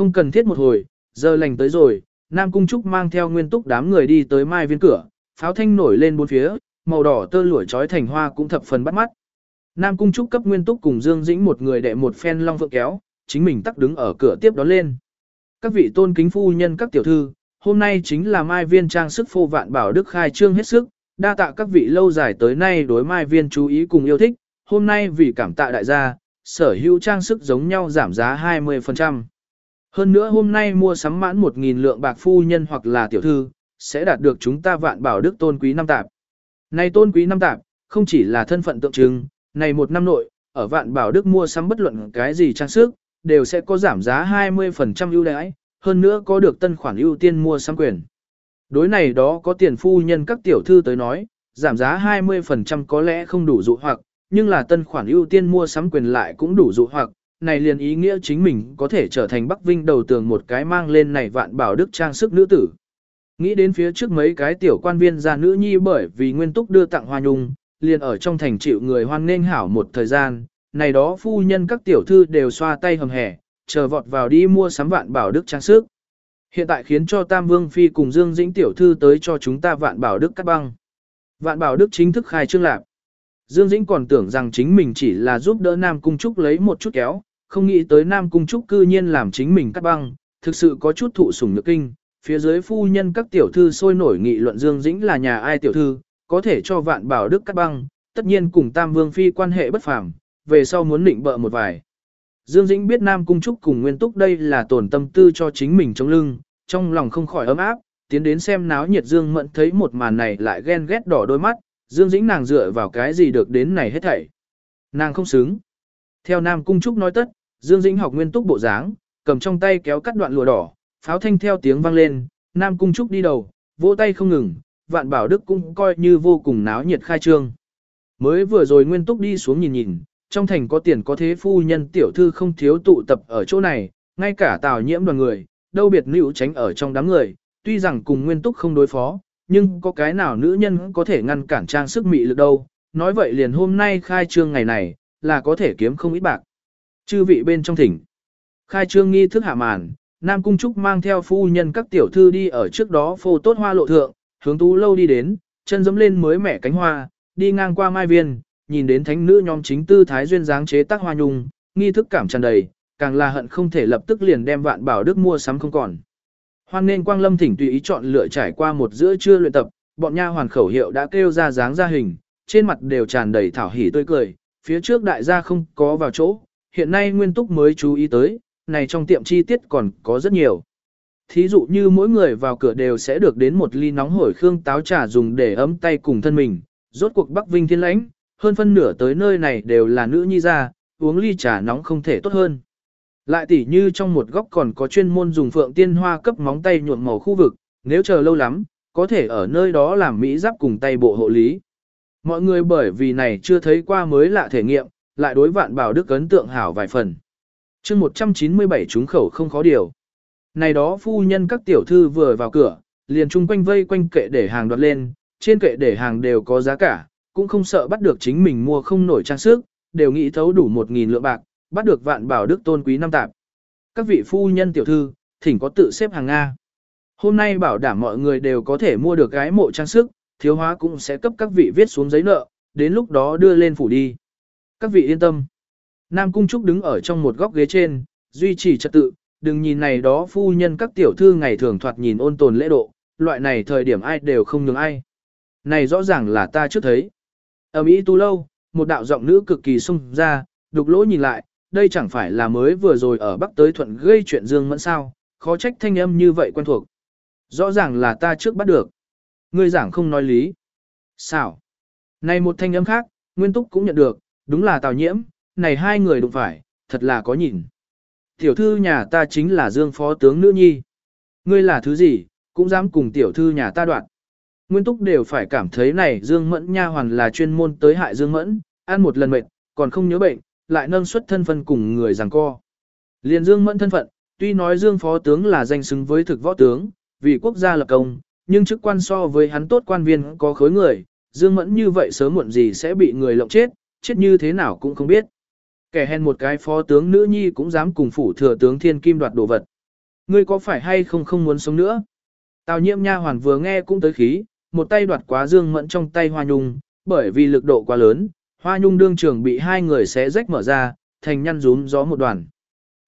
Không cần thiết một hồi, giờ lành tới rồi, Nam Cung Trúc mang theo nguyên túc đám người đi tới mai viên cửa, pháo thanh nổi lên bốn phía, màu đỏ tơ lụa trói thành hoa cũng thập phần bắt mắt. Nam Cung Trúc cấp nguyên túc cùng Dương Dĩnh một người đệ một phen long phượng kéo, chính mình tắc đứng ở cửa tiếp đón lên. Các vị tôn kính phu nhân các tiểu thư, hôm nay chính là mai viên trang sức phô vạn bảo đức khai trương hết sức, đa tạ các vị lâu dài tới nay đối mai viên chú ý cùng yêu thích, hôm nay vì cảm tạ đại gia, sở hữu trang sức giống nhau giảm giá 20%. Hơn nữa hôm nay mua sắm mãn 1.000 lượng bạc phu nhân hoặc là tiểu thư, sẽ đạt được chúng ta vạn bảo đức tôn quý năm tạp. Này tôn quý năm tạp, không chỉ là thân phận tượng trưng, này một năm nội, ở vạn bảo đức mua sắm bất luận cái gì trang sức, đều sẽ có giảm giá 20% ưu đãi, hơn nữa có được tân khoản ưu tiên mua sắm quyền. Đối này đó có tiền phu nhân các tiểu thư tới nói, giảm giá 20% có lẽ không đủ dụ hoặc, nhưng là tân khoản ưu tiên mua sắm quyền lại cũng đủ dụ hoặc, này liền ý nghĩa chính mình có thể trở thành Bắc Vinh đầu tường một cái mang lên này vạn bảo đức trang sức nữ tử. Nghĩ đến phía trước mấy cái tiểu quan viên gia nữ nhi bởi vì nguyên túc đưa tặng hoa nhung, liền ở trong thành chịu người hoan nghênh hảo một thời gian, này đó phu nhân các tiểu thư đều xoa tay hầm hẻ, chờ vọt vào đi mua sắm vạn bảo đức trang sức. Hiện tại khiến cho Tam Vương Phi cùng Dương Dĩnh tiểu thư tới cho chúng ta vạn bảo đức cắt băng. Vạn bảo đức chính thức khai trương lạc. Dương Dĩnh còn tưởng rằng chính mình chỉ là giúp đỡ Nam Cung Trúc lấy một chút kéo, không nghĩ tới Nam Cung Trúc cư nhiên làm chính mình cắt băng, thực sự có chút thụ sủng nhược kinh. Phía dưới phu nhân các tiểu thư sôi nổi nghị luận Dương Dĩnh là nhà ai tiểu thư, có thể cho vạn bảo đức cắt băng, tất nhiên cùng Tam Vương Phi quan hệ bất phàm, về sau muốn định bợ một vài. Dương Dĩnh biết Nam Cung Trúc cùng Nguyên Túc đây là tổn tâm tư cho chính mình trong lưng, trong lòng không khỏi ấm áp, tiến đến xem náo nhiệt Dương Mẫn thấy một màn này lại ghen ghét đỏ đôi mắt, Dương Dĩnh nàng dựa vào cái gì được đến này hết thảy. Nàng không xứng. Theo Nam Cung Trúc nói tất, Dương Dĩnh học Nguyên Túc bộ dáng, cầm trong tay kéo cắt đoạn lụa đỏ, pháo thanh theo tiếng vang lên, Nam Cung Trúc đi đầu, vỗ tay không ngừng, vạn bảo đức cũng coi như vô cùng náo nhiệt khai trương. Mới vừa rồi Nguyên Túc đi xuống nhìn nhìn, trong thành có tiền có thế phu nhân tiểu thư không thiếu tụ tập ở chỗ này, ngay cả tào nhiễm đoàn người, đâu biệt nữ tránh ở trong đám người, tuy rằng cùng nguyên túc không đối phó, nhưng có cái nào nữ nhân có thể ngăn cản trang sức mị lực đâu, nói vậy liền hôm nay khai trương ngày này, là có thể kiếm không ít bạc. Chư vị bên trong thỉnh, khai trương nghi thức hạ màn, Nam Cung Trúc mang theo phu nhân các tiểu thư đi ở trước đó phô tốt hoa lộ thượng, hướng tú lâu đi đến, chân dẫm lên mới mẻ cánh hoa, đi ngang qua mai viên, nhìn đến thánh nữ nhóm chính tư thái duyên dáng chế tác hoa nhung, nghi thức cảm tràn đầy, càng là hận không thể lập tức liền đem vạn bảo đức mua sắm không còn. Hoan nên Quang Lâm thỉnh tùy ý chọn lựa trải qua một giữa trưa luyện tập, bọn nha hoàn khẩu hiệu đã kêu ra dáng ra hình, trên mặt đều tràn đầy thảo hỉ tươi cười, phía trước đại gia không có vào chỗ, hiện nay Nguyên Túc mới chú ý tới, này trong tiệm chi tiết còn có rất nhiều. Thí dụ như mỗi người vào cửa đều sẽ được đến một ly nóng hổi khương táo trà dùng để ấm tay cùng thân mình, rốt cuộc Bắc Vinh thiên lãnh, hơn phân nửa tới nơi này đều là nữ nhi ra, uống ly trà nóng không thể tốt hơn. Lại tỉ như trong một góc còn có chuyên môn dùng phượng tiên hoa cấp móng tay nhuộm màu khu vực, nếu chờ lâu lắm, có thể ở nơi đó làm mỹ giáp cùng tay bộ hộ lý. Mọi người bởi vì này chưa thấy qua mới lạ thể nghiệm, lại đối vạn bảo đức ấn tượng hảo vài phần. chương 197 chúng khẩu không khó điều. Này đó phu nhân các tiểu thư vừa vào cửa, liền chung quanh vây quanh kệ để hàng đoạt lên, trên kệ để hàng đều có giá cả, cũng không sợ bắt được chính mình mua không nổi trang sức, đều nghĩ thấu đủ một nghìn lượng bạc, bắt được vạn bảo đức tôn quý năm tạp. Các vị phu nhân tiểu thư, thỉnh có tự xếp hàng Nga. Hôm nay bảo đảm mọi người đều có thể mua được gái mộ trang sức, thiếu hóa cũng sẽ cấp các vị viết xuống giấy nợ, đến lúc đó đưa lên phủ đi. Các vị yên tâm. Nam Cung Trúc đứng ở trong một góc ghế trên, duy trì trật tự, đừng nhìn này đó phu nhân các tiểu thư ngày thường thoạt nhìn ôn tồn lễ độ, loại này thời điểm ai đều không nhường ai. Này rõ ràng là ta trước thấy. Ở Mỹ tu lâu, một đạo giọng nữ cực kỳ sung ra, đục lỗ nhìn lại, đây chẳng phải là mới vừa rồi ở Bắc tới thuận gây chuyện dương mẫn sao, khó trách thanh âm như vậy quen thuộc. Rõ ràng là ta trước bắt được. Ngươi giảng không nói lý. Sao? Này một thanh âm khác, Nguyên Túc cũng nhận được, đúng là Tào Nhiễm, này hai người đụng phải, thật là có nhìn. Tiểu thư nhà ta chính là Dương Phó Tướng Nữ Nhi. Ngươi là thứ gì, cũng dám cùng tiểu thư nhà ta đoạn. Nguyên Túc đều phải cảm thấy này Dương Mẫn nha hoàn là chuyên môn tới hại Dương Mẫn, ăn một lần mệt, còn không nhớ bệnh, lại nâng xuất thân phân cùng người giằng co. Liên Dương Mẫn thân phận, tuy nói Dương Phó tướng là danh xứng với thực võ tướng, vì quốc gia lập công, nhưng chức quan so với hắn tốt quan viên có khối người, Dương Mẫn như vậy sớm muộn gì sẽ bị người lộng chết, chết như thế nào cũng không biết. Kẻ hèn một cái phó tướng nữ nhi cũng dám cùng phủ thừa tướng thiên kim đoạt đồ vật. Ngươi có phải hay không không muốn sống nữa? Tào nhiễm nha hoàn vừa nghe cũng tới khí, một tay đoạt quá dương mẫn trong tay hoa nhung, bởi vì lực độ quá lớn, hoa nhung đương trường bị hai người xé rách mở ra, thành nhăn rúm gió một đoàn.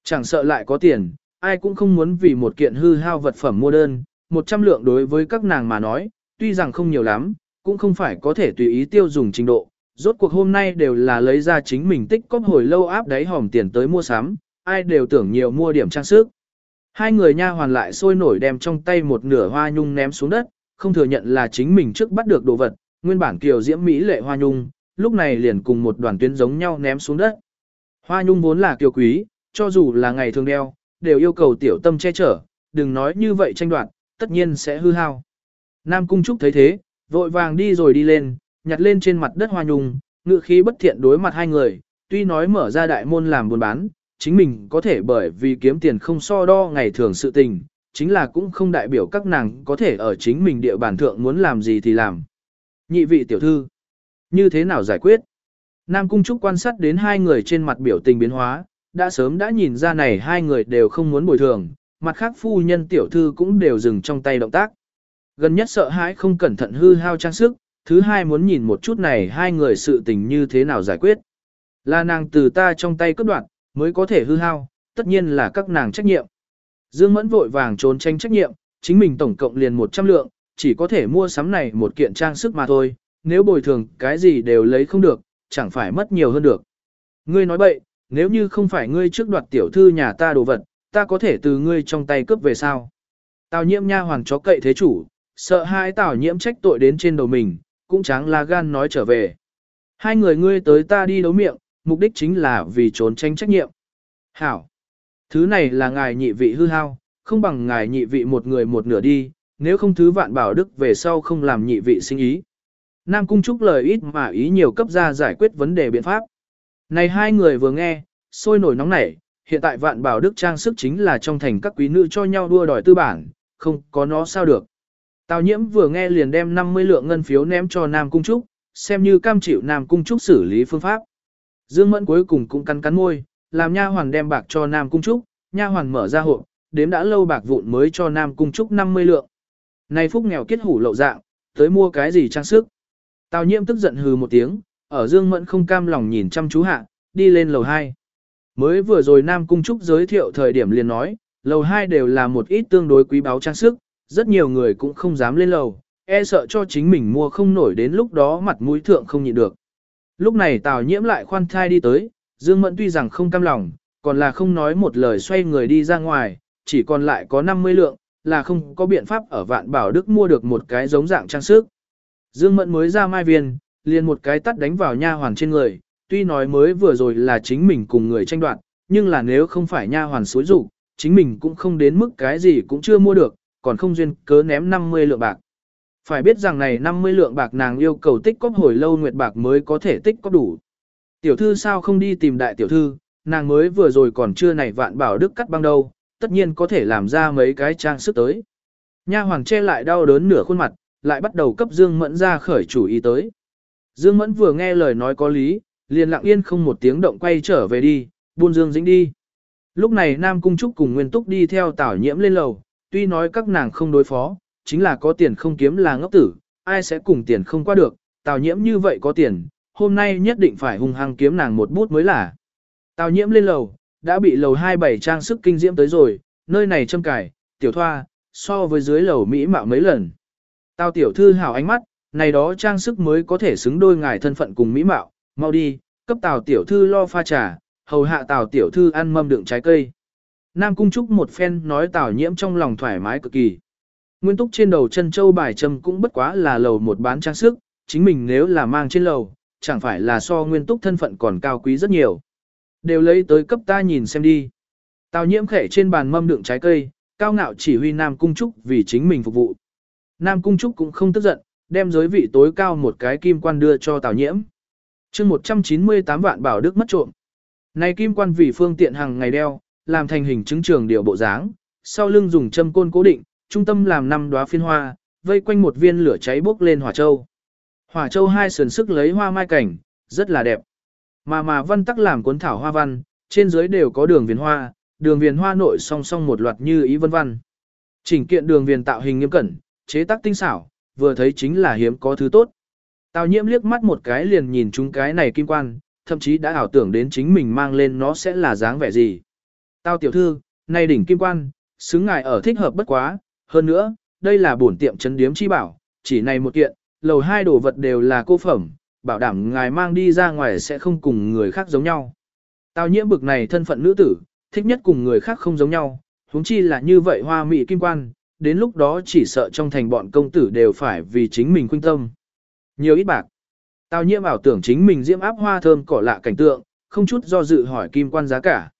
Chẳng sợ lại có tiền, ai cũng không muốn vì một kiện hư hao vật phẩm mua đơn, một trăm lượng đối với các nàng mà nói, tuy rằng không nhiều lắm, cũng không phải có thể tùy ý tiêu dùng trình độ. Rốt cuộc hôm nay đều là lấy ra chính mình tích cóp hồi lâu áp đáy hòm tiền tới mua sắm, ai đều tưởng nhiều mua điểm trang sức. Hai người nha hoàn lại sôi nổi đem trong tay một nửa hoa nhung ném xuống đất, không thừa nhận là chính mình trước bắt được đồ vật, nguyên bản kiều diễm mỹ lệ hoa nhung, lúc này liền cùng một đoàn tuyến giống nhau ném xuống đất. Hoa nhung vốn là kiều quý, cho dù là ngày thường đeo, đều yêu cầu tiểu tâm che chở, đừng nói như vậy tranh đoạt, tất nhiên sẽ hư hao. Nam Cung Trúc thấy thế, vội vàng đi rồi đi lên, nhặt lên trên mặt đất hoa nhung, ngự khí bất thiện đối mặt hai người, tuy nói mở ra đại môn làm buôn bán, chính mình có thể bởi vì kiếm tiền không so đo ngày thường sự tình, chính là cũng không đại biểu các nàng có thể ở chính mình địa bàn thượng muốn làm gì thì làm. Nhị vị tiểu thư, như thế nào giải quyết? Nam Cung Trúc quan sát đến hai người trên mặt biểu tình biến hóa, đã sớm đã nhìn ra này hai người đều không muốn bồi thường, mặt khác phu nhân tiểu thư cũng đều dừng trong tay động tác. Gần nhất sợ hãi không cẩn thận hư hao trang sức, thứ hai muốn nhìn một chút này hai người sự tình như thế nào giải quyết. Là nàng từ ta trong tay cướp đoạt, mới có thể hư hao, tất nhiên là các nàng trách nhiệm. Dương Mẫn vội vàng trốn tranh trách nhiệm, chính mình tổng cộng liền 100 lượng, chỉ có thể mua sắm này một kiện trang sức mà thôi, nếu bồi thường cái gì đều lấy không được, chẳng phải mất nhiều hơn được. Ngươi nói bậy, nếu như không phải ngươi trước đoạt tiểu thư nhà ta đồ vật, ta có thể từ ngươi trong tay cướp về sao? Tào nhiễm nha hoàng chó cậy thế chủ, sợ hai tào nhiễm trách tội đến trên đầu mình, cũng tráng la gan nói trở về. Hai người ngươi tới ta đi đấu miệng, mục đích chính là vì trốn tránh trách nhiệm. Hảo! Thứ này là ngài nhị vị hư hao, không bằng ngài nhị vị một người một nửa đi, nếu không thứ vạn bảo đức về sau không làm nhị vị sinh ý. Nam Cung Trúc lời ít mà ý nhiều cấp ra giải quyết vấn đề biện pháp. Này hai người vừa nghe, sôi nổi nóng nảy, hiện tại vạn bảo đức trang sức chính là trong thành các quý nữ cho nhau đua đòi tư bản, không có nó sao được. Tào nhiễm vừa nghe liền đem 50 lượng ngân phiếu ném cho Nam Cung Trúc, xem như cam chịu Nam Cung Trúc xử lý phương pháp. Dương Mẫn cuối cùng cũng cắn cắn môi, làm nha hoàn đem bạc cho Nam Cung Trúc, nha hoàn mở ra hộp, đếm đã lâu bạc vụn mới cho Nam Cung Trúc 50 lượng. Này phúc nghèo kết hủ lậu dạng, tới mua cái gì trang sức. Tào nhiễm tức giận hừ một tiếng, ở Dương Mẫn không cam lòng nhìn chăm chú hạ, đi lên lầu 2. Mới vừa rồi Nam Cung Trúc giới thiệu thời điểm liền nói, lầu 2 đều là một ít tương đối quý báu trang sức, rất nhiều người cũng không dám lên lầu, e sợ cho chính mình mua không nổi đến lúc đó mặt mũi thượng không nhịn được. Lúc này Tào Nhiễm lại khoan thai đi tới, Dương Mẫn tuy rằng không cam lòng, còn là không nói một lời xoay người đi ra ngoài, chỉ còn lại có 50 lượng, là không có biện pháp ở Vạn Bảo Đức mua được một cái giống dạng trang sức. Dương Mẫn mới ra mai viên, liền một cái tắt đánh vào nha hoàn trên người, tuy nói mới vừa rồi là chính mình cùng người tranh đoạt, nhưng là nếu không phải nha hoàn xối rủ, chính mình cũng không đến mức cái gì cũng chưa mua được, còn không duyên cớ ném 50 lượng bạc. Phải biết rằng này 50 lượng bạc nàng yêu cầu tích cóp hồi lâu nguyệt bạc mới có thể tích cóp đủ. Tiểu thư sao không đi tìm đại tiểu thư, nàng mới vừa rồi còn chưa này vạn bảo đức cắt băng đâu, tất nhiên có thể làm ra mấy cái trang sức tới. Nha hoàng che lại đau đớn nửa khuôn mặt, lại bắt đầu cấp Dương Mẫn ra khởi chủ ý tới. Dương Mẫn vừa nghe lời nói có lý, liền lặng yên không một tiếng động quay trở về đi, buôn Dương Dĩnh đi. Lúc này Nam Cung Trúc cùng Nguyên Túc đi theo Tảo Nhiễm lên lầu, tuy nói các nàng không đối phó, chính là có tiền không kiếm là ngốc tử, ai sẽ cùng tiền không qua được, Tào Nhiễm như vậy có tiền, hôm nay nhất định phải hung hăng kiếm nàng một bút mới là. Tào Nhiễm lên lầu, đã bị lầu 27 trang sức kinh diễm tới rồi, nơi này châm cải, tiểu thoa, so với dưới lầu Mỹ mạo mấy lần. Tào tiểu thư hảo ánh mắt, này đó trang sức mới có thể xứng đôi ngài thân phận cùng Mỹ mạo, mau đi, cấp Tào tiểu thư lo pha trà, hầu hạ Tào tiểu thư ăn mâm đựng trái cây. Nam Cung Trúc một phen nói Tào nhiễm trong lòng thoải mái cực kỳ. Nguyên túc trên đầu chân châu bài trầm cũng bất quá là lầu một bán trang sức, chính mình nếu là mang trên lầu, chẳng phải là so nguyên túc thân phận còn cao quý rất nhiều. Đều lấy tới cấp ta nhìn xem đi. Tào nhiễm khẽ trên bàn mâm đựng trái cây, cao ngạo chỉ huy Nam Cung Trúc vì chính mình phục vụ. Nam Cung Trúc cũng không tức giận, đem giới vị tối cao một cái kim quan đưa cho Tào nhiễm. chương 198 vạn bảo đức mất trộm. Này kim quan vì phương tiện hàng ngày đeo, làm thành hình chứng trường điều bộ dáng, sau lưng dùng châm côn cố định, trung tâm làm năm đóa phiên hoa, vây quanh một viên lửa cháy bốc lên hỏa châu. Hỏa châu hai sườn sức lấy hoa mai cảnh, rất là đẹp. Mà mà văn tắc làm cuốn thảo hoa văn, trên dưới đều có đường viền hoa, đường viền hoa nội song song một loạt như ý vân văn. Chỉnh kiện đường viền tạo hình nghiêm cẩn, chế tác tinh xảo, vừa thấy chính là hiếm có thứ tốt. Tào nhiễm liếc mắt một cái liền nhìn chúng cái này kim quan, thậm chí đã ảo tưởng đến chính mình mang lên nó sẽ là dáng vẻ gì. Tao tiểu thư, này đỉnh kim quan, xứng ngài ở thích hợp bất quá, hơn nữa, đây là bổn tiệm trấn điếm chi bảo, chỉ này một kiện, lầu hai đồ vật đều là cô phẩm, bảo đảm ngài mang đi ra ngoài sẽ không cùng người khác giống nhau. Tào nhiễm bực này thân phận nữ tử, thích nhất cùng người khác không giống nhau, huống chi là như vậy hoa mỹ kim quan, đến lúc đó chỉ sợ trong thành bọn công tử đều phải vì chính mình khuynh tâm. Nhiều ít bạc. Tào nhiễm ảo tưởng chính mình diễm áp hoa thơm cỏ lạ cảnh tượng, không chút do dự hỏi kim quan giá cả.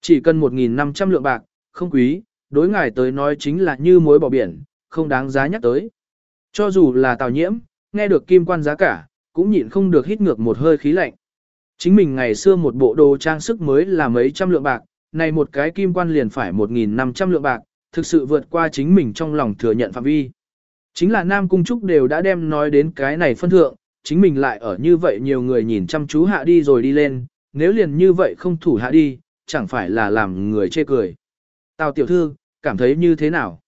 Chỉ cần 1.500 lượng bạc, không quý, đối ngài tới nói chính là như muối bỏ biển, không đáng giá nhắc tới. Cho dù là tào nhiễm, nghe được kim quan giá cả, cũng nhịn không được hít ngược một hơi khí lạnh. Chính mình ngày xưa một bộ đồ trang sức mới là mấy trăm lượng bạc, này một cái kim quan liền phải 1.500 lượng bạc, thực sự vượt qua chính mình trong lòng thừa nhận phạm vi. Chính là Nam Cung Trúc đều đã đem nói đến cái này phân thượng, chính mình lại ở như vậy nhiều người nhìn chăm chú hạ đi rồi đi lên, nếu liền như vậy không thủ hạ đi, chẳng phải là làm người chê cười. Tào tiểu thư, cảm thấy như thế nào?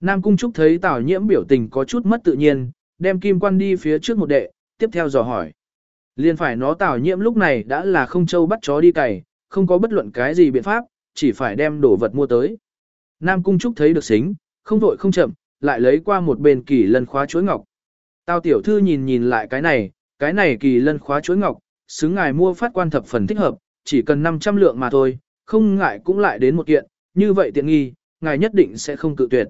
Nam Cung Trúc thấy Tào nhiễm biểu tình có chút mất tự nhiên, đem kim quan đi phía trước một đệ, tiếp theo dò hỏi. Liên phải nó Tào nhiễm lúc này đã là không châu bắt chó đi cày, không có bất luận cái gì biện pháp, chỉ phải đem đồ vật mua tới. Nam Cung Trúc thấy được xính, không vội không chậm, lại lấy qua một bên kỳ lân khóa chuối ngọc. Tào tiểu thư nhìn nhìn lại cái này, cái này kỳ lân khóa chuối ngọc, xứng ngài mua phát quan thập phần thích hợp, chỉ cần 500 lượng mà thôi, không ngại cũng lại đến một kiện, như vậy tiện nghi, ngài nhất định sẽ không cự tuyệt.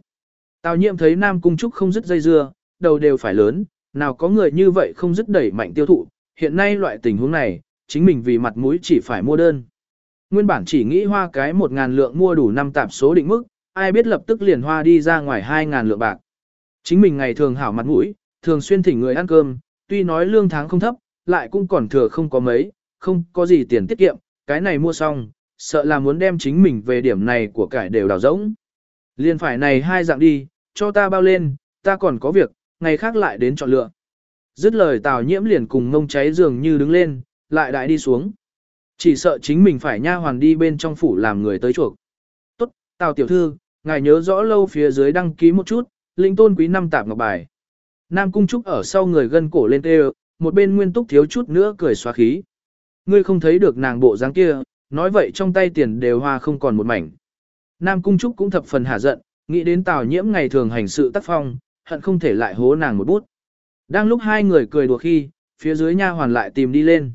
Tào nhiệm thấy Nam Cung Trúc không dứt dây dưa, đầu đều phải lớn, nào có người như vậy không dứt đẩy mạnh tiêu thụ, hiện nay loại tình huống này, chính mình vì mặt mũi chỉ phải mua đơn. Nguyên bản chỉ nghĩ hoa cái 1.000 lượng mua đủ 5 tạp số định mức, ai biết lập tức liền hoa đi ra ngoài 2.000 lượng bạc. Chính mình ngày thường hảo mặt mũi, thường xuyên thỉnh người ăn cơm, tuy nói lương tháng không thấp, lại cũng còn thừa không có mấy, không có gì tiền tiết kiệm, cái này mua xong, sợ là muốn đem chính mình về điểm này của cải đều đào rỗng. Liên phải này hai dạng đi, cho ta bao lên, ta còn có việc, ngày khác lại đến chọn lựa. Dứt lời tào nhiễm liền cùng ngông cháy dường như đứng lên, lại đại đi xuống. Chỉ sợ chính mình phải nha hoàn đi bên trong phủ làm người tới chuộc. Tốt, tào tiểu thư, ngài nhớ rõ lâu phía dưới đăng ký một chút, linh tôn quý năm tạp ngọc bài. Nam cung trúc ở sau người gân cổ lên tê một bên nguyên túc thiếu chút nữa cười xóa khí. Ngươi không thấy được nàng bộ dáng kia, nói vậy trong tay tiền đều hoa không còn một mảnh. Nam cung trúc cũng thập phần hả giận, nghĩ đến tào nhiễm ngày thường hành sự tác phong, hận không thể lại hố nàng một bút. Đang lúc hai người cười đùa khi, phía dưới nha hoàn lại tìm đi lên.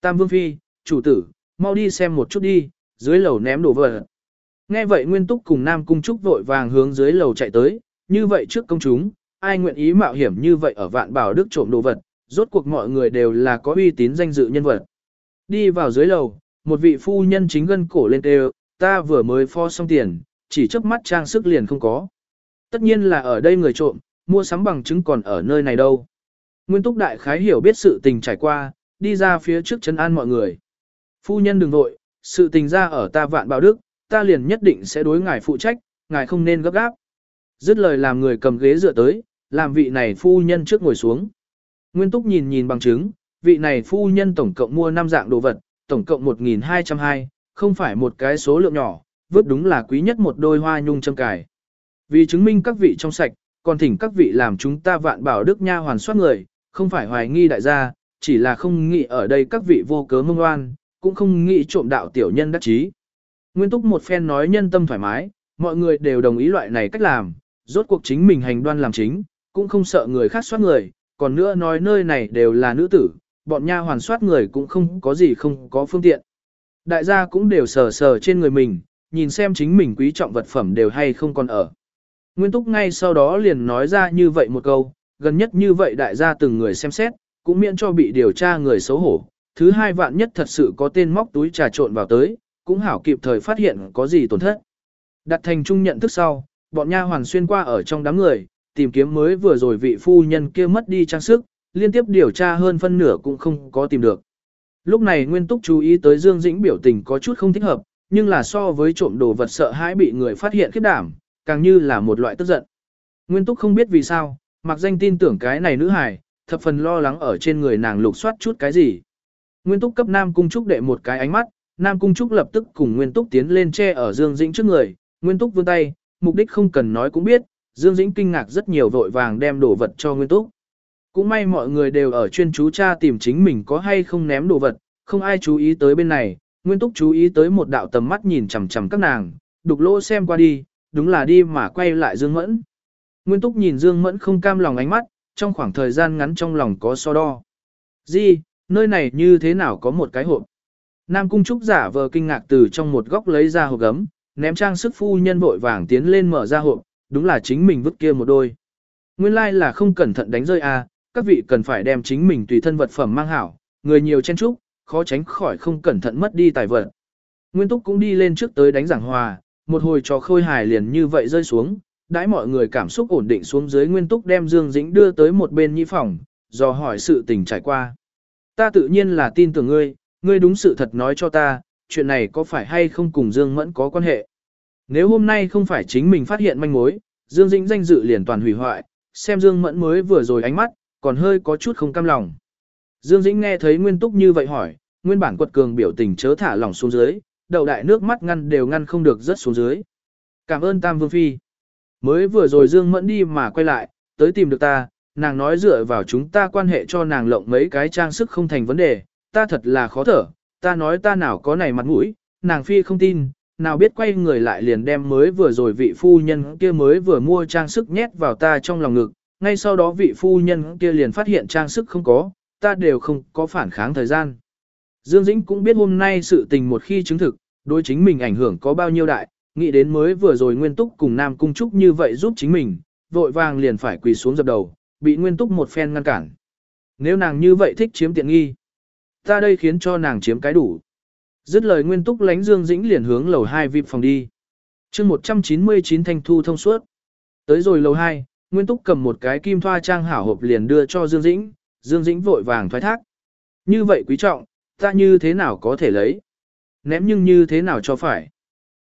Tam Vương Phi, chủ tử, mau đi xem một chút đi, dưới lầu ném đồ vật. Nghe vậy Nguyên Túc cùng Nam Cung Trúc vội vàng hướng dưới lầu chạy tới, như vậy trước công chúng, ai nguyện ý mạo hiểm như vậy ở vạn bảo đức trộm đồ vật, rốt cuộc mọi người đều là có uy tín danh dự nhân vật. Đi vào dưới lầu, một vị phu nhân chính gân cổ lên kêu, ta vừa mới pho xong tiền, chỉ chớp mắt trang sức liền không có. Tất nhiên là ở đây người trộm, mua sắm bằng chứng còn ở nơi này đâu. Nguyên Túc Đại Khái hiểu biết sự tình trải qua, đi ra phía trước chân an mọi người. Phu nhân đừng vội, sự tình ra ở ta vạn bảo đức, ta liền nhất định sẽ đối ngài phụ trách, ngài không nên gấp gáp. Dứt lời làm người cầm ghế dựa tới, làm vị này phu nhân trước ngồi xuống. Nguyên Túc nhìn nhìn bằng chứng, vị này phu nhân tổng cộng mua 5 dạng đồ vật, tổng cộng 1.202, không phải một cái số lượng nhỏ, vứt đúng là quý nhất một đôi hoa nhung châm cài. Vì chứng minh các vị trong sạch, còn thỉnh các vị làm chúng ta vạn bảo đức nha hoàn soát người, không phải hoài nghi đại gia, chỉ là không nghĩ ở đây các vị vô cớ mông oan, cũng không nghĩ trộm đạo tiểu nhân đắc chí. Nguyên túc một phen nói nhân tâm thoải mái, mọi người đều đồng ý loại này cách làm, rốt cuộc chính mình hành đoan làm chính, cũng không sợ người khác soát người, còn nữa nói nơi này đều là nữ tử, bọn nha hoàn soát người cũng không có gì không có phương tiện. Đại gia cũng đều sờ sờ trên người mình, nhìn xem chính mình quý trọng vật phẩm đều hay không còn ở. Nguyên Túc ngay sau đó liền nói ra như vậy một câu, gần nhất như vậy đại gia từng người xem xét, cũng miễn cho bị điều tra người xấu hổ. Thứ hai vạn nhất thật sự có tên móc túi trà trộn vào tới, cũng hảo kịp thời phát hiện có gì tổn thất. Đặt thành trung nhận thức sau, bọn nha hoàn xuyên qua ở trong đám người, tìm kiếm mới vừa rồi vị phu nhân kia mất đi trang sức, liên tiếp điều tra hơn phân nửa cũng không có tìm được. Lúc này Nguyên Túc chú ý tới Dương Dĩnh biểu tình có chút không thích hợp, nhưng là so với trộm đồ vật sợ hãi bị người phát hiện khiếp đảm, càng như là một loại tức giận. Nguyên Túc không biết vì sao, mặc danh tin tưởng cái này nữ hài, thập phần lo lắng ở trên người nàng lục soát chút cái gì. Nguyên Túc cấp Nam Cung Trúc đệ một cái ánh mắt, Nam Cung Trúc lập tức cùng Nguyên Túc tiến lên che ở Dương Dĩnh trước người, Nguyên Túc vươn tay, mục đích không cần nói cũng biết, Dương Dĩnh kinh ngạc rất nhiều vội vàng đem đồ vật cho Nguyên Túc. Cũng may mọi người đều ở chuyên chú cha tìm chính mình có hay không ném đồ vật, không ai chú ý tới bên này, Nguyên Túc chú ý tới một đạo tầm mắt nhìn chằm chằm các nàng, đục lỗ xem qua đi, đúng là đi mà quay lại Dương Mẫn. Nguyên Túc nhìn Dương Mẫn không cam lòng ánh mắt, trong khoảng thời gian ngắn trong lòng có so đo. Di, nơi này như thế nào có một cái hộp? Nam Cung Trúc giả vờ kinh ngạc từ trong một góc lấy ra hộp gấm, ném trang sức phu nhân vội vàng tiến lên mở ra hộp, đúng là chính mình vứt kia một đôi. Nguyên lai like là không cẩn thận đánh rơi à, các vị cần phải đem chính mình tùy thân vật phẩm mang hảo, người nhiều chen chúc khó tránh khỏi không cẩn thận mất đi tài vật. Nguyên Túc cũng đi lên trước tới đánh giảng hòa, một hồi trò khôi hài liền như vậy rơi xuống, đãi mọi người cảm xúc ổn định xuống dưới Nguyên Túc đem Dương Dĩnh đưa tới một bên nhi phòng, dò hỏi sự tình trải qua. Ta tự nhiên là tin tưởng ngươi, ngươi đúng sự thật nói cho ta, chuyện này có phải hay không cùng Dương Mẫn có quan hệ. Nếu hôm nay không phải chính mình phát hiện manh mối, Dương Dĩnh danh dự liền toàn hủy hoại, xem Dương Mẫn mới vừa rồi ánh mắt, còn hơi có chút không cam lòng. Dương Dĩnh nghe thấy Nguyên Túc như vậy hỏi, nguyên bản quật cường biểu tình chớ thả lỏng xuống dưới, đầu đại nước mắt ngăn đều ngăn không được rớt xuống dưới. Cảm ơn Tam Vương Phi. Mới vừa rồi Dương Mẫn đi mà quay lại, tới tìm được ta, nàng nói dựa vào chúng ta quan hệ cho nàng lộng mấy cái trang sức không thành vấn đề, ta thật là khó thở, ta nói ta nào có này mặt mũi, nàng Phi không tin, nào biết quay người lại liền đem mới vừa rồi vị phu nhân kia mới vừa mua trang sức nhét vào ta trong lòng ngực, ngay sau đó vị phu nhân kia liền phát hiện trang sức không có, ta đều không có phản kháng thời gian. Dương Dĩnh cũng biết hôm nay sự tình một khi chứng thực, đối chính mình ảnh hưởng có bao nhiêu đại, nghĩ đến mới vừa rồi Nguyên Túc cùng Nam Cung Trúc như vậy giúp chính mình, vội vàng liền phải quỳ xuống dập đầu, bị Nguyên Túc một phen ngăn cản. Nếu nàng như vậy thích chiếm tiện nghi, ta đây khiến cho nàng chiếm cái đủ. Dứt lời Nguyên Túc lánh Dương Dĩnh liền hướng lầu 2 vip phòng đi. chương 199 thanh thu thông suốt. Tới rồi lầu 2, Nguyên Túc cầm một cái kim thoa trang hảo hộp liền đưa cho Dương Dĩnh, Dương Dĩnh vội vàng thoái thác. Như vậy quý trọng, ta như thế nào có thể lấy? Ném nhưng như thế nào cho phải?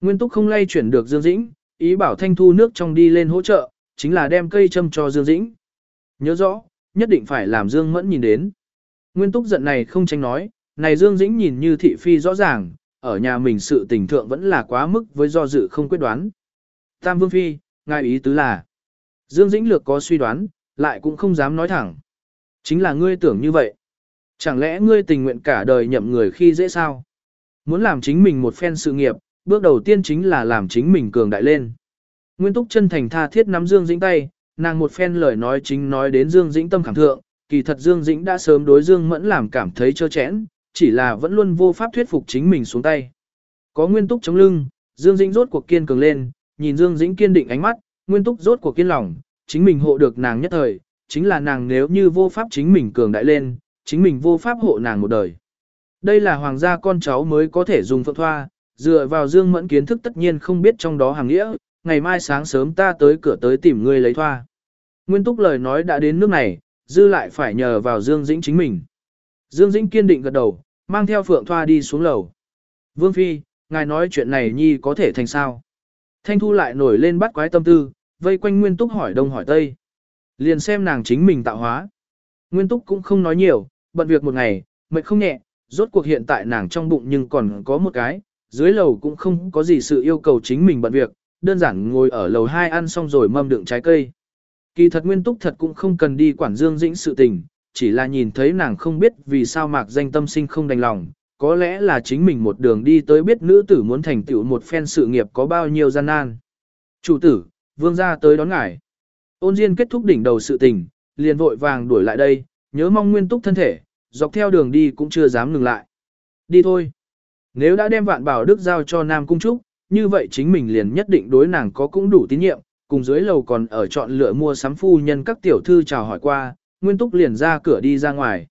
Nguyên Túc không lay chuyển được Dương Dĩnh, ý bảo Thanh Thu nước trong đi lên hỗ trợ, chính là đem cây châm cho Dương Dĩnh. Nhớ rõ, nhất định phải làm Dương Mẫn nhìn đến. Nguyên Túc giận này không tránh nói, này Dương Dĩnh nhìn như thị phi rõ ràng, ở nhà mình sự tình thượng vẫn là quá mức với do dự không quyết đoán. Tam Vương Phi, ngài ý tứ là, Dương Dĩnh lược có suy đoán, lại cũng không dám nói thẳng. Chính là ngươi tưởng như vậy. Chẳng lẽ ngươi tình nguyện cả đời nhậm người khi dễ sao? Muốn làm chính mình một phen sự nghiệp, bước đầu tiên chính là làm chính mình cường đại lên. Nguyên Túc chân thành tha thiết nắm Dương Dĩnh tay, nàng một phen lời nói chính nói đến Dương Dĩnh tâm cảm thượng, kỳ thật Dương Dĩnh đã sớm đối Dương Mẫn làm cảm thấy trơ chẽn, chỉ là vẫn luôn vô pháp thuyết phục chính mình xuống tay. Có Nguyên Túc chống lưng, Dương Dĩnh rốt cuộc kiên cường lên, nhìn Dương Dĩnh kiên định ánh mắt, Nguyên Túc rốt cuộc kiên lòng, chính mình hộ được nàng nhất thời, chính là nàng nếu như vô pháp chính mình cường đại lên, chính mình vô pháp hộ nàng một đời. Đây là hoàng gia con cháu mới có thể dùng phượng thoa, dựa vào Dương Mẫn kiến thức tất nhiên không biết trong đó hàng nghĩa, ngày mai sáng sớm ta tới cửa tới tìm ngươi lấy thoa. Nguyên túc lời nói đã đến nước này, dư lại phải nhờ vào Dương Dĩnh chính mình. Dương Dĩnh kiên định gật đầu, mang theo phượng thoa đi xuống lầu. Vương Phi, ngài nói chuyện này nhi có thể thành sao? Thanh Thu lại nổi lên bắt quái tâm tư, vây quanh Nguyên Túc hỏi đông hỏi tây. Liền xem nàng chính mình tạo hóa. Nguyên Túc cũng không nói nhiều, bận việc một ngày, mệt không nhẹ, rốt cuộc hiện tại nàng trong bụng nhưng còn có một cái, dưới lầu cũng không có gì sự yêu cầu chính mình bận việc, đơn giản ngồi ở lầu 2 ăn xong rồi mâm đựng trái cây. Kỳ thật Nguyên Túc thật cũng không cần đi quản Dương Dĩnh sự tình, chỉ là nhìn thấy nàng không biết vì sao mạc danh tâm sinh không đành lòng, có lẽ là chính mình một đường đi tới biết nữ tử muốn thành tựu một phen sự nghiệp có bao nhiêu gian nan. Chủ tử, vương gia tới đón ngài. Ôn Diên kết thúc đỉnh đầu sự tình, liền vội vàng đuổi lại đây, nhớ mong nguyên túc thân thể, dọc theo đường đi cũng chưa dám ngừng lại. Đi thôi. Nếu đã đem vạn bảo đức giao cho Nam Cung Trúc, như vậy chính mình liền nhất định đối nàng có cũng đủ tín nhiệm, cùng dưới lầu còn ở chọn lựa mua sắm phu nhân các tiểu thư chào hỏi qua, nguyên túc liền ra cửa đi ra ngoài.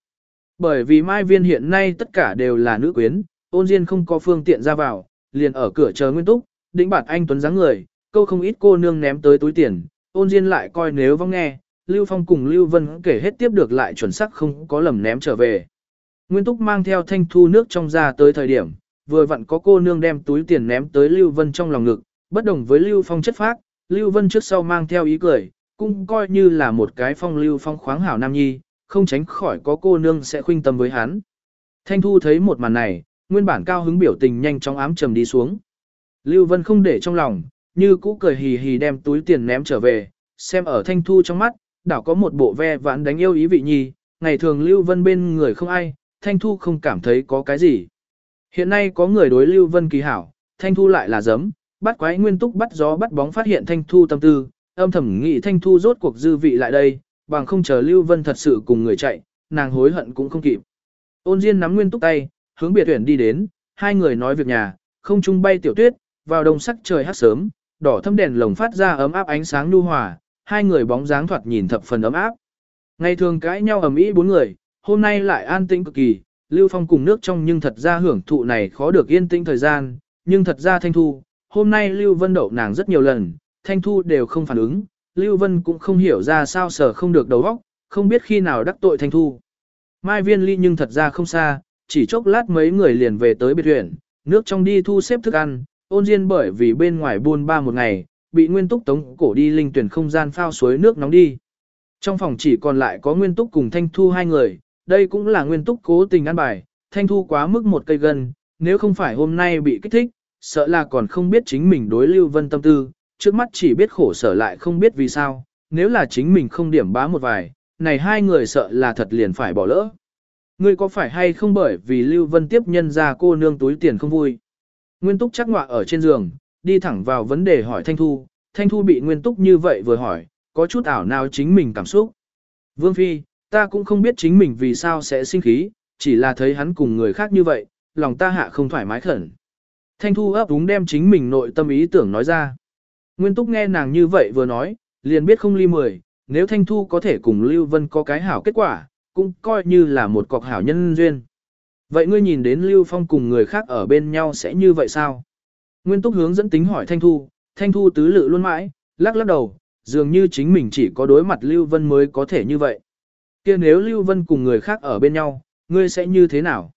Bởi vì Mai Viên hiện nay tất cả đều là nữ quyến, ôn diên không có phương tiện ra vào, liền ở cửa chờ nguyên túc, đĩnh bản anh tuấn dáng người, câu không ít cô nương ném tới túi tiền, ôn diên lại coi nếu vong nghe, Lưu Phong cùng Lưu Vân kể hết tiếp được lại chuẩn xác không có lầm ném trở về. Nguyên Túc mang theo thanh thu nước trong ra tới thời điểm, vừa vặn có cô nương đem túi tiền ném tới Lưu Vân trong lòng ngực, bất đồng với Lưu Phong chất phác, Lưu Vân trước sau mang theo ý cười, cũng coi như là một cái phong Lưu Phong khoáng hảo nam nhi, không tránh khỏi có cô nương sẽ khuynh tâm với hắn. Thanh Thu thấy một màn này, nguyên bản cao hứng biểu tình nhanh chóng ám trầm đi xuống. Lưu Vân không để trong lòng, như cũ cười hì hì đem túi tiền ném trở về, xem ở thanh thu trong mắt, đảo có một bộ ve vãn đánh yêu ý vị nhi, ngày thường Lưu Vân bên người không ai, thanh thu không cảm thấy có cái gì. Hiện nay có người đối Lưu Vân kỳ hảo, thanh thu lại là giấm, bắt quái nguyên túc bắt gió bắt bóng phát hiện thanh thu tâm tư, âm thầm nghĩ thanh thu rốt cuộc dư vị lại đây, bằng không chờ Lưu Vân thật sự cùng người chạy, nàng hối hận cũng không kịp. Ôn Diên nắm nguyên túc tay, hướng biệt tuyển đi đến, hai người nói việc nhà, không trung bay tiểu tuyết, vào đông sắc trời hát sớm, đỏ thâm đèn lồng phát ra ấm áp ánh sáng nhu hòa, hai người bóng dáng thoạt nhìn thập phần ấm áp. Ngày thường cãi nhau ầm ĩ bốn người, hôm nay lại an tĩnh cực kỳ, Lưu Phong cùng nước trong nhưng thật ra hưởng thụ này khó được yên tĩnh thời gian, nhưng thật ra Thanh Thu, hôm nay Lưu Vân đậu nàng rất nhiều lần, Thanh Thu đều không phản ứng, Lưu Vân cũng không hiểu ra sao sở không được đầu óc, không biết khi nào đắc tội Thanh Thu. Mai Viên Ly nhưng thật ra không xa, chỉ chốc lát mấy người liền về tới biệt huyện, nước trong đi thu xếp thức ăn, ôn diên bởi vì bên ngoài buôn ba một ngày, bị nguyên túc tống cổ đi linh tuyển không gian phao suối nước nóng đi. Trong phòng chỉ còn lại có nguyên túc cùng thanh thu hai người, đây cũng là nguyên túc cố tình ăn bài, thanh thu quá mức một cây gần nếu không phải hôm nay bị kích thích, sợ là còn không biết chính mình đối lưu vân tâm tư, trước mắt chỉ biết khổ sở lại không biết vì sao, nếu là chính mình không điểm bá một vài, này hai người sợ là thật liền phải bỏ lỡ. Ngươi có phải hay không bởi vì Lưu Vân tiếp nhân ra cô nương túi tiền không vui? Nguyên Túc chắc ngọa ở trên giường, đi thẳng vào vấn đề hỏi Thanh Thu. Thanh Thu bị Nguyên Túc như vậy vừa hỏi, có chút ảo nào chính mình cảm xúc. Vương Phi, ta cũng không biết chính mình vì sao sẽ sinh khí, chỉ là thấy hắn cùng người khác như vậy, lòng ta hạ không thoải mái khẩn. Thanh Thu ấp úng đem chính mình nội tâm ý tưởng nói ra. Nguyên Túc nghe nàng như vậy vừa nói, liền biết không ly mười, nếu Thanh Thu có thể cùng Lưu Vân có cái hảo kết quả, cũng coi như là một cọc hảo nhân duyên. Vậy ngươi nhìn đến Lưu Phong cùng người khác ở bên nhau sẽ như vậy sao? Nguyên Túc hướng dẫn tính hỏi Thanh Thu, Thanh Thu tứ lự luôn mãi, lắc lắc đầu, dường như chính mình chỉ có đối mặt Lưu Vân mới có thể như vậy. kia nếu Lưu Vân cùng người khác ở bên nhau, ngươi sẽ như thế nào?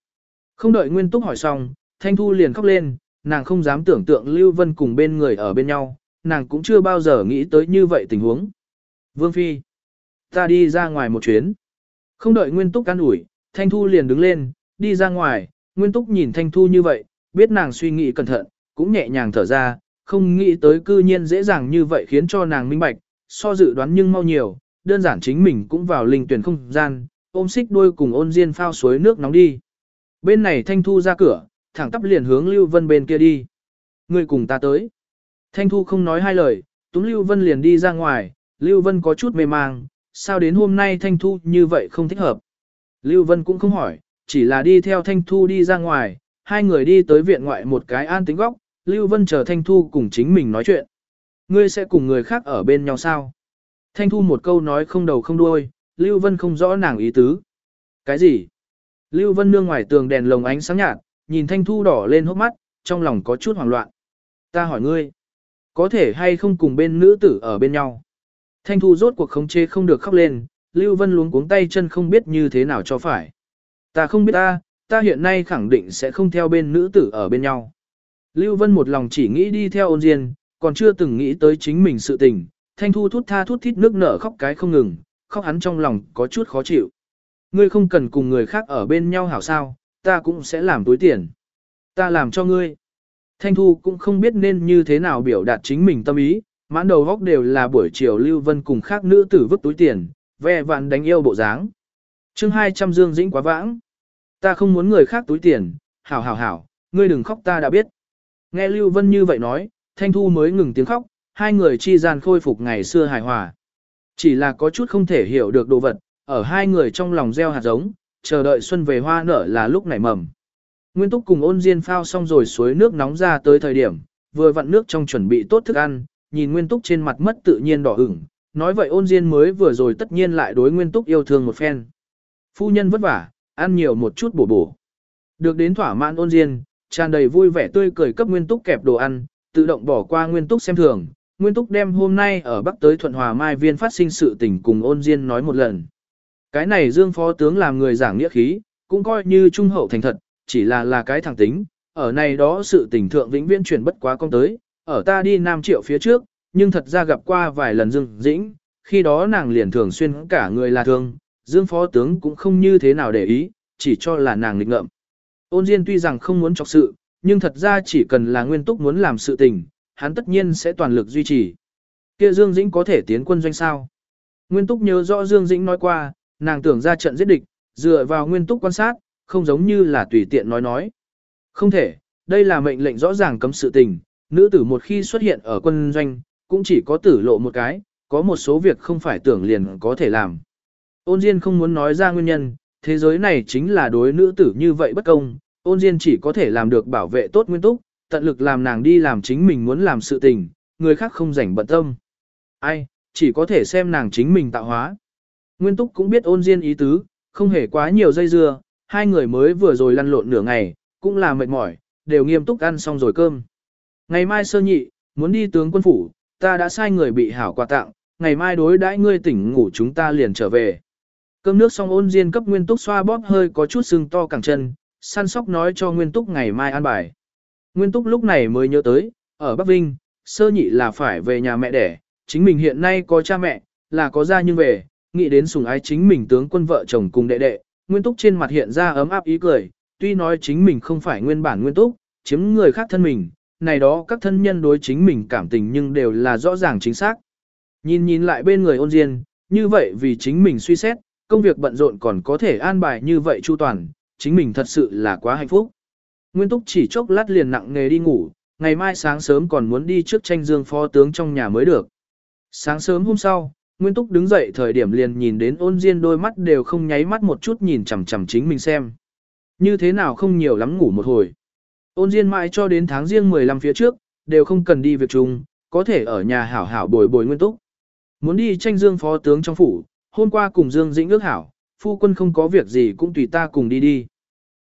Không đợi Nguyên Túc hỏi xong, Thanh Thu liền khóc lên, nàng không dám tưởng tượng Lưu Vân cùng bên người ở bên nhau, nàng cũng chưa bao giờ nghĩ tới như vậy tình huống. Vương Phi, ta đi ra ngoài một chuyến. Không đợi Nguyên Túc can ủi, Thanh Thu liền đứng lên, đi ra ngoài, Nguyên Túc nhìn Thanh Thu như vậy, biết nàng suy nghĩ cẩn thận, cũng nhẹ nhàng thở ra, không nghĩ tới cư nhiên dễ dàng như vậy khiến cho nàng minh bạch, so dự đoán nhưng mau nhiều, đơn giản chính mình cũng vào linh tuyển không gian, ôm xích đuôi cùng ôn diên phao suối nước nóng đi. Bên này Thanh Thu ra cửa, thẳng tắp liền hướng Lưu Vân bên kia đi. Người cùng ta tới. Thanh Thu không nói hai lời, túm Lưu Vân liền đi ra ngoài, Lưu Vân có chút mê mang, sao đến hôm nay Thanh Thu như vậy không thích hợp. Lưu Vân cũng không hỏi, chỉ là đi theo Thanh Thu đi ra ngoài, hai người đi tới viện ngoại một cái an tính góc, Lưu Vân chờ Thanh Thu cùng chính mình nói chuyện. Ngươi sẽ cùng người khác ở bên nhau sao? Thanh Thu một câu nói không đầu không đuôi, Lưu Vân không rõ nàng ý tứ. Cái gì? Lưu Vân nương ngoài tường đèn lồng ánh sáng nhạt, nhìn Thanh Thu đỏ lên hốc mắt, trong lòng có chút hoảng loạn. Ta hỏi ngươi, có thể hay không cùng bên nữ tử ở bên nhau? Thanh Thu rốt cuộc khống chế không được khóc lên, Lưu Vân luống cuống tay chân không biết như thế nào cho phải. Ta không biết ta, ta hiện nay khẳng định sẽ không theo bên nữ tử ở bên nhau. Lưu Vân một lòng chỉ nghĩ đi theo ôn diên, còn chưa từng nghĩ tới chính mình sự tình. Thanh Thu thút tha thút thít nước nở khóc cái không ngừng, khóc hắn trong lòng có chút khó chịu. Ngươi không cần cùng người khác ở bên nhau hảo sao, ta cũng sẽ làm túi tiền. Ta làm cho ngươi. Thanh Thu cũng không biết nên như thế nào biểu đạt chính mình tâm ý, mãn đầu góc đều là buổi chiều Lưu Vân cùng khác nữ tử vứt túi tiền, ve vạn đánh yêu bộ dáng chương 200 dương dĩnh quá vãng. Ta không muốn người khác túi tiền, hảo hảo hảo, ngươi đừng khóc ta đã biết. Nghe Lưu Vân như vậy nói, Thanh Thu mới ngừng tiếng khóc, hai người chi gian khôi phục ngày xưa hài hòa. Chỉ là có chút không thể hiểu được đồ vật, ở hai người trong lòng gieo hạt giống, chờ đợi xuân về hoa nở là lúc nảy mầm. Nguyên Túc cùng ôn diên phao xong rồi suối nước nóng ra tới thời điểm, vừa vặn nước trong chuẩn bị tốt thức ăn, nhìn Nguyên Túc trên mặt mất tự nhiên đỏ ửng, nói vậy ôn diên mới vừa rồi tất nhiên lại đối Nguyên Túc yêu thương một phen. Phu nhân vất vả, ăn nhiều một chút bổ bổ. Được đến thỏa mãn ôn diên, tràn đầy vui vẻ tươi cười cấp Nguyên Túc kẹp đồ ăn, tự động bỏ qua Nguyên Túc xem thường. Nguyên Túc đem hôm nay ở Bắc tới Thuận Hòa Mai Viên phát sinh sự tình cùng ôn diên nói một lần. Cái này Dương Phó Tướng làm người giảng nghĩa khí, cũng coi như trung hậu thành thật, chỉ là là cái thẳng tính, ở này đó sự tình thượng vĩnh viễn chuyển bất quá công tới, ở ta đi Nam Triệu phía trước, nhưng thật ra gặp qua vài lần Dương Dĩnh, khi đó nàng liền thường xuyên cả người là thương, Dương Phó Tướng cũng không như thế nào để ý, chỉ cho là nàng nghịch ngợm. Ôn Diên tuy rằng không muốn chọc sự, nhưng thật ra chỉ cần là Nguyên Túc muốn làm sự tình, hắn tất nhiên sẽ toàn lực duy trì. Kia Dương Dĩnh có thể tiến quân doanh sao? Nguyên Túc nhớ rõ Dương Dĩnh nói qua, nàng tưởng ra trận giết địch, dựa vào Nguyên Túc quan sát, không giống như là tùy tiện nói nói. Không thể, đây là mệnh lệnh rõ ràng cấm sự tình, nữ tử một khi xuất hiện ở quân doanh, cũng chỉ có tử lộ một cái, có một số việc không phải tưởng liền có thể làm. Ôn Diên không muốn nói ra nguyên nhân, thế giới này chính là đối nữ tử như vậy bất công, ôn Diên chỉ có thể làm được bảo vệ tốt nguyên túc, tận lực làm nàng đi làm chính mình muốn làm sự tình, người khác không rảnh bận tâm. Ai, chỉ có thể xem nàng chính mình tạo hóa. Nguyên túc cũng biết ôn Diên ý tứ, không hề quá nhiều dây dưa, hai người mới vừa rồi lăn lộn nửa ngày, cũng là mệt mỏi, đều nghiêm túc ăn xong rồi cơm. Ngày mai sơ nhị, muốn đi tướng quân phủ, ta đã sai người bị hảo quà tặng, ngày mai đối đãi ngươi tỉnh ngủ chúng ta liền trở về. Cơm nước xong ôn diên cấp nguyên túc xoa bóp hơi có chút sưng to cẳng chân, săn sóc nói cho nguyên túc ngày mai ăn bài. Nguyên túc lúc này mới nhớ tới, ở Bắc Vinh, sơ nhị là phải về nhà mẹ đẻ, chính mình hiện nay có cha mẹ, là có gia nhưng về, nghĩ đến sùng ái chính mình tướng quân vợ chồng cùng đệ đệ, nguyên túc trên mặt hiện ra ấm áp ý cười, tuy nói chính mình không phải nguyên bản nguyên túc, chiếm người khác thân mình, này đó các thân nhân đối chính mình cảm tình nhưng đều là rõ ràng chính xác. Nhìn nhìn lại bên người ôn diên, như vậy vì chính mình suy xét, công việc bận rộn còn có thể an bài như vậy chu toàn, chính mình thật sự là quá hạnh phúc. Nguyên Túc chỉ chốc lát liền nặng nghề đi ngủ, ngày mai sáng sớm còn muốn đi trước tranh dương phó tướng trong nhà mới được. Sáng sớm hôm sau, Nguyên Túc đứng dậy thời điểm liền nhìn đến ôn diên đôi mắt đều không nháy mắt một chút nhìn chằm chằm chính mình xem. Như thế nào không nhiều lắm ngủ một hồi. Ôn diên mãi cho đến tháng riêng 15 phía trước, đều không cần đi việc chung, có thể ở nhà hảo hảo bồi bồi Nguyên Túc. Muốn đi tranh dương phó tướng trong phủ, hôm qua cùng Dương Dĩnh ước hảo, phu quân không có việc gì cũng tùy ta cùng đi đi.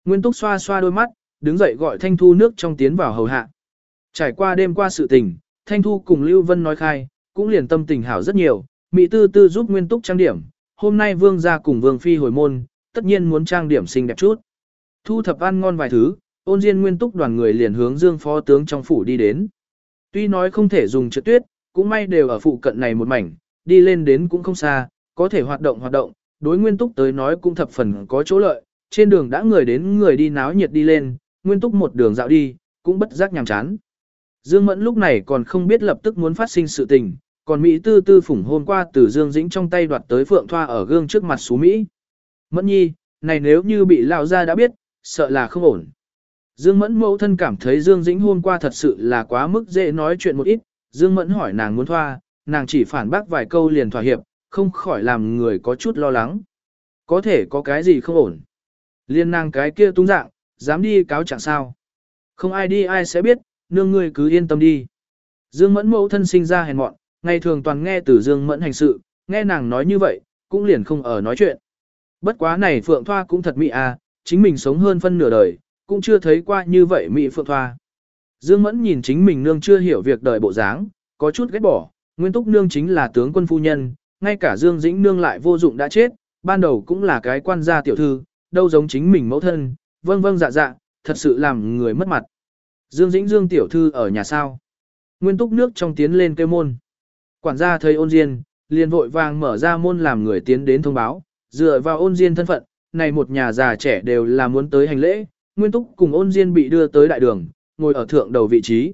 Nguyên Túc xoa xoa đôi mắt, đứng dậy gọi Thanh Thu nước trong tiến vào hầu hạ. Trải qua đêm qua sự tình, Thanh Thu cùng Lưu Vân nói khai, cũng liền tâm tình hảo rất nhiều, Mỹ tư tư giúp Nguyên Túc trang điểm, hôm nay Vương gia cùng Vương Phi hồi môn, tất nhiên muốn trang điểm xinh đẹp chút. Thu thập ăn ngon vài thứ, ôn diên Nguyên Túc đoàn người liền hướng Dương Phó tướng trong phủ đi đến. Tuy nói không thể dùng trượt tuyết, cũng may đều ở phụ cận này một mảnh, đi lên đến cũng không xa, có thể hoạt động hoạt động, đối nguyên túc tới nói cũng thập phần có chỗ lợi, trên đường đã người đến người đi náo nhiệt đi lên, nguyên túc một đường dạo đi, cũng bất giác nhàm chán. Dương Mẫn lúc này còn không biết lập tức muốn phát sinh sự tình, còn Mỹ tư tư phủng hôm qua từ Dương Dĩnh trong tay đoạt tới Phượng Thoa ở gương trước mặt xú Mỹ. Mẫn nhi, này nếu như bị lão ra đã biết, sợ là không ổn. Dương Mẫn mẫu thân cảm thấy Dương Dĩnh hôm qua thật sự là quá mức dễ nói chuyện một ít, Dương Mẫn hỏi nàng muốn thoa, nàng chỉ phản bác vài câu liền thỏa hiệp, không khỏi làm người có chút lo lắng. Có thể có cái gì không ổn. Liên nàng cái kia tung dạng, dám đi cáo trạng sao. Không ai đi ai sẽ biết, nương ngươi cứ yên tâm đi. Dương Mẫn mẫu thân sinh ra hèn mọn, ngày thường toàn nghe từ Dương Mẫn hành sự, nghe nàng nói như vậy, cũng liền không ở nói chuyện. Bất quá này Phượng Thoa cũng thật mỹ à, chính mình sống hơn phân nửa đời, cũng chưa thấy qua như vậy mỹ Phượng Thoa. Dương Mẫn nhìn chính mình nương chưa hiểu việc đời bộ dáng, có chút ghét bỏ, Nguyên Túc nương chính là tướng quân phu nhân, ngay cả Dương Dĩnh Nương lại vô dụng đã chết, ban đầu cũng là cái quan gia tiểu thư, đâu giống chính mình mẫu thân, vâng vâng dạ dạ, thật sự làm người mất mặt. Dương Dĩnh Dương tiểu thư ở nhà sao? Nguyên túc nước trong tiến lên kêu môn. Quản gia thấy ôn diên, liền vội vàng mở ra môn làm người tiến đến thông báo, dựa vào ôn diên thân phận, này một nhà già trẻ đều là muốn tới hành lễ, Nguyên túc cùng ôn diên bị đưa tới đại đường, ngồi ở thượng đầu vị trí.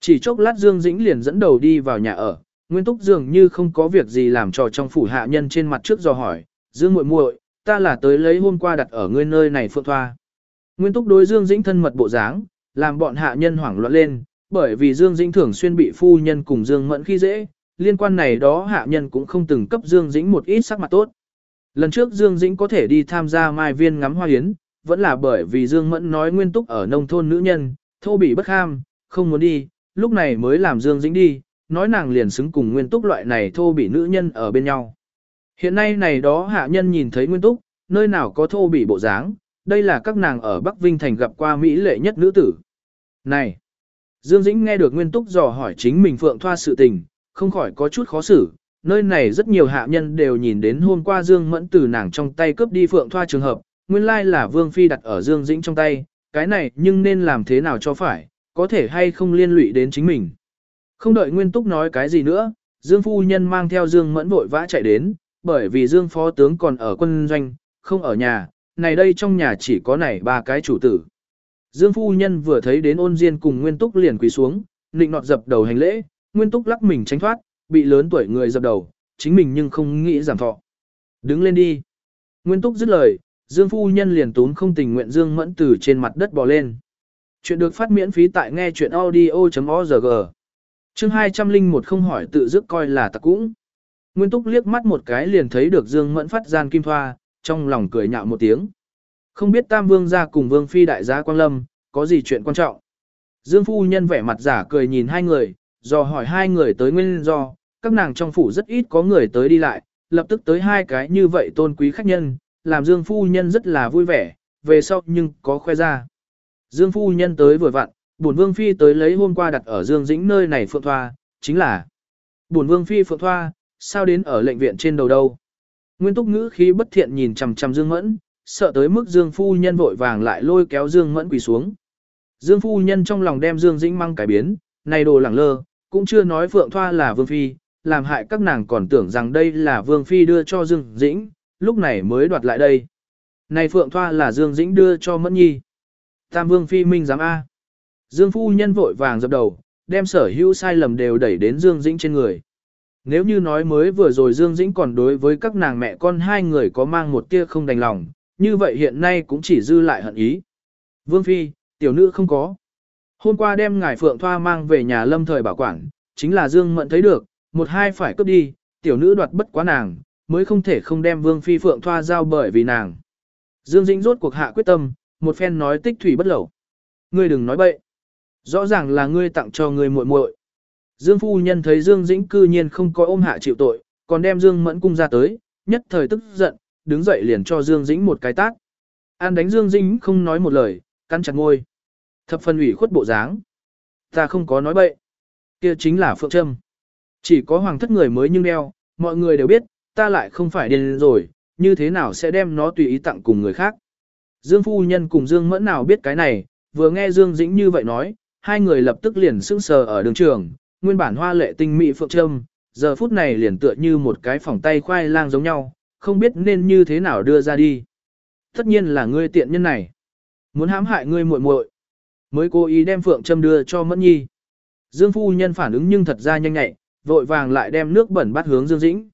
Chỉ chốc lát Dương Dĩnh liền dẫn đầu đi vào nhà ở, Nguyên Túc dường như không có việc gì làm trò trong phủ hạ nhân trên mặt trước do hỏi, Dương muội muội, ta là tới lấy hôm qua đặt ở ngươi nơi này phượng thoa. Nguyên Túc đối Dương Dĩnh thân mật bộ dáng, làm bọn hạ nhân hoảng loạn lên, bởi vì Dương Dĩnh thường xuyên bị phu nhân cùng Dương Mẫn khi dễ, liên quan này đó hạ nhân cũng không từng cấp Dương Dĩnh một ít sắc mặt tốt. Lần trước Dương Dĩnh có thể đi tham gia mai viên ngắm hoa yến, vẫn là bởi vì Dương Mẫn nói Nguyên Túc ở nông thôn nữ nhân, thô bỉ bất ham, không muốn đi, lúc này mới làm Dương Dĩnh đi, nói nàng liền xứng cùng nguyên túc loại này thô bị nữ nhân ở bên nhau. Hiện nay này đó hạ nhân nhìn thấy nguyên túc, nơi nào có thô bị bộ dáng, đây là các nàng ở Bắc Vinh Thành gặp qua Mỹ lệ nhất nữ tử. Này! Dương Dĩnh nghe được nguyên túc dò hỏi chính mình phượng thoa sự tình, không khỏi có chút khó xử, nơi này rất nhiều hạ nhân đều nhìn đến hôm qua Dương Mẫn từ nàng trong tay cướp đi phượng thoa trường hợp, nguyên lai là Vương Phi đặt ở Dương Dĩnh trong tay, cái này nhưng nên làm thế nào cho phải, có thể hay không liên lụy đến chính mình. Không đợi Nguyên Túc nói cái gì nữa, Dương Phu Nhân mang theo Dương Mẫn vội vã chạy đến, bởi vì Dương Phó Tướng còn ở quân doanh, không ở nhà, này đây trong nhà chỉ có này ba cái chủ tử. Dương phu nhân vừa thấy đến ôn diên cùng Nguyên Túc liền quỳ xuống, nịnh nọt dập đầu hành lễ, Nguyên Túc lắc mình tránh thoát, bị lớn tuổi người dập đầu, chính mình nhưng không nghĩ giảm thọ. Đứng lên đi. Nguyên Túc dứt lời, Dương phu nhân liền tún không tình nguyện Dương mẫn từ trên mặt đất bò lên. Chuyện được phát miễn phí tại nghe chuyện audio.org. Chương 201 không hỏi tự dứt coi là tặc cũng. Nguyên Túc liếc mắt một cái liền thấy được Dương mẫn phát gian kim thoa, trong lòng cười nhạo một tiếng. Không biết Tam Vương ra cùng Vương Phi đại gia Quang Lâm, có gì chuyện quan trọng. Dương phu nhân vẻ mặt giả cười nhìn hai người, dò hỏi hai người tới nguyên do, các nàng trong phủ rất ít có người tới đi lại, lập tức tới hai cái như vậy tôn quý khách nhân, làm Dương phu nhân rất là vui vẻ, về sau nhưng có khoe ra. Dương phu nhân tới vừa vặn, bổn vương phi tới lấy hôm qua đặt ở Dương Dĩnh nơi này phượng thoa, chính là bổn vương phi phượng thoa, sao đến ở lệnh viện trên đầu đâu. Nguyên túc ngữ khí bất thiện nhìn chằm chằm Dương Mẫn, sợ tới mức Dương phu nhân vội vàng lại lôi kéo Dương Mẫn quỳ xuống. Dương phu nhân trong lòng đem Dương Dĩnh mang cải biến, này đồ lẳng lơ, cũng chưa nói Phượng Thoa là Vương Phi, làm hại các nàng còn tưởng rằng đây là Vương Phi đưa cho Dương Dĩnh, lúc này mới đoạt lại đây. Này Phượng Thoa là Dương Dĩnh đưa cho Mẫn Nhi. Tam Vương Phi minh giám A. Dương phu nhân vội vàng dập đầu, đem sở hữu sai lầm đều đẩy đến Dương Dĩnh trên người. Nếu như nói mới vừa rồi Dương Dĩnh còn đối với các nàng mẹ con hai người có mang một tia không đành lòng, như vậy hiện nay cũng chỉ dư lại hận ý. Vương Phi, tiểu nữ không có. Hôm qua đem ngài Phượng Thoa mang về nhà lâm thời bảo quản, chính là Dương Mận thấy được, một hai phải cướp đi, tiểu nữ đoạt bất quá nàng, mới không thể không đem Vương Phi Phượng Thoa giao bởi vì nàng. Dương Dĩnh rốt cuộc hạ quyết tâm, một phen nói tích thủy bất lẩu. Ngươi đừng nói bậy. Rõ ràng là ngươi tặng cho ngươi muội muội. Dương phu nhân thấy Dương Dĩnh cư nhiên không có ôm hạ chịu tội, còn đem Dương Mẫn cung ra tới, nhất thời tức giận, đứng dậy liền cho Dương Dĩnh một cái tát. An đánh Dương Dĩnh không nói một lời, cắn chặt ngôi. Thập phần ủy khuất bộ dáng. Ta không có nói bậy. Kia chính là Phượng Trâm. Chỉ có hoàng thất người mới nhưng đeo, mọi người đều biết, ta lại không phải điên rồi, như thế nào sẽ đem nó tùy ý tặng cùng người khác. Dương phu nhân cùng Dương Mẫn nào biết cái này, vừa nghe Dương Dĩnh như vậy nói, hai người lập tức liền sững sờ ở đường trường, nguyên bản hoa lệ tinh mỹ Phượng Trâm, giờ phút này liền tựa như một cái phòng tay khoai lang giống nhau, không biết nên như thế nào đưa ra đi. Tất nhiên là ngươi tiện nhân này. Muốn hãm hại ngươi muội muội, mới cố ý đem phượng trâm đưa cho Mẫn Nhi. Dương phu nhân phản ứng nhưng thật ra nhanh nhạy, vội vàng lại đem nước bẩn bắt hướng Dương Dĩnh.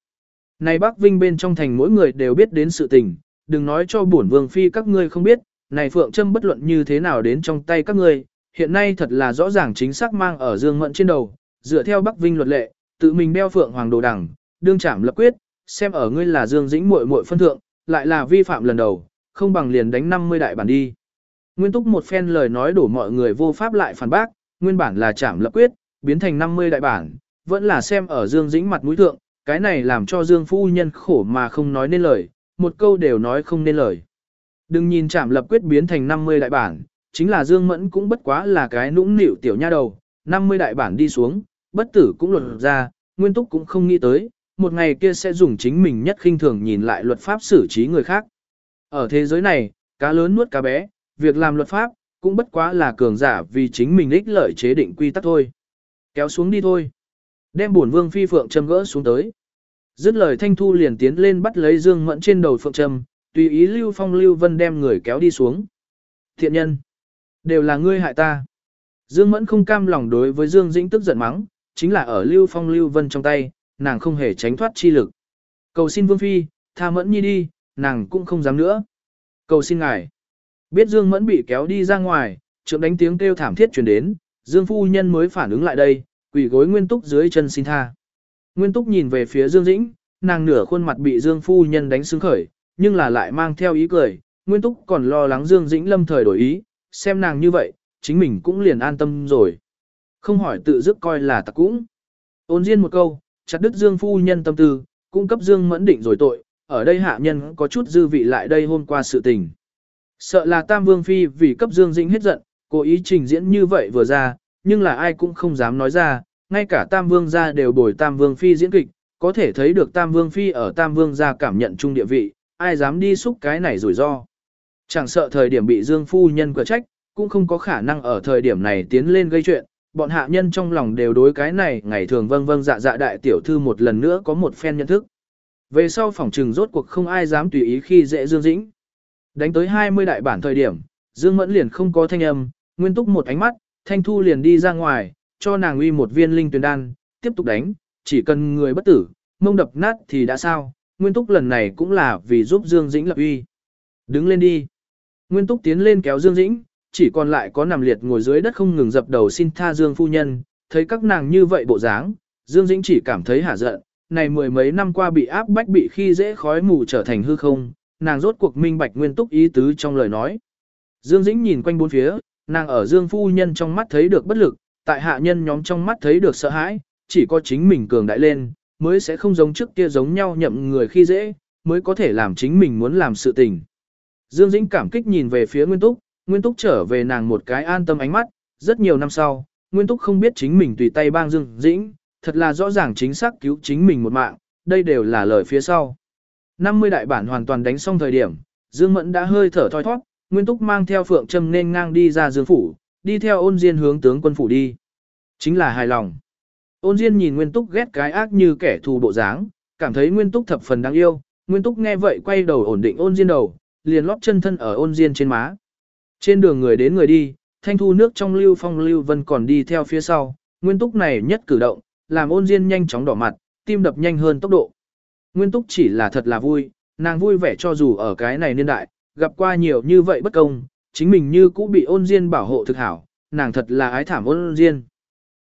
Này Bắc Vinh bên trong thành mỗi người đều biết đến sự tình, đừng nói cho bổn vương phi các ngươi không biết, này phượng trâm bất luận như thế nào đến trong tay các ngươi, hiện nay thật là rõ ràng chính xác mang ở Dương Mẫn trên đầu, dựa theo Bắc Vinh luật lệ, tự mình đeo phượng hoàng đồ đẳng, đương trảm lập quyết, xem ở ngươi là Dương Dĩnh muội muội phân thượng, lại là vi phạm lần đầu, không bằng liền đánh 50 đại bản đi. Nguyên túc một phen lời nói đổ mọi người vô pháp lại phản bác, nguyên bản là trảm lập quyết, biến thành 50 đại bản, vẫn là xem ở Dương Dĩnh mặt mũi thượng, cái này làm cho Dương phu nhân khổ mà không nói nên lời, một câu đều nói không nên lời. Đừng nhìn trảm lập quyết biến thành 50 đại bản, chính là Dương Mẫn cũng bất quá là cái nũng nịu tiểu nha đầu, 50 đại bản đi xuống, bất tử cũng luận ra, nguyên túc cũng không nghĩ tới, một ngày kia sẽ dùng chính mình nhất khinh thường nhìn lại luật pháp xử trí người khác. Ở thế giới này, cá lớn nuốt cá bé, việc làm luật pháp, cũng bất quá là cường giả vì chính mình ích lợi chế định quy tắc thôi. Kéo xuống đi thôi. Đem bổn vương phi phượng châm gỡ xuống tới. Dứt lời thanh thu liền tiến lên bắt lấy dương mẫn trên đầu phượng trầm, tùy ý lưu phong lưu vân đem người kéo đi xuống. Thiện nhân. Đều là ngươi hại ta. Dương mẫn không cam lòng đối với dương dĩnh tức giận mắng, chính là ở lưu phong lưu vân trong tay, nàng không hề tránh thoát chi lực. Cầu xin vương phi, tha mẫn nhi đi, nàng cũng không dám nữa. Cầu xin ngài. Biết Dương Mẫn bị kéo đi ra ngoài, trượng đánh tiếng kêu thảm thiết truyền đến, Dương phu nhân mới phản ứng lại đây, quỳ gối Nguyên Túc dưới chân xin tha. Nguyên Túc nhìn về phía Dương Dĩnh, nàng nửa khuôn mặt bị Dương phu nhân đánh sưng khởi, nhưng là lại mang theo ý cười, Nguyên Túc còn lo lắng Dương Dĩnh lâm thời đổi ý, xem nàng như vậy, chính mình cũng liền an tâm rồi. Không hỏi tự dứt coi là tặc cũng. Ôn Diên một câu, chặt đứt Dương phu nhân tâm tư, cung cấp Dương mẫn định rồi tội, ở đây hạ nhân có chút dư vị lại đây hôm qua sự tình. Sợ là Tam Vương Phi vì cấp Dương Dĩnh hết giận, cố ý trình diễn như vậy vừa ra, nhưng là ai cũng không dám nói ra, ngay cả Tam Vương gia đều bồi Tam Vương Phi diễn kịch, có thể thấy được Tam Vương Phi ở Tam Vương gia cảm nhận chung địa vị, ai dám đi xúc cái này rủi ro. Chẳng sợ thời điểm bị Dương Phu Nhân quả trách, cũng không có khả năng ở thời điểm này tiến lên gây chuyện, bọn hạ nhân trong lòng đều đối cái này ngày thường vâng vâng dạ dạ đại tiểu thư một lần nữa có một phen nhận thức. Về sau phòng trừng rốt cuộc không ai dám tùy ý khi dễ Dương Dĩnh. Đánh tới 20 đại bản thời điểm, Dương Mẫn liền không có thanh âm, Nguyên túc một ánh mắt, thanh thu liền đi ra ngoài, cho nàng uy một viên linh tuyển đan, tiếp tục đánh, chỉ cần người bất tử, mông đập nát thì đã sao, Nguyên túc lần này cũng là vì giúp Dương Dĩnh lập uy. Đứng lên đi. Nguyên túc tiến lên kéo Dương Dĩnh, chỉ còn lại có nằm liệt ngồi dưới đất không ngừng dập đầu xin tha Dương phu nhân, thấy các nàng như vậy bộ dáng, Dương Dĩnh chỉ cảm thấy hả giận, này mười mấy năm qua bị áp bách bị khi dễ khói mù trở thành hư không, nàng rốt cuộc minh bạch nguyên túc ý tứ trong lời nói. Dương Dĩnh nhìn quanh bốn phía, nàng ở Dương phu nhân trong mắt thấy được bất lực, tại hạ nhân nhóm trong mắt thấy được sợ hãi, chỉ có chính mình cường đại lên, mới sẽ không giống trước kia giống nhau nhậm người khi dễ, mới có thể làm chính mình muốn làm sự tình. Dương Dĩnh cảm kích nhìn về phía Nguyên Túc, Nguyên Túc trở về nàng một cái an tâm ánh mắt, rất nhiều năm sau, Nguyên Túc không biết chính mình tùy tay bang Dương Dĩnh, thật là rõ ràng chính xác cứu chính mình một mạng, đây đều là lời phía sau. 50 đại bản hoàn toàn đánh xong thời điểm, Dương Mẫn đã hơi thở thoi thoát, Nguyên Túc mang theo Phượng Trâm nên ngang đi ra Dương phủ, đi theo ôn diên hướng tướng quân phủ đi. Chính là hài lòng. Ôn diên nhìn Nguyên Túc ghét cái ác như kẻ thù bộ dáng, cảm thấy Nguyên Túc thập phần đáng yêu, Nguyên Túc nghe vậy quay đầu ổn định ôn diên đầu, liền lóp chân thân ở ôn diên trên má. Trên đường người đến người đi, thanh thu nước trong lưu phong lưu vân còn đi theo phía sau, Nguyên Túc này nhất cử động, làm ôn diên nhanh chóng đỏ mặt, tim đập nhanh hơn tốc độ. Nguyên túc chỉ là thật là vui, nàng vui vẻ cho dù ở cái này niên đại, gặp qua nhiều như vậy bất công, chính mình như cũ bị ôn diên bảo hộ thực hảo, nàng thật là ái thảm ôn diên.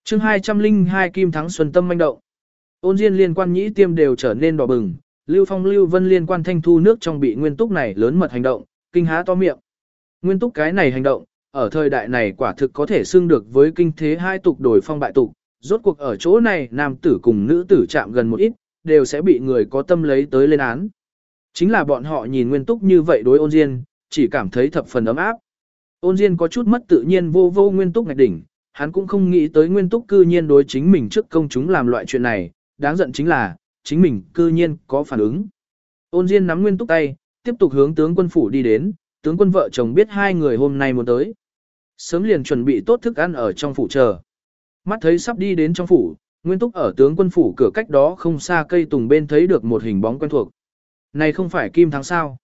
chương 202 Kim Thắng Xuân Tâm manh động. Ôn diên liên quan nhĩ tiêm đều trở nên đỏ bừng, Lưu Phong Lưu Vân liên quan thanh thu nước trong bị nguyên túc này lớn mật hành động, kinh há to miệng. Nguyên túc cái này hành động, ở thời đại này quả thực có thể xưng được với kinh thế hai tục đổi phong bại tục, rốt cuộc ở chỗ này nam tử cùng nữ tử chạm gần một ít, đều sẽ bị người có tâm lấy tới lên án. Chính là bọn họ nhìn nguyên túc như vậy đối ôn diên, chỉ cảm thấy thập phần ấm áp. Ôn diên có chút mất tự nhiên vô vô nguyên túc ngạch đỉnh, hắn cũng không nghĩ tới nguyên túc cư nhiên đối chính mình trước công chúng làm loại chuyện này, đáng giận chính là, chính mình cư nhiên có phản ứng. Ôn diên nắm nguyên túc tay, tiếp tục hướng tướng quân phủ đi đến, tướng quân vợ chồng biết hai người hôm nay muốn tới. Sớm liền chuẩn bị tốt thức ăn ở trong phủ chờ. Mắt thấy sắp đi đến trong phủ, Nguyên Túc ở tướng quân phủ cửa cách đó không xa cây tùng bên thấy được một hình bóng quen thuộc. Này không phải Kim Thắng sao?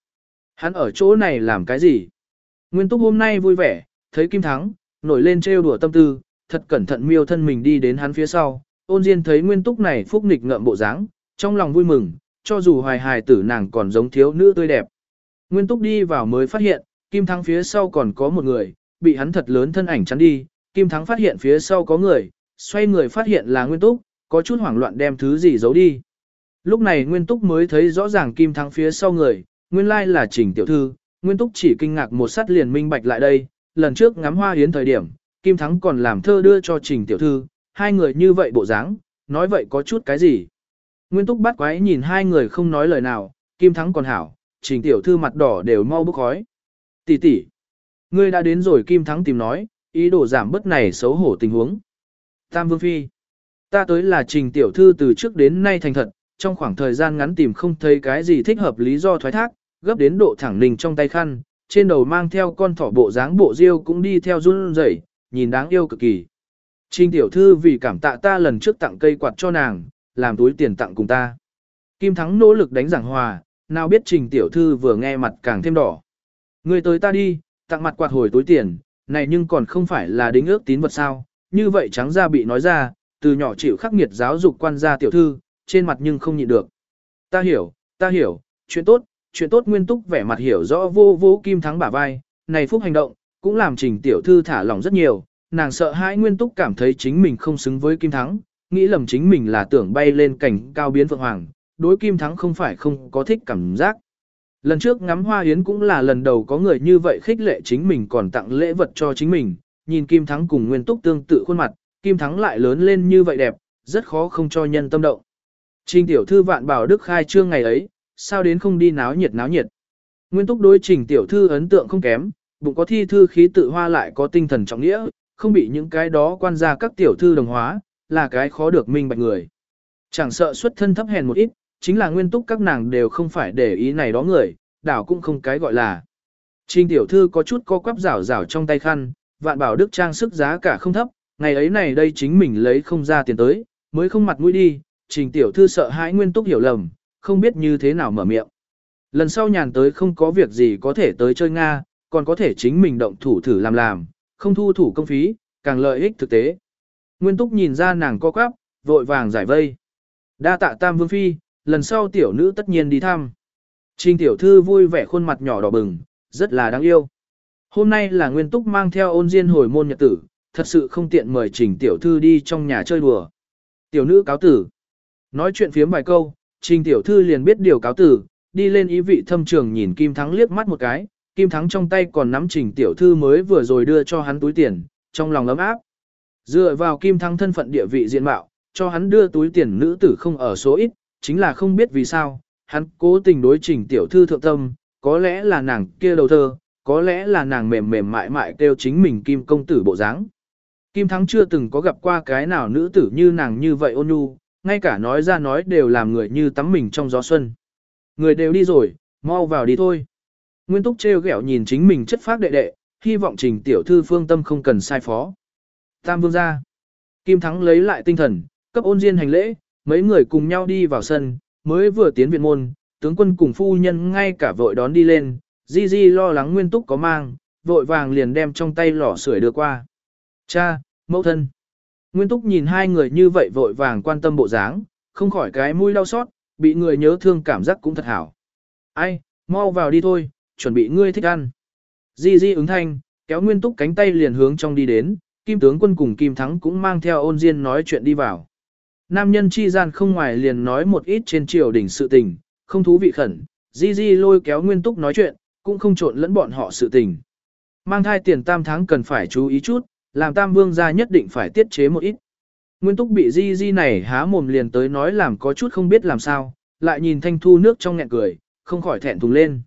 Hắn ở chỗ này làm cái gì? Nguyên Túc hôm nay vui vẻ, thấy Kim Thắng, nổi lên trêu đùa tâm tư, thật cẩn thận miêu thân mình đi đến hắn phía sau. Ôn Diên thấy Nguyên Túc này phúc nghịch ngợm bộ dáng, trong lòng vui mừng, cho dù hoài hài tử nàng còn giống thiếu nữ tươi đẹp. Nguyên Túc đi vào mới phát hiện, Kim Thắng phía sau còn có một người, bị hắn thật lớn thân ảnh chắn đi, Kim Thắng phát hiện phía sau có người, xoay người phát hiện là Nguyên Túc, có chút hoảng loạn đem thứ gì giấu đi. Lúc này Nguyên Túc mới thấy rõ ràng Kim Thắng phía sau người, nguyên lai là Trình Tiểu Thư, Nguyên Túc chỉ kinh ngạc một sát liền minh bạch lại đây, lần trước ngắm hoa hiến thời điểm, Kim Thắng còn làm thơ đưa cho Trình Tiểu Thư, hai người như vậy bộ dáng, nói vậy có chút cái gì. Nguyên Túc bắt quái nhìn hai người không nói lời nào, Kim Thắng còn hảo, Trình Tiểu Thư mặt đỏ đều mau bốc khói. Tỷ tỷ, ngươi đã đến rồi Kim Thắng tìm nói, ý đồ giảm bớt này xấu hổ tình huống. Tam Vương Phi Ta tới là trình tiểu thư từ trước đến nay thành thật, trong khoảng thời gian ngắn tìm không thấy cái gì thích hợp lý do thoái thác, gấp đến độ thẳng nình trong tay khăn, trên đầu mang theo con thỏ bộ dáng bộ diêu cũng đi theo run rẩy, nhìn đáng yêu cực kỳ. Trình tiểu thư vì cảm tạ ta lần trước tặng cây quạt cho nàng, làm túi tiền tặng cùng ta. Kim Thắng nỗ lực đánh giảng hòa, nào biết trình tiểu thư vừa nghe mặt càng thêm đỏ. Người tới ta đi, tặng mặt quạt hồi túi tiền, này nhưng còn không phải là đính ước tín vật sao, như vậy trắng ra bị nói ra, từ nhỏ chịu khắc nghiệt giáo dục quan gia tiểu thư, trên mặt nhưng không nhịn được. Ta hiểu, ta hiểu, chuyện tốt, chuyện tốt nguyên túc vẻ mặt hiểu rõ vô vô kim thắng bả vai, này phúc hành động, cũng làm trình tiểu thư thả lỏng rất nhiều, nàng sợ hãi nguyên túc cảm thấy chính mình không xứng với kim thắng, nghĩ lầm chính mình là tưởng bay lên cảnh cao biến phượng hoàng, đối kim thắng không phải không có thích cảm giác. Lần trước ngắm hoa hiến cũng là lần đầu có người như vậy khích lệ chính mình còn tặng lễ vật cho chính mình, nhìn Kim Thắng cùng Nguyên Túc tương tự khuôn mặt, Kim Thắng lại lớn lên như vậy đẹp, rất khó không cho nhân tâm động. Trình tiểu thư vạn bảo đức khai trương ngày ấy, sao đến không đi náo nhiệt náo nhiệt. Nguyên Túc đối trình tiểu thư ấn tượng không kém, bụng có thi thư khí tự hoa lại có tinh thần trọng nghĩa, không bị những cái đó quan ra các tiểu thư đồng hóa, là cái khó được minh bạch người. Chẳng sợ xuất thân thấp hèn một ít, chính là nguyên túc các nàng đều không phải để ý này đó người, đảo cũng không cái gọi là. Trình tiểu thư có chút co quắp rảo rảo trong tay khăn, vạn bảo đức trang sức giá cả không thấp, ngày ấy này đây chính mình lấy không ra tiền tới, mới không mặt mũi đi, trình tiểu thư sợ hãi nguyên túc hiểu lầm, không biết như thế nào mở miệng. Lần sau nhàn tới không có việc gì có thể tới chơi Nga, còn có thể chính mình động thủ thử làm làm, không thu thủ công phí, càng lợi ích thực tế. Nguyên Túc nhìn ra nàng co quắp, vội vàng giải vây. Đa tạ Tam Vương Phi, lần sau tiểu nữ tất nhiên đi thăm. Trình tiểu thư vui vẻ khuôn mặt nhỏ đỏ bừng, rất là đáng yêu. Hôm nay là Nguyên Túc mang theo ôn diên hồi môn nhật tử, thật sự không tiện mời Trình tiểu thư đi trong nhà chơi đùa. Tiểu nữ cáo tử. Nói chuyện phiếm vài câu, Trình tiểu thư liền biết điều cáo tử, đi lên ý vị thâm trường nhìn Kim Thắng liếc mắt một cái, Kim Thắng trong tay còn nắm Trình tiểu thư mới vừa rồi đưa cho hắn túi tiền, trong lòng ấm áp. Dựa vào Kim Thắng thân phận địa vị diện mạo, cho hắn đưa túi tiền nữ tử không ở số ít, chính là không biết vì sao, hắn cố tình đối Trình tiểu thư thượng tâm, có lẽ là nàng kia đầu thơ, có lẽ là nàng mềm mềm mại mại kêu chính mình Kim công tử bộ dáng. Kim Thắng chưa từng có gặp qua cái nào nữ tử như nàng như vậy ôn nhu, ngay cả nói ra nói đều làm người như tắm mình trong gió xuân. Người đều đi rồi, mau vào đi thôi. Nguyên Túc trêu ghẹo nhìn chính mình chất phác đệ đệ, hy vọng trình tiểu thư phương tâm không cần sai phó. Tam vương gia Kim Thắng lấy lại tinh thần, cấp ôn diên hành lễ, mấy người cùng nhau đi vào sân, mới vừa tiến viện môn, tướng quân cùng phu nhân ngay cả vội đón đi lên, Di Di lo lắng Nguyên Túc có mang, vội vàng liền đem trong tay lò sưởi đưa qua. Cha, mẫu thân. Nguyên Túc nhìn hai người như vậy vội vàng quan tâm bộ dáng, không khỏi cái mũi đau xót, bị người nhớ thương cảm giác cũng thật hảo. Ai, mau vào đi thôi, chuẩn bị ngươi thích ăn. Di Di ứng thanh, kéo Nguyên Túc cánh tay liền hướng trong đi đến, Kim tướng quân cùng Kim Thắng cũng mang theo ôn diên nói chuyện đi vào. Nam nhân chi gian không ngoài liền nói một ít trên triều đỉnh sự tình, không thú vị khẩn, Di Di lôi kéo Nguyên Túc nói chuyện, cũng không trộn lẫn bọn họ sự tình. Mang thai tiền tam tháng cần phải chú ý chút, làm tam vương gia nhất định phải tiết chế một ít. Nguyên túc bị di di này há mồm liền tới nói làm có chút không biết làm sao, lại nhìn thanh thu nước trong nghẹn cười, không khỏi thẹn thùng lên.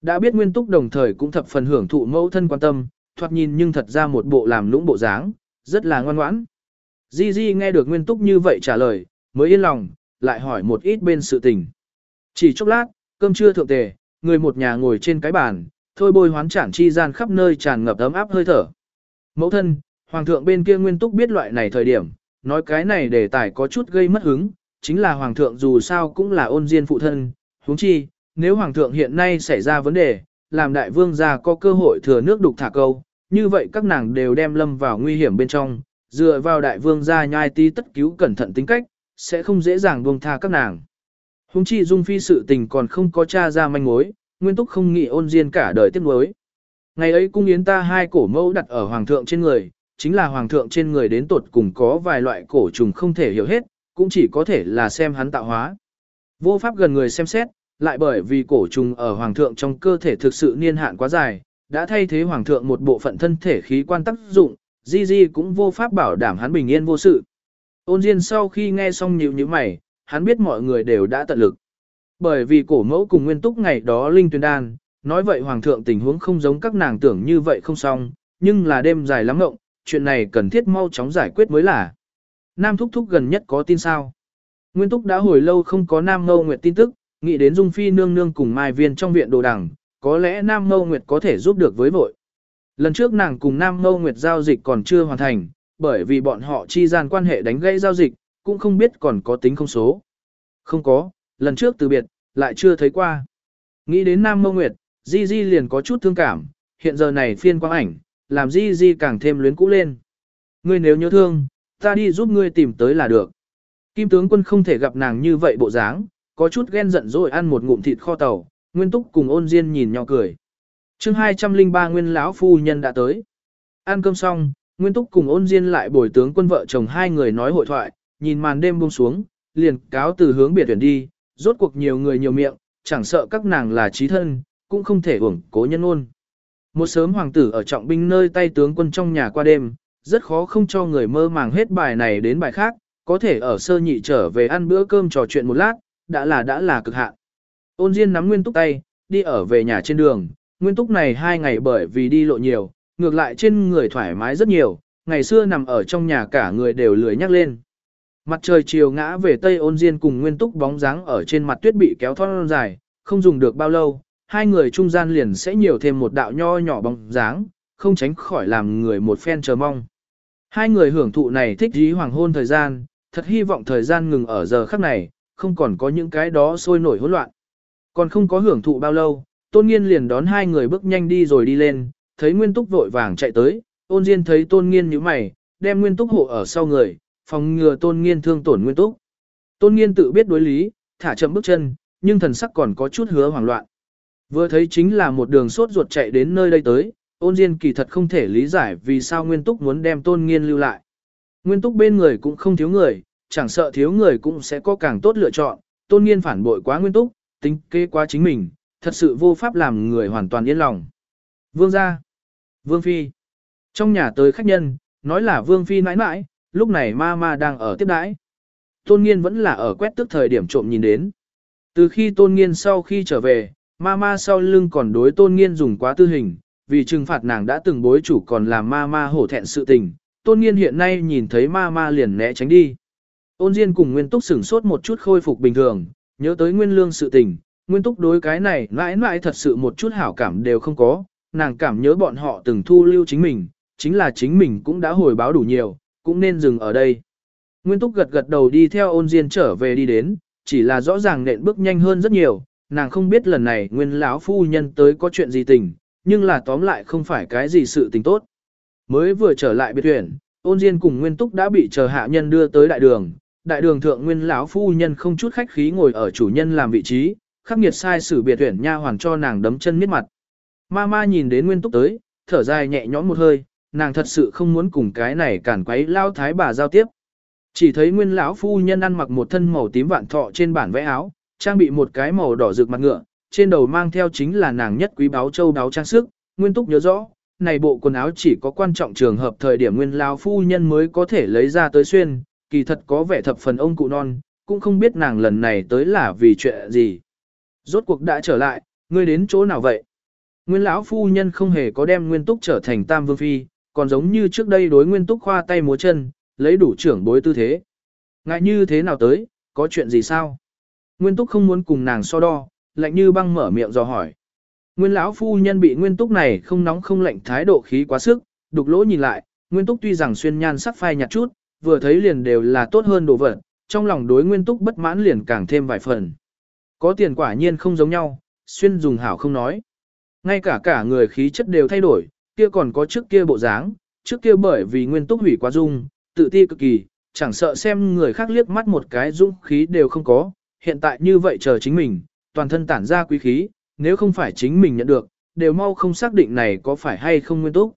Đã biết nguyên túc đồng thời cũng thập phần hưởng thụ mẫu thân quan tâm, thoạt nhìn nhưng thật ra một bộ làm lũng bộ dáng, rất là ngoan ngoãn. Di Di nghe được nguyên túc như vậy trả lời, mới yên lòng, lại hỏi một ít bên sự tình. Chỉ chốc lát, cơm trưa thượng tề, người một nhà ngồi trên cái bàn, thôi bôi hoán chản chi gian khắp nơi tràn ngập ấm áp hơi thở. Mẫu thân, hoàng thượng bên kia nguyên túc biết loại này thời điểm, nói cái này để tài có chút gây mất hứng, chính là hoàng thượng dù sao cũng là ôn diên phụ thân, huống chi, nếu hoàng thượng hiện nay xảy ra vấn đề, làm đại vương gia có cơ hội thừa nước đục thả câu, như vậy các nàng đều đem lâm vào nguy hiểm bên trong, dựa vào đại vương gia nhai tí tất cứu cẩn thận tính cách, sẽ không dễ dàng buông tha các nàng. Hùng chi dung phi sự tình còn không có tra ra manh mối, nguyên túc không nghĩ ôn diên cả đời tiếc nuối. Ngày ấy cung yến ta hai cổ mẫu đặt ở hoàng thượng trên người, chính là hoàng thượng trên người đến tột cùng có vài loại cổ trùng không thể hiểu hết, cũng chỉ có thể là xem hắn tạo hóa. Vô pháp gần người xem xét, lại bởi vì cổ trùng ở hoàng thượng trong cơ thể thực sự niên hạn quá dài, đã thay thế hoàng thượng một bộ phận thân thể khí quan tác dụng, Di Di cũng vô pháp bảo đảm hắn bình yên vô sự. Ôn Diên sau khi nghe xong nhíu như mày, hắn biết mọi người đều đã tận lực. Bởi vì cổ mẫu cùng nguyên túc ngày đó linh tuyên đan, nói vậy hoàng thượng tình huống không giống các nàng tưởng như vậy không xong, nhưng là đêm dài lắm ngộng, chuyện này cần thiết mau chóng giải quyết mới là. Nam Thúc Thúc gần nhất có tin sao? Nguyên Túc đã hồi lâu không có Nam Ngâu Nguyệt tin tức, nghĩ đến Dung Phi nương nương cùng Mai Viên trong viện đồ đằng, có lẽ Nam Ngâu Nguyệt có thể giúp được với vội. Lần trước nàng cùng Nam Ngâu Nguyệt giao dịch còn chưa hoàn thành, bởi vì bọn họ chi gian quan hệ đánh gãy giao dịch, cũng không biết còn có tính không số. Không có, lần trước từ biệt, lại chưa thấy qua. Nghĩ đến Nam Ngâu Nguyệt, Di Di liền có chút thương cảm, hiện giờ này phiên quang ảnh, làm Di Di càng thêm luyến cũ lên. Ngươi nếu nhớ thương, ta đi giúp ngươi tìm tới là được. Kim tướng quân không thể gặp nàng như vậy bộ dáng, có chút ghen giận rồi ăn một ngụm thịt kho tàu, Nguyên Túc cùng ôn Diên nhìn nhau cười. chương 203 Nguyên lão phu nhân đã tới. Ăn cơm xong, Nguyên Túc cùng ôn Diên lại bồi tướng quân vợ chồng hai người nói hội thoại, nhìn màn đêm buông xuống, liền cáo từ hướng biệt tuyển đi, rốt cuộc nhiều người nhiều miệng, chẳng sợ các nàng là trí thân, cũng không thể uổng cố nhân ôn. Một sớm hoàng tử ở trọng binh nơi tay tướng quân trong nhà qua đêm, rất khó không cho người mơ màng hết bài này đến bài khác, có thể ở sơ nhị trở về ăn bữa cơm trò chuyện một lát, đã là đã là cực hạn. Ôn Diên nắm Nguyên Túc tay, đi ở về nhà trên đường, Nguyên Túc này hai ngày bởi vì đi lộ nhiều, ngược lại trên người thoải mái rất nhiều, ngày xưa nằm ở trong nhà cả người đều lười nhắc lên. Mặt trời chiều ngã về tây ôn diên cùng Nguyên Túc bóng dáng ở trên mặt tuyết bị kéo thon dài, không dùng được bao lâu, hai người trung gian liền sẽ nhiều thêm một đạo nho nhỏ bóng dáng, không tránh khỏi làm người một phen chờ mong. Hai người hưởng thụ này thích dí hoàng hôn thời gian, thật hy vọng thời gian ngừng ở giờ khắc này, không còn có những cái đó sôi nổi hỗn loạn. Còn không có hưởng thụ bao lâu, tôn nghiên liền đón hai người bước nhanh đi rồi đi lên, thấy nguyên túc vội vàng chạy tới, ôn diên thấy tôn nghiên như mày, đem nguyên túc hộ ở sau người, phòng ngừa tôn nghiên thương tổn nguyên túc. Tôn nghiên tự biết đối lý, thả chậm bước chân, nhưng thần sắc còn có chút hứa hoảng loạn. Vừa thấy chính là một đường sốt ruột chạy đến nơi đây tới, ôn diên kỳ thật không thể lý giải vì sao nguyên túc muốn đem tôn nghiên lưu lại. Nguyên túc bên người cũng không thiếu người, chẳng sợ thiếu người cũng sẽ có càng tốt lựa chọn, tôn nghiên phản bội quá nguyên túc, tính kế quá chính mình, thật sự vô pháp làm người hoàn toàn yên lòng. Vương gia, Vương Phi, trong nhà tới khách nhân, nói là Vương Phi mãi mãi, lúc này ma ma đang ở tiếp đãi. Tôn nghiên vẫn là ở quét tức thời điểm trộm nhìn đến. Từ khi tôn nghiên sau khi trở về, ma ma sau lưng còn đối tôn nghiên dùng quá tư hình, vì trừng phạt nàng đã từng bối chủ còn làm ma ma hổ thẹn sự tình. Tôn nghiên hiện nay nhìn thấy ma ma liền né tránh đi. Ôn Diên cùng Nguyên Túc sửng sốt một chút khôi phục bình thường, nhớ tới Nguyên Lương sự tình, Nguyên Túc đối cái này mãi mãi thật sự một chút hảo cảm đều không có, nàng cảm nhớ bọn họ từng thu lưu chính mình, chính là chính mình cũng đã hồi báo đủ nhiều, cũng nên dừng ở đây. Nguyên Túc gật gật đầu đi theo ôn Diên trở về đi đến, chỉ là rõ ràng nện bước nhanh hơn rất nhiều, nàng không biết lần này Nguyên lão phu nhân tới có chuyện gì tình, nhưng là tóm lại không phải cái gì sự tình tốt. Mới vừa trở lại biệt huyện, ôn Diên cùng Nguyên Túc đã bị chờ hạ nhân đưa tới đại đường, đại đường thượng nguyên lão phu nhân không chút khách khí ngồi ở chủ nhân làm vị trí, khắc nghiệt sai sử biệt tuyển nha hoàn cho nàng đấm chân miết mặt. Ma ma nhìn đến nguyên túc tới, thở dài nhẹ nhõm một hơi, nàng thật sự không muốn cùng cái này cản quấy lao thái bà giao tiếp. Chỉ thấy nguyên lão phu nhân ăn mặc một thân màu tím vạn thọ trên bản vẽ áo, trang bị một cái màu đỏ rực mặt ngựa, trên đầu mang theo chính là nàng nhất quý báo châu báo trang sức, nguyên túc nhớ rõ, này bộ quần áo chỉ có quan trọng trường hợp thời điểm nguyên lão phu nhân mới có thể lấy ra tới xuyên, kỳ thật có vẻ thập phần ông cụ non, cũng không biết nàng lần này tới là vì chuyện gì. Rốt cuộc đã trở lại, ngươi đến chỗ nào vậy? Nguyên lão phu nhân không hề có đem Nguyên Túc trở thành Tam Vương Phi, còn giống như trước đây đối Nguyên Túc khoa tay múa chân, lấy đủ trưởng bối tư thế. Ngại như thế nào tới, có chuyện gì sao? Nguyên Túc không muốn cùng nàng so đo, lạnh như băng mở miệng dò hỏi. Nguyên lão phu nhân bị Nguyên Túc này không nóng không lạnh thái độ khí quá sức, đục lỗ nhìn lại, Nguyên Túc tuy rằng xuyên nhan sắc phai nhạt chút, vừa thấy liền đều là tốt hơn đồ vật, trong lòng đối nguyên túc bất mãn liền càng thêm vài phần. Có tiền quả nhiên không giống nhau, xuyên dùng hảo không nói. Ngay cả cả người khí chất đều thay đổi, kia còn có trước kia bộ dáng, trước kia bởi vì nguyên túc hủy quá dung, tự ti cực kỳ, chẳng sợ xem người khác liếc mắt một cái dung khí đều không có, hiện tại như vậy chờ chính mình, toàn thân tản ra quý khí, nếu không phải chính mình nhận được, đều mau không xác định này có phải hay không nguyên túc.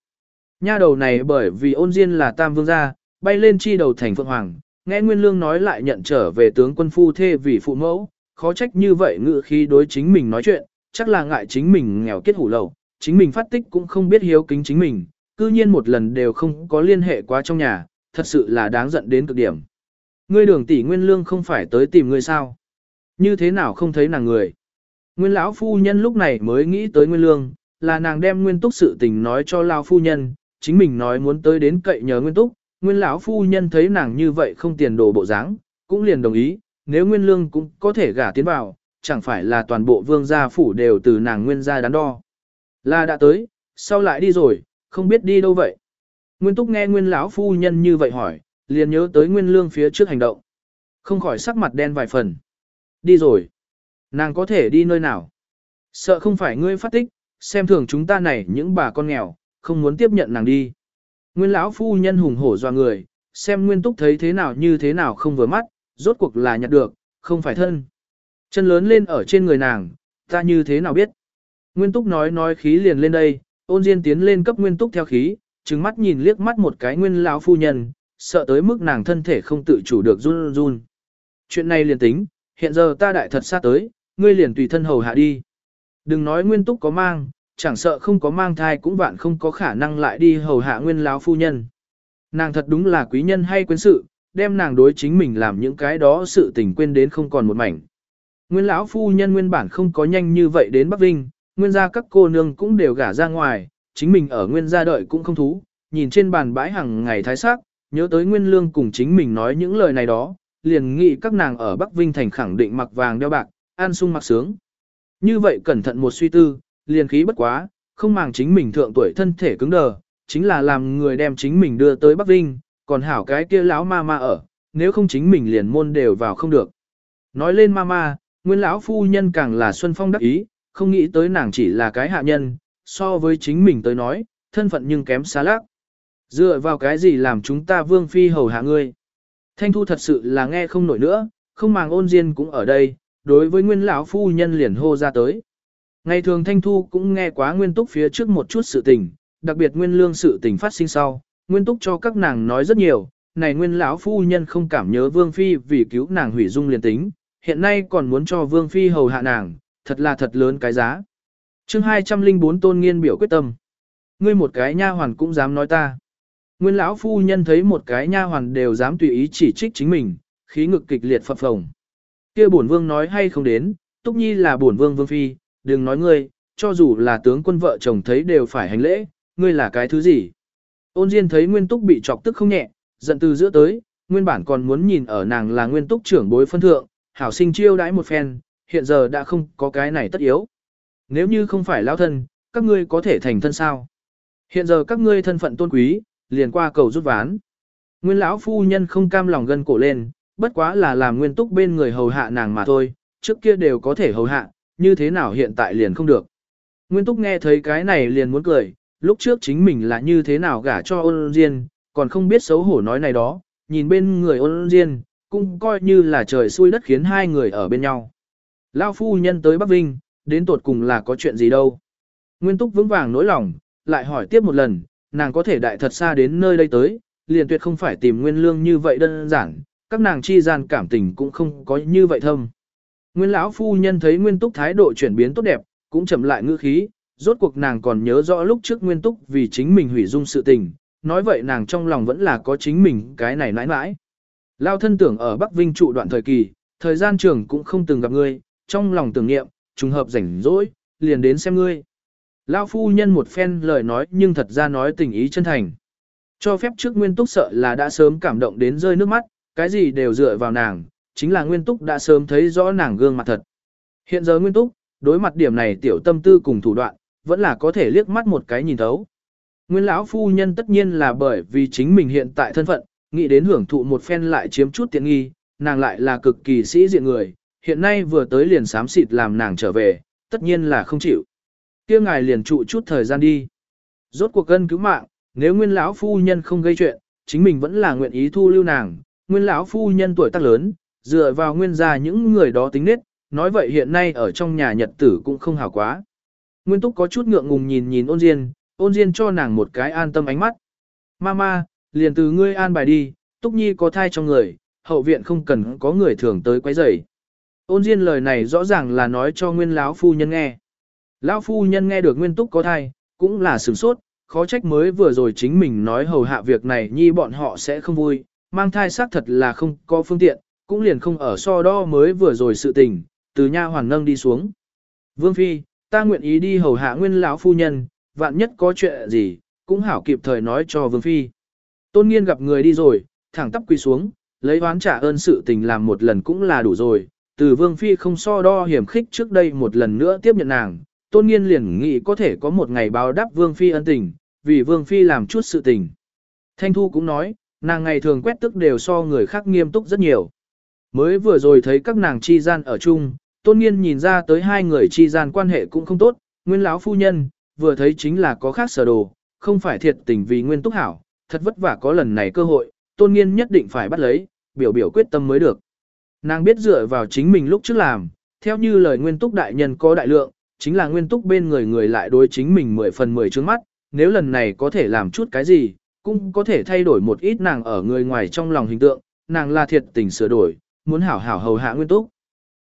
Nha đầu này bởi vì ôn diên là tam vương gia, bay lên chi đầu thành phượng hoàng, nghe Nguyên Lương nói lại nhận trở về tướng quân phu thê vì phụ mẫu, khó trách như vậy ngự khi đối chính mình nói chuyện, chắc là ngại chính mình nghèo kết hủ lầu, chính mình phát tích cũng không biết hiếu kính chính mình, cư nhiên một lần đều không có liên hệ quá trong nhà, thật sự là đáng giận đến cực điểm. Ngươi đường tỷ Nguyên Lương không phải tới tìm ngươi sao? Như thế nào không thấy nàng người? Nguyên lão phu nhân lúc này mới nghĩ tới Nguyên Lương, là nàng đem Nguyên Túc sự tình nói cho lão phu nhân, chính mình nói muốn tới đến cậy nhờ Nguyên Túc, Nguyên lão phu nhân thấy nàng như vậy không tiền đồ bộ dáng, cũng liền đồng ý, nếu Nguyên Lương cũng có thể gả tiến vào, chẳng phải là toàn bộ vương gia phủ đều từ nàng Nguyên gia đắn đo. Là đã tới, sau lại đi rồi, không biết đi đâu vậy. Nguyên Túc nghe Nguyên lão phu nhân như vậy hỏi, liền nhớ tới Nguyên Lương phía trước hành động. Không khỏi sắc mặt đen vài phần. Đi rồi. Nàng có thể đi nơi nào? Sợ không phải ngươi phát tích, xem thường chúng ta này những bà con nghèo, không muốn tiếp nhận nàng đi. Nguyên lão phu nhân hùng hổ doa người, xem Nguyên Túc thấy thế nào như thế nào không vừa mắt, rốt cuộc là nhặt được, không phải thân. Chân lớn lên ở trên người nàng, ta như thế nào biết. Nguyên Túc nói nói khí liền lên đây, ôn diên tiến lên cấp Nguyên Túc theo khí, trừng mắt nhìn liếc mắt một cái Nguyên lão phu nhân, sợ tới mức nàng thân thể không tự chủ được run run. Chuyện này liền tính, hiện giờ ta đại thật xa tới, ngươi liền tùy thân hầu hạ đi. Đừng nói Nguyên Túc có mang, chẳng sợ không có mang thai cũng vạn không có khả năng lại đi hầu hạ nguyên lão phu nhân. Nàng thật đúng là quý nhân hay quên sự, đem nàng đối chính mình làm những cái đó sự tình quên đến không còn một mảnh. Nguyên lão phu nhân nguyên bản không có nhanh như vậy đến Bắc Vinh, nguyên gia các cô nương cũng đều gả ra ngoài, chính mình ở nguyên gia đợi cũng không thú, nhìn trên bàn bãi hàng ngày thái sắc, nhớ tới nguyên lương cùng chính mình nói những lời này đó, liền nghĩ các nàng ở Bắc Vinh thành khẳng định mặc vàng đeo bạc, an sung mặc sướng. Như vậy cẩn thận một suy tư, liền khí bất quá, không màng chính mình thượng tuổi thân thể cứng đờ, chính là làm người đem chính mình đưa tới Bắc Vinh, còn hảo cái kia lão ma ma ở, nếu không chính mình liền môn đều vào không được. Nói lên ma ma, nguyên lão phu nhân càng là Xuân Phong đắc ý, không nghĩ tới nàng chỉ là cái hạ nhân, so với chính mình tới nói, thân phận nhưng kém xa lác. Dựa vào cái gì làm chúng ta vương phi hầu hạ ngươi? Thanh thu thật sự là nghe không nổi nữa, không màng ôn diên cũng ở đây, đối với nguyên lão phu nhân liền hô ra tới. Ngày thường Thanh Thu cũng nghe quá Nguyên Túc phía trước một chút sự tình, đặc biệt Nguyên Lương sự tình phát sinh sau, Nguyên Túc cho các nàng nói rất nhiều, này Nguyên lão phu nhân không cảm nhớ Vương Phi vì cứu nàng hủy dung liền tính, hiện nay còn muốn cho Vương Phi hầu hạ nàng, thật là thật lớn cái giá. chương 204 tôn nghiên biểu quyết tâm. Ngươi một cái nha hoàn cũng dám nói ta. Nguyên lão phu nhân thấy một cái nha hoàn đều dám tùy ý chỉ trích chính mình, khí ngực kịch liệt phập phồng. Kia bổn vương nói hay không đến, Túc Nhi là bổn vương vương phi, đừng nói ngươi, cho dù là tướng quân vợ chồng thấy đều phải hành lễ, ngươi là cái thứ gì. Ôn Diên thấy Nguyên Túc bị chọc tức không nhẹ, giận từ giữa tới, nguyên bản còn muốn nhìn ở nàng là Nguyên Túc trưởng bối phân thượng, hảo sinh chiêu đãi một phen, hiện giờ đã không có cái này tất yếu. Nếu như không phải lao thân, các ngươi có thể thành thân sao? Hiện giờ các ngươi thân phận tôn quý, liền qua cầu rút ván. Nguyên lão phu nhân không cam lòng gân cổ lên, bất quá là làm nguyên túc bên người hầu hạ nàng mà thôi, trước kia đều có thể hầu hạ, như thế nào hiện tại liền không được. Nguyên túc nghe thấy cái này liền muốn cười, lúc trước chính mình là như thế nào gả cho ôn diên, còn không biết xấu hổ nói này đó, nhìn bên người ôn diên, cũng coi như là trời xui đất khiến hai người ở bên nhau. Lao phu nhân tới Bắc Vinh, đến tột cùng là có chuyện gì đâu. Nguyên túc vững vàng nỗi lòng, lại hỏi tiếp một lần, nàng có thể đại thật xa đến nơi đây tới, liền tuyệt không phải tìm nguyên lương như vậy đơn giản, các nàng chi gian cảm tình cũng không có như vậy thâm. Nguyên lão phu nhân thấy Nguyên Túc thái độ chuyển biến tốt đẹp, cũng chậm lại ngữ khí, rốt cuộc nàng còn nhớ rõ lúc trước Nguyên Túc vì chính mình hủy dung sự tình, nói vậy nàng trong lòng vẫn là có chính mình cái này mãi mãi. Lao thân tưởng ở Bắc Vinh trụ đoạn thời kỳ, thời gian trường cũng không từng gặp ngươi, trong lòng tưởng niệm, trùng hợp rảnh rỗi, liền đến xem ngươi. Lao phu nhân một phen lời nói nhưng thật ra nói tình ý chân thành. Cho phép trước Nguyên Túc sợ là đã sớm cảm động đến rơi nước mắt, cái gì đều dựa vào nàng, chính là Nguyên Túc đã sớm thấy rõ nàng gương mặt thật. Hiện giờ Nguyên Túc, đối mặt điểm này tiểu tâm tư cùng thủ đoạn, vẫn là có thể liếc mắt một cái nhìn thấu. Nguyên lão phu nhân tất nhiên là bởi vì chính mình hiện tại thân phận, nghĩ đến hưởng thụ một phen lại chiếm chút tiện nghi, nàng lại là cực kỳ sĩ diện người, hiện nay vừa tới liền xám xịt làm nàng trở về, tất nhiên là không chịu. Kia ngài liền trụ chút thời gian đi. Rốt cuộc cân cứu mạng, nếu nguyên lão phu nhân không gây chuyện, chính mình vẫn là nguyện ý thu lưu nàng, nguyên lão phu nhân tuổi tác lớn, dựa vào nguyên gia những người đó tính nết, nói vậy hiện nay ở trong nhà nhật tử cũng không hảo quá. Nguyên túc có chút ngượng ngùng nhìn nhìn ôn diên, ôn diên cho nàng một cái an tâm ánh mắt. Mama, liền từ ngươi an bài đi, túc nhi có thai trong người, hậu viện không cần có người thường tới quấy rầy. Ôn diên lời này rõ ràng là nói cho nguyên lão phu nhân nghe. Lão phu nhân nghe được nguyên túc có thai, cũng là sửng sốt, khó trách mới vừa rồi chính mình nói hầu hạ việc này nhi bọn họ sẽ không vui, mang thai xác thật là không có phương tiện, cũng liền không ở so đo mới vừa rồi sự tình, từ nha hoàn nâng đi xuống. Vương Phi, ta nguyện ý đi hầu hạ nguyên lão phu nhân, vạn nhất có chuyện gì, cũng hảo kịp thời nói cho Vương Phi. Tôn nghiên gặp người đi rồi, thẳng tắp quỳ xuống, lấy oán trả ơn sự tình làm một lần cũng là đủ rồi, từ Vương Phi không so đo hiểm khích trước đây một lần nữa tiếp nhận nàng, tôn nghiên liền nghĩ có thể có một ngày báo đáp Vương Phi ân tình, vì Vương Phi làm chút sự tình. Thanh Thu cũng nói, nàng ngày thường quét tức đều so người khác nghiêm túc rất nhiều. Mới vừa rồi thấy các nàng chi gian ở chung, tôn nghiên nhìn ra tới hai người chi gian quan hệ cũng không tốt, nguyên lão phu nhân, vừa thấy chính là có khác sở đồ, không phải thiệt tình vì nguyên túc hảo, thật vất vả có lần này cơ hội, tôn nghiên nhất định phải bắt lấy, biểu biểu quyết tâm mới được. Nàng biết dựa vào chính mình lúc trước làm, theo như lời nguyên túc đại nhân có đại lượng, chính là nguyên túc bên người người lại đối chính mình 10 phần 10 trước mắt, nếu lần này có thể làm chút cái gì, cũng có thể thay đổi một ít nàng ở người ngoài trong lòng hình tượng, nàng là thiệt tình sửa đổi, muốn hảo hảo hầu hạ Nguyên Túc.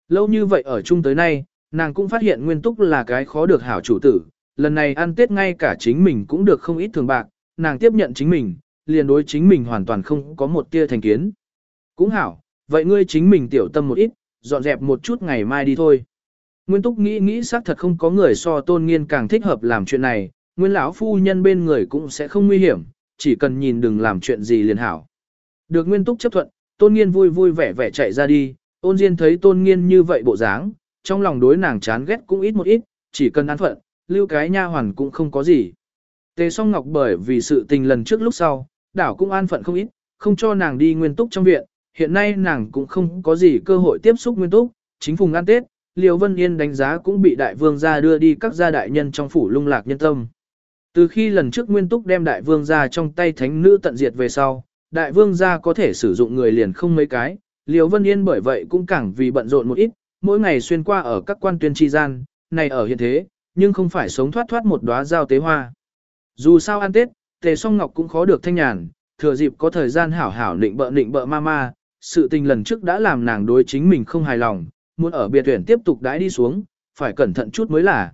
Lâu như vậy ở chung tới nay, nàng cũng phát hiện Nguyên Túc là cái khó được hảo chủ tử, lần này ăn Tết ngay cả chính mình cũng được không ít thường bạc, nàng tiếp nhận chính mình, liền đối chính mình hoàn toàn không có một tia thành kiến. Cũng hảo, vậy ngươi chính mình tiểu tâm một ít, dọn dẹp một chút ngày mai đi thôi. Nguyên Túc nghĩ nghĩ xác thật không có người so tôn nghiên càng thích hợp làm chuyện này, Nguyên lão phu nhân bên người cũng sẽ không nguy hiểm, chỉ cần nhìn đừng làm chuyện gì liền hảo. Được Nguyên Túc chấp thuận, Tôn Nghiên vui vui vẻ vẻ chạy ra đi, ôn Diên thấy Tôn Nghiên như vậy bộ dáng, trong lòng đối nàng chán ghét cũng ít một ít, chỉ cần an phận, lưu cái nha hoàn cũng không có gì. Tề song ngọc bởi vì sự tình lần trước lúc sau, đảo cũng an phận không ít, không cho nàng đi nguyên túc trong viện, hiện nay nàng cũng không có gì cơ hội tiếp xúc nguyên túc, chính phùng ăn Tết, Liêu Vân Yên đánh giá cũng bị đại vương gia đưa đi các gia đại nhân trong phủ lung lạc nhân tâm. Từ khi lần trước Nguyên Túc đem đại vương gia trong tay thánh nữ tận diệt về sau, đại vương gia có thể sử dụng người liền không mấy cái, Liễu Vân Yên bởi vậy cũng càng vì bận rộn một ít, mỗi ngày xuyên qua ở các quan tuyên tri gian, này ở hiện thế, nhưng không phải sống thoát thoát một đóa giao tế hoa. Dù sao ăn Tết, Tề Song Ngọc cũng khó được thanh nhàn, thừa dịp có thời gian hảo hảo định bợ định bợ mama, sự tình lần trước đã làm nàng đối chính mình không hài lòng, muốn ở biệt tuyển tiếp tục đãi đi xuống, phải cẩn thận chút mới là.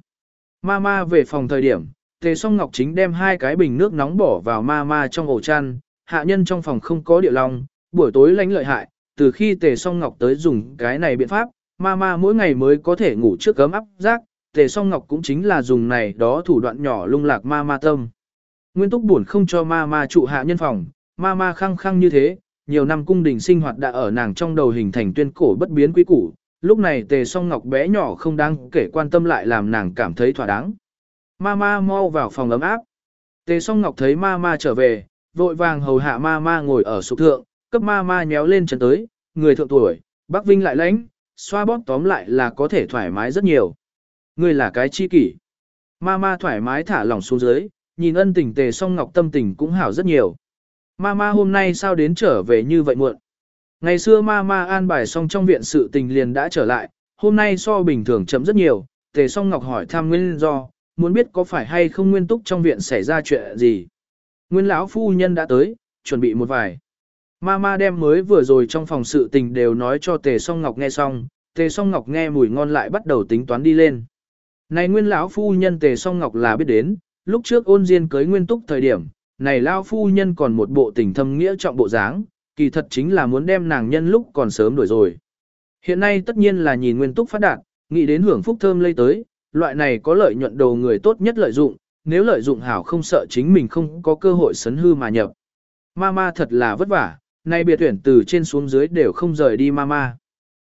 Mama về phòng thời điểm, Tề Song Ngọc chính đem hai cái bình nước nóng bỏ vào mama trong ổ chăn, hạ nhân trong phòng không có địa long, buổi tối lánh lợi hại, từ khi Tề Song Ngọc tới dùng cái này biện pháp, mama mỗi ngày mới có thể ngủ trước cấm áp giác, Tề Song Ngọc cũng chính là dùng này đó thủ đoạn nhỏ lung lạc mama tâm. Nguyên Túc buồn không cho mama trụ hạ nhân phòng, mama khăng khăng như thế, nhiều năm cung đình sinh hoạt đã ở nàng trong đầu hình thành tuyên cổ bất biến quý củ, lúc này Tề Song Ngọc bé nhỏ không đáng kể quan tâm lại làm nàng cảm thấy thỏa đáng. Mama mau vào phòng ấm áp. Tề Song Ngọc thấy Mama trở về, vội vàng hầu hạ Mama ngồi ở sụp thượng, cấp Mama nhéo lên chân tới, người thượng tuổi, Bắc Vinh lại lãnh, xoa bóp tóm lại là có thể thoải mái rất nhiều. Người là cái chi kỷ. Mama thoải mái thả lỏng xuống dưới, nhìn ân tình Tề Song Ngọc tâm tình cũng hảo rất nhiều. Mama hôm nay sao đến trở về như vậy muộn? Ngày xưa Mama an bài xong trong viện sự tình liền đã trở lại, hôm nay so bình thường chậm rất nhiều, Tề Song Ngọc hỏi thăm nguyên do, muốn biết có phải hay không nguyên túc trong viện xảy ra chuyện gì. Nguyên lão phu nhân đã tới, chuẩn bị một vài. Mama đem mới vừa rồi trong phòng sự tình đều nói cho Tề Song Ngọc nghe xong, Tề Song Ngọc nghe mùi ngon lại bắt đầu tính toán đi lên. Này nguyên lão phu nhân Tề Song Ngọc là biết đến, lúc trước ôn diên cưới nguyên túc thời điểm, này lão phu nhân còn một bộ tình thâm nghĩa trọng bộ dáng, kỳ thật chính là muốn đem nàng nhân lúc còn sớm đuổi rồi. Hiện nay tất nhiên là nhìn nguyên túc phát đạt, nghĩ đến hưởng phúc thơm lây tới, loại này có lợi nhuận đầu người tốt nhất lợi dụng, nếu lợi dụng hảo không sợ chính mình không có cơ hội sấn hư mà nhập. Mama thật là vất vả, nay biệt tuyển từ trên xuống dưới đều không rời đi mama.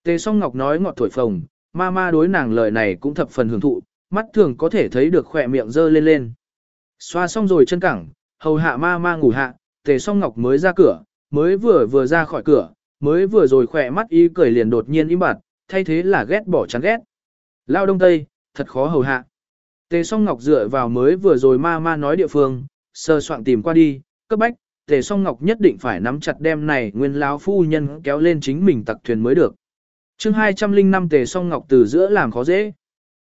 Tề song ngọc nói ngọt thổi phồng, mama đối nàng lời này cũng thập phần hưởng thụ, mắt thường có thể thấy được khỏe miệng dơ lên lên. Xoa xong rồi chân cẳng, hầu hạ mama ngủ hạ, tề song ngọc mới ra cửa, mới vừa vừa ra khỏi cửa, mới vừa rồi khỏe mắt y cười liền đột nhiên im bặt, thay thế là ghét bỏ chán ghét. Lao đông tây, thật khó hầu hạ. Tề song ngọc dựa vào mới vừa rồi ma ma nói địa phương, sơ soạn tìm qua đi, cấp bách, tề song ngọc nhất định phải nắm chặt đem này nguyên lão phu nhân kéo lên chính mình tặc thuyền mới được. chương 205 tề song ngọc từ giữa làm khó dễ.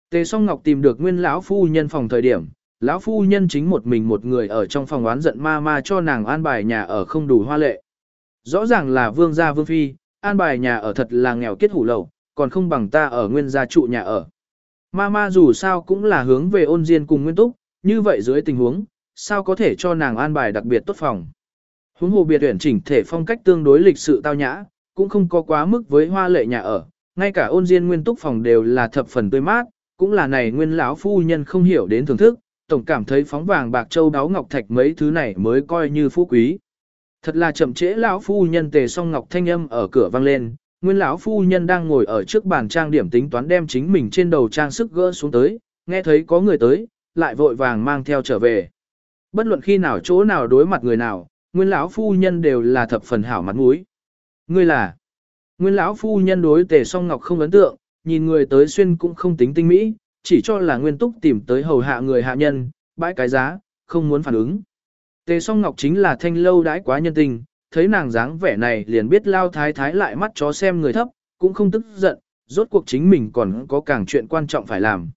Tề song ngọc tìm được nguyên lão phu nhân phòng thời điểm, lão phu nhân chính một mình một người ở trong phòng oán giận ma ma cho nàng an bài nhà ở không đủ hoa lệ. Rõ ràng là vương gia vương phi, an bài nhà ở thật là nghèo kết hủ lầu, còn không bằng ta ở nguyên gia trụ nhà ở. Mama dù sao cũng là hướng về ôn diên cùng nguyên túc, như vậy dưới tình huống, sao có thể cho nàng an bài đặc biệt tốt phòng. Huống hồ biệt tuyển chỉnh thể phong cách tương đối lịch sự tao nhã, cũng không có quá mức với hoa lệ nhà ở, ngay cả ôn diên nguyên túc phòng đều là thập phần tươi mát, cũng là này nguyên lão phu nhân không hiểu đến thưởng thức, tổng cảm thấy phóng vàng bạc châu đáo ngọc thạch mấy thứ này mới coi như phú quý. Thật là chậm trễ lão phu nhân tề song ngọc thanh âm ở cửa vang lên, Nguyên lão phu nhân đang ngồi ở trước bàn trang điểm tính toán đem chính mình trên đầu trang sức gỡ xuống tới, nghe thấy có người tới, lại vội vàng mang theo trở về. Bất luận khi nào chỗ nào đối mặt người nào, nguyên lão phu nhân đều là thập phần hảo mặt mũi. Ngươi là? Nguyên lão phu nhân đối Tề Song Ngọc không ấn tượng, nhìn người tới xuyên cũng không tính tinh mỹ, chỉ cho là Nguyên Túc tìm tới hầu hạ người hạ nhân, bãi cái giá, không muốn phản ứng. Tề Song Ngọc chính là thanh lâu đãi quá nhân tình, thấy nàng dáng vẻ này liền biết lao thái thái lại mắt chó xem người thấp, cũng không tức giận, rốt cuộc chính mình còn có càng chuyện quan trọng phải làm.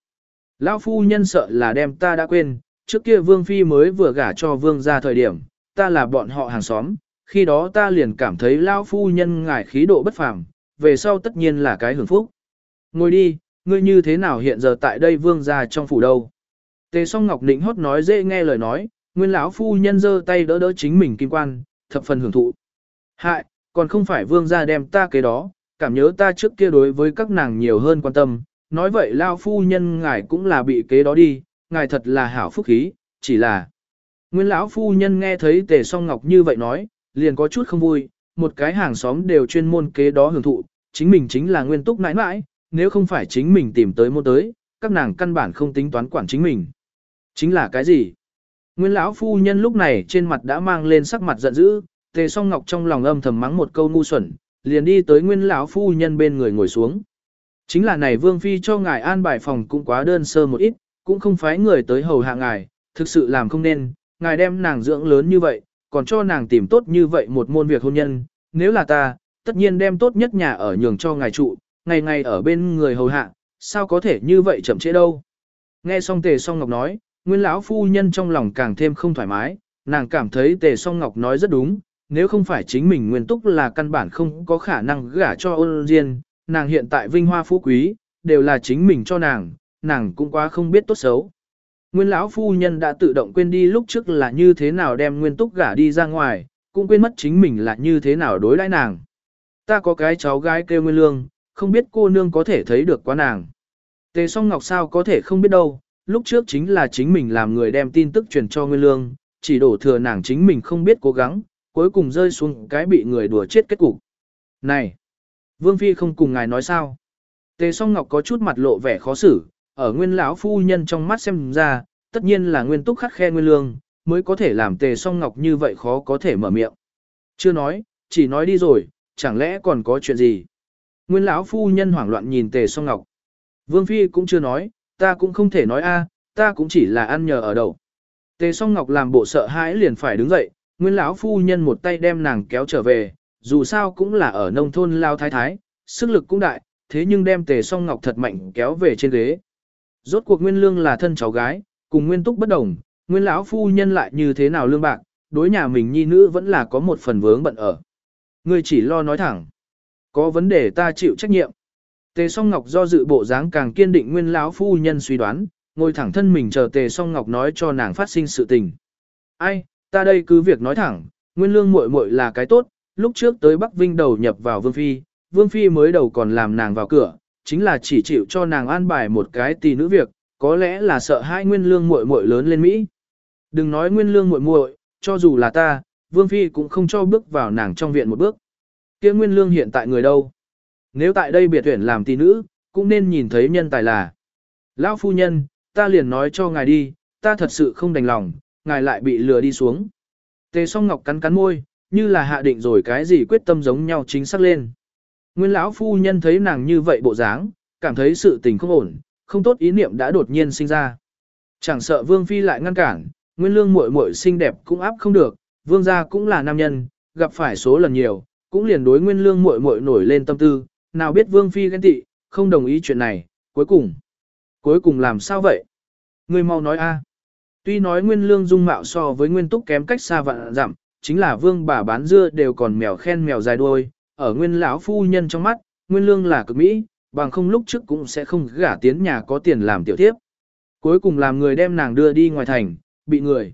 Lão phu nhân sợ là đem ta đã quên, trước kia vương phi mới vừa gả cho vương ra thời điểm, ta là bọn họ hàng xóm, khi đó ta liền cảm thấy lão phu nhân ngài khí độ bất phàm, về sau tất nhiên là cái hưởng phúc. Ngồi đi, ngươi như thế nào hiện giờ tại đây vương ra trong phủ đâu? Tề song ngọc nịnh hót nói dễ nghe lời nói, nguyên lão phu nhân giơ tay đỡ đỡ chính mình kim quan, thập phần hưởng thụ. Hại, còn không phải vương gia đem ta cái đó, cảm nhớ ta trước kia đối với các nàng nhiều hơn quan tâm, nói vậy lao phu nhân ngài cũng là bị kế đó đi, ngài thật là hảo phúc khí, chỉ là... Nguyên lão phu nhân nghe thấy tề song ngọc như vậy nói, liền có chút không vui, một cái hàng xóm đều chuyên môn kế đó hưởng thụ, chính mình chính là nguyên túc nãi nãi, nếu không phải chính mình tìm tới mua tới, các nàng căn bản không tính toán quản chính mình. Chính là cái gì? Nguyên lão phu nhân lúc này trên mặt đã mang lên sắc mặt giận dữ, Tề Song Ngọc trong lòng âm thầm mắng một câu ngu xuẩn, liền đi tới Nguyên lão phu nhân bên người ngồi xuống. Chính là này Vương phi cho ngài an bài phòng cũng quá đơn sơ một ít, cũng không phái người tới hầu hạ ngài, thực sự làm không nên, ngài đem nàng dưỡng lớn như vậy, còn cho nàng tìm tốt như vậy một môn việc hôn nhân, nếu là ta, tất nhiên đem tốt nhất nhà ở nhường cho ngài trụ, ngày ngày ở bên người hầu hạ, sao có thể như vậy chậm trễ đâu. Nghe xong tề song ngọc nói, nguyên lão phu nhân trong lòng càng thêm không thoải mái, nàng cảm thấy tề song ngọc nói rất đúng, nếu không phải chính mình nguyên túc là căn bản không có khả năng gả cho ôn diên, nàng hiện tại vinh hoa phú quý, đều là chính mình cho nàng, nàng cũng quá không biết tốt xấu. Nguyên lão phu nhân đã tự động quên đi lúc trước là như thế nào đem nguyên túc gả đi ra ngoài, cũng quên mất chính mình là như thế nào đối đãi nàng. Ta có cái cháu gái kêu Nguyên Lương, không biết cô nương có thể thấy được quá nàng. Tề song ngọc sao có thể không biết đâu, lúc trước chính là chính mình làm người đem tin tức truyền cho Nguyên Lương, chỉ đổ thừa nàng chính mình không biết cố gắng, cuối cùng rơi xuống cái bị người đùa chết kết cục. Này! Vương Phi không cùng ngài nói sao? Tề song ngọc có chút mặt lộ vẻ khó xử, ở nguyên lão phu nhân trong mắt xem ra, tất nhiên là nguyên túc khắc khe nguyên lương, mới có thể làm tề song ngọc như vậy khó có thể mở miệng. Chưa nói, chỉ nói đi rồi, chẳng lẽ còn có chuyện gì? Nguyên lão phu nhân hoảng loạn nhìn tề song ngọc. Vương Phi cũng chưa nói, ta cũng không thể nói a, ta cũng chỉ là ăn nhờ ở đậu. Tề song ngọc làm bộ sợ hãi liền phải đứng dậy, nguyên lão phu nhân một tay đem nàng kéo trở về, dù sao cũng là ở nông thôn lao thái thái, sức lực cũng đại, thế nhưng đem tề song ngọc thật mạnh kéo về trên ghế. Rốt cuộc nguyên lương là thân cháu gái, cùng nguyên túc bất đồng, nguyên lão phu nhân lại như thế nào lương bạc, đối nhà mình nhi nữ vẫn là có một phần vướng bận ở. Ngươi chỉ lo nói thẳng. Có vấn đề ta chịu trách nhiệm. Tề song ngọc do dự bộ dáng càng kiên định nguyên lão phu nhân suy đoán, ngồi thẳng thân mình chờ tề song ngọc nói cho nàng phát sinh sự tình. Ai, ta đây cứ việc nói thẳng, nguyên lương muội muội là cái tốt, lúc trước tới Bắc Vinh đầu nhập vào Vương Phi, Vương Phi mới đầu còn làm nàng vào cửa, chính là chỉ chịu cho nàng an bài một cái tỷ nữ việc, có lẽ là sợ hai nguyên lương muội muội lớn lên Mỹ. Đừng nói nguyên lương muội muội, cho dù là ta, Vương Phi cũng không cho bước vào nàng trong viện một bước. kia nguyên lương hiện tại người đâu? Nếu tại đây biệt tuyển làm tỷ nữ, cũng nên nhìn thấy nhân tài là. Lão phu nhân, ta liền nói cho ngài đi, ta thật sự không đành lòng, ngài lại bị lừa đi xuống. Tề song ngọc cắn cắn môi, như là hạ định rồi cái gì quyết tâm giống nhau chính xác lên. Nguyên lão phu nhân thấy nàng như vậy bộ dáng, cảm thấy sự tình không ổn, không tốt ý niệm đã đột nhiên sinh ra. Chẳng sợ vương phi lại ngăn cản, nguyên lương muội muội xinh đẹp cũng áp không được, vương gia cũng là nam nhân, gặp phải số lần nhiều, cũng liền đối nguyên lương muội muội nổi lên tâm tư, nào biết vương phi ghen tị, không đồng ý chuyện này, cuối cùng. Cuối cùng làm sao vậy? Người mau nói a. À. Tuy nói nguyên lương dung mạo so với nguyên túc kém cách xa vạn dặm, chính là vương bà bán dưa đều còn mèo khen mèo dài đuôi, ở nguyên lão phu nhân trong mắt, nguyên lương là cực mỹ, bằng không lúc trước cũng sẽ không gả tiến nhà có tiền làm tiểu tiếp. Cuối cùng làm người đem nàng đưa đi ngoài thành, bị người.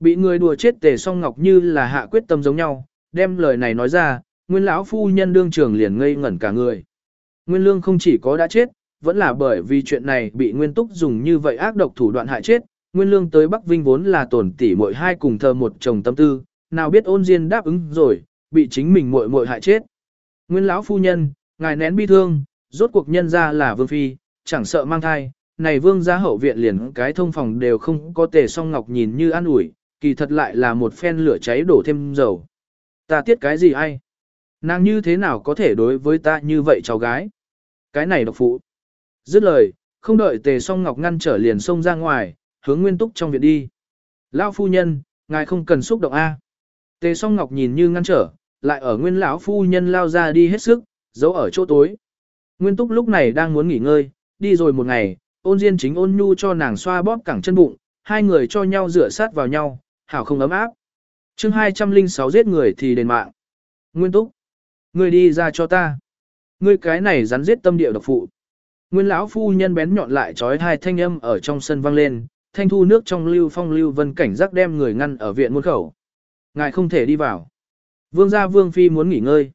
Bị người đùa chết tề song ngọc như là hạ quyết tâm giống nhau, đem lời này nói ra, nguyên lão phu nhân đương trường liền ngây ngẩn cả người. Nguyên lương không chỉ có đã chết, vẫn là bởi vì chuyện này bị nguyên túc dùng như vậy ác độc thủ đoạn hại chết, nguyên lương tới Bắc Vinh vốn là tổn tỷ muội hai cùng thờ một chồng tâm tư, nào biết ôn diên đáp ứng rồi, bị chính mình muội muội hại chết. Nguyên lão phu nhân, ngài nén bi thương, rốt cuộc nhân ra là vương phi, chẳng sợ mang thai, này vương gia hậu viện liền cái thông phòng đều không có tề song ngọc nhìn như an ủi, kỳ thật lại là một phen lửa cháy đổ thêm dầu. Ta tiết cái gì ai? Nàng như thế nào có thể đối với ta như vậy cháu gái? Cái này độc phụ. Dứt lời, không đợi tề song ngọc ngăn trở liền xông ra ngoài, hướng nguyên túc trong viện đi. Lão phu nhân, ngài không cần xúc động A. Tề song ngọc nhìn như ngăn trở, lại ở nguyên lão phu nhân lao ra đi hết sức, giấu ở chỗ tối. Nguyên túc lúc này đang muốn nghỉ ngơi, đi rồi một ngày, ôn diên chính ôn nhu cho nàng xoa bóp cẳng chân bụng, hai người cho nhau rửa sát vào nhau, hảo không ấm áp. chương 206 giết người thì đền mạng. Nguyên túc, ngươi đi ra cho ta. Ngươi cái này rắn giết tâm địa độc phụ. Nguyên lão phu nhân bén nhọn lại trói hai thanh âm ở trong sân vang lên, thanh thu nước trong lưu phong lưu vân cảnh giác đem người ngăn ở viện muôn khẩu. Ngài không thể đi vào. Vương gia vương phi muốn nghỉ ngơi.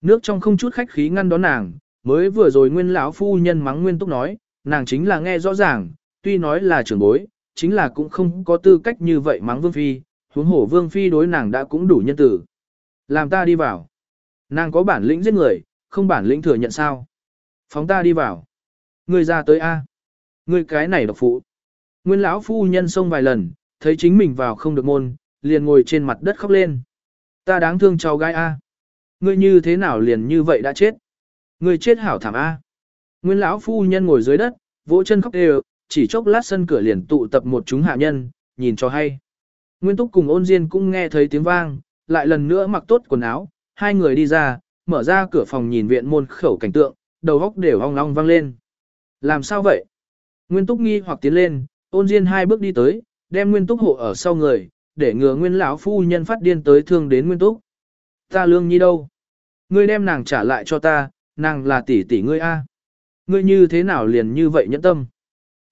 Nước trong không chút khách khí ngăn đón nàng, mới vừa rồi nguyên lão phu nhân mắng nguyên túc nói, nàng chính là nghe rõ ràng, tuy nói là trưởng bối, chính là cũng không có tư cách như vậy mắng vương phi, huống hổ vương phi đối nàng đã cũng đủ nhân tử. Làm ta đi vào. Nàng có bản lĩnh giết người, không bản lĩnh thừa nhận sao. Phóng ta đi vào. Người ra tới A. Người cái này độc phụ. Nguyên lão phu nhân xông vài lần, thấy chính mình vào không được môn, liền ngồi trên mặt đất khóc lên. Ta đáng thương cháu gái A. Ngươi như thế nào liền như vậy đã chết? Ngươi chết hảo thảm A. Nguyên lão phu nhân ngồi dưới đất, vỗ chân khóc đều, chỉ chốc lát sân cửa liền tụ tập một chúng hạ nhân, nhìn cho hay. Nguyên Túc cùng ôn Diên cũng nghe thấy tiếng vang, lại lần nữa mặc tốt quần áo, hai người đi ra, mở ra cửa phòng nhìn viện môn khẩu cảnh tượng, đầu góc đều ong ong vang lên. Làm sao vậy? Nguyên Túc nghi hoặc tiến lên, ôn Diên hai bước đi tới, đem Nguyên Túc hộ ở sau người, để ngừa Nguyên lão phu nhân phát điên tới thương đến Nguyên Túc. Ta lương nhi đâu? Ngươi đem nàng trả lại cho ta, nàng là tỷ tỷ ngươi a. Ngươi như thế nào liền như vậy nhẫn tâm?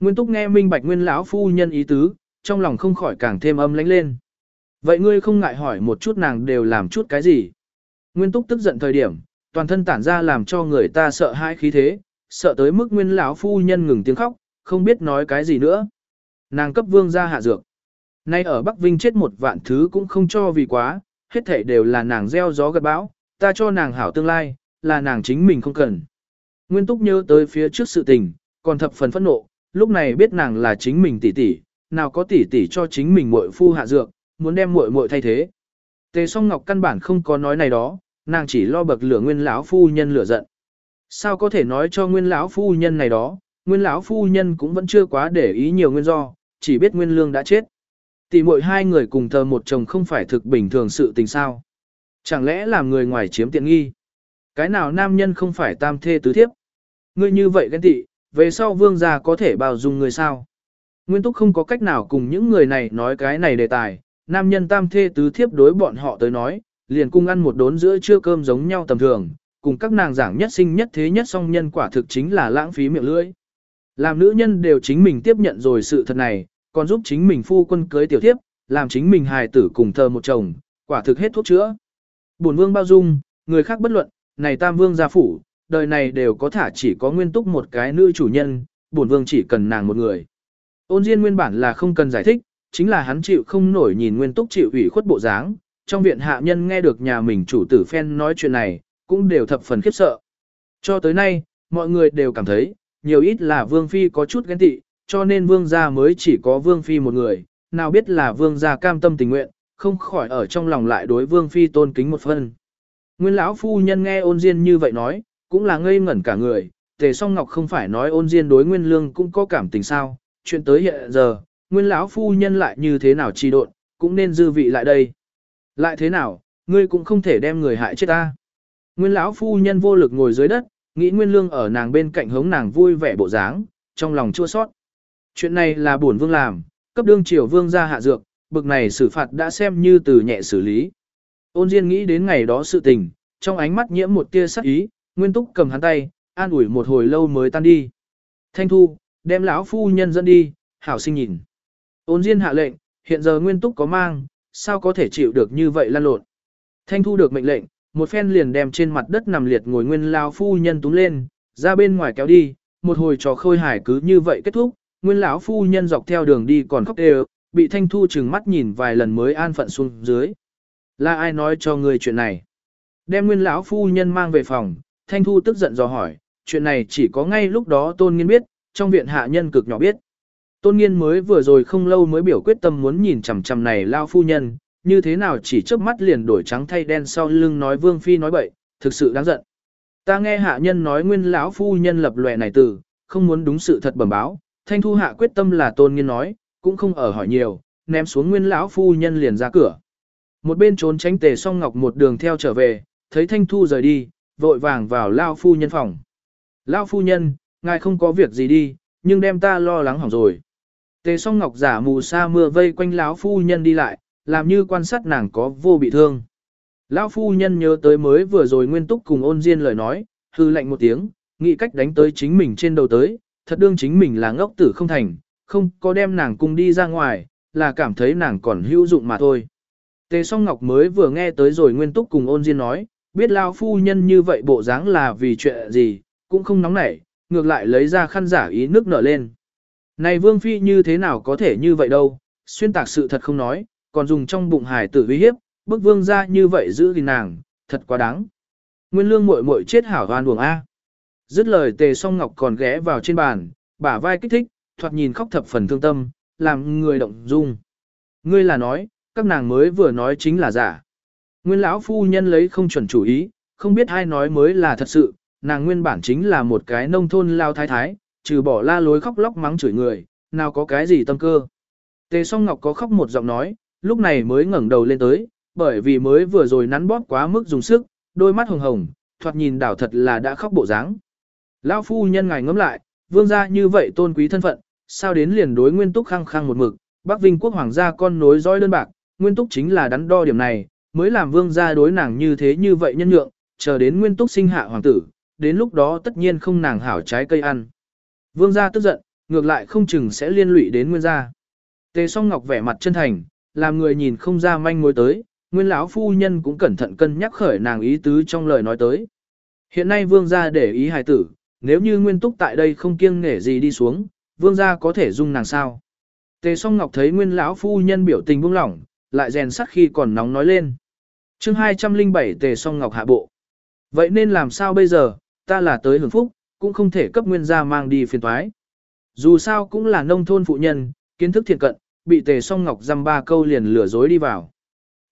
Nguyên Túc nghe minh bạch Nguyên lão phu nhân ý tứ, trong lòng không khỏi càng thêm âm lãnh lên. Vậy ngươi không ngại hỏi một chút nàng đều làm chút cái gì? Nguyên Túc tức giận thời điểm, toàn thân tản ra làm cho người ta sợ hãi khí thế, sợ tới mức Nguyên lão phu nhân ngừng tiếng khóc, không biết nói cái gì nữa. Nàng cấp vương ra hạ dược. Nay ở Bắc Vinh chết một vạn thứ cũng không cho vì quá, hết thảy đều là nàng gieo gió gặt bão, ta cho nàng hảo tương lai, là nàng chính mình không cần. Nguyên Túc nhớ tới phía trước sự tình, còn thập phần phẫn nộ, lúc này biết nàng là chính mình tỷ tỷ, nào có tỷ tỷ cho chính mình muội phu hạ dược, muốn đem muội muội thay thế. Tề Song Ngọc căn bản không có nói này đó, nàng chỉ lo bậc lửa Nguyên lão phu nhân lửa giận. Sao có thể nói cho Nguyên lão phu nhân này đó, Nguyên lão phu nhân cũng vẫn chưa quá để ý nhiều nguyên do, chỉ biết Nguyên Lương đã chết. Tỷ muội hai người cùng thờ một chồng không phải thực bình thường sự tình sao? Chẳng lẽ làm người ngoài chiếm tiện nghi? Cái nào nam nhân không phải tam thê tứ thiếp? Ngươi như vậy ghen tị, về sau vương gia có thể bao dung người sao? Nguyên Túc không có cách nào cùng những người này nói cái này đề tài, nam nhân tam thê tứ thiếp đối bọn họ tới nói, liền cung ăn một đốn giữa trưa cơm giống nhau tầm thường, cùng các nàng giảng nhất sinh nhất thế nhất song nhân quả thực chính là lãng phí miệng lưỡi. Làm nữ nhân đều chính mình tiếp nhận rồi sự thật này, còn giúp chính mình phu quân cưới tiểu thiếp, làm chính mình hài tử cùng thờ một chồng, quả thực hết thuốc chữa. Bổn vương bao dung, người khác bất luận, này tam vương gia phủ, đời này đều có thả chỉ có nguyên túc một cái nữ chủ nhân, bổn vương chỉ cần nàng một người. Ôn Diên nguyên bản là không cần giải thích, chính là hắn chịu không nổi nhìn nguyên túc chịu ủy khuất bộ dáng. Trong viện hạ nhân nghe được nhà mình chủ tử phen nói chuyện này, cũng đều thập phần khiếp sợ. Cho tới nay, mọi người đều cảm thấy, nhiều ít là vương phi có chút ghen tị, cho nên vương gia mới chỉ có vương phi một người, nào biết là vương gia cam tâm tình nguyện, không khỏi ở trong lòng lại đối vương phi tôn kính một phân. Nguyên lão phu nhân nghe ôn diên như vậy nói, cũng là ngây ngẩn cả người, tề song ngọc không phải nói ôn diên đối nguyên lương cũng có cảm tình sao, chuyện tới hiện giờ, nguyên lão phu nhân lại như thế nào trì độn, cũng nên dư vị lại đây. Lại thế nào, ngươi cũng không thể đem người hại chết ta. Nguyên lão phu nhân vô lực ngồi dưới đất, nghĩ nguyên lương ở nàng bên cạnh hống nàng vui vẻ bộ dáng, trong lòng chua sót. Chuyện này là bổn vương làm, cấp đương triều vương ra hạ dược, bực này xử phạt đã xem như từ nhẹ xử lý. Ôn Diên nghĩ đến ngày đó sự tình, trong ánh mắt nhiễm một tia sắc ý, Nguyên Túc cầm hắn tay, an ủi một hồi lâu mới tan đi. Thanh Thu, đem lão phu nhân dẫn đi, hảo sinh nhìn. Ôn Diên hạ lệnh, hiện giờ Nguyên Túc có mang, sao có thể chịu được như vậy lan lộn. Thanh Thu được mệnh lệnh, một phen liền đem trên mặt đất nằm liệt ngồi nguyên lão phu nhân túm lên, ra bên ngoài kéo đi, một hồi trò khôi hài cứ như vậy kết thúc, nguyên lão phu nhân dọc theo đường đi còn khóc đều, bị Thanh Thu chừng mắt nhìn vài lần mới an phận xuống dưới. Là ai nói cho người chuyện này? Đem nguyên lão phu nhân mang về phòng, Thanh Thu tức giận dò hỏi, chuyện này chỉ có ngay lúc đó Tôn Nghiên biết, trong viện hạ nhân cực nhỏ biết. Tôn Nghiên mới vừa rồi không lâu mới biểu quyết tâm muốn nhìn chằm chằm này lao phu nhân, như thế nào chỉ chớp mắt liền đổi trắng thay đen sau lưng nói Vương Phi nói bậy, thực sự đáng giận. Ta nghe hạ nhân nói nguyên lão phu nhân lập lòe này từ, không muốn đúng sự thật bẩm báo, Thanh Thu hạ quyết tâm là Tôn Nghiên nói, cũng không ở hỏi nhiều, ném xuống nguyên lão phu nhân liền ra cửa. Một bên trốn tránh tề song ngọc một đường theo trở về, thấy Thanh Thu rời đi, vội vàng vào lao phu nhân phòng. Lao phu nhân, ngài không có việc gì đi, nhưng đem ta lo lắng hỏng rồi. Tề song ngọc giả mù sa mưa vây quanh lão phu nhân đi lại, làm như quan sát nàng có vô bị thương. Lão phu nhân nhớ tới mới vừa rồi nguyên túc cùng ôn diên lời nói, hư lạnh một tiếng, nghĩ cách đánh tới chính mình trên đầu tới, thật đương chính mình là ngốc tử không thành, không có đem nàng cùng đi ra ngoài, là cảm thấy nàng còn hữu dụng mà thôi. Tề song ngọc mới vừa nghe tới rồi nguyên túc cùng ôn diên nói, biết lão phu nhân như vậy bộ dáng là vì chuyện gì, cũng không nóng nảy, ngược lại lấy ra khăn giả ý nước nở lên. Này vương phi như thế nào có thể như vậy đâu, xuyên tạc sự thật không nói, còn dùng trong bụng hài tử uy hiếp, bức vương ra như vậy giữ gìn nàng, thật quá đáng. Nguyên lương muội muội chết hảo hoan buồng A. Dứt lời tề song ngọc còn ghé vào trên bàn, bả vai kích thích, thoạt nhìn khóc thập phần thương tâm, làm người động dung. Ngươi là nói, các nàng mới vừa nói chính là giả. Nguyên lão phu nhân lấy không chuẩn chủ ý, không biết ai nói mới là thật sự, nàng nguyên bản chính là một cái nông thôn lao thái thái, trừ bỏ la lối khóc lóc mắng chửi người, nào có cái gì tâm cơ. Tề song ngọc có khóc một giọng nói, lúc này mới ngẩng đầu lên tới, bởi vì mới vừa rồi nắn bóp quá mức dùng sức, đôi mắt hồng hồng, thoạt nhìn đảo thật là đã khóc bộ dáng. Lão phu nhân ngài ngẫm lại, vương gia như vậy tôn quý thân phận, sao đến liền đối nguyên túc khăng khăng một mực, Bắc Vinh quốc hoàng gia con nối dõi đơn bạc, nguyên túc chính là đắn đo điểm này, mới làm vương gia đối nàng như thế như vậy nhân nhượng, chờ đến nguyên túc sinh hạ hoàng tử, đến lúc đó tất nhiên không nàng hảo trái cây ăn. Vương gia tức giận, ngược lại không chừng sẽ liên lụy đến nguyên gia. Tề song ngọc vẻ mặt chân thành, làm người nhìn không ra manh mối tới, nguyên lão phu nhân cũng cẩn thận cân nhắc khởi nàng ý tứ trong lời nói tới. Hiện nay vương gia để ý hài tử, nếu như nguyên túc tại đây không kiêng nể gì đi xuống, vương gia có thể dung nàng sao. Tề song ngọc thấy nguyên lão phu nhân biểu tình buông lỏng, lại rèn sắt khi còn nóng nói lên. chương 207 tề song ngọc hạ bộ. Vậy nên làm sao bây giờ, ta là tới hưởng phúc, cũng không thể cấp nguyên gia mang đi phiền toái. Dù sao cũng là nông thôn phụ nhân, kiến thức thiện cận, bị tề song ngọc dăm ba câu liền lừa dối đi vào.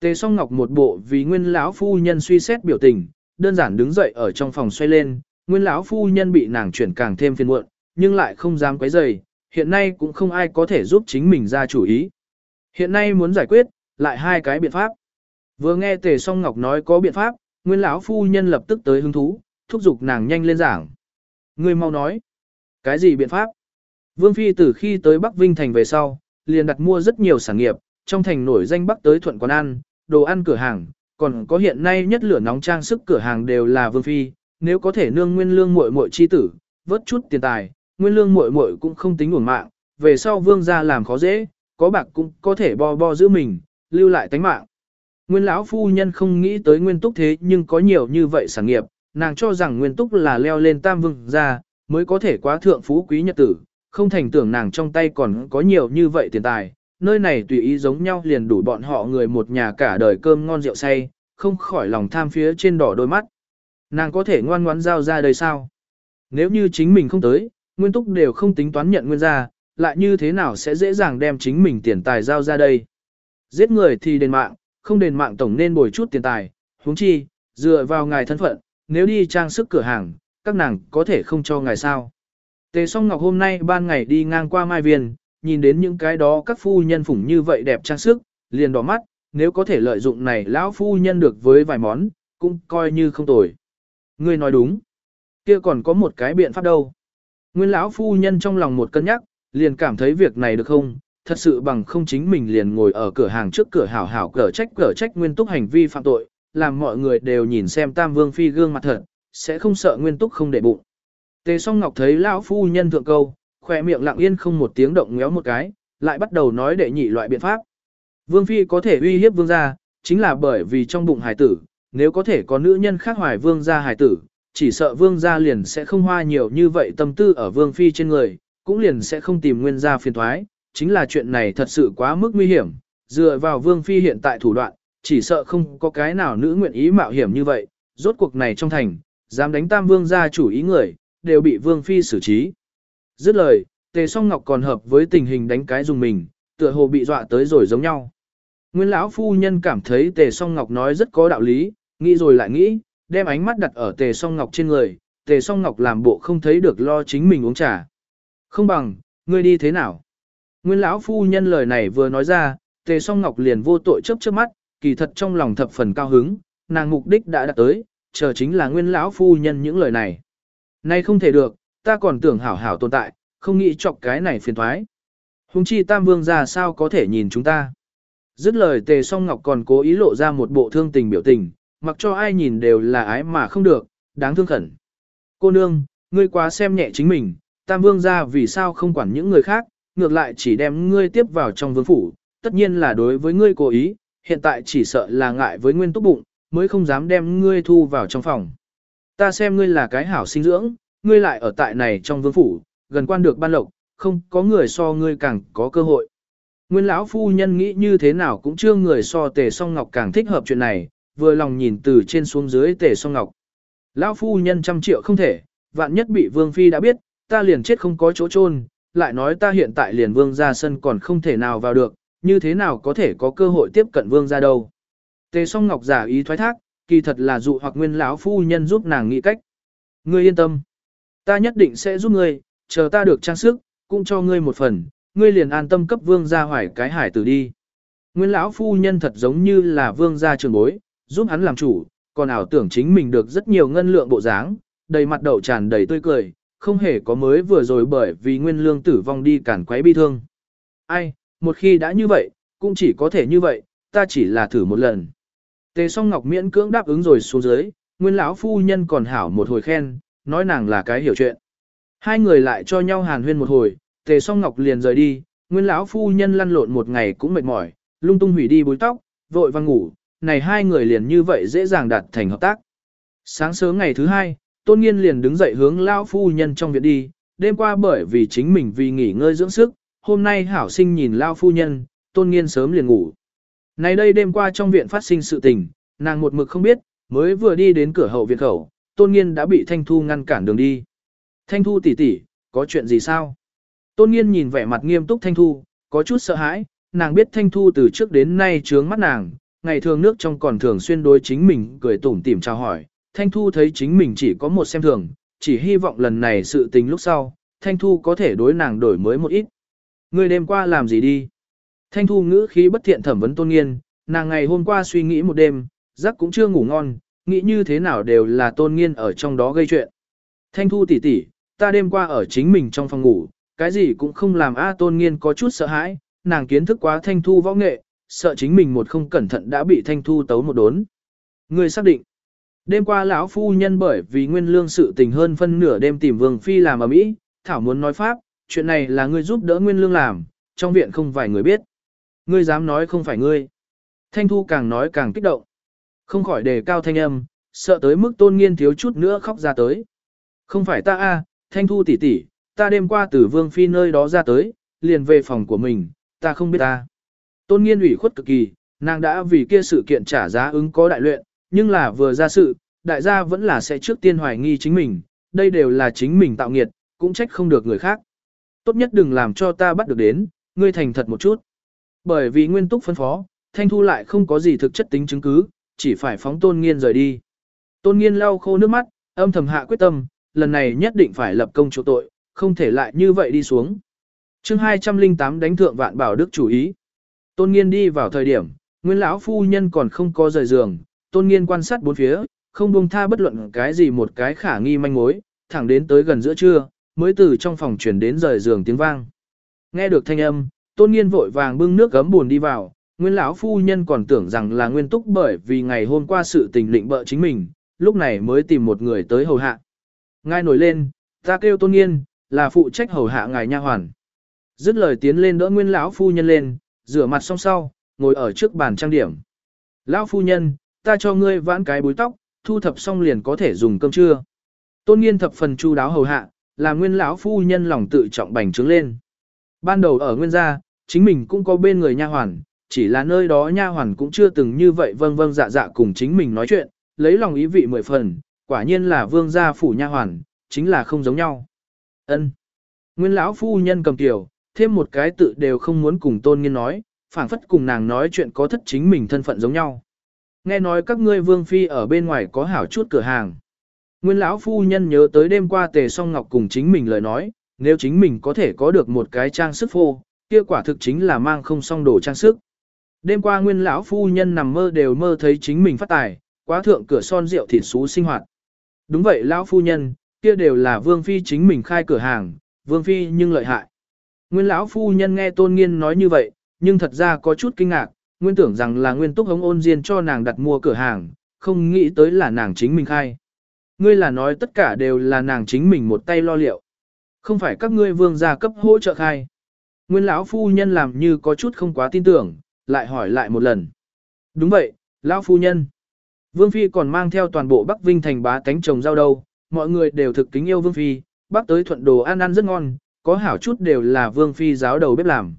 Tề song ngọc một bộ vì nguyên lão phu nhân suy xét biểu tình, đơn giản đứng dậy ở trong phòng xoay lên, nguyên lão phu nhân bị nàng chuyển càng thêm phiền muộn, nhưng lại không dám quấy rầy, hiện nay cũng không ai có thể giúp chính mình ra chủ ý. Hiện nay muốn giải quyết, lại hai cái biện pháp. Vừa nghe Tề Song Ngọc nói có biện pháp, Nguyên lão phu nhân lập tức tới hứng thú, thúc giục nàng nhanh lên giảng. Ngươi mau nói, cái gì biện pháp? Vương Phi từ khi tới Bắc Vinh Thành về sau, liền đặt mua rất nhiều sản nghiệp, trong thành nổi danh Bắc tới thuận quán ăn, đồ ăn cửa hàng, còn có hiện nay nhất lửa nóng trang sức cửa hàng đều là Vương Phi, nếu có thể nương nguyên lương muội muội chi tử, vớt chút tiền tài, nguyên lương muội muội cũng không tính uổng mạng, về sau Vương gia làm khó dễ, có bạc cũng có thể bo bo giữ mình, lưu lại tánh mạng. Nguyên lão phu nhân không nghĩ tới nguyên túc thế nhưng có nhiều như vậy sản nghiệp, nàng cho rằng nguyên túc là leo lên tam vương gia, mới có thể quá thượng phú quý nhật tử, không thành tưởng nàng trong tay còn có nhiều như vậy tiền tài, nơi này tùy ý giống nhau liền đủ bọn họ người một nhà cả đời cơm ngon rượu say, không khỏi lòng tham phía trên đỏ đôi mắt. Nàng có thể ngoan ngoãn giao ra đây sao? Nếu như chính mình không tới, nguyên túc đều không tính toán nhận nguyên gia, lại như thế nào sẽ dễ dàng đem chính mình tiền tài giao ra đây? Giết người thì đền mạng, không đền mạng tổng nên bồi chút tiền tài, huống chi, dựa vào ngài thân phận, nếu đi trang sức cửa hàng, các nàng có thể không cho ngài sao. Tề song ngọc hôm nay ban ngày đi ngang qua Mai Viên, nhìn đến những cái đó các phu nhân phủng như vậy đẹp trang sức, liền đỏ mắt, nếu có thể lợi dụng này lão phu nhân được với vài món, cũng coi như không tồi. Ngươi nói đúng. Kia còn có một cái biện pháp đâu. Nguyên lão phu nhân trong lòng một cân nhắc, liền cảm thấy việc này được không, thật sự bằng không chính mình liền ngồi ở cửa hàng trước cửa hảo hảo cở trách cở trách nguyên túc hành vi phạm tội, làm mọi người đều nhìn xem Tam Vương Phi gương mặt thật, sẽ không sợ nguyên túc không để bụng. Tề song ngọc thấy lão phu nhân thượng câu, khỏe miệng lặng yên không một tiếng động ngéo một cái, lại bắt đầu nói để nhị loại biện pháp. Vương Phi có thể uy hiếp vương gia, chính là bởi vì trong bụng hải tử, nếu có thể có nữ nhân khác hoài vương gia hải tử, chỉ sợ vương gia liền sẽ không hoa nhiều như vậy tâm tư ở vương Phi trên người, cũng liền sẽ không tìm nguyên gia phiền thoái, chính là chuyện này thật sự quá mức nguy hiểm, dựa vào vương phi hiện tại thủ đoạn, chỉ sợ không có cái nào nữ nguyện ý mạo hiểm như vậy, rốt cuộc này trong thành, dám đánh tam vương gia chủ ý người, đều bị vương phi xử trí. Dứt lời, tề song ngọc còn hợp với tình hình đánh cái dùng mình, tựa hồ bị dọa tới rồi giống nhau. Nguyên lão phu nhân cảm thấy tề song ngọc nói rất có đạo lý, nghĩ rồi lại nghĩ, đem ánh mắt đặt ở tề song ngọc trên người, tề song ngọc làm bộ không thấy được lo chính mình uống trà. Không bằng, ngươi đi thế nào? Nguyên lão phu nhân lời này vừa nói ra, Tề Song Ngọc liền vô tội chớp chớp mắt, kỳ thật trong lòng thập phần cao hứng, nàng mục đích đã đạt tới, chờ chính là Nguyên lão phu nhân những lời này. Nay không thể được, ta còn tưởng hảo hảo tồn tại, không nghĩ chọc cái này phiền thoái. Hùng chi Tam Vương ra sao có thể nhìn chúng ta. Dứt lời Tề Song Ngọc còn cố ý lộ ra một bộ thương tình biểu tình, mặc cho ai nhìn đều là ái mà không được, đáng thương khẩn. Cô nương, ngươi quá xem nhẹ chính mình, Tam Vương ra vì sao không quản những người khác, ngược lại chỉ đem ngươi tiếp vào trong vương phủ, tất nhiên là đối với ngươi cố ý, hiện tại chỉ sợ là ngại với nguyên túc bụng, mới không dám đem ngươi thu vào trong phòng. Ta xem ngươi là cái hảo sinh dưỡng, ngươi lại ở tại này trong vương phủ, gần quan được ban lộc, không có người so ngươi càng có cơ hội. Nguyên lão phu nhân nghĩ như thế nào cũng chưa người so tề song ngọc càng thích hợp chuyện này, vừa lòng nhìn từ trên xuống dưới tề song ngọc. Lão phu nhân trăm triệu không thể, vạn nhất bị vương phi đã biết, ta liền chết không có chỗ chôn lại nói ta hiện tại liền vương ra sân còn không thể nào vào được, như thế nào có thể có cơ hội tiếp cận vương ra đâu. Tề song ngọc giả ý thoái thác, kỳ thật là dụ hoặc nguyên lão phu nhân giúp nàng nghĩ cách. Ngươi yên tâm, ta nhất định sẽ giúp ngươi, chờ ta được trang sức, cũng cho ngươi một phần, ngươi liền an tâm cấp vương gia hoài cái hải tử đi. Nguyên lão phu nhân thật giống như là vương gia trường bối, giúp hắn làm chủ, còn ảo tưởng chính mình được rất nhiều ngân lượng bộ dáng, đầy mặt đậu tràn đầy tươi cười, không hề có mới vừa rồi bởi vì nguyên lương tử vong đi cản quấy bi thương. Ai, một khi đã như vậy, cũng chỉ có thể như vậy, ta chỉ là thử một lần. Tề song ngọc miễn cưỡng đáp ứng rồi xuống dưới, nguyên lão phu nhân còn hảo một hồi khen, nói nàng là cái hiểu chuyện. Hai người lại cho nhau hàn huyên một hồi, tề song ngọc liền rời đi, nguyên lão phu nhân lăn lộn một ngày cũng mệt mỏi, lung tung hủy đi búi tóc, vội vàng ngủ, này hai người liền như vậy dễ dàng đạt thành hợp tác. Sáng sớm ngày thứ hai, tôn nghiên liền đứng dậy hướng lão phu nhân trong viện đi, đêm qua bởi vì chính mình vì nghỉ ngơi dưỡng sức, hôm nay hảo sinh nhìn lao phu nhân, tôn nghiên sớm liền ngủ. Này đây đêm qua trong viện phát sinh sự tình, nàng một mực không biết, mới vừa đi đến cửa hậu viện khẩu, tôn nghiên đã bị Thanh Thu ngăn cản đường đi. Thanh Thu tỷ tỷ, có chuyện gì sao? Tôn nghiên nhìn vẻ mặt nghiêm túc Thanh Thu, có chút sợ hãi, nàng biết Thanh Thu từ trước đến nay trướng mắt nàng, ngày thường nước trong còn thường xuyên đối chính mình cười tủm tỉm chào hỏi. Thanh Thu thấy chính mình chỉ có một xem thường, chỉ hy vọng lần này sự tình lúc sau, Thanh Thu có thể đối nàng đổi mới một ít. Người đêm qua làm gì đi? Thanh Thu ngữ khí bất thiện thẩm vấn Tôn Nghiên, nàng ngày hôm qua suy nghĩ một đêm, giấc cũng chưa ngủ ngon, nghĩ như thế nào đều là Tôn Nghiên ở trong đó gây chuyện. Thanh Thu tỷ tỷ, ta đêm qua ở chính mình trong phòng ngủ, cái gì cũng không làm A Tôn Nghiên có chút sợ hãi, nàng kiến thức quá Thanh Thu võ nghệ, sợ chính mình một không cẩn thận đã bị Thanh Thu tấu một đốn. Người xác định. Đêm qua lão phu nhân bởi vì nguyên lương sự tình hơn phân nửa đêm tìm Vương Phi làm ở mỹ, Thảo muốn nói pháp, chuyện này là ngươi giúp đỡ nguyên lương làm, trong viện không vài người biết. Ngươi dám nói không phải ngươi. Thanh Thu càng nói càng kích động. Không khỏi đề cao thanh âm, sợ tới mức tôn nghiên thiếu chút nữa khóc ra tới. Không phải ta a, Thanh Thu tỷ tỷ, ta đêm qua từ Vương Phi nơi đó ra tới, liền về phòng của mình, ta không biết ta. Tôn nghiên ủy khuất cực kỳ, nàng đã vì kia sự kiện trả giá ứng có đại luyện, nhưng là vừa ra sự, đại gia vẫn là sẽ trước tiên hoài nghi chính mình, đây đều là chính mình tạo nghiệt, cũng trách không được người khác. Tốt nhất đừng làm cho ta bắt được đến, ngươi thành thật một chút. Bởi vì nguyên túc phân phó, Thanh Thu lại không có gì thực chất tính chứng cứ, chỉ phải phóng Tôn Nghiên rời đi. Tôn Nghiên lau khô nước mắt, âm thầm hạ quyết tâm, lần này nhất định phải lập công chỗ tội, không thể lại như vậy đi xuống. chương 208 đánh thượng vạn bảo đức chủ ý. Tôn Nghiên đi vào thời điểm, Nguyên lão phu nhân còn không có rời giường, Tôn Nghiên quan sát bốn phía, không buông tha bất luận cái gì một cái khả nghi manh mối, thẳng đến tới gần giữa trưa, mới từ trong phòng chuyển đến rời giường tiếng vang. Nghe được thanh âm, tôn nghiên vội vàng bưng nước gấm buồn đi vào, nguyên lão phu nhân còn tưởng rằng là nguyên túc bởi vì ngày hôm qua sự tình lịnh bợ chính mình, lúc này mới tìm một người tới hầu hạ. Ngài nổi lên, ta kêu tôn nghiên, là phụ trách hầu hạ ngài nha hoàn. Dứt lời tiến lên đỡ nguyên lão phu nhân lên, rửa mặt xong sau, ngồi ở trước bàn trang điểm. Lão phu nhân, ta cho ngươi vãn cái búi tóc, thu thập xong liền có thể dùng cơm trưa. Tôn nghiên thập phần chu đáo hầu hạ, làm nguyên lão phu nhân lòng tự trọng bành trướng lên. Ban đầu ở nguyên gia, chính mình cũng có bên người nha hoàn, chỉ là nơi đó nha hoàn cũng chưa từng như vậy vâng vâng dạ dạ cùng chính mình nói chuyện, lấy lòng ý vị mười phần, quả nhiên là vương gia phủ nha hoàn, chính là không giống nhau. Ân. Nguyên lão phu nhân cầm tiểu, thêm một cái tự đều không muốn cùng tôn nghiên nói, phảng phất cùng nàng nói chuyện có thất chính mình thân phận giống nhau. Nghe nói các ngươi vương phi ở bên ngoài có hảo chút cửa hàng. Nguyên lão phu nhân nhớ tới đêm qua tề song ngọc cùng chính mình lời nói, nếu chính mình có thể có được một cái trang sức phô, kia quả thực chính là mang không xong đồ trang sức. Đêm qua nguyên lão phu nhân nằm mơ đều mơ thấy chính mình phát tài, quá thượng cửa son rượu thịt xú sinh hoạt. Đúng vậy lão phu nhân, kia đều là vương phi chính mình khai cửa hàng, vương phi nhưng lợi hại. Nguyên lão phu nhân nghe tôn nghiên nói như vậy, nhưng thật ra có chút kinh ngạc, nguyên tưởng rằng là nguyên túc hống ôn diên cho nàng đặt mua cửa hàng, không nghĩ tới là nàng chính mình khai. Ngươi là nói tất cả đều là nàng chính mình một tay lo liệu. Không phải các ngươi vương gia cấp hỗ trợ khai. Nguyên lão phu nhân làm như có chút không quá tin tưởng, lại hỏi lại một lần. Đúng vậy, lão phu nhân. Vương phi còn mang theo toàn bộ Bắc Vinh thành bá tánh trồng rau đâu, mọi người đều thực kính yêu vương phi, bác tới thuận đồ ăn ăn rất ngon, có hảo chút đều là vương phi giáo đầu bếp làm.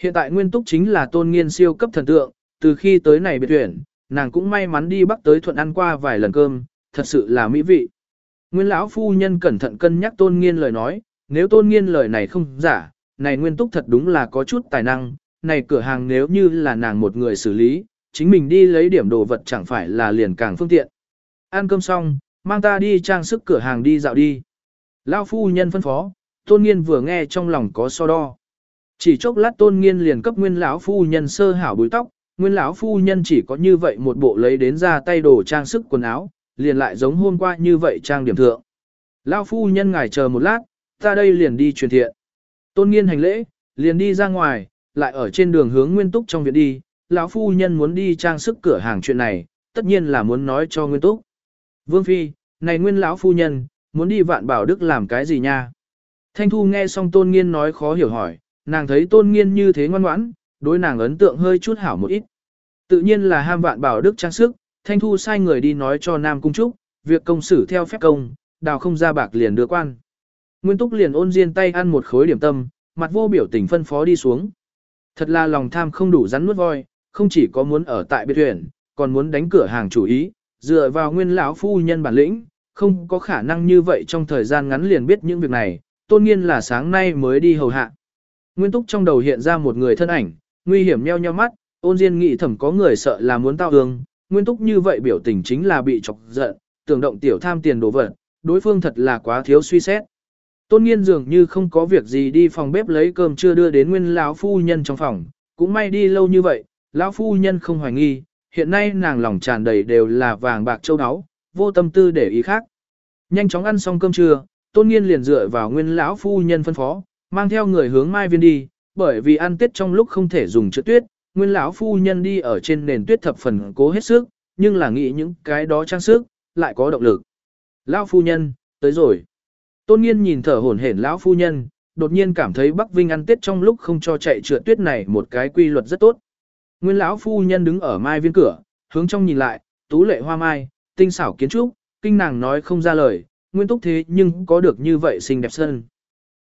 Hiện tại nguyên túc chính là tôn nghiên siêu cấp thần tượng, từ khi tới này biệt tuyển, nàng cũng may mắn đi bắc tới thuận ăn qua vài lần cơm, thật sự là mỹ vị. Nguyên lão phu nhân cẩn thận cân nhắc tôn nghiên lời nói, nếu tôn nghiên lời này không giả, này nguyên túc thật đúng là có chút tài năng, này cửa hàng nếu như là nàng một người xử lý, chính mình đi lấy điểm đồ vật chẳng phải là liền càng phương tiện. Ăn cơm xong, mang ta đi trang sức cửa hàng đi dạo đi. Lão phu nhân phân phó, tôn nghiên vừa nghe trong lòng có so đo. Chỉ chốc lát tôn nghiên liền cấp nguyên lão phu nhân sơ hảo búi tóc, nguyên lão phu nhân chỉ có như vậy một bộ lấy đến ra tay đồ trang sức quần áo, liền lại giống hôm qua như vậy trang điểm thượng. Lão phu nhân ngài chờ một lát, ta đây liền đi truyền thiện. Tôn nghiên hành lễ, liền đi ra ngoài, lại ở trên đường hướng nguyên túc trong viện đi, lão phu nhân muốn đi trang sức cửa hàng chuyện này, tất nhiên là muốn nói cho nguyên túc. Vương Phi, này nguyên lão phu nhân, muốn đi vạn bảo đức làm cái gì nha? Thanh Thu nghe xong tôn nghiên nói khó hiểu hỏi, nàng thấy tôn nghiên như thế ngoan ngoãn, đối nàng ấn tượng hơi chút hảo một ít. Tự nhiên là ham vạn bảo đức trang sức, Thanh Thu sai người đi nói cho Nam Cung Trúc, việc công xử theo phép công, đào không ra bạc liền đưa quan. Nguyên Túc liền ôn diên tay ăn một khối điểm tâm, mặt vô biểu tình phân phó đi xuống. Thật là lòng tham không đủ rắn nuốt voi, không chỉ có muốn ở tại biệt huyện, còn muốn đánh cửa hàng chủ ý, dựa vào nguyên lão phu nhân bản lĩnh, không có khả năng như vậy trong thời gian ngắn liền biết những việc này, tôn nhiên là sáng nay mới đi hầu hạ. Nguyên túc trong đầu hiện ra một người thân ảnh, nguy hiểm nheo nheo mắt, ôn diên nghĩ thầm có người sợ là muốn tao hương, nguyên túc như vậy biểu tình chính là bị chọc giận, tưởng động tiểu tham tiền đồ vật, đối phương thật là quá thiếu suy xét. Tôn nghiên dường như không có việc gì đi phòng bếp lấy cơm chưa đưa đến nguyên lão phu nhân trong phòng, cũng may đi lâu như vậy, lão phu nhân không hoài nghi, hiện nay nàng lòng tràn đầy đều là vàng bạc châu áo, vô tâm tư để ý khác. Nhanh chóng ăn xong cơm trưa, tôn nghiên liền dựa vào nguyên lão phu nhân phân phó, mang theo người hướng mai viên đi, bởi vì ăn tết trong lúc không thể dùng chữ tuyết, nguyên lão phu nhân đi ở trên nền tuyết thập phần cố hết sức, nhưng là nghĩ những cái đó trang sức, lại có động lực. Lão phu nhân, tới rồi. Tôn nghiên nhìn thở hổn hển lão phu nhân, đột nhiên cảm thấy Bắc Vinh ăn tết trong lúc không cho chạy trượt tuyết này một cái quy luật rất tốt. Nguyên lão phu nhân đứng ở mai viên cửa, hướng trong nhìn lại, tú lệ hoa mai, tinh xảo kiến trúc, kinh nàng nói không ra lời, nguyên túc thế nhưng có được như vậy xinh đẹp sân.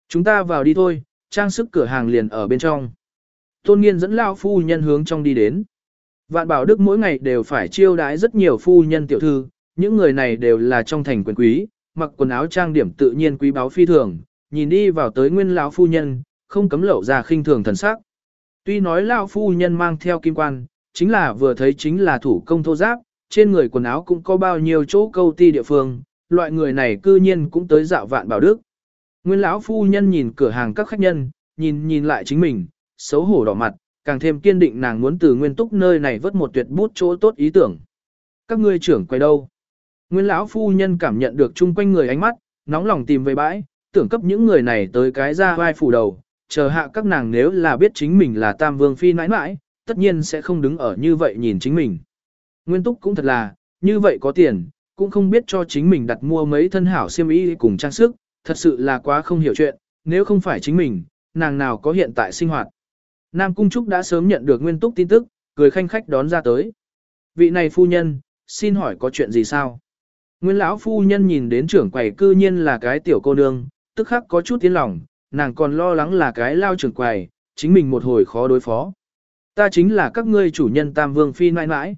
Chúng ta vào đi thôi, trang sức cửa hàng liền ở bên trong. Tôn nghiên dẫn lão phu nhân hướng trong đi đến. Vạn bảo đức mỗi ngày đều phải chiêu đái rất nhiều phu nhân tiểu thư, những người này đều là trong thành quyền quý, mặc quần áo trang điểm tự nhiên quý báu phi thường, nhìn đi vào tới nguyên lão phu nhân, không cấm lậu ra khinh thường thần sắc. Tuy nói lão phu nhân mang theo kim quan, chính là vừa thấy chính là thủ công thô giáp, trên người quần áo cũng có bao nhiêu chỗ câu ti địa phương, loại người này cư nhiên cũng tới dạo vạn bảo đức. Nguyên lão phu nhân nhìn cửa hàng các khách nhân, nhìn nhìn lại chính mình, xấu hổ đỏ mặt, càng thêm kiên định nàng muốn từ nguyên túc nơi này vớt một tuyệt bút chỗ tốt ý tưởng. Các ngươi trưởng quay đâu? Nguyên lão phu nhân cảm nhận được chung quanh người ánh mắt, nóng lòng tìm về bãi, tưởng cấp những người này tới cái ra vai phủ đầu, chờ hạ các nàng nếu là biết chính mình là Tam Vương Phi nãi nãi, tất nhiên sẽ không đứng ở như vậy nhìn chính mình. Nguyên túc cũng thật là, như vậy có tiền, cũng không biết cho chính mình đặt mua mấy thân hảo xiêm y cùng trang sức, thật sự là quá không hiểu chuyện, nếu không phải chính mình, nàng nào có hiện tại sinh hoạt. Nam Cung Trúc đã sớm nhận được nguyên túc tin tức, cười khanh khách đón ra tới. Vị này phu nhân, xin hỏi có chuyện gì sao? Nguyên lão phu nhân nhìn đến trưởng quầy cư nhiên là cái tiểu cô nương, tức khắc có chút tiến lòng, nàng còn lo lắng là cái lao trưởng quầy, chính mình một hồi khó đối phó. Ta chính là các ngươi chủ nhân Tam Vương Phi nãi nãi.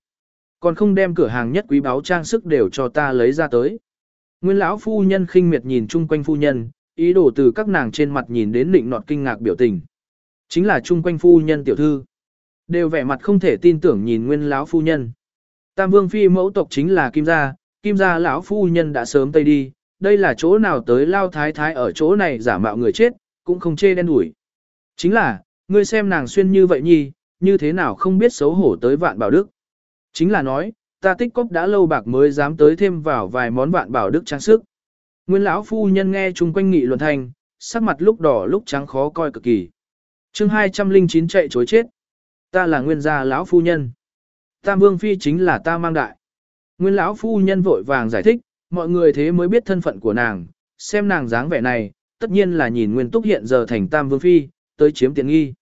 Còn không đem cửa hàng nhất quý báu trang sức đều cho ta lấy ra tới. Nguyên lão phu nhân khinh miệt nhìn chung quanh phu nhân, ý đồ từ các nàng trên mặt nhìn đến định nọt kinh ngạc biểu tình. Chính là chung quanh phu nhân tiểu thư. Đều vẻ mặt không thể tin tưởng nhìn nguyên lão phu nhân. Tam Vương Phi mẫu tộc chính là Kim Gia, Kim Gia lão phu nhân đã sớm tây đi, đây là chỗ nào tới lao thái thái ở chỗ này giả mạo người chết, cũng không chê đen đủi. Chính là, ngươi xem nàng xuyên như vậy nhi, như thế nào không biết xấu hổ tới vạn bảo đức. Chính là nói, ta tích cốc đã lâu bạc mới dám tới thêm vào vài món vạn bảo đức trang sức. Nguyên lão phu nhân nghe chung quanh nghị luận thành, sắc mặt lúc đỏ lúc trắng khó coi cực kỳ chương 209 chạy chối chết. Ta là nguyên gia lão phu nhân. Tam vương phi chính là ta mang đại. Nguyên lão phu nhân vội vàng giải thích, mọi người thế mới biết thân phận của nàng, xem nàng dáng vẻ này, tất nhiên là nhìn nguyên túc hiện giờ thành tam vương phi, tới chiếm tiện nghi.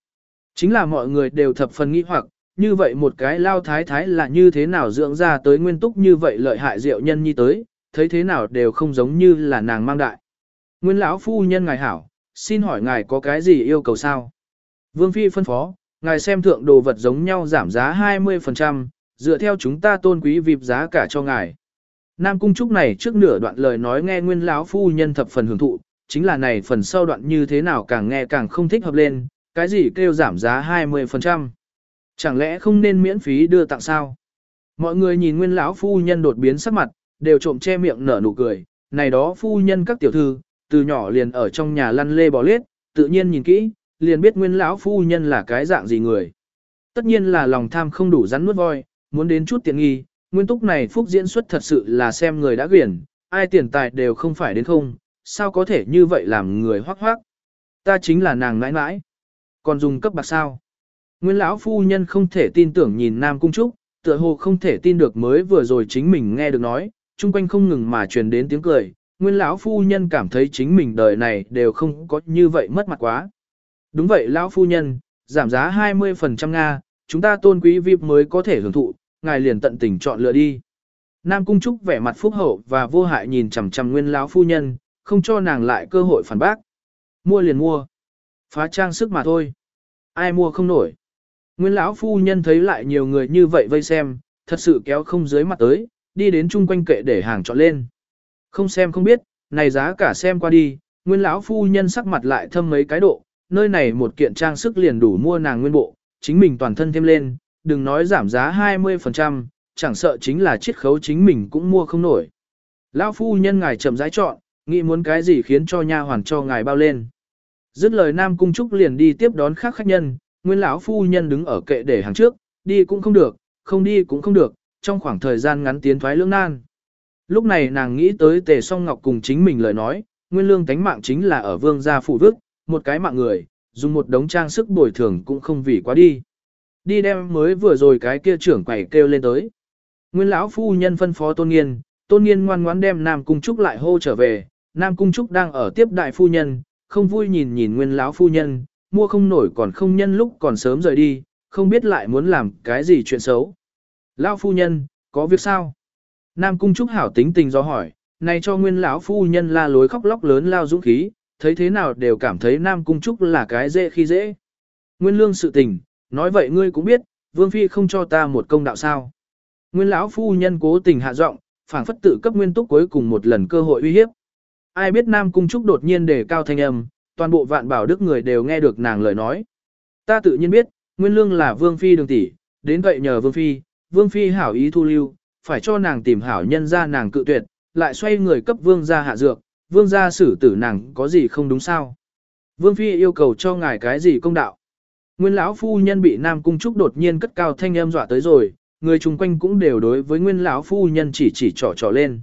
Chính là mọi người đều thập phần nghi hoặc, như vậy một cái lao thái thái là như thế nào dưỡng ra tới nguyên túc như vậy lợi hại diệu nhân nhi tới, thấy thế nào đều không giống như là nàng mang đại. Nguyên lão phu nhân ngài hảo, xin hỏi ngài có cái gì yêu cầu sao? Vương phi phân phó, ngài xem thượng đồ vật giống nhau giảm giá 20%, dựa theo chúng ta tôn quý vịp giá cả cho ngài. Nam cung trúc này trước nửa đoạn lời nói nghe nguyên lão phu nhân thập phần hưởng thụ, chính là này phần sau đoạn như thế nào càng nghe càng không thích hợp lên, cái gì kêu giảm giá 20%. Chẳng lẽ không nên miễn phí đưa tặng sao? Mọi người nhìn nguyên lão phu nhân đột biến sắc mặt, đều trộm che miệng nở nụ cười, này đó phu nhân các tiểu thư, từ nhỏ liền ở trong nhà lăn lê bò lết, tự nhiên nhìn kỹ, liền biết nguyên lão phu nhân là cái dạng gì người. Tất nhiên là lòng tham không đủ rắn nuốt voi, muốn đến chút tiện nghi, nguyên túc này phúc diễn xuất thật sự là xem người đã quyển, ai tiền tài đều không phải đến không, sao có thể như vậy làm người hoác hoác. Ta chính là nàng nãi nãi. Còn dùng cấp bạc sao? Nguyên lão phu nhân không thể tin tưởng nhìn Nam Cung Trúc, tựa hồ không thể tin được mới vừa rồi chính mình nghe được nói, chung quanh không ngừng mà truyền đến tiếng cười, nguyên lão phu nhân cảm thấy chính mình đời này đều không có như vậy mất mặt quá. Đúng vậy lão phu nhân, giảm giá 20% Nga, chúng ta tôn quý VIP mới có thể hưởng thụ, ngài liền tận tình chọn lựa đi. Nam Cung Trúc vẻ mặt phúc hậu và vô hại nhìn chằm chằm nguyên lão phu nhân, không cho nàng lại cơ hội phản bác. Mua liền mua. Phá trang sức mà thôi. Ai mua không nổi. Nguyên lão phu nhân thấy lại nhiều người như vậy vây xem, thật sự kéo không dưới mặt tới, đi đến chung quanh kệ để hàng chọn lên. Không xem không biết, này giá cả xem qua đi, nguyên lão phu nhân sắc mặt lại thâm mấy cái độ, nơi này một kiện trang sức liền đủ mua nàng nguyên bộ, chính mình toàn thân thêm lên, đừng nói giảm giá 20%, chẳng sợ chính là chiết khấu chính mình cũng mua không nổi. Lão phu nhân ngài chậm rãi chọn, nghĩ muốn cái gì khiến cho nha hoàn cho ngài bao lên. Dứt lời Nam Cung Trúc liền đi tiếp đón khác khách nhân, nguyên lão phu nhân đứng ở kệ để hàng trước, đi cũng không được, không đi cũng không được, trong khoảng thời gian ngắn tiến thoái lưỡng nan. Lúc này nàng nghĩ tới tề song ngọc cùng chính mình lời nói, nguyên lương tánh mạng chính là ở vương gia phủ vức, một cái mạng người, dùng một đống trang sức bồi thường cũng không vì quá đi. Đi đem mới vừa rồi cái kia trưởng quầy kêu lên tới. Nguyên lão phu nhân phân phó tôn nghiên, tôn nghiên ngoan ngoãn đem Nam Cung Trúc lại hô trở về, Nam Cung Trúc đang ở tiếp đại phu nhân, không vui nhìn nhìn nguyên lão phu nhân, mua không nổi còn không nhân lúc còn sớm rời đi, không biết lại muốn làm cái gì chuyện xấu. Lão phu nhân, có việc sao? Nam Cung Trúc hảo tính tình do hỏi, này cho nguyên lão phu nhân la lối khóc lóc lớn lao dũng khí, thấy thế nào đều cảm thấy Nam Cung Trúc là cái dễ khi dễ. Nguyên lương sự tình, nói vậy ngươi cũng biết, Vương Phi không cho ta một công đạo sao. Nguyên lão phu nhân cố tình hạ giọng, phảng phất tự cấp nguyên túc cuối cùng một lần cơ hội uy hiếp. Ai biết Nam Cung Trúc đột nhiên đề cao thanh âm, toàn bộ vạn bảo đức người đều nghe được nàng lời nói. Ta tự nhiên biết, Nguyên Lương là Vương Phi đường tỷ, đến vậy nhờ Vương Phi, Vương Phi hảo ý thu lưu, phải cho nàng tìm hảo nhân ra nàng cự tuyệt, lại xoay người cấp Vương gia hạ dược, Vương gia xử tử nàng có gì không đúng sao. Vương Phi yêu cầu cho ngài cái gì công đạo. Nguyên lão phu nhân bị Nam Cung Trúc đột nhiên cất cao thanh âm dọa tới rồi, người chung quanh cũng đều đối với Nguyên lão phu nhân chỉ chỉ trỏ trỏ lên.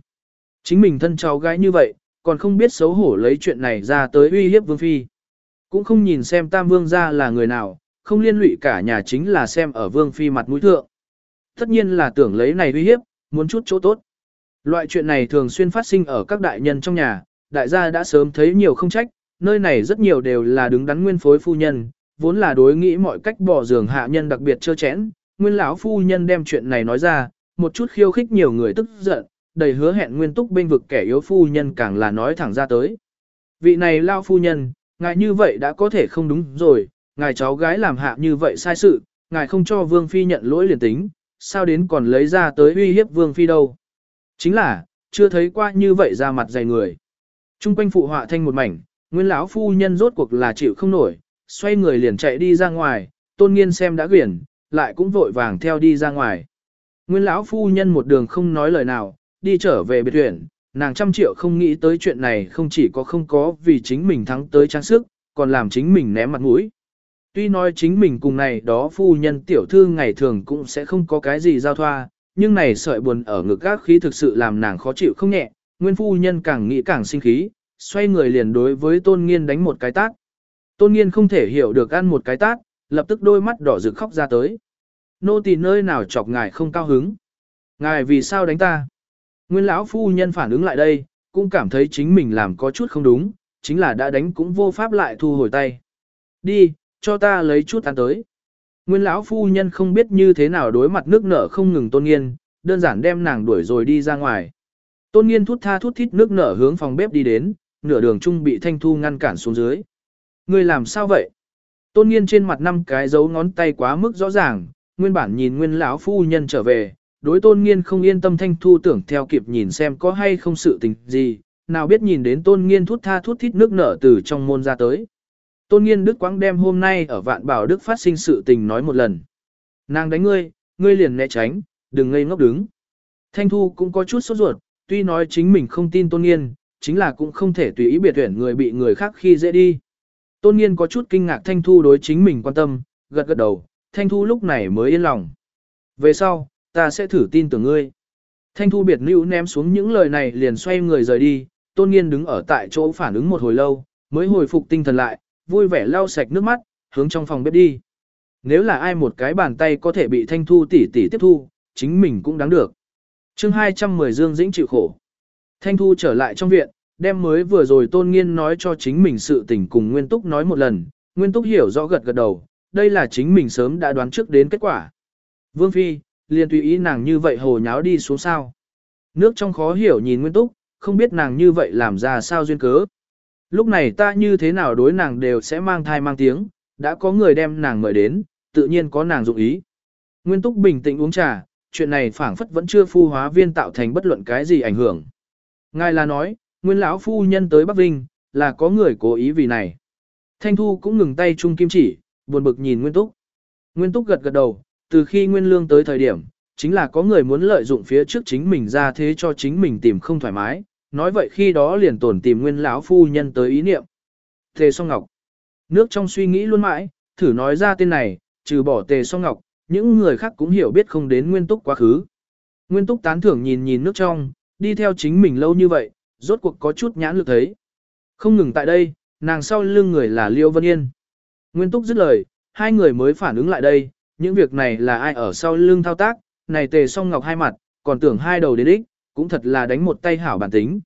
Chính mình thân cháu gái như vậy, còn không biết xấu hổ lấy chuyện này ra tới uy hiếp Vương Phi. Cũng không nhìn xem Tam Vương gia là người nào, không liên lụy cả nhà chính là xem ở Vương Phi mặt mũi thượng. Tất nhiên là tưởng lấy này uy hiếp, muốn chút chỗ tốt. Loại chuyện này thường xuyên phát sinh ở các đại nhân trong nhà, đại gia đã sớm thấy nhiều không trách, nơi này rất nhiều đều là đứng đắn nguyên phối phu nhân, vốn là đối nghĩ mọi cách bỏ giường hạ nhân đặc biệt chơ chẽn, nguyên lão phu nhân đem chuyện này nói ra, một chút khiêu khích nhiều người tức giận, đầy hứa hẹn nguyên túc bên vực kẻ yếu phu nhân càng là nói thẳng ra tới. Vị này lao phu nhân, ngài như vậy đã có thể không đúng rồi, ngài cháu gái làm hạ như vậy sai sự, ngài không cho vương phi nhận lỗi liền tính, sao đến còn lấy ra tới uy hiếp vương phi đâu. Chính là, chưa thấy qua như vậy ra mặt dày người. Trung quanh phụ họa thanh một mảnh, nguyên lão phu nhân rốt cuộc là chịu không nổi, xoay người liền chạy đi ra ngoài, tôn nghiên xem đã quyển, lại cũng vội vàng theo đi ra ngoài. Nguyên lão phu nhân một đường không nói lời nào, đi trở về biệt huyện, nàng trăm triệu không nghĩ tới chuyện này không chỉ có không có vì chính mình thắng tới trang sức, còn làm chính mình ném mặt mũi. Tuy nói chính mình cùng này đó phu nhân tiểu thư ngày thường cũng sẽ không có cái gì giao thoa, nhưng này sợi buồn ở ngực gác khí thực sự làm nàng khó chịu không nhẹ, nguyên phu nhân càng nghĩ càng sinh khí, xoay người liền đối với tôn nghiên đánh một cái tát. Tôn nghiên không thể hiểu được ăn một cái tát, lập tức đôi mắt đỏ rực khóc ra tới. Nô tỳ nơi nào chọc ngài không cao hứng. Ngài vì sao đánh ta? Nguyên lão phu nhân phản ứng lại đây, cũng cảm thấy chính mình làm có chút không đúng, chính là đã đánh cũng vô pháp lại thu hồi tay. Đi, cho ta lấy chút ăn tới. Nguyên lão phu nhân không biết như thế nào đối mặt nước nở không ngừng tôn nghiên, đơn giản đem nàng đuổi rồi đi ra ngoài. Tôn nghiên thút tha thút thít nước nở hướng phòng bếp đi đến, nửa đường chung bị thanh thu ngăn cản xuống dưới. Người làm sao vậy? Tôn nghiên trên mặt năm cái dấu ngón tay quá mức rõ ràng, nguyên bản nhìn nguyên lão phu nhân trở về, đối tôn nghiên không yên tâm thanh thu tưởng theo kịp nhìn xem có hay không sự tình gì, nào biết nhìn đến tôn nghiên thút tha thút thít nước nở từ trong môn ra tới. Tôn nghiên đức quãng đem hôm nay ở vạn bảo đức phát sinh sự tình nói một lần. Nàng đánh ngươi, ngươi liền né tránh, đừng ngây ngốc đứng. Thanh thu cũng có chút sốt ruột, tuy nói chính mình không tin tôn nghiên, chính là cũng không thể tùy ý biệt tuyển người bị người khác khi dễ đi. Tôn Nghiên có chút kinh ngạc Thanh Thu đối chính mình quan tâm, gật gật đầu, Thanh Thu lúc này mới yên lòng. Về sau, ta sẽ thử tin tưởng ngươi. Thanh Thu biệt lưu ném xuống những lời này liền xoay người rời đi, Tôn Nghiên đứng ở tại chỗ phản ứng một hồi lâu, mới hồi phục tinh thần lại, vui vẻ lau sạch nước mắt, hướng trong phòng bếp đi. Nếu là ai một cái bàn tay có thể bị Thanh Thu tỉ tỉ tiếp thu, chính mình cũng đáng được chương 210 Dương Dĩnh chịu khổ. Thanh Thu trở lại trong viện, đem mới vừa rồi Tôn Nghiên nói cho chính mình sự tình cùng Nguyên Túc nói một lần, Nguyên Túc hiểu rõ gật gật đầu, đây là chính mình sớm đã đoán trước đến kết quả. Vương Phi, liền tùy ý nàng như vậy hồ nháo đi xuống sao. Nước trong khó hiểu nhìn Nguyên Túc, không biết nàng như vậy làm ra sao duyên cớ. Lúc này ta như thế nào đối nàng đều sẽ mang thai mang tiếng, đã có người đem nàng mời đến, tự nhiên có nàng dụng ý. Nguyên Túc bình tĩnh uống trà, chuyện này phảng phất vẫn chưa phu hóa viên tạo thành bất luận cái gì ảnh hưởng. Ngài là nói, Nguyên lão phu nhân tới Bắc Vinh, là có người cố ý vì này. Thanh Thu cũng ngừng tay chung kim chỉ, buồn bực nhìn Nguyên Túc. Nguyên Túc gật gật đầu, từ khi Nguyên Lương tới thời điểm, chính là có người muốn lợi dụng phía trước chính mình ra thế cho chính mình tìm không thoải mái, nói vậy khi đó liền tổn tìm Nguyên lão phu nhân tới ý niệm. Tề Song Ngọc. Nước trong suy nghĩ luôn mãi, thử nói ra tên này, trừ bỏ Tề Song Ngọc, những người khác cũng hiểu biết không đến Nguyên Túc quá khứ. Nguyên Túc tán thưởng nhìn nhìn nước trong, đi theo chính mình lâu như vậy, rốt cuộc có chút nhãn lực thấy. Không ngừng tại đây, nàng sau lưng người là Liêu Vân Yên. Nguyên Túc dứt lời, hai người mới phản ứng lại đây, những việc này là ai ở sau lưng thao tác, này tề song ngọc hai mặt, còn tưởng hai đầu đến đích, cũng thật là đánh một tay hảo bản tính.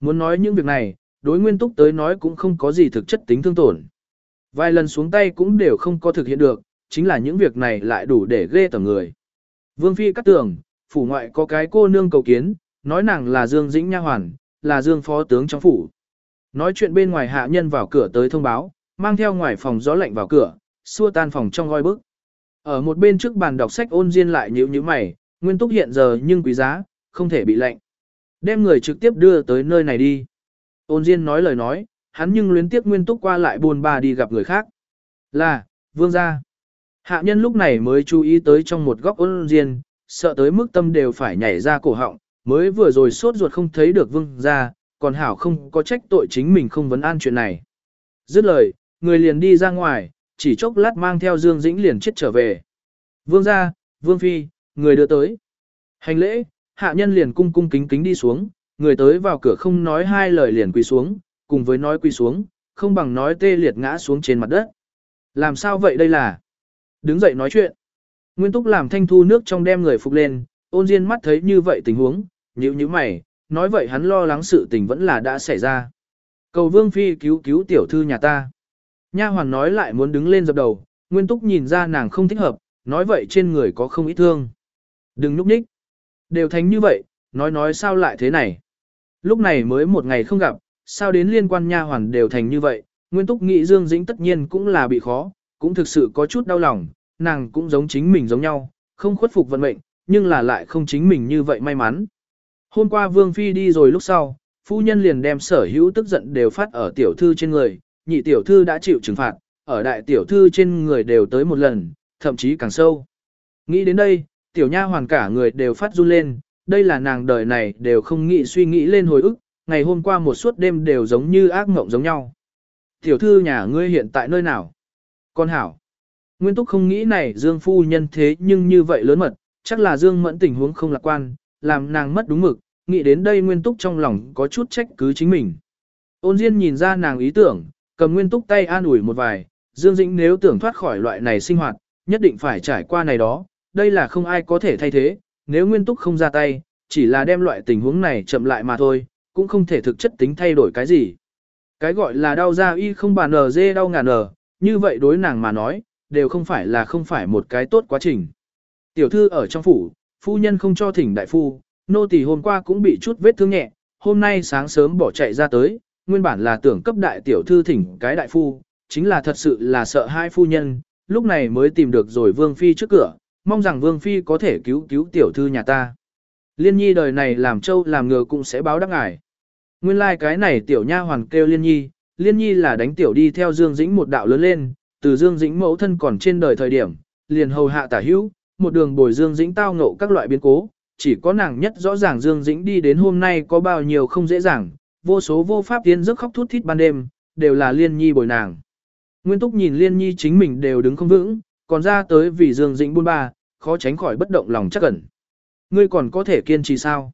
Muốn nói những việc này, đối Nguyên Túc tới nói cũng không có gì thực chất tính thương tổn. Vài lần xuống tay cũng đều không có thực hiện được, chính là những việc này lại đủ để ghê tởm người. Vương Phi cắt tưởng, phủ ngoại có cái cô nương cầu kiến, nói nàng là Dương Dĩnh Nha Hoàn, là Dương Phó Tướng trong phủ. Nói chuyện bên ngoài hạ nhân vào cửa tới thông báo, mang theo ngoài phòng gió lạnh vào cửa, xua tan phòng trong ngoi bức. Ở một bên trước bàn đọc sách ôn diên lại nhíu nhíu mày, nguyên túc hiện giờ nhưng quý giá, không thể bị lạnh. Đem người trực tiếp đưa tới nơi này đi. Ôn diên nói lời nói, hắn nhưng luyến tiếp nguyên túc qua lại buồn bà đi gặp người khác. Là, vương gia. Hạ nhân lúc này mới chú ý tới trong một góc ôn diên, sợ tới mức tâm đều phải nhảy ra cổ họng, mới vừa rồi sốt ruột không thấy được vương gia, còn hảo không có trách tội chính mình không vấn an chuyện này. Dứt lời, người liền đi ra ngoài, chỉ chốc lát mang theo Dương Dĩnh liền chết trở về. Vương gia, vương phi, người đưa tới. Hành lễ, hạ nhân liền cung cung kính kính đi xuống, người tới vào cửa không nói hai lời liền quỳ xuống, cùng với nói quỳ xuống, không bằng nói tê liệt ngã xuống trên mặt đất. Làm sao vậy đây là? Đứng dậy nói chuyện. Nguyên túc làm thanh thu nước trong đem người phục lên, ôn diên mắt thấy như vậy tình huống, nhíu nhíu mày, nói vậy hắn lo lắng sự tình vẫn là đã xảy ra. Cầu vương phi cứu cứu tiểu thư nhà ta. Nha hoàn nói lại muốn đứng lên dập đầu, nguyên túc nhìn ra nàng không thích hợp, nói vậy trên người có không ít thương. Đừng núp ních. Đều thành như vậy, nói nói sao lại thế này. Lúc này mới một ngày không gặp, sao đến liên quan nha hoàn đều thành như vậy, nguyên túc nghĩ Dương Dĩnh tất nhiên cũng là bị khó, cũng thực sự có chút đau lòng, nàng cũng giống chính mình giống nhau, không khuất phục vận mệnh, nhưng là lại không chính mình như vậy may mắn. Hôm qua Vương Phi đi rồi lúc sau, phu nhân liền đem sở hữu tức giận đều phát ở tiểu thư trên người, nhị tiểu thư đã chịu trừng phạt, ở đại tiểu thư trên người đều tới một lần, thậm chí càng sâu. Nghĩ đến đây, tiểu nha hoàn cả người đều phát run lên, đây là nàng đời này đều không nghĩ suy nghĩ lên hồi ức, ngày hôm qua một suốt đêm đều giống như ác mộng giống nhau. Tiểu thư nhà ngươi hiện tại nơi nào? Con hảo. Nguyên túc không nghĩ này Dương phu nhân thế nhưng như vậy lớn mật, chắc là Dương mẫn tình huống không lạc quan, làm nàng mất đúng mực, nghĩ đến đây Nguyên túc trong lòng có chút trách cứ chính mình. Ôn Diên nhìn ra nàng ý tưởng, cầm Nguyên túc tay an ủi một vài, Dương Dĩnh nếu tưởng thoát khỏi loại này sinh hoạt, nhất định phải trải qua này đó, đây là không ai có thể thay thế, nếu Nguyên túc không ra tay, chỉ là đem loại tình huống này chậm lại mà thôi, cũng không thể thực chất tính thay đổi cái gì. Cái gọi là đau da y không bàn nở dê đau ngàn nở, như vậy đối nàng mà nói, đều không phải là không phải một cái tốt quá trình. Tiểu thư ở trong phủ, phu nhân không cho thỉnh đại phu, nô tỳ hôm qua cũng bị chút vết thương nhẹ, hôm nay sáng sớm bỏ chạy ra tới, nguyên bản là tưởng cấp đại tiểu thư thỉnh cái đại phu, chính là thật sự là sợ hai phu nhân, lúc này mới tìm được rồi vương phi trước cửa, mong rằng vương phi có thể cứu cứu tiểu thư nhà ta. Liên nhi đời này làm trâu làm ngựa cũng sẽ báo đắc ngài. Nguyên lai like cái này tiểu nha hoàn kêu liên nhi, liên nhi là đánh tiểu đi theo Dương Dĩnh một đạo lớn lên, từ Dương Dĩnh mẫu thân còn trên đời thời điểm, liền hầu hạ tả hữu, một đường bồi Dương Dĩnh tao ngộ các loại biến cố, chỉ có nàng nhất rõ ràng Dương Dĩnh đi đến hôm nay có bao nhiêu không dễ dàng, vô số vô pháp tiến giấc khóc thút thít ban đêm, đều là liên nhi bồi nàng. Nguyên Túc nhìn Liên Nhi chính mình đều đứng không vững, còn ra tới vì Dương Dĩnh buôn ba, khó tránh khỏi bất động lòng chắc ẩn. Ngươi còn có thể kiên trì sao?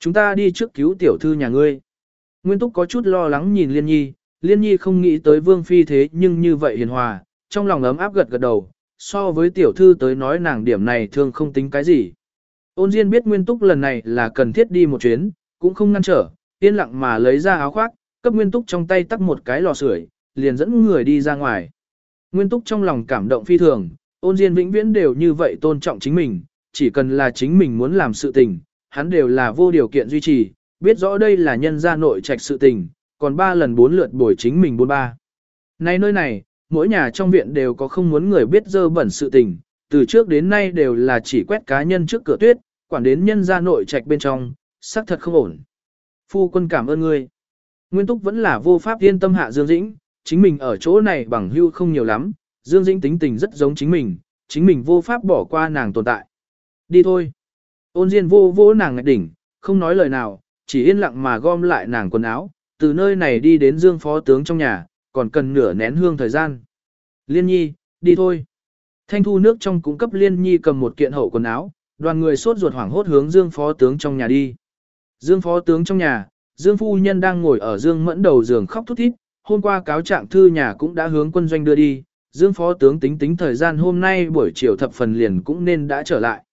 Chúng ta đi trước cứu tiểu thư nhà ngươi. Nguyên Túc có chút lo lắng nhìn Liên Nhi, Liên Nhi không nghĩ tới Vương Phi thế nhưng như vậy hiền hòa, trong lòng ấm áp gật gật đầu, so với tiểu thư tới nói nàng điểm này thường không tính cái gì. Ôn Diên biết Nguyên Túc lần này là cần thiết đi một chuyến, cũng không ngăn trở, yên lặng mà lấy ra áo khoác, cấp Nguyên Túc trong tay tắt một cái lò sưởi, liền dẫn người đi ra ngoài. Nguyên Túc trong lòng cảm động phi thường, ôn Diên vĩnh viễn đều như vậy tôn trọng chính mình, chỉ cần là chính mình muốn làm sự tình, hắn đều là vô điều kiện duy trì, biết rõ đây là nhân gia nội trạch sự tình, còn ba lần bốn lượt bồi chính mình bốn ba. Nay nơi này, mỗi nhà trong viện đều có không muốn người biết dơ bẩn sự tình, từ trước đến nay đều là chỉ quét cá nhân trước cửa tuyết, quản đến nhân gia nội trạch bên trong, xác thật không ổn. Phu quân cảm ơn ngươi. Nguyên Túc vẫn là vô pháp yên tâm hạ Dương Dĩnh, chính mình ở chỗ này bằng hưu không nhiều lắm, Dương Dĩnh tính tình rất giống chính mình, chính mình vô pháp bỏ qua nàng tồn tại. Đi thôi. Ôn Diên vô vô nàng ngạch đỉnh, không nói lời nào, chỉ yên lặng mà gom lại nàng quần áo, từ nơi này đi đến Dương Phó Tướng trong nhà, còn cần nửa nén hương thời gian. Liên Nhi, đi thôi. Thanh thu nước trong cũng cấp Liên Nhi cầm một kiện hậu quần áo, đoàn người sốt ruột hoảng hốt hướng Dương Phó Tướng trong nhà đi. Dương Phó Tướng trong nhà, Dương Phu Nhân đang ngồi ở Dương Mẫn đầu giường khóc thút thít, hôm qua cáo trạng thư nhà cũng đã hướng quân doanh đưa đi, Dương Phó Tướng tính tính thời gian hôm nay buổi chiều thập phần liền cũng nên đã trở lại.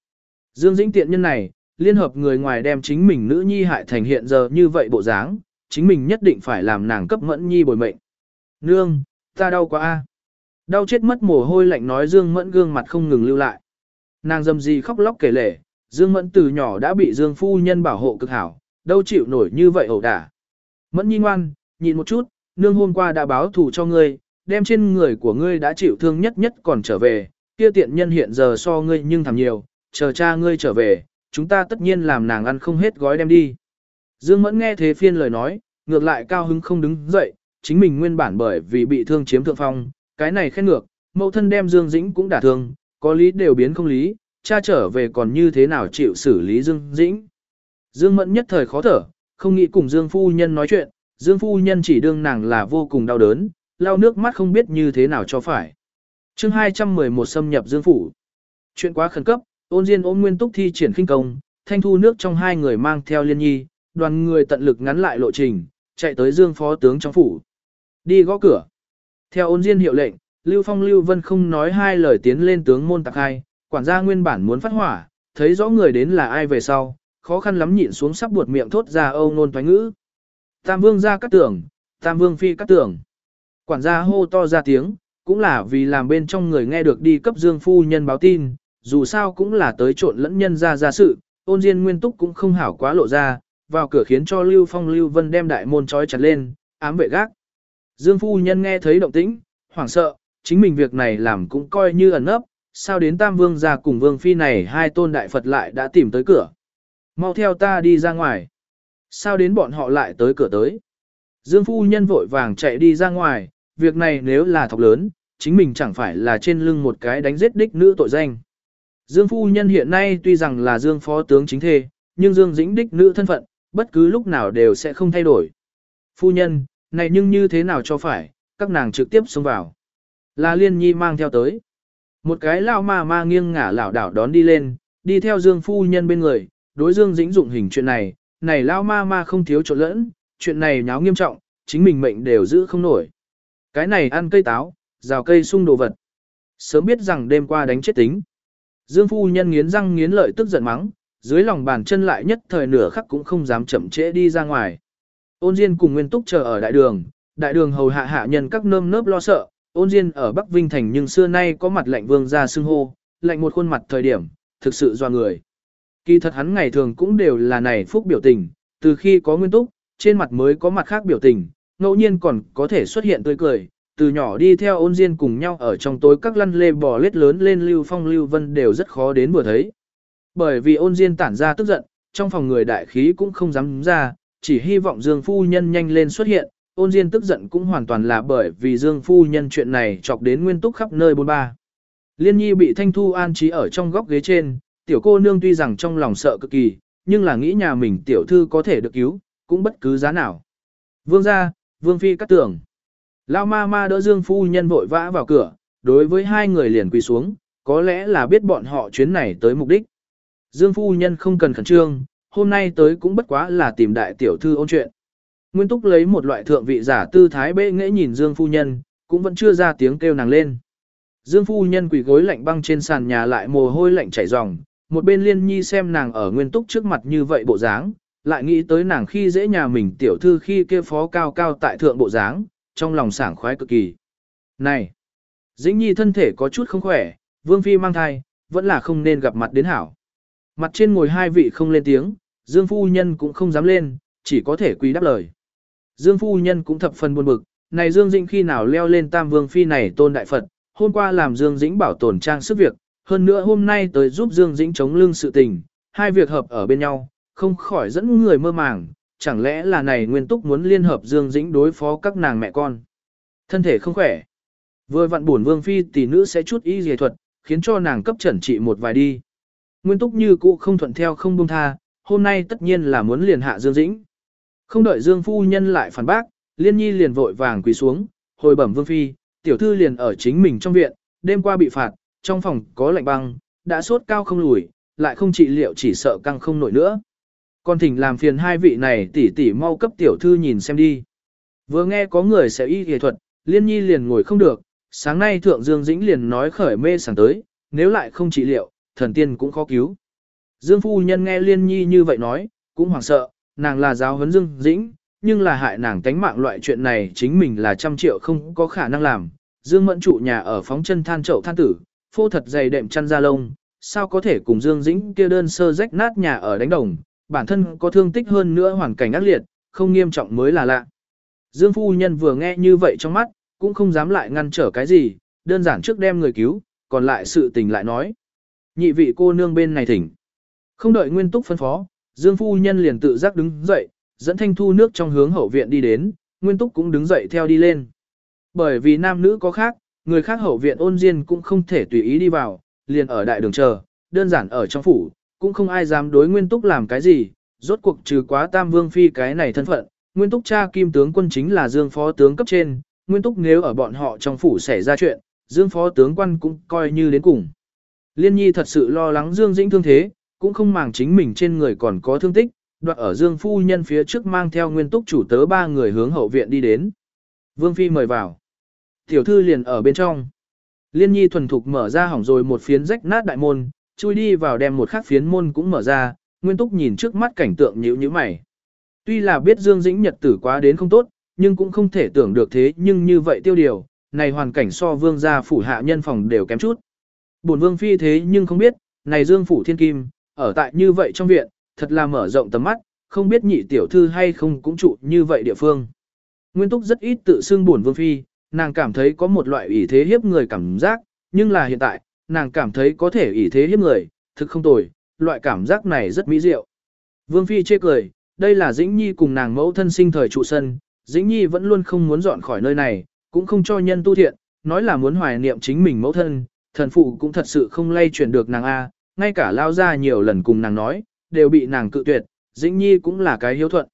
Dương Dĩnh tiện nhân này, liên hợp người ngoài đem chính mình nữ nhi hại thành hiện giờ như vậy bộ dáng, chính mình nhất định phải làm nàng cấp mẫn nhi bồi mệnh. Nương, ta đau quá a. Đau chết mất mồ hôi lạnh nói Dương Mẫn gương mặt không ngừng lưu lại. Nàng dầm gì khóc lóc kể lể, Dương Mẫn từ nhỏ đã bị Dương phu nhân bảo hộ cực hảo, đâu chịu nổi như vậy ẩu đả. Mẫn nhi ngoan, nhịn một chút, nương hôm qua đã báo thù cho ngươi, đem trên người của ngươi đã chịu thương nhất nhất còn trở về, kia tiện nhân hiện giờ so ngươi nhưng thầm nhiều, chờ cha ngươi trở về, chúng ta tất nhiên làm nàng ăn không hết gói đem đi. Dương Mẫn nghe thế phiên lời nói, ngược lại cao hứng không đứng dậy, chính mình nguyên bản bởi vì bị thương chiếm thượng phong, cái này khen ngược, mẫu thân đem Dương Dĩnh cũng đả thương, có lý đều biến không lý, cha trở về còn như thế nào chịu xử lý Dương Dĩnh. Dương Mẫn nhất thời khó thở, không nghĩ cùng Dương Phu Nhân nói chuyện, Dương Phu Nhân chỉ đương nàng là vô cùng đau đớn, lau nước mắt không biết như thế nào cho phải. chương 211 xâm nhập Dương Phủ. Chuyện quá khẩn cấp, ôn diên ôm nguyên túc thi triển khinh công, thanh thu nước trong hai người mang theo liên nhi, đoàn người tận lực ngắn lại lộ trình, chạy tới Dương Phó Tướng trong phủ. Đi gõ cửa. Theo ôn diên hiệu lệnh, Lưu Phong Lưu Vân không nói hai lời tiến lên tướng môn tạc hai, quản gia nguyên bản muốn phát hỏa, thấy rõ người đến là ai về sau, khó khăn lắm nhịn xuống sắp buột miệng thốt ra âu nôn thoái ngữ. Tam vương ra cắt tưởng, tam vương phi cắt tưởng. Quản gia hô to ra tiếng, cũng là vì làm bên trong người nghe được đi cấp dương phu nhân báo tin, dù sao cũng là tới trộn lẫn nhân ra ra sự, ôn diên nguyên túc cũng không hảo quá lộ ra, vào cửa khiến cho Lưu Phong Lưu Vân đem đại môn trói chặt lên, ám vệ gác. Dương phu nhân nghe thấy động tĩnh, hoảng sợ, chính mình việc này làm cũng coi như ẩn ấp, sao đến Tam Vương ra cùng Vương Phi này hai tôn đại Phật lại đã tìm tới cửa. Mau theo ta đi ra ngoài. Sao đến bọn họ lại tới cửa tới. Dương phu nhân vội vàng chạy đi ra ngoài, việc này nếu là thọc lớn, chính mình chẳng phải là trên lưng một cái đánh giết đích nữ tội danh. Dương phu nhân hiện nay tuy rằng là Dương phó tướng chính thê, nhưng Dương dĩnh đích nữ thân phận, bất cứ lúc nào đều sẽ không thay đổi. Phu nhân, này nhưng như thế nào cho phải, các nàng trực tiếp xông vào. Là liên nhi mang theo tới. Một cái lao ma ma nghiêng ngả lảo đảo đón đi lên, đi theo Dương phu nhân bên người, đối Dương dĩnh dụng hình chuyện này, này lao ma ma không thiếu trộn lẫn, chuyện này nháo nghiêm trọng, chính mình mệnh đều giữ không nổi. Cái này ăn cây táo, rào cây sung đồ vật. Sớm biết rằng đêm qua đánh chết tính. Dương phu nhân nghiến răng nghiến lợi tức giận mắng, dưới lòng bàn chân lại nhất thời nửa khắc cũng không dám chậm trễ đi ra ngoài. Ôn Diên cùng Nguyên Túc chờ ở đại đường, đại đường hầu hạ hạ nhân các nơm nớp lo sợ, ôn Diên ở Bắc Vinh Thành nhưng xưa nay có mặt lạnh vương ra xưng hô, lạnh một khuôn mặt thời điểm, thực sự doa người. Kỳ thật hắn ngày thường cũng đều là này phúc biểu tình, từ khi có Nguyên Túc, trên mặt mới có mặt khác biểu tình, ngẫu nhiên còn có thể xuất hiện tươi cười, từ nhỏ đi theo ôn Diên cùng nhau ở trong tối các lăn lê bò lết lớn lên Lưu Phong Lưu Vân đều rất khó đến vừa thấy. Bởi vì ôn Diên tản ra tức giận, trong phòng người đại khí cũng không dám ra, chỉ hy vọng Dương Phu Nhân nhanh lên xuất hiện, ôn Diên tức giận cũng hoàn toàn là bởi vì Dương Phu Nhân chuyện này chọc đến nguyên túc khắp nơi bôn ba. Liên Nhi bị Thanh Thu an trí ở trong góc ghế trên, tiểu cô nương tuy rằng trong lòng sợ cực kỳ, nhưng là nghĩ nhà mình tiểu thư có thể được cứu, cũng bất cứ giá nào. Vương gia, Vương Phi cắt tưởng. Lao ma ma đỡ Dương phu nhân vội vã vào cửa, đối với hai người liền quỳ xuống, có lẽ là biết bọn họ chuyến này tới mục đích. Dương phu nhân không cần khẩn trương, hôm nay tới cũng bất quá là tìm đại tiểu thư ôn chuyện. Nguyên Túc lấy một loại thượng vị giả tư thái bệ nghệ nhìn Dương phu nhân, cũng vẫn chưa ra tiếng kêu nàng lên. Dương phu nhân quỳ gối lạnh băng trên sàn nhà lại mồ hôi lạnh chảy ròng, một bên Liên Nhi xem nàng ở Nguyên Túc trước mặt như vậy bộ dáng, lại nghĩ tới nàng khi dễ nhà mình tiểu thư khi kia phó cao cao tại thượng bộ dáng, trong lòng sảng khoái cực kỳ. Này, Dĩnh Nhi thân thể có chút không khỏe, Vương Phi mang thai, vẫn là không nên gặp mặt đến hảo. Mặt trên ngồi hai vị không lên tiếng, Dương Phu Nhân cũng không dám lên, chỉ có thể quý đáp lời. Dương Phu Nhân cũng thập phần buồn bực, này Dương Dĩnh khi nào leo lên Tam Vương Phi này tôn đại Phật, hôm qua làm Dương Dĩnh bảo tồn trang sức việc, hơn nữa hôm nay tới giúp Dương Dĩnh chống lưng sự tình, hai việc hợp ở bên nhau, không khỏi dẫn người mơ màng, chẳng lẽ là này nguyên túc muốn liên hợp Dương Dĩnh đối phó các nàng mẹ con. Thân thể không khỏe. Vừa vặn buồn vương phi tỷ nữ sẽ chút y dề thuật, khiến cho nàng cấp trần trị một vài đi. Nguyên túc như cũ không thuận theo không buông tha, hôm nay tất nhiên là muốn liền hạ Dương Dĩnh. Không đợi Dương phu nhân lại phản bác, Liên Nhi liền vội vàng quỳ xuống, hồi bẩm vương phi, tiểu thư liền ở chính mình trong viện, đêm qua bị phạt, trong phòng có lạnh băng, đã sốt cao không lùi, lại không trị liệu chỉ sợ căng không nổi nữa. Con thỉnh làm phiền hai vị này tỷ tỷ mau cấp tiểu thư nhìn xem đi. Vừa nghe có người sẽ y y thuật, liên nhi liền ngồi không được, sáng nay thượng Dương Dĩnh liền nói khởi mê sảng tới, nếu lại không trị liệu, thần tiên cũng khó cứu. Dương phu nhân nghe liên nhi như vậy nói, cũng hoảng sợ, nàng là giáo huấn Dương Dĩnh, nhưng là hại nàng tánh mạng loại chuyện này chính mình là trăm triệu không có khả năng làm. Dương mẫn trụ nhà ở phóng chân than chậu than tử, phô thật dày đệm chăn da lông, sao có thể cùng Dương Dĩnh kia đơn sơ rách nát nhà ở đánh đồng, bản thân có thương tích hơn nữa hoàn cảnh ác liệt, không nghiêm trọng mới là lạ. Dương phu nhân vừa nghe như vậy trong mắt, cũng không dám lại ngăn trở cái gì, đơn giản trước đem người cứu, còn lại sự tình lại nói. Nhị vị cô nương bên này thỉnh. Không đợi nguyên túc phân phó, Dương phu nhân liền tự giác đứng dậy, dẫn thanh thu nước trong hướng hậu viện đi đến, nguyên túc cũng đứng dậy theo đi lên. Bởi vì nam nữ có khác, người khác hậu viện ôn diên cũng không thể tùy ý đi vào, liền ở đại đường chờ, đơn giản ở trong phủ, cũng không ai dám đối nguyên túc làm cái gì, rốt cuộc trừ quá tam vương phi cái này thân phận, nguyên túc cha kim tướng quân chính là dương phó tướng cấp trên, nguyên túc nếu ở bọn họ trong phủ xảy ra chuyện, dương phó tướng quân cũng coi như đến cùng. Liên nhi thật sự lo lắng dương dĩnh thương thế, cũng không màng chính mình trên người còn có thương tích, đoạt ở dương phu nhân phía trước mang theo nguyên túc chủ tớ ba người hướng hậu viện đi đến. Vương phi mời vào. Tiểu thư liền ở bên trong. Liên nhi thuần thục mở ra hỏng rồi một phiến rách nát đại môn, chui đi vào đem một khác phiến môn cũng mở ra, Nguyên Túc nhìn trước mắt cảnh tượng nhíu nhíu mày. Tuy là biết Dương Dĩnh nhật tử quá đến không tốt, nhưng cũng không thể tưởng được thế nhưng như vậy tiêu điều, này hoàn cảnh so vương gia phủ hạ nhân phòng đều kém chút. Bổn vương phi thế nhưng không biết, này Dương phủ thiên kim, ở tại như vậy trong viện, thật là mở rộng tầm mắt, không biết nhị tiểu thư hay không cũng trụ như vậy địa phương. Nguyên Túc rất ít tự xưng bổn vương phi, nàng cảm thấy có một loại ủy thế hiếp người cảm giác, nhưng là hiện tại, nàng cảm thấy có thể ủy thế hiếp người, thực không tồi, loại cảm giác này rất mỹ diệu. Vương Phi chê cười, đây là Dĩnh Nhi cùng nàng mẫu thân sinh thời trụ sân, Dĩnh Nhi vẫn luôn không muốn dọn khỏi nơi này, cũng không cho nhân tu thiện, nói là muốn hoài niệm chính mình mẫu thân, thần phụ cũng thật sự không lay chuyển được nàng A, ngay cả lao ra nhiều lần cùng nàng nói, đều bị nàng cự tuyệt, Dĩnh Nhi cũng là cái hiếu thuận.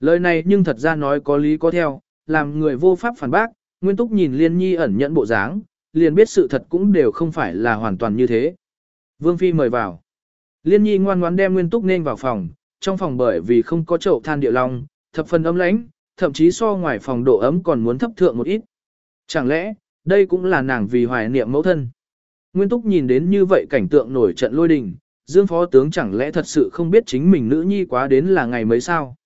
Lời này nhưng thật ra nói có lý có theo, làm người vô pháp phản bác, Nguyên Túc nhìn Liên Nhi ẩn nhận bộ dáng, liền biết sự thật cũng đều không phải là hoàn toàn như thế. Vương Phi mời vào. Liên nhi ngoan ngoãn đem nguyên túc nên vào phòng, trong phòng bởi vì không có chậu than địa long, thập phần ấm lãnh, thậm chí so ngoài phòng độ ấm còn muốn thấp thượng một ít. Chẳng lẽ, đây cũng là nàng vì hoài niệm mẫu thân. Nguyên túc nhìn đến như vậy cảnh tượng nổi trận lôi đình, Dương Phó Tướng chẳng lẽ thật sự không biết chính mình nữ nhi quá đến là ngày mấy sao.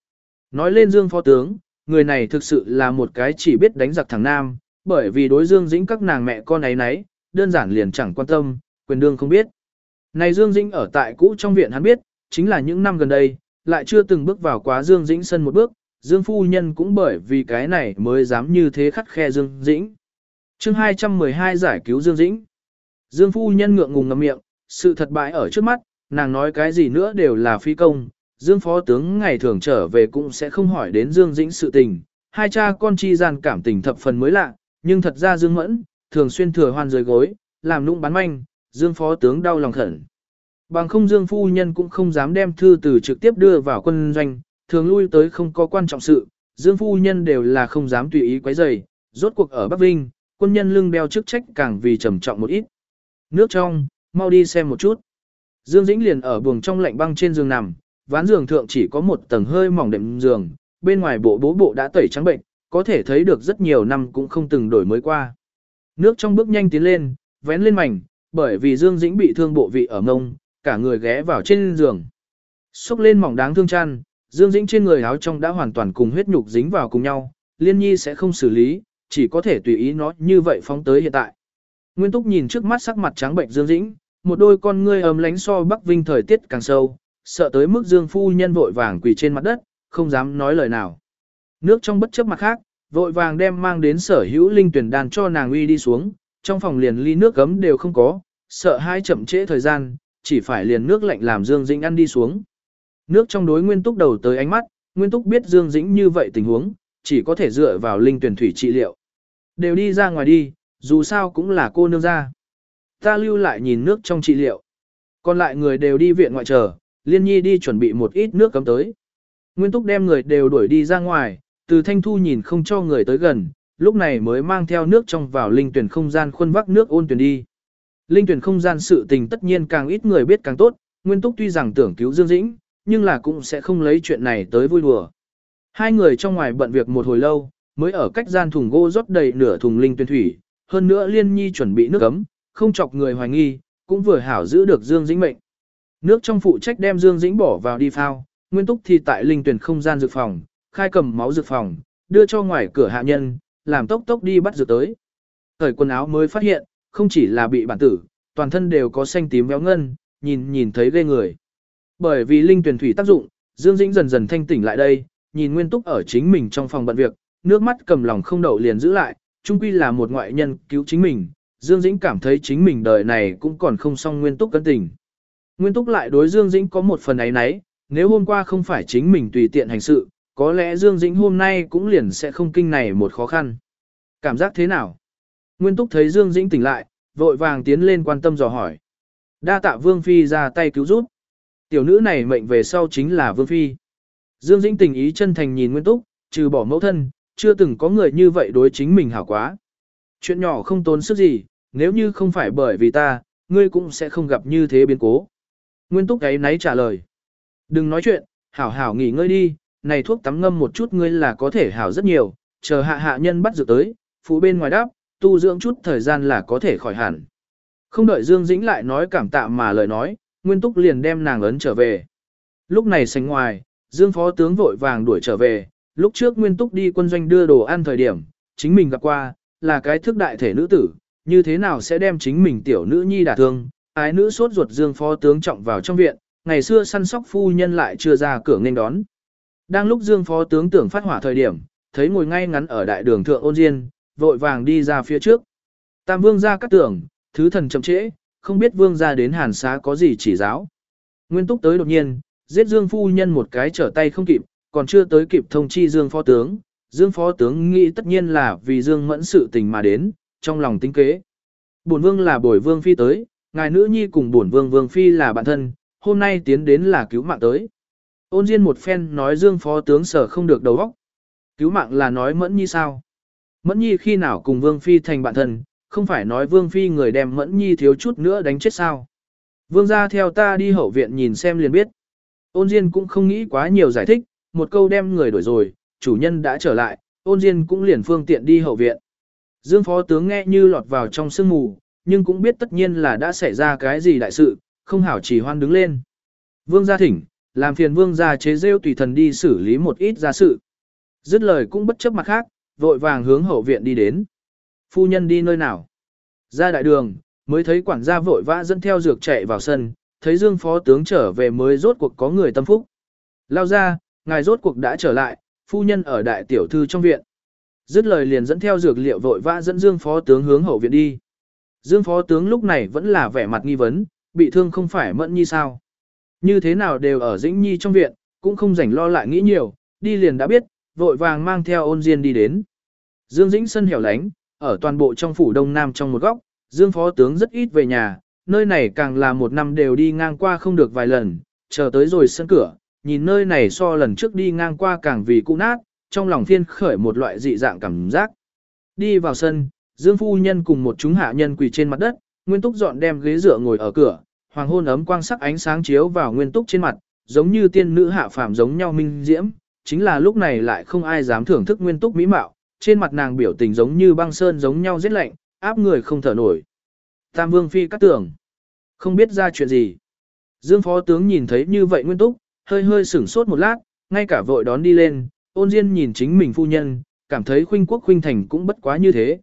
Nói lên Dương Phó Tướng, người này thực sự là một cái chỉ biết đánh giặc thằng nam, bởi vì đối Dương Dĩnh các nàng mẹ con ấy nấy, đơn giản liền chẳng quan tâm, quyền đương không biết. Này Dương Dĩnh ở tại cũ trong viện hắn biết, chính là những năm gần đây, lại chưa từng bước vào quá Dương Dĩnh sân một bước, Dương Phu Nhân cũng bởi vì cái này mới dám như thế khắt khe Dương Dĩnh. chương 212 giải cứu Dương Dĩnh. Dương Phu Nhân ngượng ngùng ngậm miệng, sự thật bại ở trước mắt, nàng nói cái gì nữa đều là phi công. Dương Phó Tướng ngày thường trở về cũng sẽ không hỏi đến Dương Dĩnh sự tình, hai cha con chi gian cảm tình thập phần mới lạ, nhưng thật ra Dương Mẫn, thường xuyên thừa hoan dưới gối, làm nũng bán manh, Dương phó tướng đau lòng khẩn. Bằng không Dương phu nhân cũng không dám đem thư từ trực tiếp đưa vào quân doanh, thường lui tới không có quan trọng sự, Dương phu nhân đều là không dám tùy ý quấy rầy, Rốt cuộc ở Bắc Vinh, quân nhân lưng đeo chức trách càng vì trầm trọng một ít. Nước trong, mau đi xem một chút. Dương Dĩnh liền ở buồng trong lạnh băng trên giường nằm, ván giường thượng chỉ có một tầng hơi mỏng đệm giường, bên ngoài bộ bố bộ đã tẩy trắng bệnh, có thể thấy được rất nhiều năm cũng không từng đổi mới qua. Nước trong bước nhanh tiến lên, vén lên mảnh, bởi vì Dương Dĩnh bị thương bộ vị ở ngông, cả người ghé vào trên giường. Xúc lên mỏng đáng thương chăn, Dương Dĩnh trên người áo trong đã hoàn toàn cùng huyết nhục dính vào cùng nhau, Liên Nhi sẽ không xử lý, chỉ có thể tùy ý nó như vậy phóng tới hiện tại. Nguyên Túc nhìn trước mắt sắc mặt trắng bệnh Dương Dĩnh, một đôi con ngươi ấm lánh so Bắc Vinh thời tiết càng sâu, sợ tới mức Dương phu nhân vội vàng quỳ trên mặt đất, không dám nói lời nào. Nước trong bất chấp mặt khác, vội vàng đem mang đến sở hữu linh tuyển đàn cho nàng uy đi xuống, trong phòng liền ly nước gấm đều không có, sợ hai chậm trễ thời gian, chỉ phải liền nước lạnh làm Dương Dĩnh ăn đi xuống. Nước trong đối Nguyên Túc đầu tới ánh mắt, Nguyên Túc biết Dương Dĩnh như vậy tình huống, chỉ có thể dựa vào linh tuyển thủy trị liệu. Đều đi ra ngoài đi, dù sao cũng là cô nương ra. Ta lưu lại nhìn nước trong trị liệu. Còn lại người đều đi viện ngoại chờ, Liên Nhi đi chuẩn bị một ít nước cấm tới. Nguyên Túc đem người đều đuổi đi ra ngoài, từ Thanh Thu nhìn không cho người tới gần, lúc này mới mang theo nước trong vào linh tuyển không gian khuôn vắc nước ôn tuyển đi. Linh tuyển không gian sự tình tất nhiên càng ít người biết càng tốt, Nguyên Túc tuy rằng tưởng cứu Dương Dĩnh, nhưng là cũng sẽ không lấy chuyện này tới vui đùa. Hai người trong ngoài bận việc một hồi lâu, mới ở cách gian thùng gỗ rót đầy nửa thùng linh tuyển thủy, hơn nữa Liên Nhi chuẩn bị nước ấm, không chọc người hoài nghi, cũng vừa hảo giữ được Dương Dĩnh mệnh. Nước trong phụ trách đem Dương Dĩnh bỏ vào đi phao, Nguyên Túc thì tại linh tuyển không gian dược phòng, khai cầm máu dược phòng, đưa cho ngoài cửa hạ nhân, làm tốc tốc đi bắt dược tới. Thời quần áo mới phát hiện, không chỉ là bị bản tử, toàn thân đều có xanh tím véo ngân, nhìn nhìn thấy ghê người. Bởi vì linh tuyển thủy tác dụng, Dương Dĩnh dần dần thanh tỉnh lại đây, nhìn Nguyên Túc ở chính mình trong phòng bận việc, nước mắt cầm lòng không đậu liền giữ lại, chung quy là một ngoại nhân cứu chính mình, Dương Dĩnh cảm thấy chính mình đời này cũng còn không xong Nguyên Túc cân tình. Nguyên Túc lại đối Dương Dĩnh có một phần ấy nấy, nếu hôm qua không phải chính mình tùy tiện hành sự, có lẽ Dương Dĩnh hôm nay cũng liền sẽ không kinh này một khó khăn. Cảm giác thế nào? Nguyên Túc thấy Dương Dĩnh tỉnh lại, vội vàng tiến lên quan tâm dò hỏi. Đa tạ Vương Phi ra tay cứu giúp. Tiểu nữ này mệnh về sau chính là Vương Phi. Dương Dĩnh tình ý chân thành nhìn Nguyên Túc, trừ bỏ mẫu thân, chưa từng có người như vậy đối chính mình hảo quá. Chuyện nhỏ không tốn sức gì, nếu như không phải bởi vì ta, ngươi cũng sẽ không gặp như thế biến cố. Nguyên Túc ấy náy trả lời. Đừng nói chuyện, hảo hảo nghỉ ngơi đi, này thuốc tắm ngâm một chút ngươi là có thể hảo rất nhiều, chờ hạ hạ nhân bắt dược tới, phụ bên ngoài đáp, tu dưỡng chút thời gian là có thể khỏi hẳn. Không đợi Dương Dĩnh lại nói cảm tạ mà lời nói, Nguyên Túc liền đem nàng ấn trở về. Lúc này sánh ngoài, Dương Phó tướng vội vàng đuổi trở về, lúc trước Nguyên Túc đi quân doanh đưa đồ ăn thời điểm, chính mình gặp qua, là cái thức đại thể nữ tử, như thế nào sẽ đem chính mình tiểu nữ nhi đả thương, ái nữ sốt ruột Dương Phó tướng trọng vào trong viện, ngày xưa săn sóc phu nhân lại chưa ra cửa nên đón. Đang lúc Dương Phó tướng tưởng phát hỏa thời điểm, thấy ngồi ngay ngắn ở đại đường thượng ôn diên, vội vàng đi ra phía trước. Tam vương ra cắt tưởng, thứ thần chậm trễ, không biết vương ra đến hàn xá có gì chỉ giáo. Nguyên túc tới đột nhiên, giết Dương phu nhân một cái trở tay không kịp, còn chưa tới kịp thông chi Dương phó tướng. Dương phó tướng nghĩ tất nhiên là vì Dương mẫn sự tình mà đến, trong lòng tính kế. Bổn vương là bồi vương phi tới, ngài nữ nhi cùng bổn vương vương phi là bạn thân, hôm nay tiến đến là cứu mạng tới. Ôn Diên một phen nói Dương phó tướng sở không được đầu óc. Cứu mạng là nói Mẫn Nhi sao? Mẫn Nhi khi nào cùng Vương Phi thành bạn thân, không phải nói Vương Phi người đem Mẫn Nhi thiếu chút nữa đánh chết sao? Vương ra theo ta đi hậu viện nhìn xem liền biết. Ôn Diên cũng không nghĩ quá nhiều giải thích, một câu đem người đổi rồi, chủ nhân đã trở lại, ôn Diên cũng liền phương tiện đi hậu viện. Dương phó tướng nghe như lọt vào trong sương mù, nhưng cũng biết tất nhiên là đã xảy ra cái gì đại sự, không hảo chỉ hoan đứng lên. Vương gia thỉnh, làm phiền vương gia chế rêu tùy thần đi xử lý một ít gia sự. Dứt lời cũng bất chấp mặt khác, vội vàng hướng hậu viện đi đến. Phu nhân đi nơi nào? Ra đại đường, mới thấy quản gia vội vã dẫn theo dược chạy vào sân, thấy Dương phó tướng trở về mới rốt cuộc có người tâm phúc. Lao ra, ngài rốt cuộc đã trở lại, phu nhân ở đại tiểu thư trong viện. Dứt lời liền dẫn theo dược liệu vội vã dẫn Dương phó tướng hướng hậu viện đi. Dương phó tướng lúc này vẫn là vẻ mặt nghi vấn, bị thương không phải mẫn nhi sao. Như thế nào đều ở Dĩnh Nhi trong viện, cũng không rảnh lo lại nghĩ nhiều, đi liền đã biết, vội vàng mang theo ôn diên đi đến. Dương Dĩnh sân hẻo lánh, ở toàn bộ trong phủ đông nam trong một góc, Dương phó tướng rất ít về nhà, nơi này càng là một năm đều đi ngang qua không được vài lần, chờ tới rồi sân cửa, nhìn nơi này so lần trước đi ngang qua càng vì cũ nát, trong lòng phiên khởi một loại dị dạng cảm giác. Đi vào sân, Dương phu nhân cùng một chúng hạ nhân quỳ trên mặt đất, Nguyên Túc dọn đem ghế dựa ngồi ở cửa, hoàng hôn ấm quang sắc ánh sáng chiếu vào Nguyên Túc trên mặt, giống như tiên nữ hạ phàm giống nhau minh diễm, chính là lúc này lại không ai dám thưởng thức Nguyên Túc mỹ mạo, trên mặt nàng biểu tình giống như băng sơn giống nhau giết lạnh, áp người không thở nổi. Tam Vương phi cắt tưởng, không biết ra chuyện gì. Dương phó tướng nhìn thấy như vậy Nguyên Túc, hơi hơi sửng sốt một lát, ngay cả vội đón đi lên, ôn diên nhìn chính mình phu nhân, cảm thấy khuynh quốc khuynh thành cũng bất quá như thế.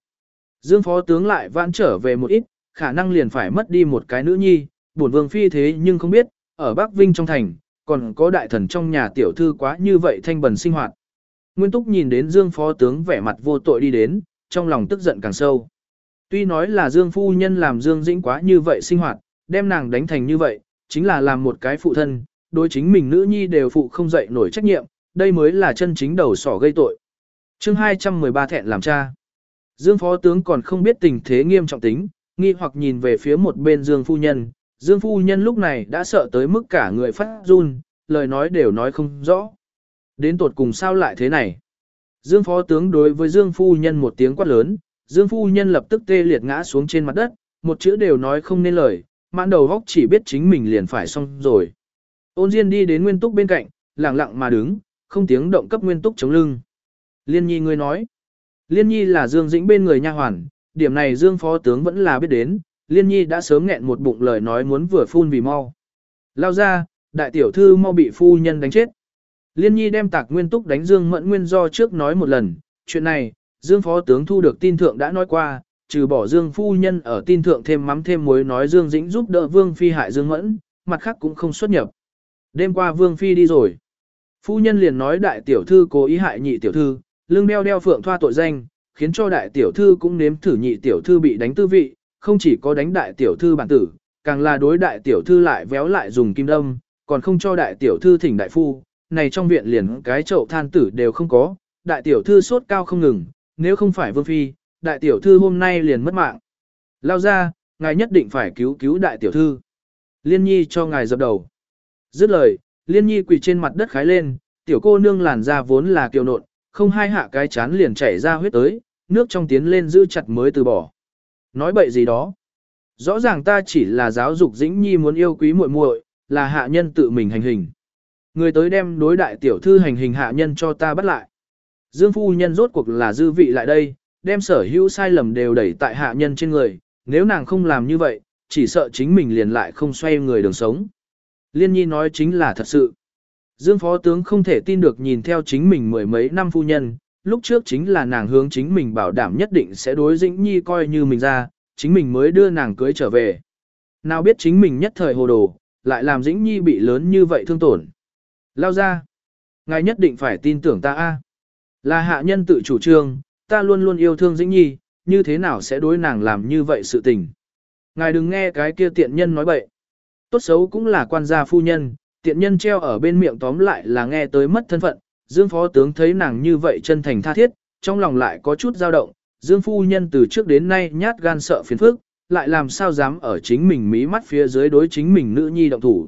Dương phó tướng lại vãn trở về một ít, khả năng liền phải mất đi một cái nữ nhi, buồn vương phi thế nhưng không biết, ở Bắc Vinh trong thành, còn có đại thần trong nhà tiểu thư quá như vậy thanh bần sinh hoạt. Nguyên Túc nhìn đến Dương phó tướng vẻ mặt vô tội đi đến, trong lòng tức giận càng sâu. Tuy nói là Dương phu nhân làm Dương Dĩnh quá như vậy sinh hoạt, đem nàng đánh thành như vậy, chính là làm một cái phụ thân, đối chính mình nữ nhi đều phụ không dậy nổi trách nhiệm, đây mới là chân chính đầu sỏ gây tội. chương 213 thẹn làm cha. Dương phó tướng còn không biết tình thế nghiêm trọng tính, nghi hoặc nhìn về phía một bên Dương phu nhân. Dương phu nhân lúc này đã sợ tới mức cả người phát run, lời nói đều nói không rõ. Đến tột cùng sao lại thế này? Dương phó tướng đối với Dương phu nhân một tiếng quát lớn, Dương phu nhân lập tức tê liệt ngã xuống trên mặt đất, một chữ đều nói không nên lời, mãn đầu góc chỉ biết chính mình liền phải xong rồi. Ôn Diên đi đến Nguyên Túc bên cạnh, lặng lặng mà đứng, không tiếng động cấp Nguyên Túc chống lưng. Liên Nhi ngươi nói, Liên Nhi là Dương Dĩnh bên người nha hoàn, điểm này Dương phó tướng vẫn là biết đến, Liên Nhi đã sớm nghẹn một bụng lời nói muốn vừa phun vì mau. Lao ra, đại tiểu thư mau bị phu nhân đánh chết. Liên Nhi đem tạc Nguyên Túc đánh Dương Mẫn Nguyên do trước nói một lần, chuyện này, Dương phó tướng thu được tin thượng đã nói qua, trừ bỏ Dương phu nhân ở tin thượng thêm mắm thêm muối nói Dương Dĩnh giúp đỡ Vương Phi hại Dương Mẫn, mặt khác cũng không xuất nhập. Đêm qua Vương Phi đi rồi. Phu nhân liền nói đại tiểu thư cố ý hại nhị tiểu thư, lương đeo đeo phượng thoa tội danh, khiến cho đại tiểu thư cũng nếm thử nhị tiểu thư bị đánh tư vị, không chỉ có đánh đại tiểu thư bản tử, càng là đối đại tiểu thư lại véo lại dùng kim đâm, còn không cho đại tiểu thư thỉnh đại phu, này trong viện liền cái chậu than tử đều không có, đại tiểu thư sốt cao không ngừng, nếu không phải vương phi, đại tiểu thư hôm nay liền mất mạng. Lao ra, ngài nhất định phải cứu cứu đại tiểu thư. Liên nhi cho ngài dập đầu. Dứt lời, liên nhi quỳ trên mặt đất khái lên, tiểu cô nương làn da vốn là kiều nộn, không hai hạ cái chán liền chảy ra huyết tới, nước trong tiến lên giữ chặt mới từ bỏ. Nói bậy gì đó. Rõ ràng ta chỉ là giáo dục dĩnh nhi muốn yêu quý muội muội, là hạ nhân tự mình hành hình. Người tới đem đối đại tiểu thư hành hình hạ nhân cho ta bắt lại. Dương phu nhân rốt cuộc là dư vị lại đây, đem sở hữu sai lầm đều đẩy tại hạ nhân trên người, nếu nàng không làm như vậy, chỉ sợ chính mình liền lại không xoay người đường sống. Liên nhi nói chính là thật sự. Dương phó tướng không thể tin được nhìn theo chính mình mười mấy năm phu nhân, lúc trước chính là nàng hướng chính mình bảo đảm nhất định sẽ đối dĩnh nhi coi như mình ra, chính mình mới đưa nàng cưới trở về. Nào biết chính mình nhất thời hồ đồ, lại làm dĩnh nhi bị lớn như vậy thương tổn. Lao ra. Ngài nhất định phải tin tưởng ta a. Là hạ nhân tự chủ trương, ta luôn luôn yêu thương dĩnh nhi, như thế nào sẽ đối nàng làm như vậy sự tình. Ngài đừng nghe cái kia tiện nhân nói bậy. Tốt xấu cũng là quan gia phu nhân, tiện nhân treo ở bên miệng tóm lại là nghe tới mất thân phận, Dương phó tướng thấy nàng như vậy chân thành tha thiết, trong lòng lại có chút dao động, Dương phu nhân từ trước đến nay nhát gan sợ phiền phức, lại làm sao dám ở chính mình mí mắt phía dưới đối chính mình nữ nhi động thủ.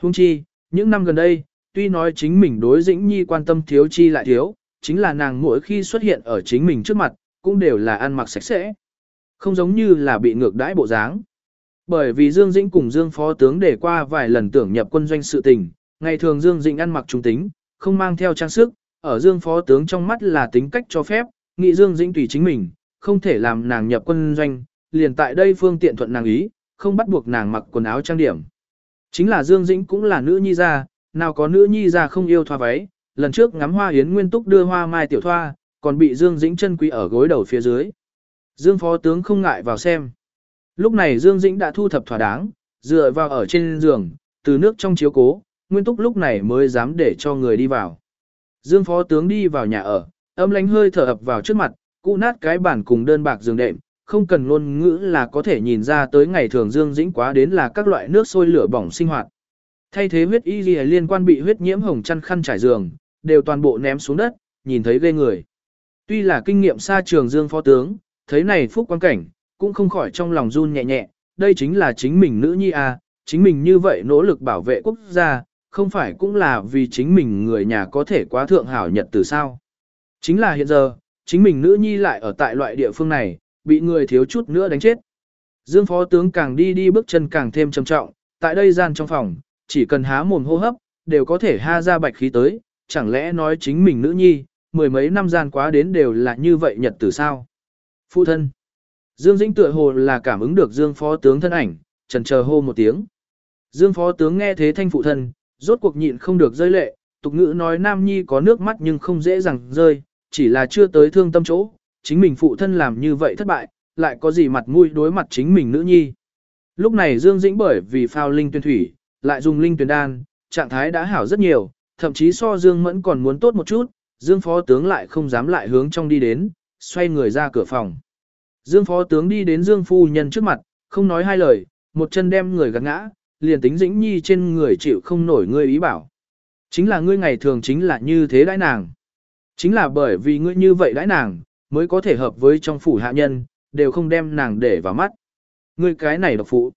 Hung chi, những năm gần đây, tuy nói chính mình đối dĩnh nhi quan tâm thiếu chi lại thiếu, chính là nàng mỗi khi xuất hiện ở chính mình trước mặt, cũng đều là ăn mặc sạch sẽ. Không giống như là bị ngược đãi bộ dáng. Bởi vì Dương Dĩnh cùng Dương Phó Tướng để qua vài lần tưởng nhập quân doanh sự tình, ngày thường Dương Dĩnh ăn mặc trung tính, không mang theo trang sức, ở Dương Phó Tướng trong mắt là tính cách cho phép, nghị Dương Dĩnh tùy chính mình, không thể làm nàng nhập quân doanh, liền tại đây phương tiện thuận nàng ý, không bắt buộc nàng mặc quần áo trang điểm. Chính là Dương Dĩnh cũng là nữ nhi gia, nào có nữ nhi gia không yêu thoa váy, lần trước ngắm hoa yến nguyên túc đưa hoa mai tiểu thoa, còn bị Dương Dĩnh chân quý ở gối đầu phía dưới. Dương Phó Tướng không ngại vào xem. Lúc này Dương Dĩnh đã thu thập thỏa đáng, dựa vào ở trên giường, từ nước trong chiếu cố, Nguyên Túc lúc này mới dám để cho người đi vào. Dương Phó Tướng đi vào nhà ở, âm lánh hơi thở ập vào trước mặt, cụ nát cái bản cùng đơn bạc giường đệm, không cần ngôn ngữ là có thể nhìn ra tới ngày thường Dương Dĩnh quá đến là các loại nước sôi lửa bỏng sinh hoạt. Thay thế huyết y liên quan bị huyết nhiễm hồng chăn khăn trải giường, đều toàn bộ ném xuống đất, nhìn thấy ghê người. Tuy là kinh nghiệm xa trường Dương Phó Tướng, thấy này phúc quan cảnh, cũng không khỏi trong lòng run nhẹ nhẹ, đây chính là chính mình nữ nhi à, chính mình như vậy nỗ lực bảo vệ quốc gia, không phải cũng là vì chính mình người nhà có thể quá thượng hảo nhật từ sao. Chính là hiện giờ, chính mình nữ nhi lại ở tại loại địa phương này, bị người thiếu chút nữa đánh chết. Dương phó tướng càng đi đi bước chân càng thêm trầm trọng, tại đây gian trong phòng, chỉ cần há mồm hô hấp, đều có thể ha ra bạch khí tới, chẳng lẽ nói chính mình nữ nhi, mười mấy năm gian quá đến đều là như vậy nhật tử sao? Phụ thân. Dương Dĩnh tựa hồ là cảm ứng được Dương phó tướng thân ảnh, trần chờ hô một tiếng. Dương phó tướng nghe thế thanh phụ thân, rốt cuộc nhịn không được rơi lệ, tục ngữ nói nam nhi có nước mắt nhưng không dễ dàng rơi, chỉ là chưa tới thương tâm chỗ, chính mình phụ thân làm như vậy thất bại, lại có gì mặt mũi đối mặt chính mình nữ nhi. Lúc này Dương Dĩnh bởi vì phao linh tuyên thủy, lại dùng linh tuyên đan, trạng thái đã hảo rất nhiều, thậm chí so Dương Mẫn còn muốn tốt một chút, Dương phó tướng lại không dám lại hướng trong đi đến, xoay người ra cửa phòng. Dương phó tướng đi đến Dương phu nhân trước mặt, không nói hai lời, một chân đem người gạt ngã, liền tính dĩnh nhi trên người chịu không nổi ngươi ý bảo. Chính là ngươi ngày thường chính là như thế đãi nàng. Chính là bởi vì ngươi như vậy đãi nàng, mới có thể hợp với trong phủ hạ nhân, đều không đem nàng để vào mắt. Ngươi cái này độc phụ.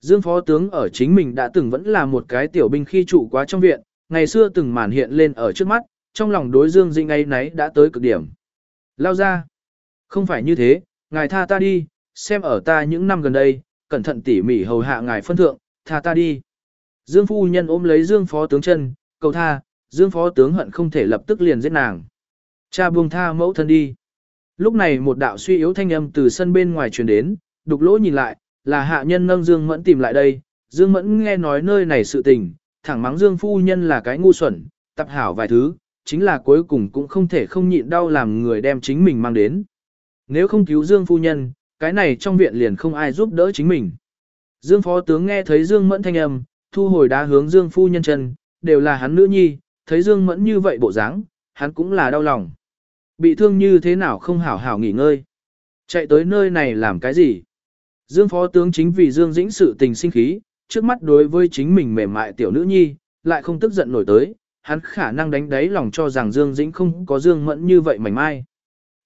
Dương phó tướng ở chính mình đã từng vẫn là một cái tiểu binh khi trụ quá trong viện, ngày xưa từng màn hiện lên ở trước mắt, trong lòng đối Dương Dĩnh ấy nấy đã tới cực điểm. Lao ra. Không phải như thế, ngài tha ta đi, xem ở ta những năm gần đây, cẩn thận tỉ mỉ hầu hạ ngài phân thượng, tha ta đi. Dương phu nhân ôm lấy Dương phó tướng chân, cầu tha, Dương phó tướng hận không thể lập tức liền giết nàng. Cha buông tha mẫu thân đi. Lúc này một đạo suy yếu thanh âm từ sân bên ngoài truyền đến, đục lỗ nhìn lại, là hạ nhân nâng Dương Mẫn tìm lại đây. Dương Mẫn nghe nói nơi này sự tình, thẳng mắng Dương phu nhân là cái ngu xuẩn, tập hảo vài thứ, chính là cuối cùng cũng không thể không nhịn đau làm người đem chính mình mang đến. Nếu không cứu Dương phu nhân, cái này trong viện liền không ai giúp đỡ chính mình. Dương phó tướng nghe thấy Dương Mẫn thanh âm, thu hồi đá hướng Dương phu nhân chân, đều là hắn nữ nhi, thấy Dương Mẫn như vậy bộ dáng, hắn cũng là đau lòng. Bị thương như thế nào không hảo hảo nghỉ ngơi. Chạy tới nơi này làm cái gì? Dương phó tướng chính vì Dương Dĩnh sự tình sinh khí, trước mắt đối với chính mình mềm mại tiểu nữ nhi, lại không tức giận nổi tới, hắn khả năng đánh đáy lòng cho rằng Dương Dĩnh không có Dương Mẫn như vậy mảnh mai.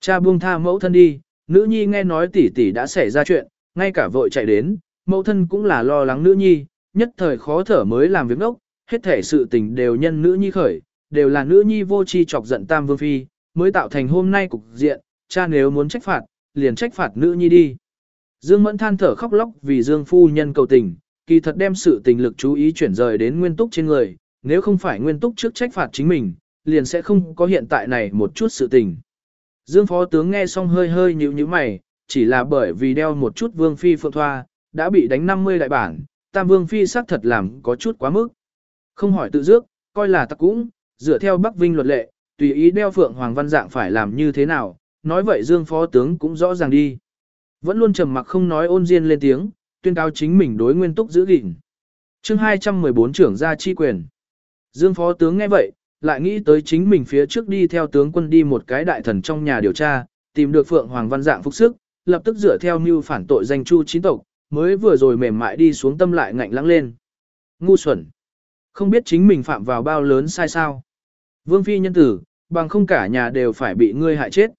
Cha buông tha mẫu thân đi, nữ nhi nghe nói tỷ tỷ đã xảy ra chuyện, ngay cả vội chạy đến, mẫu thân cũng là lo lắng nữ nhi, nhất thời khó thở mới làm việc ngốc, hết thể sự tình đều nhân nữ nhi khởi, đều là nữ nhi vô chi chọc giận tam vương phi, mới tạo thành hôm nay cục diện, cha nếu muốn trách phạt, liền trách phạt nữ nhi đi. Dương Mẫn than thở khóc lóc vì Dương phu nhân cầu tình, kỳ thật đem sự tình lực chú ý chuyển rời đến nguyên túc trên người, nếu không phải nguyên túc trước trách phạt chính mình, liền sẽ không có hiện tại này một chút sự tình. Dương phó tướng nghe xong hơi hơi nhíu nhíu mày, chỉ là bởi vì đeo một chút vương phi phượng thoa, đã bị đánh 50 đại bản, tam vương phi xác thật làm có chút quá mức. Không hỏi tự dước, coi là ta cũng, dựa theo Bắc Vinh luật lệ, tùy ý đeo phượng hoàng văn dạng phải làm như thế nào, nói vậy Dương phó tướng cũng rõ ràng đi. Vẫn luôn trầm mặc không nói ôn diên lên tiếng, tuyên cáo chính mình đối nguyên túc giữ gìn. chương 214 trưởng gia chi quyền. Dương phó tướng nghe vậy, lại nghĩ tới chính mình phía trước đi theo tướng quân đi một cái đại thần trong nhà điều tra, tìm được Phượng Hoàng Văn Dạng phục sức, lập tức dựa theo mưu phản tội danh chu chín tộc, mới vừa rồi mềm mại đi xuống tâm lại ngạnh lãng lên. Ngu xuẩn. Không biết chính mình phạm vào bao lớn sai sao. Vương Phi nhân tử, bằng không cả nhà đều phải bị ngươi hại chết.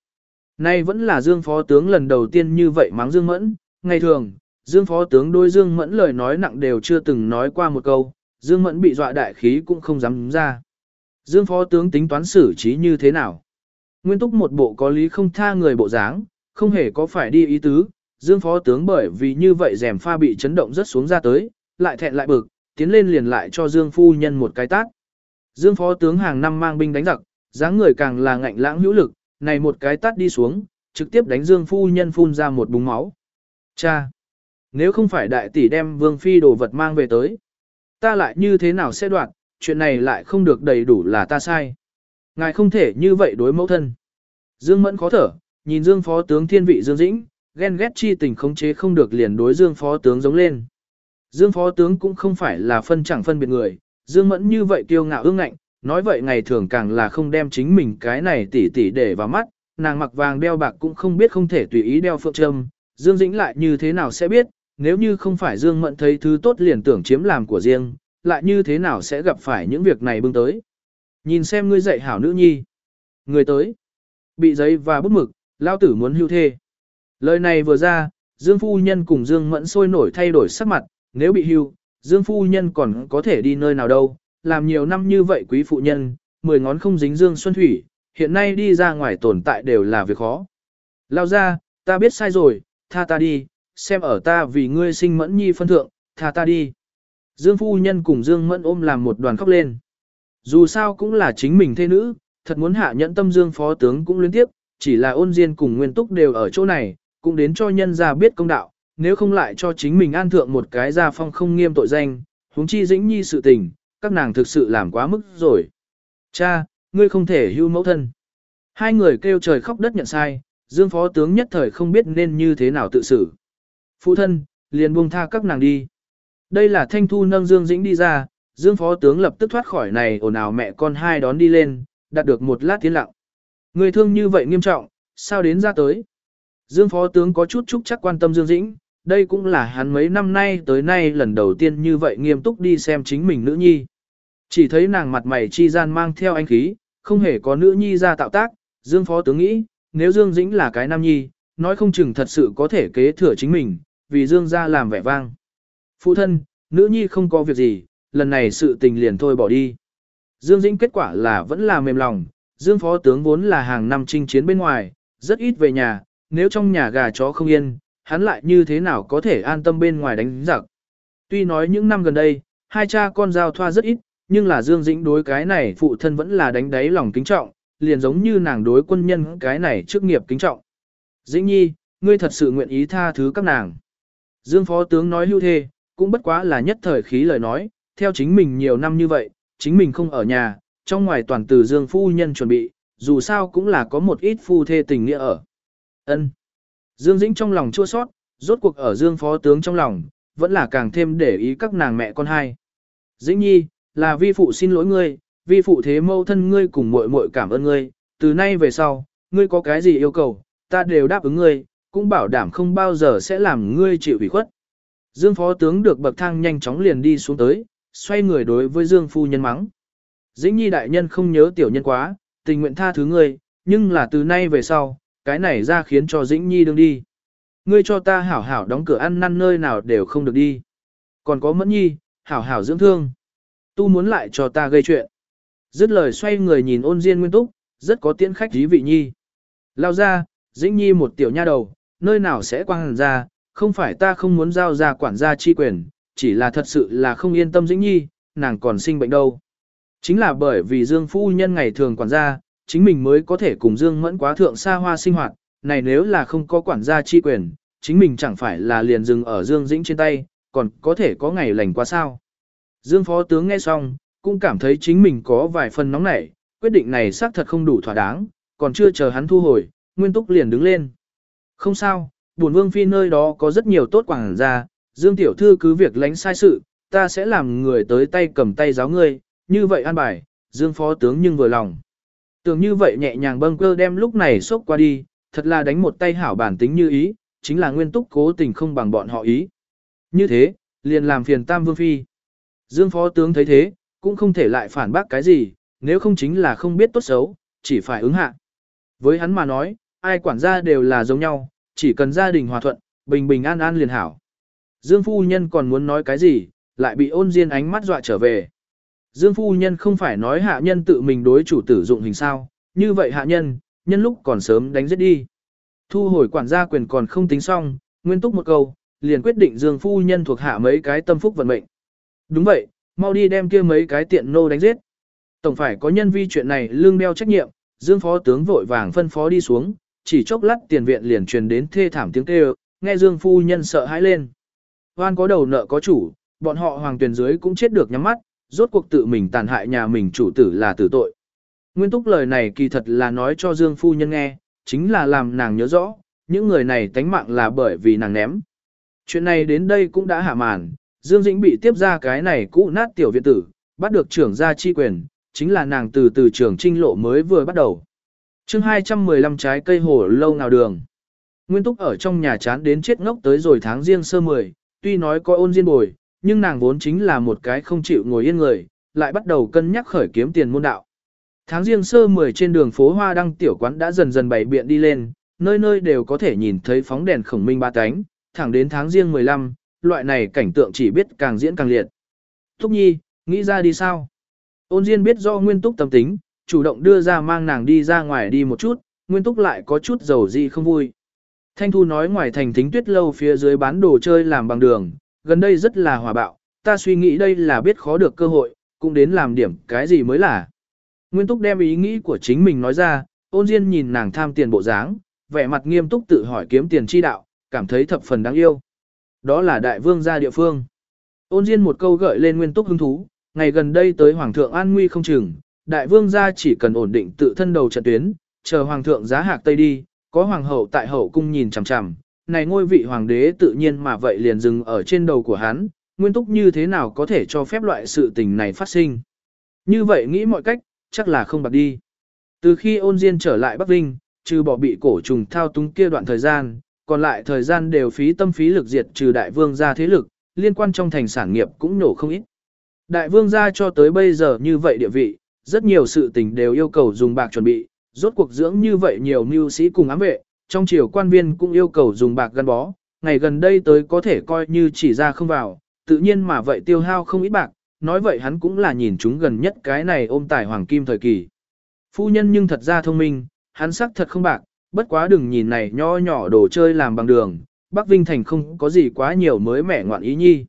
Nay vẫn là Dương Phó Tướng lần đầu tiên như vậy mắng Dương Mẫn, ngày thường, Dương Phó Tướng đôi Dương Mẫn lời nói nặng đều chưa từng nói qua một câu, Dương Mẫn bị dọa đại khí cũng không dám ra. Dương Phó Tướng tính toán xử trí như thế nào? Nguyên túc một bộ có lý không tha người bộ dáng, không hề có phải đi ý tứ, Dương Phó Tướng bởi vì như vậy rèm pha bị chấn động rất xuống ra tới, lại thẹn lại bực, tiến lên liền lại cho Dương Phu Nhân một cái tát. Dương Phó Tướng hàng năm mang binh đánh giặc, dáng người càng là ngạnh lãng hữu lực, này một cái tát đi xuống, trực tiếp đánh Dương Phu Nhân phun ra một búng máu. Cha! Nếu không phải đại tỷ đem Vương Phi đồ vật mang về tới, ta lại như thế nào sẽ đoạt, chuyện này lại không được đầy đủ là ta sai. Ngài không thể như vậy đối mẫu thân. Dương Mẫn khó thở, nhìn Dương Phó tướng thiên vị Dương Dĩnh, ghen ghét chi tình khống chế không được liền đối Dương Phó tướng giống lên. Dương Phó tướng cũng không phải là phân chẳng phân biệt người, Dương Mẫn như vậy kiêu ngạo ương ngạnh, nói vậy ngày thường càng là không đem chính mình cái này tỉ tỉ để vào mắt, nàng mặc vàng đeo bạc cũng không biết không thể tùy ý đeo phượng trâm, Dương Dĩnh lại như thế nào sẽ biết, nếu như không phải Dương Mẫn thấy thứ tốt liền tưởng chiếm làm của riêng, lại như thế nào sẽ gặp phải những việc này bưng tới. Nhìn xem ngươi dạy hảo nữ nhi. Người tới. Bị giấy và bút mực, lao tử muốn hưu thê. Lời này vừa ra, Dương Phu Nhân cùng Dương Mẫn sôi nổi thay đổi sắc mặt, nếu bị hưu, Dương Phu Nhân còn có thể đi nơi nào đâu, làm nhiều năm như vậy quý phụ nhân, mười ngón không dính Dương Xuân Thủy, hiện nay đi ra ngoài tồn tại đều là việc khó. Lao ra, ta biết sai rồi, tha ta đi, xem ở ta vì ngươi sinh mẫn nhi phân thượng, tha ta đi. Dương phu nhân cùng Dương mẫn ôm làm một đoàn khóc lên. Dù sao cũng là chính mình thê nữ, thật muốn hạ nhẫn tâm Dương phó tướng cũng liên tiếp, chỉ là ôn diên cùng nguyên túc đều ở chỗ này, cũng đến cho nhân ra biết công đạo, nếu không lại cho chính mình an thượng một cái gia phong không nghiêm tội danh, huống chi dĩnh nhi sự tình, các nàng thực sự làm quá mức rồi. Cha, ngươi không thể hưu mẫu thân. Hai người kêu trời khóc đất nhận sai, Dương phó tướng nhất thời không biết nên như thế nào tự xử. Phụ thân, liền buông tha các nàng đi. Đây là thanh thu nâng Dương Dĩnh đi ra, Dương phó tướng lập tức thoát khỏi này ồn ào mẹ con hai đón đi lên, đạt được một lát tiến lặng. Người thương như vậy nghiêm trọng, sao đến ra tới? Dương phó tướng có chút chúc chắc quan tâm Dương Dĩnh, đây cũng là hắn mấy năm nay tới nay lần đầu tiên như vậy nghiêm túc đi xem chính mình nữ nhi. Chỉ thấy nàng mặt mày chi gian mang theo anh khí, không hề có nữ nhi ra tạo tác, Dương phó tướng nghĩ, nếu Dương Dĩnh là cái nam nhi, nói không chừng thật sự có thể kế thừa chính mình, vì Dương ra làm vẻ vang. Phụ thân, nữ nhi không có việc gì, lần này sự tình liền thôi bỏ đi. Dương Dĩnh kết quả là vẫn là mềm lòng, Dương phó tướng vốn là hàng năm chinh chiến bên ngoài, rất ít về nhà, nếu trong nhà gà chó không yên, hắn lại như thế nào có thể an tâm bên ngoài đánh giặc. Tuy nói những năm gần đây, hai cha con giao thoa rất ít, nhưng là Dương Dĩnh đối cái này phụ thân vẫn là đánh đáy lòng kính trọng, liền giống như nàng đối quân nhân cái này trước nghiệp kính trọng. Dĩnh nhi, ngươi thật sự nguyện ý tha thứ các nàng. Dương phó tướng nói lưu thê, cũng bất quá là nhất thời khí lời nói, theo chính mình nhiều năm như vậy, chính mình không ở nhà, trong ngoài toàn từ Dương phu nhân chuẩn bị, dù sao cũng là có một ít phu thê tình nghĩa ở. Ân. Dương Dĩnh trong lòng chua sót, rốt cuộc ở Dương phó tướng trong lòng, vẫn là càng thêm để ý các nàng mẹ con hai. Dĩnh nhi, là vi phụ xin lỗi ngươi, vi phụ thế mâu thân ngươi cùng muội muội cảm ơn ngươi, từ nay về sau, ngươi có cái gì yêu cầu, ta đều đáp ứng ngươi, cũng bảo đảm không bao giờ sẽ làm ngươi chịu ủy khuất. Dương phó tướng được bậc thang nhanh chóng liền đi xuống tới, xoay người đối với Dương phu nhân mắng. Dĩnh nhi đại nhân không nhớ tiểu nhân quá, tình nguyện tha thứ ngươi, nhưng là từ nay về sau, cái này ra khiến cho Dĩnh nhi đương đi. Ngươi cho ta hảo hảo đóng cửa ăn năn nơi nào đều không được đi. Còn có mẫn nhi, hảo hảo dưỡng thương. Tu muốn lại cho ta gây chuyện. Dứt lời xoay người nhìn ôn diên nguyên túc, rất có tiễn khách dí vị nhi. Lao ra, Dĩnh nhi một tiểu nha đầu, nơi nào sẽ quang hẳn ra, không phải ta không muốn giao ra quản gia chi quyền, chỉ là thật sự là không yên tâm Dĩnh nhi, nàng còn sinh bệnh đâu. Chính là bởi vì Dương Phu Nhân ngày thường quản gia, chính mình mới có thể cùng Dương Mẫn quá thượng xa hoa sinh hoạt, này nếu là không có quản gia chi quyền, chính mình chẳng phải là liền dừng ở Dương Dĩnh trên tay, còn có thể có ngày lành quá sao. Dương Phó Tướng nghe xong, cũng cảm thấy chính mình có vài phần nóng nảy, quyết định này xác thật không đủ thỏa đáng, còn chưa chờ hắn thu hồi, Nguyên Túc liền đứng lên. Không sao, buồn vương phi nơi đó có rất nhiều tốt quảng gia, Dương Tiểu Thư cứ việc lánh sai sự, ta sẽ làm người tới tay cầm tay giáo ngươi, như vậy an bài, Dương Phó Tướng nhưng vừa lòng. Tưởng như vậy nhẹ nhàng bâng cơ đem lúc này xốc qua đi, thật là đánh một tay hảo bản tính như ý, chính là nguyên túc cố tình không bằng bọn họ ý. Như thế, liền làm phiền Tam Vương Phi. Dương Phó Tướng thấy thế, cũng không thể lại phản bác cái gì, nếu không chính là không biết tốt xấu, chỉ phải ứng hạ. Với hắn mà nói, ai quản gia đều là giống nhau, chỉ cần gia đình hòa thuận, bình bình an an liền hảo. Dương Phu Nhân còn muốn nói cái gì, lại bị ôn diên ánh mắt dọa trở về. Dương phu nhân không phải nói hạ nhân tự mình đối chủ tử dụng hình sao, như vậy hạ nhân, nhân lúc còn sớm đánh giết đi. Thu hồi quản gia quyền còn không tính xong, nguyên túc một câu, liền quyết định Dương phu nhân thuộc hạ mấy cái tâm phúc vận mệnh. Đúng vậy, mau đi đem kia mấy cái tiện nô đánh giết. Tổng phải có nhân vi chuyện này lương đeo trách nhiệm, Dương phó tướng vội vàng phân phó đi xuống, chỉ chốc lát tiền viện liền truyền đến thê thảm tiếng kêu, nghe Dương phu nhân sợ hãi lên. Hoan có đầu nợ có chủ, bọn họ hoàng tuyển dưới cũng chết được nhắm mắt, rốt cuộc tự mình tàn hại nhà mình chủ tử là tử tội. Nguyên túc lời này kỳ thật là nói cho Dương Phu Nhân nghe, chính là làm nàng nhớ rõ, những người này tánh mạng là bởi vì nàng ném. Chuyện này đến đây cũng đã hạ màn, Dương Dĩnh bị tiếp ra cái này cũ nát tiểu viện tử, bắt được trưởng gia chi quyền, chính là nàng từ từ trưởng trinh lộ mới vừa bắt đầu chương 215 trái cây hồ lâu nào đường. Nguyên túc ở trong nhà chán đến chết ngốc tới rồi tháng riêng sơ mười, tuy nói có ôn diên bồi, nhưng nàng vốn chính là một cái không chịu ngồi yên người, lại bắt đầu cân nhắc khởi kiếm tiền môn đạo. Tháng riêng sơ 10 trên đường phố Hoa Đăng tiểu quán đã dần dần bày biện đi lên, nơi nơi đều có thể nhìn thấy phóng đèn khổng minh ba cánh, thẳng đến tháng riêng 15, loại này cảnh tượng chỉ biết càng diễn càng liệt. Thúc nhi, nghĩ ra đi sao? Ôn Diên biết do nguyên túc tâm tính, chủ động đưa ra mang nàng đi ra ngoài đi một chút, Nguyên Túc lại có chút dầu gì không vui. Thanh Thu nói ngoài thành thính tuyết lâu phía dưới bán đồ chơi làm bằng đường, gần đây rất là hòa bạo, ta suy nghĩ đây là biết khó được cơ hội, cũng đến làm điểm cái gì mới là. Nguyên Túc đem ý nghĩ của chính mình nói ra, ôn Diên nhìn nàng tham tiền bộ dáng, vẻ mặt nghiêm túc tự hỏi kiếm tiền chi đạo, cảm thấy thập phần đáng yêu. Đó là đại vương gia địa phương. Ôn Diên một câu gợi lên Nguyên Túc hứng thú, ngày gần đây tới Hoàng thượng an nguy không chừng, đại vương gia chỉ cần ổn định tự thân đầu trận tuyến, chờ Hoàng thượng giá hạc Tây đi, có Hoàng hậu tại hậu cung nhìn chằm chằm, này ngôi vị Hoàng đế tự nhiên mà vậy liền dừng ở trên đầu của hắn, Nguyên Túc như thế nào có thể cho phép loại sự tình này phát sinh. Như vậy nghĩ mọi cách, chắc là không bạc đi. Từ khi ôn diên trở lại Bắc Vinh, trừ bỏ bị cổ trùng thao túng kia đoạn thời gian, còn lại thời gian đều phí tâm phí lực diệt trừ đại vương gia thế lực, liên quan trong thành sản nghiệp cũng nổ không ít. Đại vương gia cho tới bây giờ như vậy địa vị, rất nhiều sự tình đều yêu cầu dùng bạc chuẩn bị, rốt cuộc dưỡng như vậy nhiều mưu sĩ cùng ám vệ, trong triều quan viên cũng yêu cầu dùng bạc gắn bó, ngày gần đây tới có thể coi như chỉ ra không vào, tự nhiên mà vậy tiêu hao không ít bạc, nói vậy hắn cũng là nhìn chúng gần nhất cái này ôm tài hoàng kim thời kỳ. Phu nhân nhưng thật ra thông minh, hắn sắc thật không bạc, bất quá đừng nhìn này nho nhỏ đồ chơi làm bằng đường, Bắc Vinh Thành không có gì quá nhiều mới mẻ ngoạn ý nhi.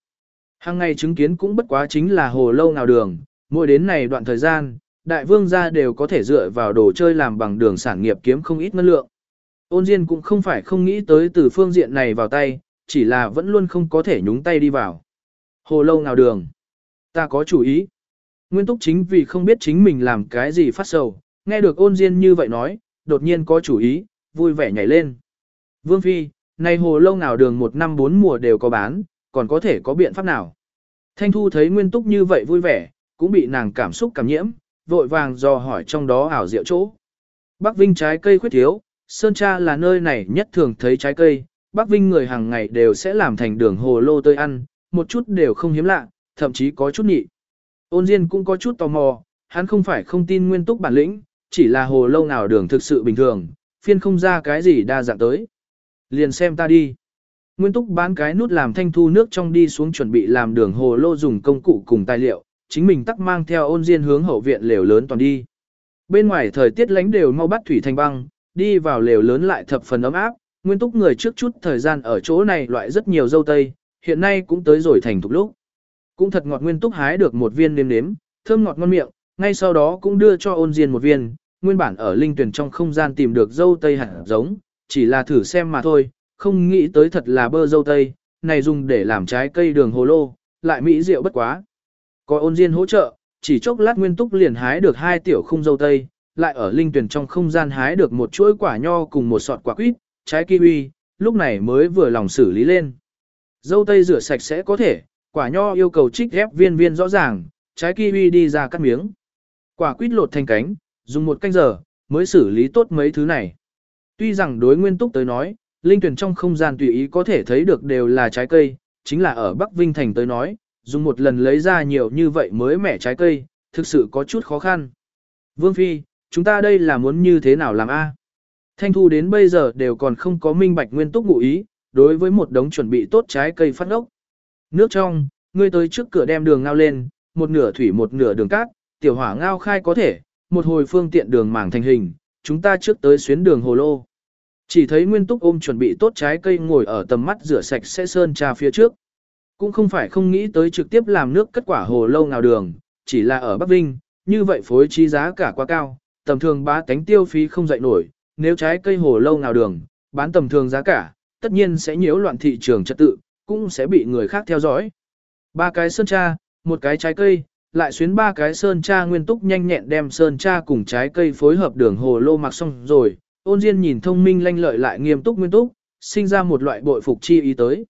Hàng ngày chứng kiến cũng bất quá chính là hồ lâu nào đường, mỗi đến này đoạn thời gian, đại vương gia đều có thể dựa vào đồ chơi làm bằng đường sản nghiệp kiếm không ít ngân lượng. Ôn Diên cũng không phải không nghĩ tới từ phương diện này vào tay, chỉ là vẫn luôn không có thể nhúng tay đi vào. Hồ lâu nào đường? Ta có chủ ý. Nguyên túc chính vì không biết chính mình làm cái gì phát sầu, nghe được ôn Diên như vậy nói, đột nhiên có chủ ý, vui vẻ nhảy lên. Vương Phi, này hồ lâu nào đường một năm bốn mùa đều có bán, còn có thể có biện pháp nào? Thanh Thu thấy Nguyên Túc như vậy vui vẻ, cũng bị nàng cảm xúc cảm nhiễm, vội vàng dò hỏi trong đó ảo diệu chỗ. Bắc Vinh trái cây khuyết thiếu, Sơn Cha là nơi này nhất thường thấy trái cây, Bắc Vinh người hàng ngày đều sẽ làm thành đường hồ lô tơi ăn, một chút đều không hiếm lạ, thậm chí có chút nhị. Ôn Diên cũng có chút tò mò, hắn không phải không tin nguyên túc bản lĩnh, chỉ là hồ lâu nào đường thực sự bình thường, phiên không ra cái gì đa dạng tới. Liền xem ta đi. Nguyên túc bán cái nút làm thanh thu nước trong đi xuống chuẩn bị làm đường hồ lô dùng công cụ cùng tài liệu, chính mình tắc mang theo ôn diên hướng hậu viện lều lớn toàn đi. Bên ngoài thời tiết lánh đều mau bắt thủy thành băng, đi vào lều lớn lại thập phần ấm áp, nguyên túc người trước chút thời gian ở chỗ này loại rất nhiều dâu tây, hiện nay cũng tới rồi thành thục lúc. Cũng thật ngọt nguyên túc hái được một viên nếm nếm, thơm ngọt ngon miệng, ngay sau đó cũng đưa cho ôn diên một viên, nguyên bản ở linh tuyển trong không gian tìm được dâu tây hẳn giống, chỉ là thử xem mà thôi, không nghĩ tới thật là bơ dâu tây, này dùng để làm trái cây đường hồ lô, lại mỹ rượu bất quá. Có ôn diên hỗ trợ, chỉ chốc lát nguyên túc liền hái được hai tiểu khung dâu tây, lại ở linh tuyển trong không gian hái được một chuỗi quả nho cùng một sọt quả quýt, trái kiwi, lúc này mới vừa lòng xử lý lên. Dâu tây rửa sạch sẽ có thể, quả nho yêu cầu trích ghép viên viên rõ ràng, trái kiwi đi ra cắt miếng. Quả quýt lột thành cánh, dùng một canh giờ, mới xử lý tốt mấy thứ này. Tuy rằng đối nguyên túc tới nói, linh tuyển trong không gian tùy ý có thể thấy được đều là trái cây, chính là ở Bắc Vinh Thành tới nói, dùng một lần lấy ra nhiều như vậy mới mẻ trái cây, thực sự có chút khó khăn. Vương Phi, chúng ta đây là muốn như thế nào làm a? Thanh Thu đến bây giờ đều còn không có minh bạch nguyên túc ngụ ý, đối với một đống chuẩn bị tốt trái cây phát ốc. Nước trong, ngươi tới trước cửa đem đường ngao lên, một nửa thủy một nửa đường cát, tiểu hỏa ngao khai có thể, một hồi phương tiện đường mảng thành hình, chúng ta trước tới xuyến đường hồ lô. Chỉ thấy Nguyên Túc ôm chuẩn bị tốt trái cây ngồi ở tầm mắt rửa sạch sẽ sơn trà phía trước. Cũng không phải không nghĩ tới trực tiếp làm nước cất quả hồ lâu nào đường, chỉ là ở Bắc Vinh, như vậy phối trí giá cả quá cao, tầm thường bá tánh tiêu phí không dậy nổi, nếu trái cây hồ lâu nào đường, bán tầm thường giá cả, tất nhiên sẽ nhiễu loạn thị trường trật tự, cũng sẽ bị người khác theo dõi. Ba cái sơn tra, một cái trái cây, lại xuyến ba cái sơn tra nguyên túc nhanh nhẹn đem sơn tra cùng trái cây phối hợp đường hồ lô mặc xong rồi, ôn diên nhìn thông minh lanh lợi lại nghiêm túc nguyên túc, sinh ra một loại bội phục chi ý tới.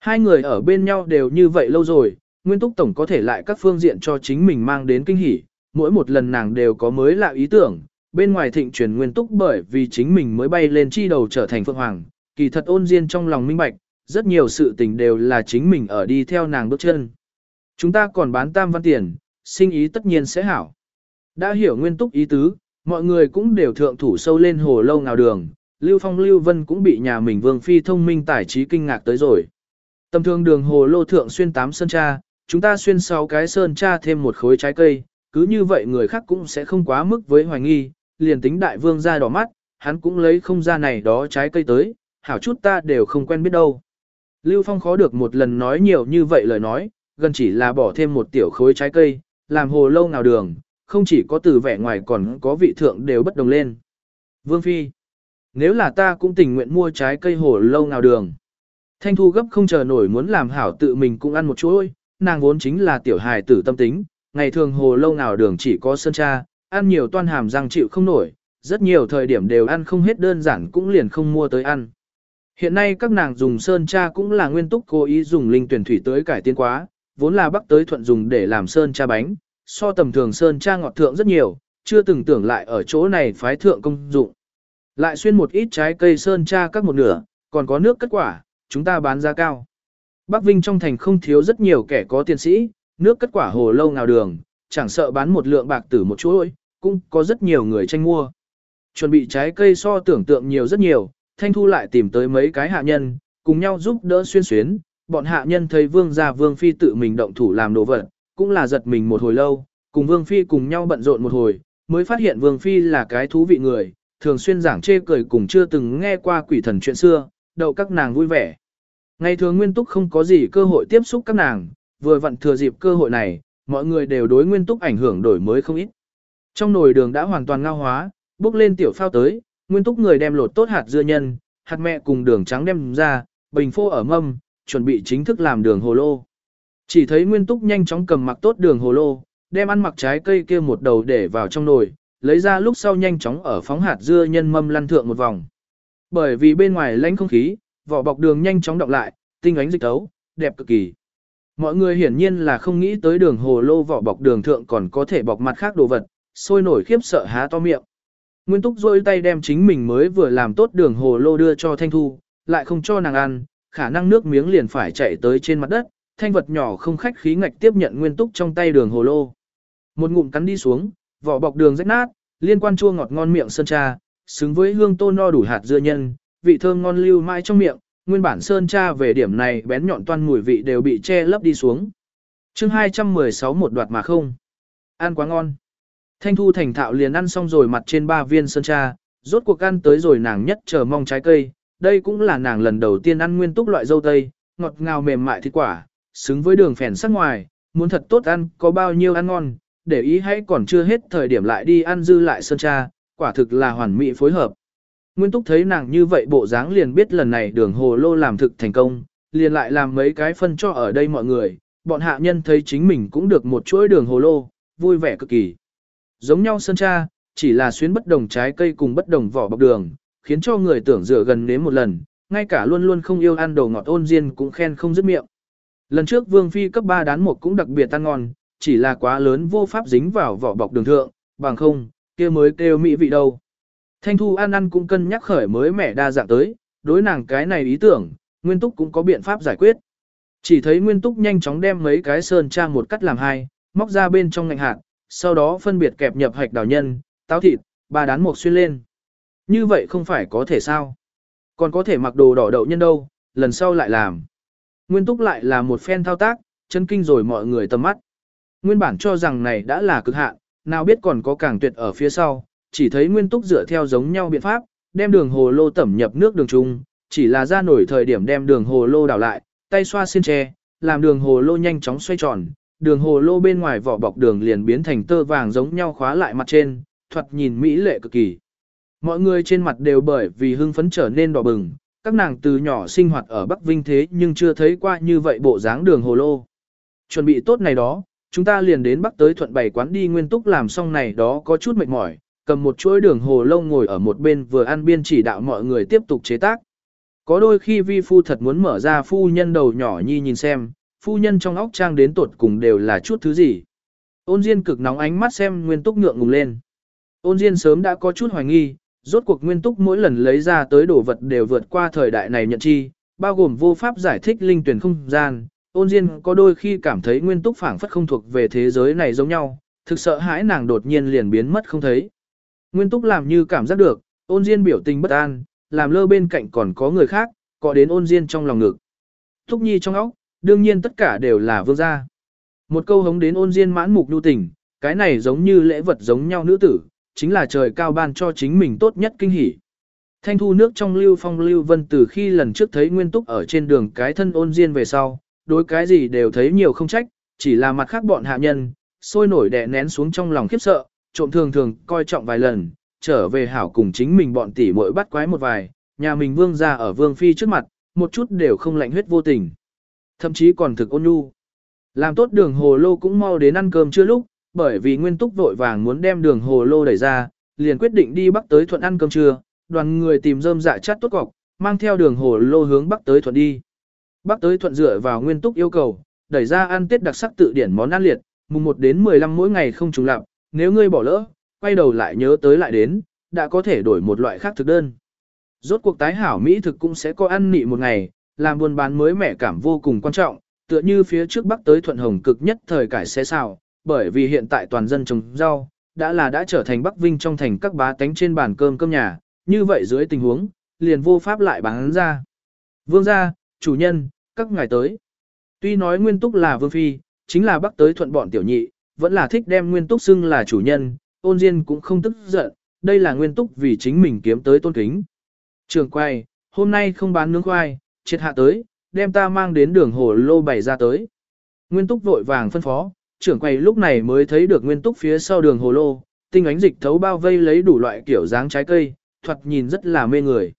Hai người ở bên nhau đều như vậy lâu rồi, nguyên túc tổng có thể lại các phương diện cho chính mình mang đến kinh hỉ, mỗi một lần nàng đều có mới lạ ý tưởng, bên ngoài thịnh truyền nguyên túc bởi vì chính mình mới bay lên chi đầu trở thành phượng hoàng, kỳ thật ôn diên trong lòng minh bạch, rất nhiều sự tình đều là chính mình ở đi theo nàng bước chân. Chúng ta còn bán tam văn tiền, sinh ý tất nhiên sẽ hảo. Đã hiểu nguyên túc ý tứ, mọi người cũng đều thượng thủ sâu lên hồ lâu nào đường, Lưu Phong Lưu Vân cũng bị nhà mình Vương Phi thông minh tài trí kinh ngạc tới rồi. Tầm thường đường hồ lô thượng xuyên 8 sơn tra chúng ta xuyên 6 cái sơn tra thêm một khối trái cây, cứ như vậy người khác cũng sẽ không quá mức với hoài nghi, liền tính đại vương ra đỏ mắt, hắn cũng lấy không ra này đó trái cây tới, hảo chút ta đều không quen biết đâu. Lưu Phong khó được một lần nói nhiều như vậy lời nói, gần chỉ là bỏ thêm một tiểu khối trái cây, làm hồ lâu nào đường, không chỉ có từ vẻ ngoài còn có vị thượng đều bất đồng lên. Vương Phi, nếu là ta cũng tình nguyện mua trái cây hồ lâu nào đường. Thanh Thu gấp không chờ nổi muốn làm hảo tự mình cũng ăn một chuỗi, nàng vốn chính là tiểu hài tử tâm tính, ngày thường hồ lâu nào đường chỉ có sơn cha, ăn nhiều toan hàm răng chịu không nổi, rất nhiều thời điểm đều ăn không hết đơn giản cũng liền không mua tới ăn. Hiện nay các nàng dùng sơn cha cũng là nguyên túc cố ý dùng linh tuyển thủy tới cải tiến quá, vốn là bắc tới thuận dùng để làm sơn cha bánh, so tầm thường sơn cha ngọt thượng rất nhiều, chưa từng tưởng lại ở chỗ này phái thượng công dụng. Lại xuyên một ít trái cây sơn cha các một nửa, còn có nước cất quả, chúng ta bán giá cao. Bắc Vinh trong thành không thiếu rất nhiều kẻ có tiền sĩ, nước cất quả hồ lâu nào đường, chẳng sợ bán một lượng bạc tử một chuỗi, cũng có rất nhiều người tranh mua. Chuẩn bị trái cây so tưởng tượng nhiều rất nhiều, Thanh Thu lại tìm tới mấy cái hạ nhân, cùng nhau giúp đỡ xuyên xuyến, bọn hạ nhân thấy vương gia vương phi tự mình động thủ làm đồ vật, cũng là giật mình một hồi lâu, cùng vương phi cùng nhau bận rộn một hồi, mới phát hiện vương phi là cái thú vị người, thường xuyên giảng chê cười cùng chưa từng nghe qua quỷ thần chuyện xưa, đậu các nàng vui vẻ. Ngày thường nguyên túc không có gì cơ hội tiếp xúc các nàng, vừa vặn thừa dịp cơ hội này, mọi người đều đối nguyên túc ảnh hưởng đổi mới không ít. Trong nồi đường đã hoàn toàn ngao hóa, bước lên tiểu phao tới, nguyên túc người đem lột tốt hạt dưa nhân, hạt mẹ cùng đường trắng đem ra, bình phô ở mâm, chuẩn bị chính thức làm đường hồ lô. Chỉ thấy nguyên túc nhanh chóng cầm mặc tốt đường hồ lô, đem ăn mặc trái cây kia một đầu để vào trong nồi, lấy ra lúc sau nhanh chóng ở phóng hạt dưa nhân mâm lăn thượng một vòng. Bởi vì bên ngoài lãnh không khí, vỏ bọc đường nhanh chóng đọng lại, tinh ánh dịch tấu, đẹp cực kỳ. Mọi người hiển nhiên là không nghĩ tới đường hồ lô vỏ bọc đường thượng còn có thể bọc mặt khác đồ vật, sôi nổi khiếp sợ há to miệng. Nguyên Túc rôi tay đem chính mình mới vừa làm tốt đường hồ lô đưa cho Thanh Thu, lại không cho nàng ăn, khả năng nước miếng liền phải chạy tới trên mặt đất, thanh vật nhỏ không khách khí ngạch tiếp nhận Nguyên Túc trong tay đường hồ lô. Một ngụm cắn đi xuống, vỏ bọc đường rách nát, liên quan chua ngọt ngon miệng sơn trà xứng với hương tô no đủ hạt dưa nhân, vị thơm ngon lưu mãi trong miệng, nguyên bản sơn cha về điểm này bén nhọn toan mùi vị đều bị che lấp đi xuống. chương 216 một đoạt mà không. Ăn quá ngon. Thanh thu thành thạo liền ăn xong rồi mặt trên ba viên sơn cha, rốt cuộc ăn tới rồi nàng nhất chờ mong trái cây. Đây cũng là nàng lần đầu tiên ăn nguyên túc loại dâu tây, ngọt ngào mềm mại thịt quả, xứng với đường phèn sắc ngoài, muốn thật tốt ăn, có bao nhiêu ăn ngon, để ý hãy còn chưa hết thời điểm lại đi ăn dư lại sơn cha, quả thực là hoàn mỹ phối hợp. Nguyên Túc thấy nàng như vậy bộ dáng liền biết lần này đường hồ lô làm thực thành công, liền lại làm mấy cái phân cho ở đây mọi người, bọn hạ nhân thấy chính mình cũng được một chuỗi đường hồ lô, vui vẻ cực kỳ. Giống nhau sơn cha, chỉ là xuyến bất đồng trái cây cùng bất đồng vỏ bọc đường, khiến cho người tưởng rửa gần nếm một lần, ngay cả luôn luôn không yêu ăn đồ ngọt ôn diên cũng khen không dứt miệng. Lần trước Vương Phi cấp 3 đán một cũng đặc biệt ăn ngon, chỉ là quá lớn vô pháp dính vào vỏ bọc đường thượng, bằng không, kia mới kêu mỹ vị đâu. Thanh Thu ăn ăn cũng cân nhắc khởi mới mẻ đa dạng tới, đối nàng cái này ý tưởng, Nguyên Túc cũng có biện pháp giải quyết. Chỉ thấy Nguyên Túc nhanh chóng đem mấy cái sơn trang một cắt làm hai, móc ra bên trong ngành hạt, sau đó phân biệt kẹp nhập hạch đào nhân, táo thịt, ba đán một xuyên lên. Như vậy không phải có thể sao? Còn có thể mặc đồ đỏ đậu nhân đâu, lần sau lại làm. Nguyên Túc lại là một phen thao tác, chân kinh rồi mọi người tầm mắt. Nguyên bản cho rằng này đã là cực hạn, nào biết còn có càng tuyệt ở phía sau, chỉ thấy nguyên túc dựa theo giống nhau biện pháp, đem đường hồ lô tẩm nhập nước đường trung, chỉ là ra nổi thời điểm đem đường hồ lô đảo lại, tay xoa xiên tre, làm đường hồ lô nhanh chóng xoay tròn, đường hồ lô bên ngoài vỏ bọc đường liền biến thành tơ vàng giống nhau khóa lại mặt trên, thoạt nhìn mỹ lệ cực kỳ. Mọi người trên mặt đều bởi vì hưng phấn trở nên đỏ bừng, các nàng từ nhỏ sinh hoạt ở Bắc Vinh thế nhưng chưa thấy qua như vậy bộ dáng đường hồ lô. Chuẩn bị tốt này đó, chúng ta liền đến Bắc tới thuận bày quán đi nguyên túc làm xong này đó có chút mệt mỏi, cầm một chuỗi đường hồ lông ngồi ở một bên vừa ăn biên chỉ đạo mọi người tiếp tục chế tác. Có đôi khi vi phu thật muốn mở ra phu nhân đầu nhỏ nhi nhìn xem, phu nhân trong óc trang đến tột cùng đều là chút thứ gì. Ôn Diên cực nóng ánh mắt xem Nguyên Túc ngượng ngùng lên. Ôn Diên sớm đã có chút hoài nghi, rốt cuộc Nguyên Túc mỗi lần lấy ra tới đồ vật đều vượt qua thời đại này nhận chi, bao gồm vô pháp giải thích linh tuyển không gian. Ôn Diên có đôi khi cảm thấy Nguyên Túc phảng phất không thuộc về thế giới này giống nhau, thực sợ hãi nàng đột nhiên liền biến mất không thấy. Nguyên túc làm như cảm giác được, ôn diên biểu tình bất an, làm lơ bên cạnh còn có người khác, có đến ôn diên trong lòng ngực. Thúc nhi trong óc, đương nhiên tất cả đều là vương gia. Một câu hống đến ôn diên mãn mục nhu tình, cái này giống như lễ vật giống nhau nữ tử, chính là trời cao ban cho chính mình tốt nhất kinh hỉ. Thanh thu nước trong lưu phong lưu vân từ khi lần trước thấy nguyên túc ở trên đường cái thân ôn diên về sau, đối cái gì đều thấy nhiều không trách, chỉ là mặt khác bọn hạ nhân, sôi nổi đè nén xuống trong lòng khiếp sợ, trộm thường thường coi trọng vài lần, trở về hảo cùng chính mình bọn tỷ muội bắt quái một vài, nhà mình vương ra ở vương phi trước mặt, một chút đều không lạnh huyết vô tình. Thậm chí còn thực ôn nhu. Làm tốt đường hồ lô cũng mau đến ăn cơm chưa lúc, bởi vì nguyên túc vội vàng muốn đem đường hồ lô đẩy ra, liền quyết định đi bắc tới thuận ăn cơm trưa, đoàn người tìm rơm dạ chát tốt cọc, mang theo đường hồ lô hướng bắc tới thuận đi. Bắc tới thuận dựa vào nguyên túc yêu cầu, đẩy ra ăn tết đặc sắc tự điển món ăn liệt, mùng 1 đến 15 mỗi ngày không trùng lặp, nếu ngươi bỏ lỡ, quay đầu lại nhớ tới lại đến, đã có thể đổi một loại khác thực đơn. Rốt cuộc tái hảo Mỹ thực cũng sẽ có ăn nị một ngày, làm buôn bán mới mẻ cảm vô cùng quan trọng, tựa như phía trước bắc tới thuận hồng cực nhất thời cải xé xào, bởi vì hiện tại toàn dân trồng rau, đã là đã trở thành Bắc Vinh trong thành các bá tánh trên bàn cơm cơm nhà, như vậy dưới tình huống, liền vô pháp lại bán ra. Vương gia, chủ nhân, các ngài tới. Tuy nói nguyên túc là vương phi, chính là bắc tới thuận bọn tiểu nhị, vẫn là thích đem nguyên túc xưng là chủ nhân, ôn diên cũng không tức giận, đây là nguyên túc vì chính mình kiếm tới tôn kính. Trường quay, hôm nay không bán nướng khoai, triệt hạ tới, đem ta mang đến đường hồ lô bày ra tới. Nguyên túc vội vàng phân phó, trưởng quay lúc này mới thấy được nguyên túc phía sau đường hồ lô, tinh ánh dịch thấu bao vây lấy đủ loại kiểu dáng trái cây, thoạt nhìn rất là mê người.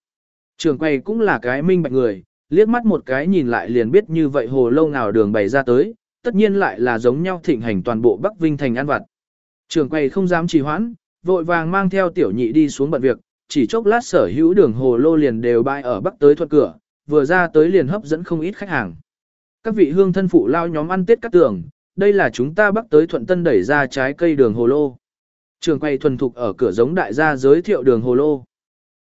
Trưởng quay cũng là cái minh bạch người, liếc mắt một cái nhìn lại liền biết như vậy hồ lâu nào đường bày ra tới, tất nhiên lại là giống nhau thịnh hành toàn bộ Bắc Vinh thành ăn vặt. trường quay không dám trì hoãn, vội vàng mang theo tiểu nhị đi xuống bận việc, chỉ chốc lát sở hữu đường hồ lô liền đều bay ở Bắc tới thuận cửa, vừa ra tới liền hấp dẫn không ít khách hàng. Các vị hương thân phụ lao nhóm ăn tết cắt tường, đây là chúng ta Bắc tới thuận tân đẩy ra trái cây đường hồ lô. Trường quay thuần thục ở cửa giống đại gia giới thiệu đường hồ lô.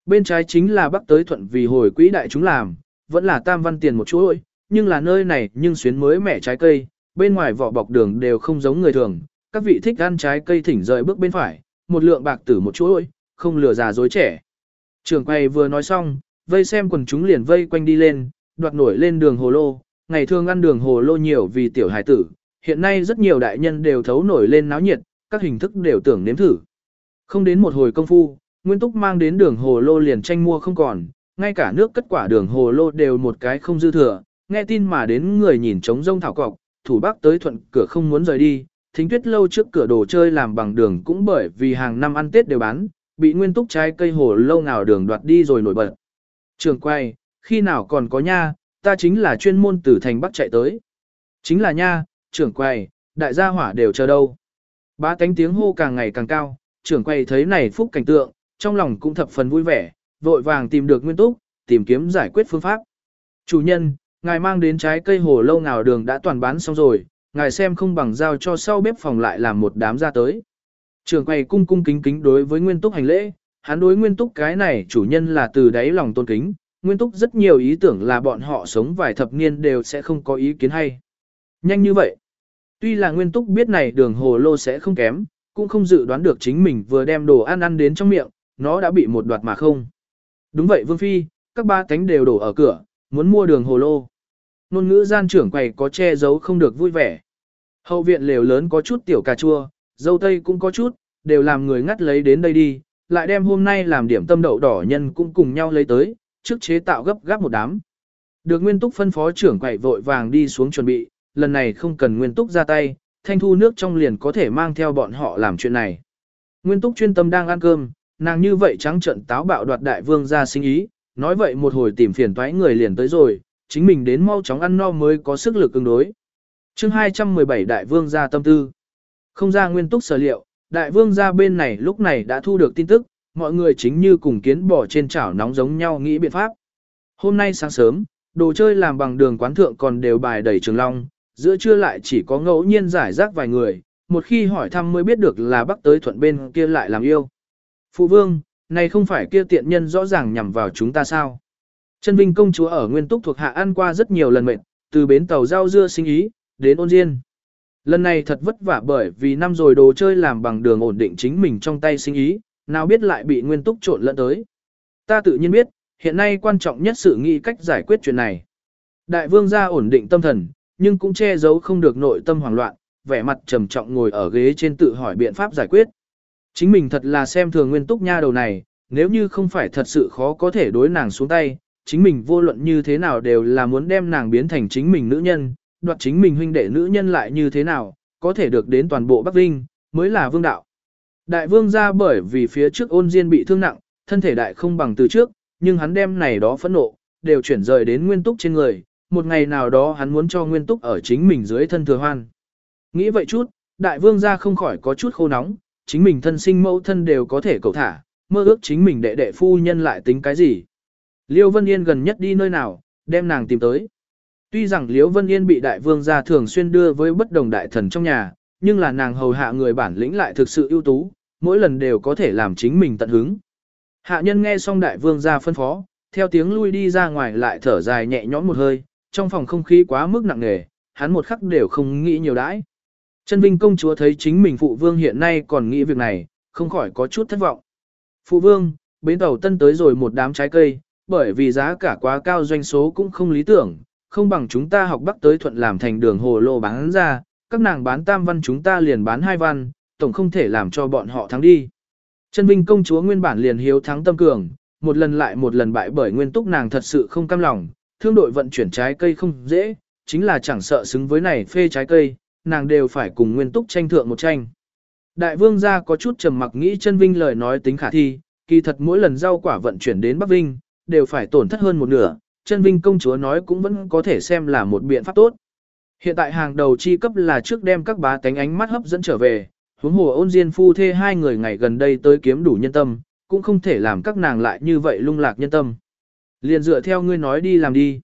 Bên trái chính là Bắc tới thuận vì hồi quỹ đại chúng làm, vẫn là tam văn tiền một chuỗi, nhưng là nơi này nhưng xuyến mới mẻ trái cây, bên ngoài vỏ bọc đường đều không giống người thường. Các vị thích ăn trái cây thỉnh rời bước bên phải, một lượng bạc tử một chuỗi, không lừa già dối trẻ. Trường quay vừa nói xong, vây xem quần chúng liền vây quanh đi lên, đoạt nổi lên đường hồ lô, ngày thường ăn đường hồ lô nhiều vì tiểu hải tử, hiện nay rất nhiều đại nhân đều thấu nổi lên náo nhiệt, các hình thức đều tưởng nếm thử. Không đến một hồi công phu, Nguyên Túc mang đến đường hồ lô liền tranh mua không còn, ngay cả nước cất quả đường hồ lô đều một cái không dư thừa, nghe tin mà đến người nhìn trống rông thảo cọc, thủ bác tới thuận cửa không muốn rời đi, thính tuyết lâu trước cửa đồ chơi làm bằng đường cũng bởi vì hàng năm ăn Tết đều bán, bị Nguyên Túc trái cây hồ lâu nào đường đoạt đi rồi nổi bật. Trường quay, khi nào còn có nha, ta chính là chuyên môn từ thành Bắc chạy tới. Chính là nha, trưởng quay, đại gia hỏa đều chờ đâu. Ba cánh tiếng hô càng ngày càng cao, trưởng quay thấy này phúc cảnh tượng, trong lòng cũng thập phần vui vẻ, vội vàng tìm được nguyên túc, tìm kiếm giải quyết phương pháp. Chủ nhân, ngài mang đến trái cây hồ lâu nào đường đã toàn bán xong rồi, ngài xem không bằng giao cho sau bếp phòng lại làm một đám ra tới. Trường quay cung cung kính kính đối với nguyên túc hành lễ, hắn đối nguyên túc cái này chủ nhân là từ đáy lòng tôn kính, nguyên túc rất nhiều ý tưởng là bọn họ sống vài thập niên đều sẽ không có ý kiến hay. Nhanh như vậy. Tuy là nguyên túc biết này đường hồ lô sẽ không kém, cũng không dự đoán được chính mình vừa đem đồ ăn ăn đến trong miệng, nó đã bị một đoạt mà không. Đúng vậy Vương Phi, các ba tánh đều đổ ở cửa, muốn mua đường hồ lô. Nôn ngữ gian trưởng quầy có che giấu không được vui vẻ. Hậu viện lều lớn có chút tiểu cà chua, dâu tây cũng có chút, đều làm người ngắt lấy đến đây đi, lại đem hôm nay làm điểm tâm đậu đỏ nhân cũng cùng nhau lấy tới, trước chế tạo gấp gáp một đám. Được nguyên túc phân phó trưởng quầy vội vàng đi xuống chuẩn bị, lần này không cần nguyên túc ra tay, thanh thu nước trong liền có thể mang theo bọn họ làm chuyện này. Nguyên túc chuyên tâm đang ăn cơm, nàng như vậy trắng trận táo bạo đoạt đại vương ra sinh ý, nói vậy một hồi tìm phiền toái người liền tới rồi, chính mình đến mau chóng ăn no mới có sức lực ứng đối. chương 217 đại vương ra tâm tư. Không ra nguyên túc sở liệu, đại vương ra bên này lúc này đã thu được tin tức, mọi người chính như cùng kiến bỏ trên chảo nóng giống nhau nghĩ biện pháp. Hôm nay sáng sớm, đồ chơi làm bằng đường quán thượng còn đều bài đầy trường long, giữa trưa lại chỉ có ngẫu nhiên giải rác vài người, một khi hỏi thăm mới biết được là bắc tới thuận bên kia lại làm yêu. Phụ vương, này không phải kia tiện nhân rõ ràng nhằm vào chúng ta sao? Chân Vinh công chúa ở Nguyên Túc thuộc hạ ăn qua rất nhiều lần mệt, từ bến tàu Giao dưa sinh ý, đến ôn diên. Lần này thật vất vả bởi vì năm rồi đồ chơi làm bằng đường ổn định chính mình trong tay sinh ý, nào biết lại bị Nguyên Túc trộn lẫn tới. Ta tự nhiên biết, hiện nay quan trọng nhất sự nghĩ cách giải quyết chuyện này. Đại vương gia ổn định tâm thần, nhưng cũng che giấu không được nội tâm hoảng loạn, vẻ mặt trầm trọng ngồi ở ghế trên tự hỏi biện pháp giải quyết. Chính mình thật là xem thường nguyên túc nha đầu này, nếu như không phải thật sự khó có thể đối nàng xuống tay, chính mình vô luận như thế nào đều là muốn đem nàng biến thành chính mình nữ nhân, đoạt chính mình huynh đệ nữ nhân lại như thế nào, có thể được đến toàn bộ Bắc Vinh, mới là vương đạo. Đại vương ra bởi vì phía trước ôn diên bị thương nặng, thân thể đại không bằng từ trước, nhưng hắn đem này đó phẫn nộ, đều chuyển rời đến nguyên túc trên người, một ngày nào đó hắn muốn cho nguyên túc ở chính mình dưới thân thừa hoan. Nghĩ vậy chút, đại vương ra không khỏi có chút khô nóng, chính mình thân sinh mẫu thân đều có thể cầu thả, mơ ước chính mình đệ đệ phu nhân lại tính cái gì. Liêu Vân Yên gần nhất đi nơi nào, đem nàng tìm tới. Tuy rằng Liêu Vân Yên bị đại vương gia thường xuyên đưa với bất đồng đại thần trong nhà, nhưng là nàng hầu hạ người bản lĩnh lại thực sự ưu tú, mỗi lần đều có thể làm chính mình tận hứng. Hạ nhân nghe xong đại vương gia phân phó, theo tiếng lui đi ra ngoài lại thở dài nhẹ nhõm một hơi, trong phòng không khí quá mức nặng nề, hắn một khắc đều không nghĩ nhiều đãi. Chân Vinh công chúa thấy chính mình phụ vương hiện nay còn nghĩ việc này, không khỏi có chút thất vọng. Phụ vương, bến tàu tân tới rồi một đám trái cây, bởi vì giá cả quá cao doanh số cũng không lý tưởng, không bằng chúng ta học bắc tới thuận làm thành đường hồ lô bán ra, các nàng bán tam văn chúng ta liền bán hai văn, tổng không thể làm cho bọn họ thắng đi. Chân Vinh công chúa nguyên bản liền hiếu thắng tâm cường, một lần lại một lần bại bởi nguyên túc nàng thật sự không cam lòng, thương đội vận chuyển trái cây không dễ, chính là chẳng sợ xứng với này phê trái cây, nàng đều phải cùng nguyên túc tranh thượng một tranh. Đại vương gia có chút trầm mặc nghĩ chân vinh lời nói tính khả thi, kỳ thật mỗi lần rau quả vận chuyển đến Bắc Vinh, đều phải tổn thất hơn một nửa, chân vinh công chúa nói cũng vẫn có thể xem là một biện pháp tốt. Hiện tại hàng đầu chi cấp là trước đem các bá tánh ánh mắt hấp dẫn trở về, huống hồ ôn diên phu thê hai người ngày gần đây tới kiếm đủ nhân tâm, cũng không thể làm các nàng lại như vậy lung lạc nhân tâm. Liền dựa theo ngươi nói đi làm đi.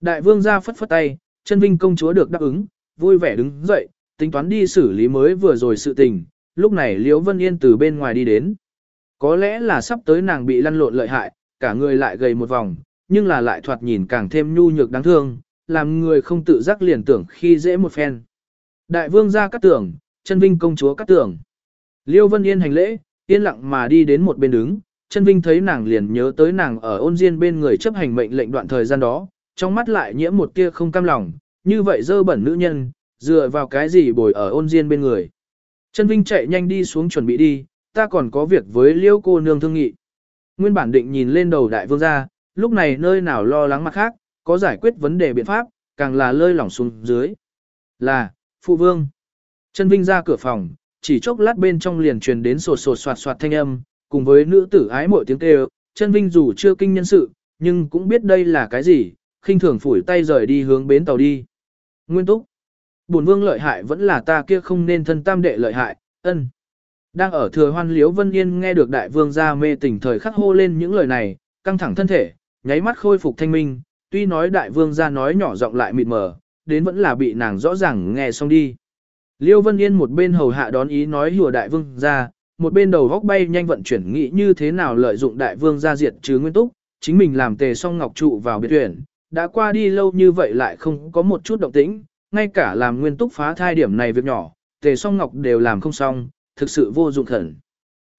Đại vương gia phất phất tay, chân vinh công chúa được đáp ứng, vui vẻ đứng dậy, tính toán đi xử lý mới vừa rồi sự tình. Lúc này Liễu Vân Yên từ bên ngoài đi đến. Có lẽ là sắp tới nàng bị lăn lộn lợi hại, cả người lại gầy một vòng, nhưng là lại thoạt nhìn càng thêm nhu nhược đáng thương, làm người không tự giác liền tưởng khi dễ một phen. Đại vương ra cắt tưởng, chân vinh công chúa cắt tưởng. Liêu Vân Yên hành lễ, yên lặng mà đi đến một bên đứng, chân vinh thấy nàng liền nhớ tới nàng ở ôn diên bên người chấp hành mệnh lệnh đoạn thời gian đó, trong mắt lại nhiễm một tia không cam lòng, như vậy dơ bẩn nữ nhân, dựa vào cái gì bồi ở ôn diên bên người. Chân vinh chạy nhanh đi xuống chuẩn bị đi, ta còn có việc với liêu cô nương thương nghị. Nguyên bản định nhìn lên đầu đại vương gia, lúc này nơi nào lo lắng mặt khác, có giải quyết vấn đề biện pháp, càng là lơi lỏng xuống dưới. Là, phụ vương. Chân vinh ra cửa phòng, chỉ chốc lát bên trong liền truyền đến sột sột soạt soạt thanh âm, cùng với nữ tử ái mội tiếng kêu, chân vinh dù chưa kinh nhân sự, nhưng cũng biết đây là cái gì, khinh thường phủi tay rời đi hướng bến tàu đi. Nguyên túc. Bổn vương lợi hại vẫn là ta kia không nên thân tam đệ lợi hại, ân. Đang ở thừa hoan liếu vân yên nghe được đại vương ra mê tỉnh thời khắc hô lên những lời này, căng thẳng thân thể, nháy mắt khôi phục thanh minh, tuy nói đại vương ra nói nhỏ giọng lại mịt mờ, đến vẫn là bị nàng rõ ràng nghe xong đi. Liêu Vân Yên một bên hầu hạ đón ý nói hùa đại vương ra, một bên đầu góc bay nhanh vận chuyển nghĩ như thế nào lợi dụng đại vương ra diệt trừ nguyên túc, chính mình làm tề song ngọc trụ vào biệt tuyển, đã qua đi lâu như vậy lại không có một chút động tĩnh, ngay cả làm nguyên túc phá thai điểm này việc nhỏ, tề song ngọc đều làm không xong, thực sự vô dụng khẩn.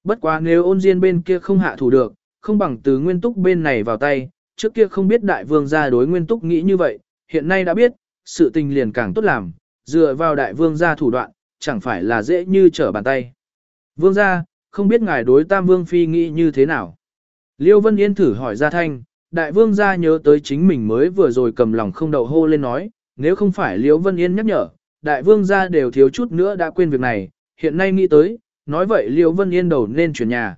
Bất quá nếu ôn diên bên kia không hạ thủ được, không bằng từ nguyên túc bên này vào tay, trước kia không biết đại vương gia đối nguyên túc nghĩ như vậy, hiện nay đã biết, sự tình liền càng tốt làm, dựa vào đại vương gia thủ đoạn, chẳng phải là dễ như trở bàn tay. Vương gia, không biết ngài đối tam vương phi nghĩ như thế nào? Liêu Vân Yên thử hỏi gia thanh, đại vương gia nhớ tới chính mình mới vừa rồi cầm lòng không đậu hô lên nói, nếu không phải Liêu Vân Yên nhắc nhở, đại vương gia đều thiếu chút nữa đã quên việc này, hiện nay nghĩ tới, nói vậy Liêu Vân Yên đầu nên chuyển nhà.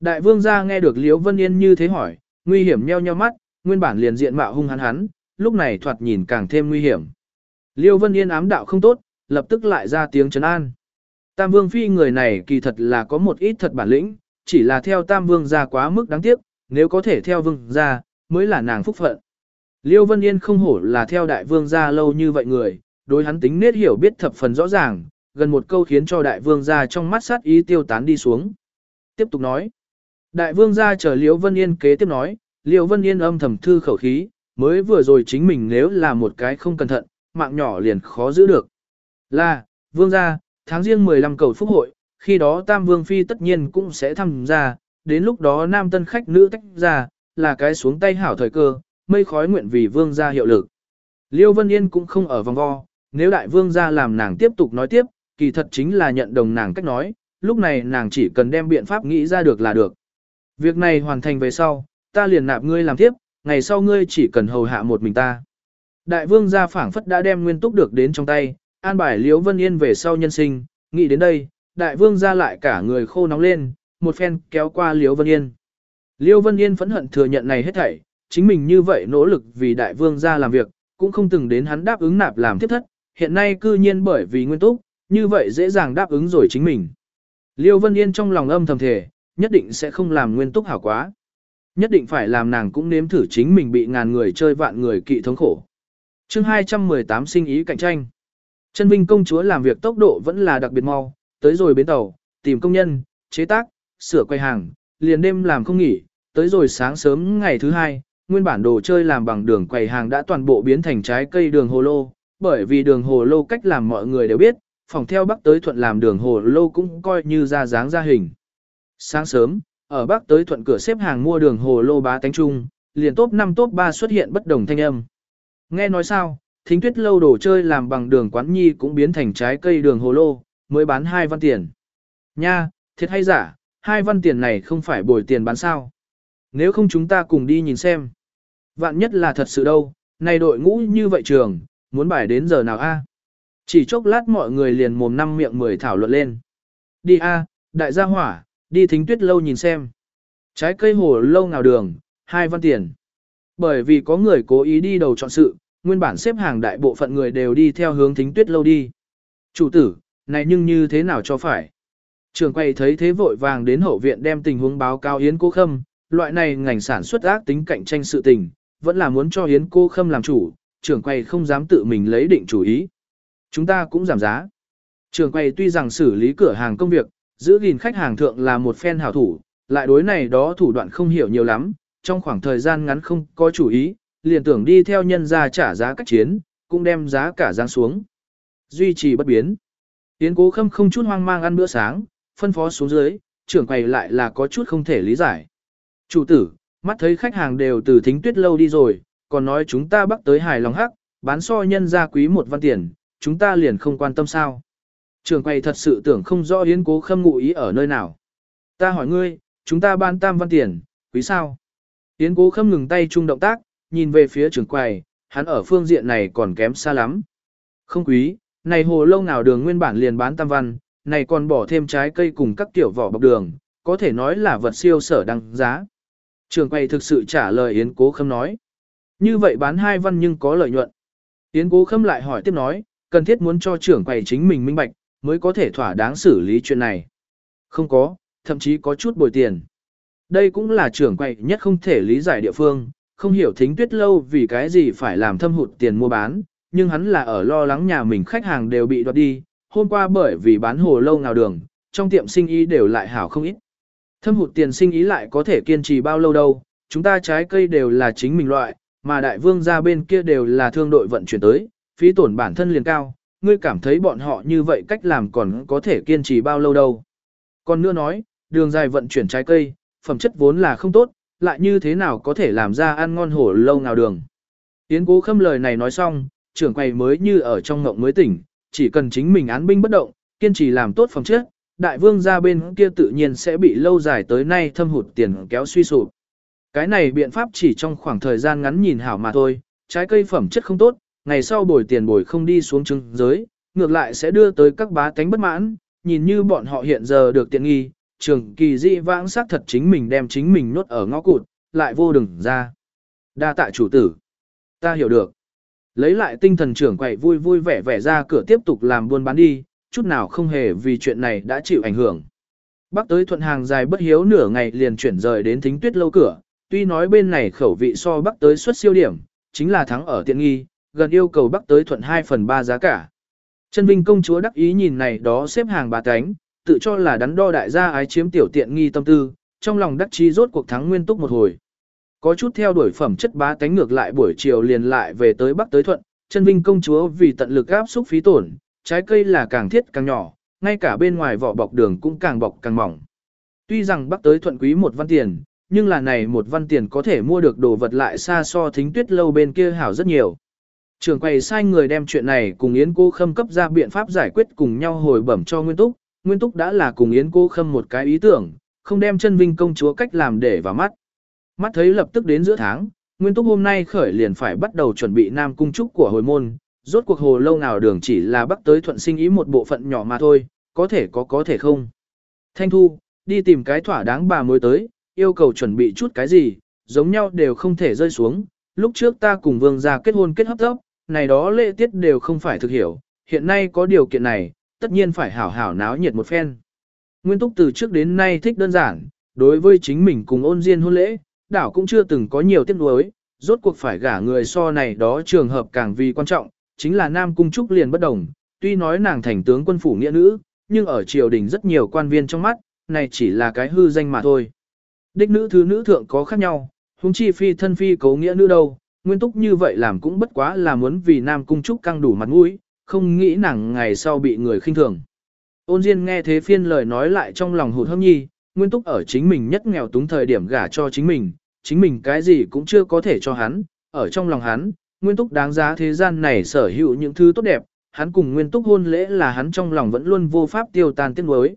Đại vương gia nghe được Liêu Vân Yên như thế hỏi, nguy hiểm nheo nheo mắt, nguyên bản liền diện mạo hung hắn hắn, lúc này thoạt nhìn càng thêm nguy hiểm. Liêu Vân Yên ám đạo không tốt, lập tức lại ra tiếng trấn an. Tam Vương Phi người này kỳ thật là có một ít thật bản lĩnh, chỉ là theo Tam Vương gia quá mức đáng tiếc, nếu có thể theo Vương gia mới là nàng phúc phận. Liêu Vân Yên không hổ là theo Đại Vương gia lâu như vậy người, đối hắn tính nết hiểu biết thập phần rõ ràng, gần một câu khiến cho Đại Vương gia trong mắt sát ý tiêu tán đi xuống. Tiếp tục nói. Đại Vương gia chờ Liêu Vân Yên kế tiếp nói, Liêu Vân Yên âm thầm thư khẩu khí, mới vừa rồi chính mình nếu là một cái không cẩn thận, mạng nhỏ liền khó giữ được. Là, Vương gia, tháng riêng 15 cầu phúc hội, khi đó Tam Vương Phi tất nhiên cũng sẽ tham gia, đến lúc đó nam tân khách nữ tách ra, là cái xuống tay hảo thời cơ, mây khói nguyện vì Vương gia hiệu lực. Liêu Vân Yên cũng không ở vòng vo, nếu đại vương gia làm nàng tiếp tục nói tiếp, kỳ thật chính là nhận đồng nàng cách nói, lúc này nàng chỉ cần đem biện pháp nghĩ ra được là được. Việc này hoàn thành về sau, ta liền nạp ngươi làm tiếp, ngày sau ngươi chỉ cần hầu hạ một mình ta. Đại vương gia phảng phất đã đem nguyên túc được đến trong tay, an bài Liễu Vân Yên về sau nhân sinh, nghĩ đến đây, đại vương gia lại cả người khô nóng lên, một phen kéo qua liêu Vân Yên. liêu Vân Yên phẫn hận thừa nhận này hết thảy, chính mình như vậy nỗ lực vì đại vương gia làm việc, cũng không từng đến hắn đáp ứng nạp làm tiếp thất, hiện nay cư nhiên bởi vì nguyên túc, như vậy dễ dàng đáp ứng rồi chính mình. Liêu Vân Yên trong lòng âm thầm thể, nhất định sẽ không làm nguyên túc hảo quá. Nhất định phải làm nàng cũng nếm thử chính mình bị ngàn người chơi vạn người kỵ thống khổ. chương 218 sinh ý cạnh tranh. Chân Vinh công chúa làm việc tốc độ vẫn là đặc biệt mau, tới rồi bến tàu, tìm công nhân, chế tác, sửa quay hàng, liền đêm làm không nghỉ, tới rồi sáng sớm ngày thứ hai, nguyên bản đồ chơi làm bằng đường quầy hàng đã toàn bộ biến thành trái cây đường hồ lô, bởi vì đường hồ lô cách làm mọi người đều biết, phòng theo bắc tới thuận làm đường hồ lô cũng coi như ra dáng ra hình. Sáng sớm, ở bắc tới thuận cửa xếp hàng mua đường hồ lô bá tánh trung, liền top 5 top 3 xuất hiện bất đồng thanh âm. Nghe nói sao, thính tuyết lâu đồ chơi làm bằng đường quán nhi cũng biến thành trái cây đường hồ lô, mới bán 2 văn tiền. Nha, thiệt hay giả, hai văn tiền này không phải bồi tiền bán sao. Nếu không chúng ta cùng đi nhìn xem. Vạn nhất là thật sự đâu, này đội ngũ như vậy trường, muốn bài đến giờ nào a? Chỉ chốc lát mọi người liền mồm năm miệng mười thảo luận lên. Đi a, đại gia hỏa, đi thính tuyết lâu nhìn xem. Trái cây hồ lâu nào đường, hai văn tiền. Bởi vì có người cố ý đi đầu chọn sự, nguyên bản xếp hàng đại bộ phận người đều đi theo hướng thính tuyết lâu đi. Chủ tử, này nhưng như thế nào cho phải? Trường quay thấy thế vội vàng đến hậu viện đem tình huống báo cáo Yến cô Khâm, loại này ngành sản xuất ác tính cạnh tranh sự tình, vẫn là muốn cho Yến cô Khâm làm chủ, trưởng quay không dám tự mình lấy định chủ ý. Chúng ta cũng giảm giá. Trường quay tuy rằng xử lý cửa hàng công việc, giữ gìn khách hàng thượng là một phen hảo thủ, lại đối này đó thủ đoạn không hiểu nhiều lắm, trong khoảng thời gian ngắn không có chủ ý, liền tưởng đi theo nhân ra trả giá cách chiến, cũng đem giá cả giáng xuống. Duy trì bất biến. Yến cố khâm không chút hoang mang ăn bữa sáng, phân phó xuống dưới, trưởng quầy lại là có chút không thể lý giải. Chủ tử, mắt thấy khách hàng đều từ thính tuyết lâu đi rồi, còn nói chúng ta bắt tới hài lòng hắc, bán so nhân ra quý một văn tiền, chúng ta liền không quan tâm sao. Trường quầy thật sự tưởng không rõ Yến cố khâm ngụ ý ở nơi nào. Ta hỏi ngươi, chúng ta ban tam văn tiền, quý sao? Yến cố khâm ngừng tay chung động tác, nhìn về phía trường quầy, hắn ở phương diện này còn kém xa lắm. Không quý, này hồ lâu nào đường nguyên bản liền bán tam văn, này còn bỏ thêm trái cây cùng các kiểu vỏ bọc đường, có thể nói là vật siêu sở đăng giá. Trường quầy thực sự trả lời Yến cố khâm nói. Như vậy bán hai văn nhưng có lợi nhuận. Yến cố khâm lại hỏi tiếp nói, cần thiết muốn cho trưởng quầy chính mình minh bạch, mới có thể thỏa đáng xử lý chuyện này. Không có, thậm chí có chút bồi tiền. Đây cũng là trưởng quầy nhất không thể lý giải địa phương, không hiểu thính tuyết lâu vì cái gì phải làm thâm hụt tiền mua bán, nhưng hắn là ở lo lắng nhà mình khách hàng đều bị đoạt đi, hôm qua bởi vì bán hồ lâu nào đường, trong tiệm sinh ý đều lại hảo không ít. Thâm hụt tiền sinh ý lại có thể kiên trì bao lâu đâu, chúng ta trái cây đều là chính mình loại, mà đại vương ra bên kia đều là thương đội vận chuyển tới, phí tổn bản thân liền cao, ngươi cảm thấy bọn họ như vậy cách làm còn có thể kiên trì bao lâu đâu. Còn nữa nói, đường dài vận chuyển trái cây, phẩm chất vốn là không tốt, lại như thế nào có thể làm ra ăn ngon hổ lâu nào đường. Tiến cố khâm lời này nói xong, trưởng quầy mới như ở trong ngộng mới tỉnh, chỉ cần chính mình án binh bất động, kiên trì làm tốt phẩm chất, đại vương ra bên kia tự nhiên sẽ bị lâu dài tới nay thâm hụt tiền kéo suy sụp. Cái này biện pháp chỉ trong khoảng thời gian ngắn nhìn hảo mà thôi, trái cây phẩm chất không tốt, ngày sau bồi tiền bồi không đi xuống chứng giới, ngược lại sẽ đưa tới các bá tánh bất mãn, nhìn như bọn họ hiện giờ được tiện nghi, trường kỳ dị vãng sát thật chính mình đem chính mình nốt ở ngõ cụt, lại vô đừng ra. Đa tạ chủ tử. Ta hiểu được. Lấy lại tinh thần trưởng quậy vui vui vẻ vẻ ra cửa tiếp tục làm buôn bán đi, chút nào không hề vì chuyện này đã chịu ảnh hưởng. Bắc tới thuận hàng dài bất hiếu nửa ngày liền chuyển rời đến thính tuyết lâu cửa, tuy nói bên này khẩu vị so bắc tới xuất siêu điểm, chính là thắng ở tiện nghi, gần yêu cầu bắc tới thuận 2 phần 3 giá cả. Chân Vinh công chúa đắc ý nhìn này đó xếp hàng bà cánh, tự cho là đắn đo đại gia ái chiếm tiểu tiện nghi tâm tư, trong lòng đắc chí rốt cuộc thắng nguyên túc một hồi. Có chút theo đuổi phẩm chất bá tánh ngược lại buổi chiều liền lại về tới Bắc tới Thuận, chân vinh công chúa vì tận lực áp xúc phí tổn, trái cây là càng thiết càng nhỏ, ngay cả bên ngoài vỏ bọc đường cũng càng bọc càng mỏng. Tuy rằng Bắc tới Thuận quý một văn tiền, nhưng là này một văn tiền có thể mua được đồ vật lại xa so thính tuyết lâu bên kia hảo rất nhiều. Trường quầy sai người đem chuyện này cùng Yến Cô Khâm cấp ra biện pháp giải quyết cùng nhau hồi bẩm cho Nguyên Túc. Nguyên Túc đã là cùng Yến Cô Khâm một cái ý tưởng, không đem chân vinh công chúa cách làm để vào mắt. Mắt thấy lập tức đến giữa tháng, Nguyên Túc hôm nay khởi liền phải bắt đầu chuẩn bị nam cung trúc của hồi môn, rốt cuộc hồ lâu nào đường chỉ là bắt tới thuận sinh ý một bộ phận nhỏ mà thôi, có thể có có thể không. Thanh Thu, đi tìm cái thỏa đáng bà mới tới, yêu cầu chuẩn bị chút cái gì, giống nhau đều không thể rơi xuống. Lúc trước ta cùng vương gia kết hôn kết hấp tốc, này đó lễ tiết đều không phải thực hiểu, hiện nay có điều kiện này, tất nhiên phải hảo hảo náo nhiệt một phen. Nguyên Túc từ trước đến nay thích đơn giản, đối với chính mình cùng ôn diên hôn lễ, đảo cũng chưa từng có nhiều tiếc nuối, rốt cuộc phải gả người so này đó trường hợp càng vì quan trọng, chính là Nam Cung Trúc liền bất đồng, tuy nói nàng thành tướng quân phủ nghĩa nữ, nhưng ở triều đình rất nhiều quan viên trong mắt, này chỉ là cái hư danh mà thôi. Đích nữ thứ nữ thượng có khác nhau, huống chi phi thân phi cấu nghĩa nữ đâu, nguyên túc như vậy làm cũng bất quá là muốn vì Nam Cung Trúc căng đủ mặt mũi, không nghĩ nàng ngày sau bị người khinh thường. Ôn Diên nghe thế phiên lời nói lại trong lòng hụt hâm nhi, nguyên túc ở chính mình nhất nghèo túng thời điểm gả cho chính mình, chính mình cái gì cũng chưa có thể cho hắn, ở trong lòng hắn, nguyên túc đáng giá thế gian này sở hữu những thứ tốt đẹp, hắn cùng nguyên túc hôn lễ là hắn trong lòng vẫn luôn vô pháp tiêu tan tiếc nuối.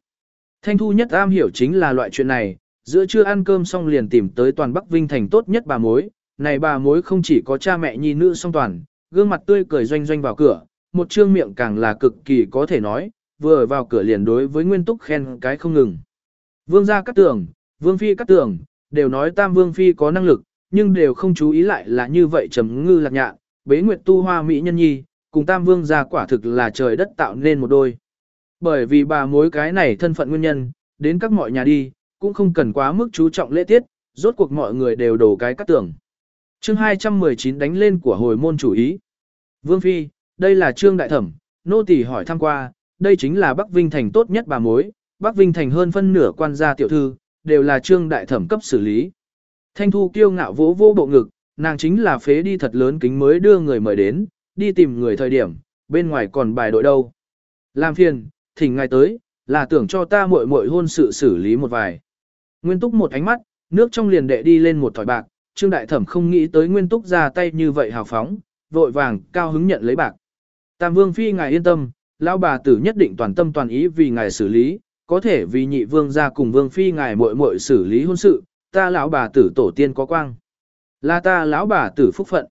Thanh thu nhất am hiểu chính là loại chuyện này, giữa trưa ăn cơm xong liền tìm tới toàn Bắc Vinh thành tốt nhất bà mối, này bà mối không chỉ có cha mẹ nhi nữ song toàn, gương mặt tươi cười doanh doanh vào cửa, một trương miệng càng là cực kỳ có thể nói, vừa vào cửa liền đối với nguyên túc khen cái không ngừng. Vương gia cắt tưởng, vương phi cắt tưởng, đều nói tam vương phi có năng lực, nhưng đều không chú ý lại là như vậy trầm ngư lạc nhạn, bế nguyệt tu hoa mỹ nhân nhi, cùng tam vương gia quả thực là trời đất tạo nên một đôi. Bởi vì bà mối cái này thân phận nguyên nhân, đến các mọi nhà đi, cũng không cần quá mức chú trọng lễ tiết, rốt cuộc mọi người đều đổ cái cắt tưởng. Chương 219 đánh lên của hồi môn chủ ý. Vương Phi, đây là trương đại thẩm, nô tỳ hỏi thăm qua, đây chính là Bắc Vinh Thành tốt nhất bà mối, Bắc Vinh Thành hơn phân nửa quan gia tiểu thư, đều là trương đại thẩm cấp xử lý. Thanh Thu kiêu ngạo vỗ vô bộ ngực, nàng chính là phế đi thật lớn kính mới đưa người mời đến, đi tìm người thời điểm, bên ngoài còn bài đội đâu. Làm phiền, thỉnh ngài tới, là tưởng cho ta muội muội hôn sự xử lý một vài. Nguyên túc một ánh mắt, nước trong liền đệ đi lên một thỏi bạc, trương đại thẩm không nghĩ tới nguyên túc ra tay như vậy hào phóng, vội vàng, cao hứng nhận lấy bạc. Tam vương phi ngài yên tâm, lão bà tử nhất định toàn tâm toàn ý vì ngài xử lý, có thể vì nhị vương gia cùng vương phi ngài muội muội xử lý hôn sự, ta lão bà tử tổ tiên có quang. Là ta lão bà tử phúc phận.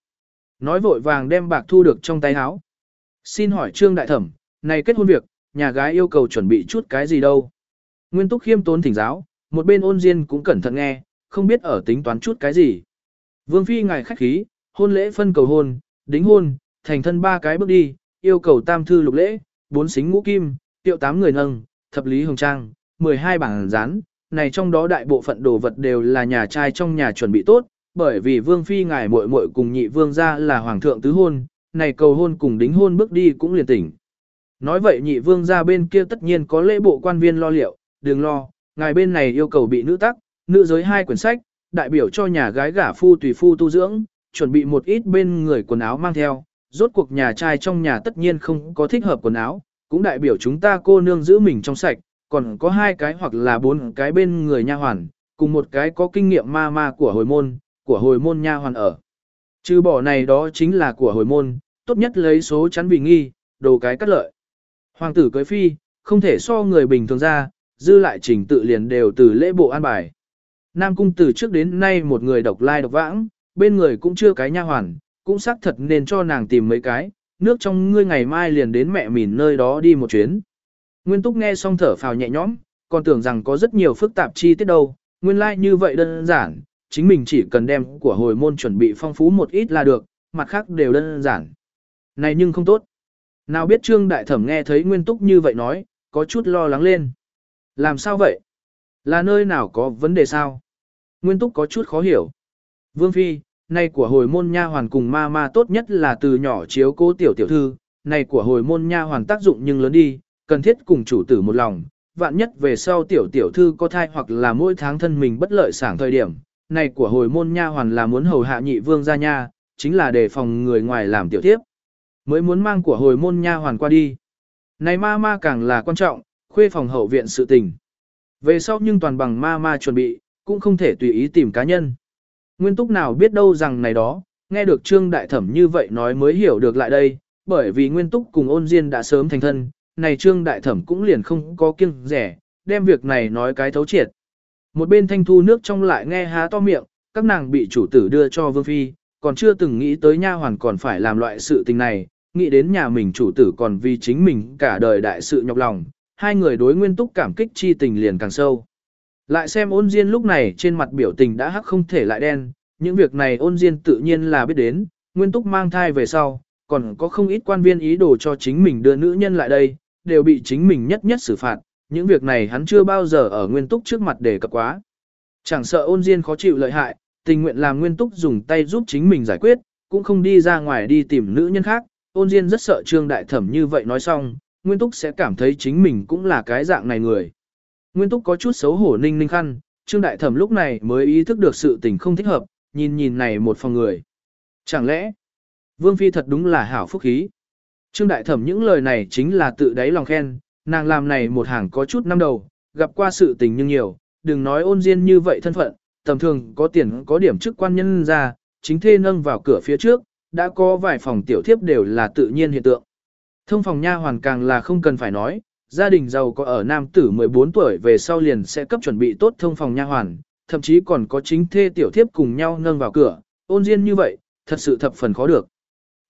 Nói vội vàng đem bạc thu được trong tay áo. Xin hỏi trương đại thẩm, này kết hôn việc, nhà gái yêu cầu chuẩn bị chút cái gì đâu. Nguyên túc khiêm tốn thỉnh giáo, một bên ôn diên cũng cẩn thận nghe, không biết ở tính toán chút cái gì. Vương phi ngài khách khí, hôn lễ phân cầu hôn, đính hôn, thành thân ba cái bước đi, yêu cầu tam thư lục lễ, bốn xính ngũ kim, tiệu tám người nâng, thập lý hồng trang, 12 bảng rán, này trong đó đại bộ phận đồ vật đều là nhà trai trong nhà chuẩn bị tốt, bởi vì vương phi ngài muội muội cùng nhị vương gia là hoàng thượng tứ hôn, này cầu hôn cùng đính hôn bước đi cũng liền tỉnh. Nói vậy nhị vương gia bên kia tất nhiên có lễ bộ quan viên lo liệu, đừng lo, ngài bên này yêu cầu bị nữ tắc, nữ giới hai quyển sách, đại biểu cho nhà gái gả phu tùy phu tu dưỡng, chuẩn bị một ít bên người quần áo mang theo, rốt cuộc nhà trai trong nhà tất nhiên không có thích hợp quần áo, cũng đại biểu chúng ta cô nương giữ mình trong sạch, còn có hai cái hoặc là bốn cái bên người nha hoàn, cùng một cái có kinh nghiệm ma ma của hồi môn, của hồi môn nha hoàn ở. Trừ bỏ này đó chính là của hồi môn, tốt nhất lấy số chắn vì nghi, đồ cái cắt lợi. Hoàng tử cưới phi, không thể so người bình thường ra, dư lại trình tự liền đều từ lễ bộ an bài. Nam cung từ trước đến nay một người độc lai độc vãng, bên người cũng chưa cái nha hoàn, cũng xác thật nên cho nàng tìm mấy cái, nước trong ngươi ngày mai liền đến mẹ mìn nơi đó đi một chuyến. Nguyên Túc nghe xong thở phào nhẹ nhõm, còn tưởng rằng có rất nhiều phức tạp chi tiết đâu, nguyên lai like như vậy đơn giản, chính mình chỉ cần đem của hồi môn chuẩn bị phong phú một ít là được, mặt khác đều đơn giản. Này nhưng không tốt. Nào biết Trương Đại Thẩm nghe thấy Nguyên Túc như vậy nói, có chút lo lắng lên. Làm sao vậy? Là nơi nào có vấn đề sao? Nguyên Túc có chút khó hiểu. Vương Phi, này của hồi môn nha hoàn cùng ma ma tốt nhất là từ nhỏ chiếu cố tiểu tiểu thư, này của hồi môn nha hoàn tác dụng nhưng lớn đi, cần thiết cùng chủ tử một lòng, vạn nhất về sau tiểu tiểu thư có thai hoặc là mỗi tháng thân mình bất lợi sảng thời điểm, này của hồi môn nha hoàn là muốn hầu hạ nhị vương gia nha, chính là để phòng người ngoài làm tiểu tiếp. Mới muốn mang của hồi môn nha hoàn qua đi. Này ma ma càng là quan trọng, khuê phòng hậu viện sự tình. Về sau nhưng toàn bằng ma ma chuẩn bị, cũng không thể tùy ý tìm cá nhân. Nguyên túc nào biết đâu rằng này đó, nghe được Trương Đại Thẩm như vậy nói mới hiểu được lại đây, bởi vì Nguyên Túc cùng ôn Diên đã sớm thành thân, này Trương Đại Thẩm cũng liền không có kiêng rẻ, đem việc này nói cái thấu triệt. Một bên thanh thu nước trong lại nghe há to miệng, các nàng bị chủ tử đưa cho Vương Phi, còn chưa từng nghĩ tới nha hoàn còn phải làm loại sự tình này, nghĩ đến nhà mình chủ tử còn vì chính mình cả đời đại sự nhọc lòng, hai người đối nguyên túc cảm kích chi tình liền càng sâu. Lại xem ôn diên lúc này trên mặt biểu tình đã hắc không thể lại đen, những việc này ôn diên tự nhiên là biết đến, nguyên túc mang thai về sau, còn có không ít quan viên ý đồ cho chính mình đưa nữ nhân lại đây, đều bị chính mình nhất nhất xử phạt, những việc này hắn chưa bao giờ ở nguyên túc trước mặt để cập quá. Chẳng sợ ôn diên khó chịu lợi hại, tình nguyện làm nguyên túc dùng tay giúp chính mình giải quyết, cũng không đi ra ngoài đi tìm nữ nhân khác, ôn diên rất sợ trương đại thẩm như vậy nói xong, nguyên túc sẽ cảm thấy chính mình cũng là cái dạng này người. Nguyên túc có chút xấu hổ ninh ninh khăn, trương đại thẩm lúc này mới ý thức được sự tình không thích hợp, nhìn nhìn này một phòng người. Chẳng lẽ, vương phi thật đúng là hảo phúc khí. Trương đại thẩm những lời này chính là tự đáy lòng khen, nàng làm này một hàng có chút năm đầu, gặp qua sự tình nhưng nhiều, đừng nói ôn diên như vậy thân phận, tầm thường có tiền có điểm chức quan nhân ra, chính thê nâng vào cửa phía trước, đã có vài phòng tiểu thiếp đều là tự nhiên hiện tượng. Thông phòng nha hoàn càng là không cần phải nói, gia đình giàu có ở nam tử 14 tuổi về sau liền sẽ cấp chuẩn bị tốt thông phòng nha hoàn, thậm chí còn có chính thê tiểu thiếp cùng nhau nâng vào cửa, ôn diên như vậy, thật sự thập phần khó được.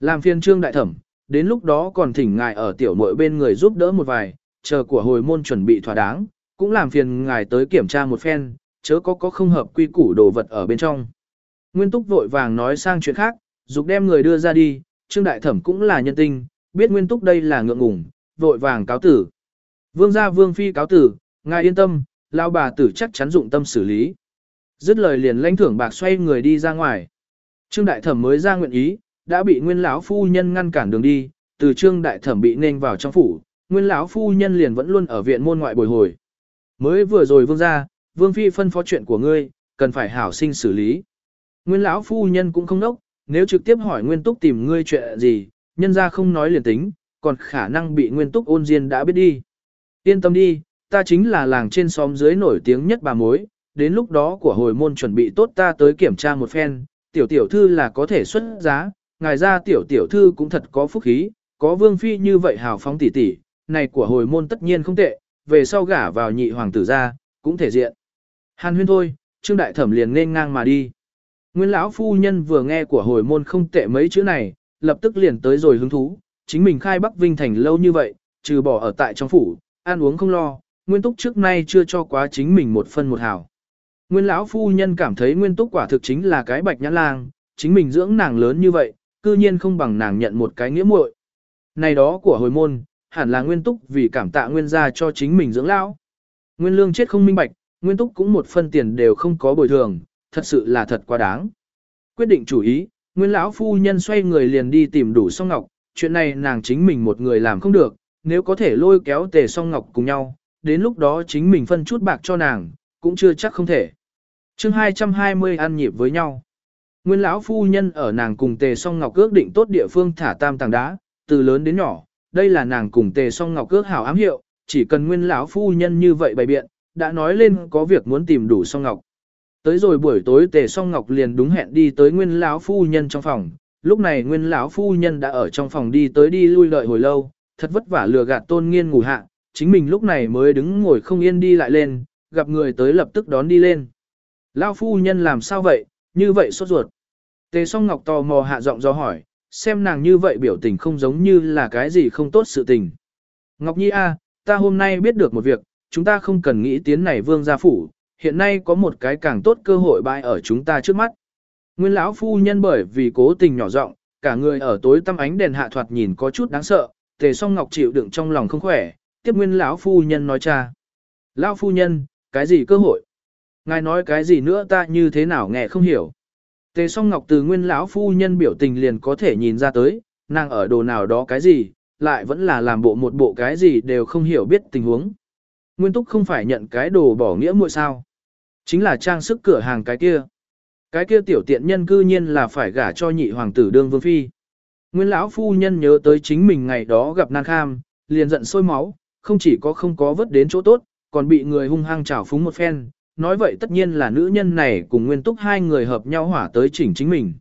Làm phiên trương đại thẩm, đến lúc đó còn thỉnh ngài ở tiểu muội bên người giúp đỡ một vài, chờ của hồi môn chuẩn bị thỏa đáng, cũng làm phiền ngài tới kiểm tra một phen, chớ có có không hợp quy củ đồ vật ở bên trong. Nguyên Túc vội vàng nói sang chuyện khác, dục đem người đưa ra đi, Trương Đại Thẩm cũng là nhân tinh, biết Nguyên Túc đây là ngượng ngùng, vội vàng cáo tử. Vương gia Vương Phi cáo tử, ngài yên tâm, lao bà tử chắc chắn dụng tâm xử lý. Dứt lời liền lãnh thưởng bạc xoay người đi ra ngoài. Trương Đại Thẩm mới ra nguyện ý, đã bị Nguyên lão phu nhân ngăn cản đường đi, từ Trương Đại Thẩm bị nên vào trong phủ, Nguyên lão phu nhân liền vẫn luôn ở viện môn ngoại bồi hồi. Mới vừa rồi vương gia, vương phi phân phó chuyện của ngươi, cần phải hảo sinh xử lý. Nguyên lão phu nhân cũng không nốc, nếu trực tiếp hỏi Nguyên Túc tìm ngươi chuyện gì, nhân gia không nói liền tính, còn khả năng bị Nguyên Túc ôn diên đã biết đi. Yên tâm đi, ta chính là làng trên xóm dưới nổi tiếng nhất bà mối, đến lúc đó của hồi môn chuẩn bị tốt ta tới kiểm tra một phen, tiểu tiểu thư là có thể xuất giá, ngài ra tiểu tiểu thư cũng thật có phúc khí, có vương phi như vậy hào phóng tỉ tỉ, này của hồi môn tất nhiên không tệ, về sau gả vào nhị hoàng tử ra, cũng thể diện. Hàn huyên thôi, Trương Đại Thẩm liền nên ngang mà đi. Nguyên lão phu nhân vừa nghe của hồi môn không tệ mấy chữ này, lập tức liền tới rồi hứng thú, chính mình khai Bắc Vinh thành lâu như vậy, trừ bỏ ở tại trong phủ, ăn uống không lo, Nguyên Túc trước nay chưa cho quá chính mình một phân một hào. Nguyên lão phu nhân cảm thấy Nguyên Túc quả thực chính là cái bạch nhãn lang, chính mình dưỡng nàng lớn như vậy, cư nhiên không bằng nàng nhận một cái nghĩa muội. Này đó của hồi môn, hẳn là Nguyên Túc vì cảm tạ Nguyên gia cho chính mình dưỡng lão. Nguyên lương chết không minh bạch, Nguyên Túc cũng một phân tiền đều không có bồi thường, thật sự là thật quá đáng. Quyết định chủ ý, Nguyên lão phu nhân xoay người liền đi tìm đủ song ngọc, chuyện này nàng chính mình một người làm không được, nếu có thể lôi kéo tề song ngọc cùng nhau, đến lúc đó chính mình phân chút bạc cho nàng, cũng chưa chắc không thể. chương 220 ăn nhịp với nhau. Nguyên lão phu nhân ở nàng cùng tề song ngọc ước định tốt địa phương thả tam tàng đá, từ lớn đến nhỏ, đây là nàng cùng tề song ngọc ước hảo ám hiệu, chỉ cần nguyên lão phu nhân như vậy bày biện, đã nói lên có việc muốn tìm đủ song ngọc. Tới rồi buổi tối tề song ngọc liền đúng hẹn đi tới nguyên lão phu nhân trong phòng, lúc này nguyên lão phu nhân đã ở trong phòng đi tới đi lui lợi hồi lâu, thật vất vả lừa gạt tôn nghiên ngủ hạ, chính mình lúc này mới đứng ngồi không yên đi lại lên, gặp người tới lập tức đón đi lên. Lão phu nhân làm sao vậy, như vậy sốt ruột. Tề song ngọc tò mò hạ giọng do hỏi, xem nàng như vậy biểu tình không giống như là cái gì không tốt sự tình. Ngọc Nhi A, ta hôm nay biết được một việc, chúng ta không cần nghĩ tiến này vương gia phủ, hiện nay có một cái càng tốt cơ hội bại ở chúng ta trước mắt. Nguyên lão phu nhân bởi vì cố tình nhỏ giọng, cả người ở tối tăm ánh đèn hạ thoạt nhìn có chút đáng sợ, tề song ngọc chịu đựng trong lòng không khỏe, tiếp nguyên lão phu nhân nói cha. Lão phu nhân, cái gì cơ hội? Ngài nói cái gì nữa ta như thế nào nghe không hiểu. Tề song ngọc từ nguyên lão phu nhân biểu tình liền có thể nhìn ra tới, nàng ở đồ nào đó cái gì, lại vẫn là làm bộ một bộ cái gì đều không hiểu biết tình huống. Nguyên túc không phải nhận cái đồ bỏ nghĩa muội sao. Chính là trang sức cửa hàng cái kia. Cái kia tiểu tiện nhân cư nhiên là phải gả cho nhị hoàng tử đương vương phi. Nguyên lão phu nhân nhớ tới chính mình ngày đó gặp nan kham, liền giận sôi máu, không chỉ có không có vớt đến chỗ tốt, còn bị người hung hăng trào phúng một phen. Nói vậy tất nhiên là nữ nhân này cùng nguyên túc hai người hợp nhau hỏa tới chỉnh chính mình.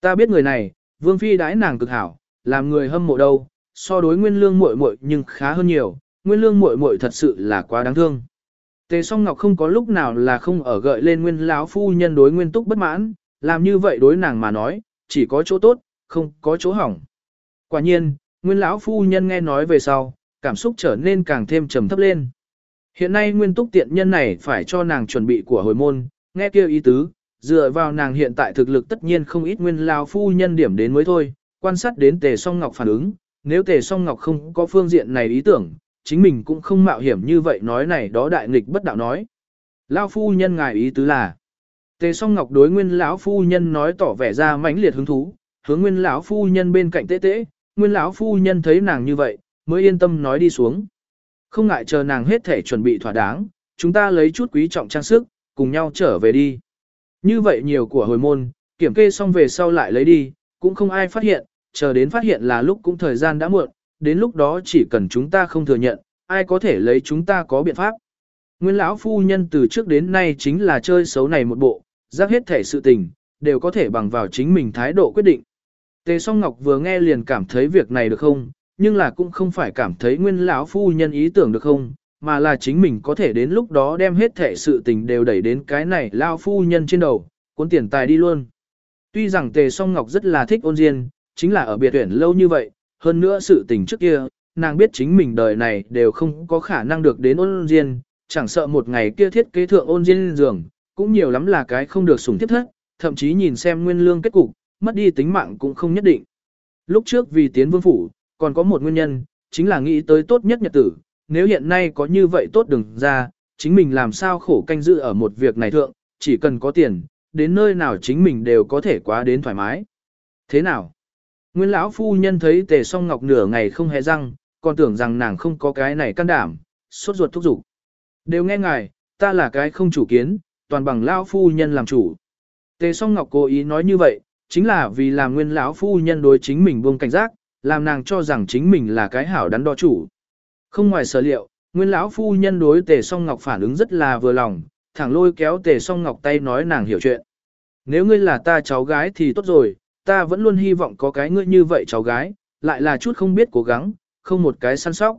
Ta biết người này, Vương Phi đãi nàng cực hảo, làm người hâm mộ đâu, so đối Nguyên Lương muội muội nhưng khá hơn nhiều, Nguyên Lương muội muội thật sự là quá đáng thương. Tề Song Ngọc không có lúc nào là không ở gợi lên Nguyên lão phu nhân đối Nguyên Túc bất mãn, làm như vậy đối nàng mà nói, chỉ có chỗ tốt, không có chỗ hỏng. Quả nhiên, Nguyên lão phu nhân nghe nói về sau, cảm xúc trở nên càng thêm trầm thấp lên. Hiện nay Nguyên Túc tiện nhân này phải cho nàng chuẩn bị của hồi môn, nghe kêu ý tứ, dựa vào nàng hiện tại thực lực tất nhiên không ít Nguyên lão phu nhân điểm đến mới thôi, quan sát đến Tề Song Ngọc phản ứng, nếu Tề Song Ngọc không có phương diện này ý tưởng, chính mình cũng không mạo hiểm như vậy nói này đó đại nghịch bất đạo nói. Lão phu nhân ngài ý tứ là, Tề Song Ngọc đối Nguyên lão phu nhân nói tỏ vẻ ra mãnh liệt hứng thú, hướng Nguyên lão phu nhân bên cạnh tế tế, Nguyên lão phu nhân thấy nàng như vậy, mới yên tâm nói đi xuống. Không ngại chờ nàng hết thể chuẩn bị thỏa đáng, chúng ta lấy chút quý trọng trang sức, cùng nhau trở về đi. Như vậy nhiều của hồi môn, kiểm kê xong về sau lại lấy đi, cũng không ai phát hiện, chờ đến phát hiện là lúc cũng thời gian đã muộn, đến lúc đó chỉ cần chúng ta không thừa nhận, ai có thể lấy chúng ta có biện pháp. Nguyên lão phu nhân từ trước đến nay chính là chơi xấu này một bộ, giác hết thể sự tình, đều có thể bằng vào chính mình thái độ quyết định. Tề song ngọc vừa nghe liền cảm thấy việc này được không, nhưng là cũng không phải cảm thấy nguyên lão phu nhân ý tưởng được không, mà là chính mình có thể đến lúc đó đem hết thể sự tình đều đẩy đến cái này lão phu nhân trên đầu, cuốn tiền tài đi luôn. Tuy rằng tề song ngọc rất là thích ôn diên, chính là ở biệt tuyển lâu như vậy, hơn nữa sự tình trước kia, nàng biết chính mình đời này đều không có khả năng được đến ôn diên, chẳng sợ một ngày kia thiết kế thượng ôn diên giường, cũng nhiều lắm là cái không được sủng tiếp thất, thậm chí nhìn xem nguyên lương kết cục, mất đi tính mạng cũng không nhất định. Lúc trước vì tiến vương phủ, còn có một nguyên nhân, chính là nghĩ tới tốt nhất nhật tử, nếu hiện nay có như vậy tốt đừng ra, chính mình làm sao khổ canh giữ ở một việc này thượng, chỉ cần có tiền, đến nơi nào chính mình đều có thể quá đến thoải mái. Thế nào? Nguyên lão phu nhân thấy tề song ngọc nửa ngày không hề răng, còn tưởng rằng nàng không có cái này can đảm, sốt ruột thúc giục. Đều nghe ngài, ta là cái không chủ kiến, toàn bằng lão phu nhân làm chủ. Tề song ngọc cố ý nói như vậy, chính là vì làm nguyên lão phu nhân đối chính mình buông cảnh giác, làm nàng cho rằng chính mình là cái hảo đắn đo chủ. Không ngoài sở liệu, nguyên lão phu nhân đối tề song ngọc phản ứng rất là vừa lòng, thẳng lôi kéo tề song ngọc tay nói nàng hiểu chuyện. Nếu ngươi là ta cháu gái thì tốt rồi, ta vẫn luôn hy vọng có cái ngươi như vậy cháu gái, lại là chút không biết cố gắng, không một cái săn sóc.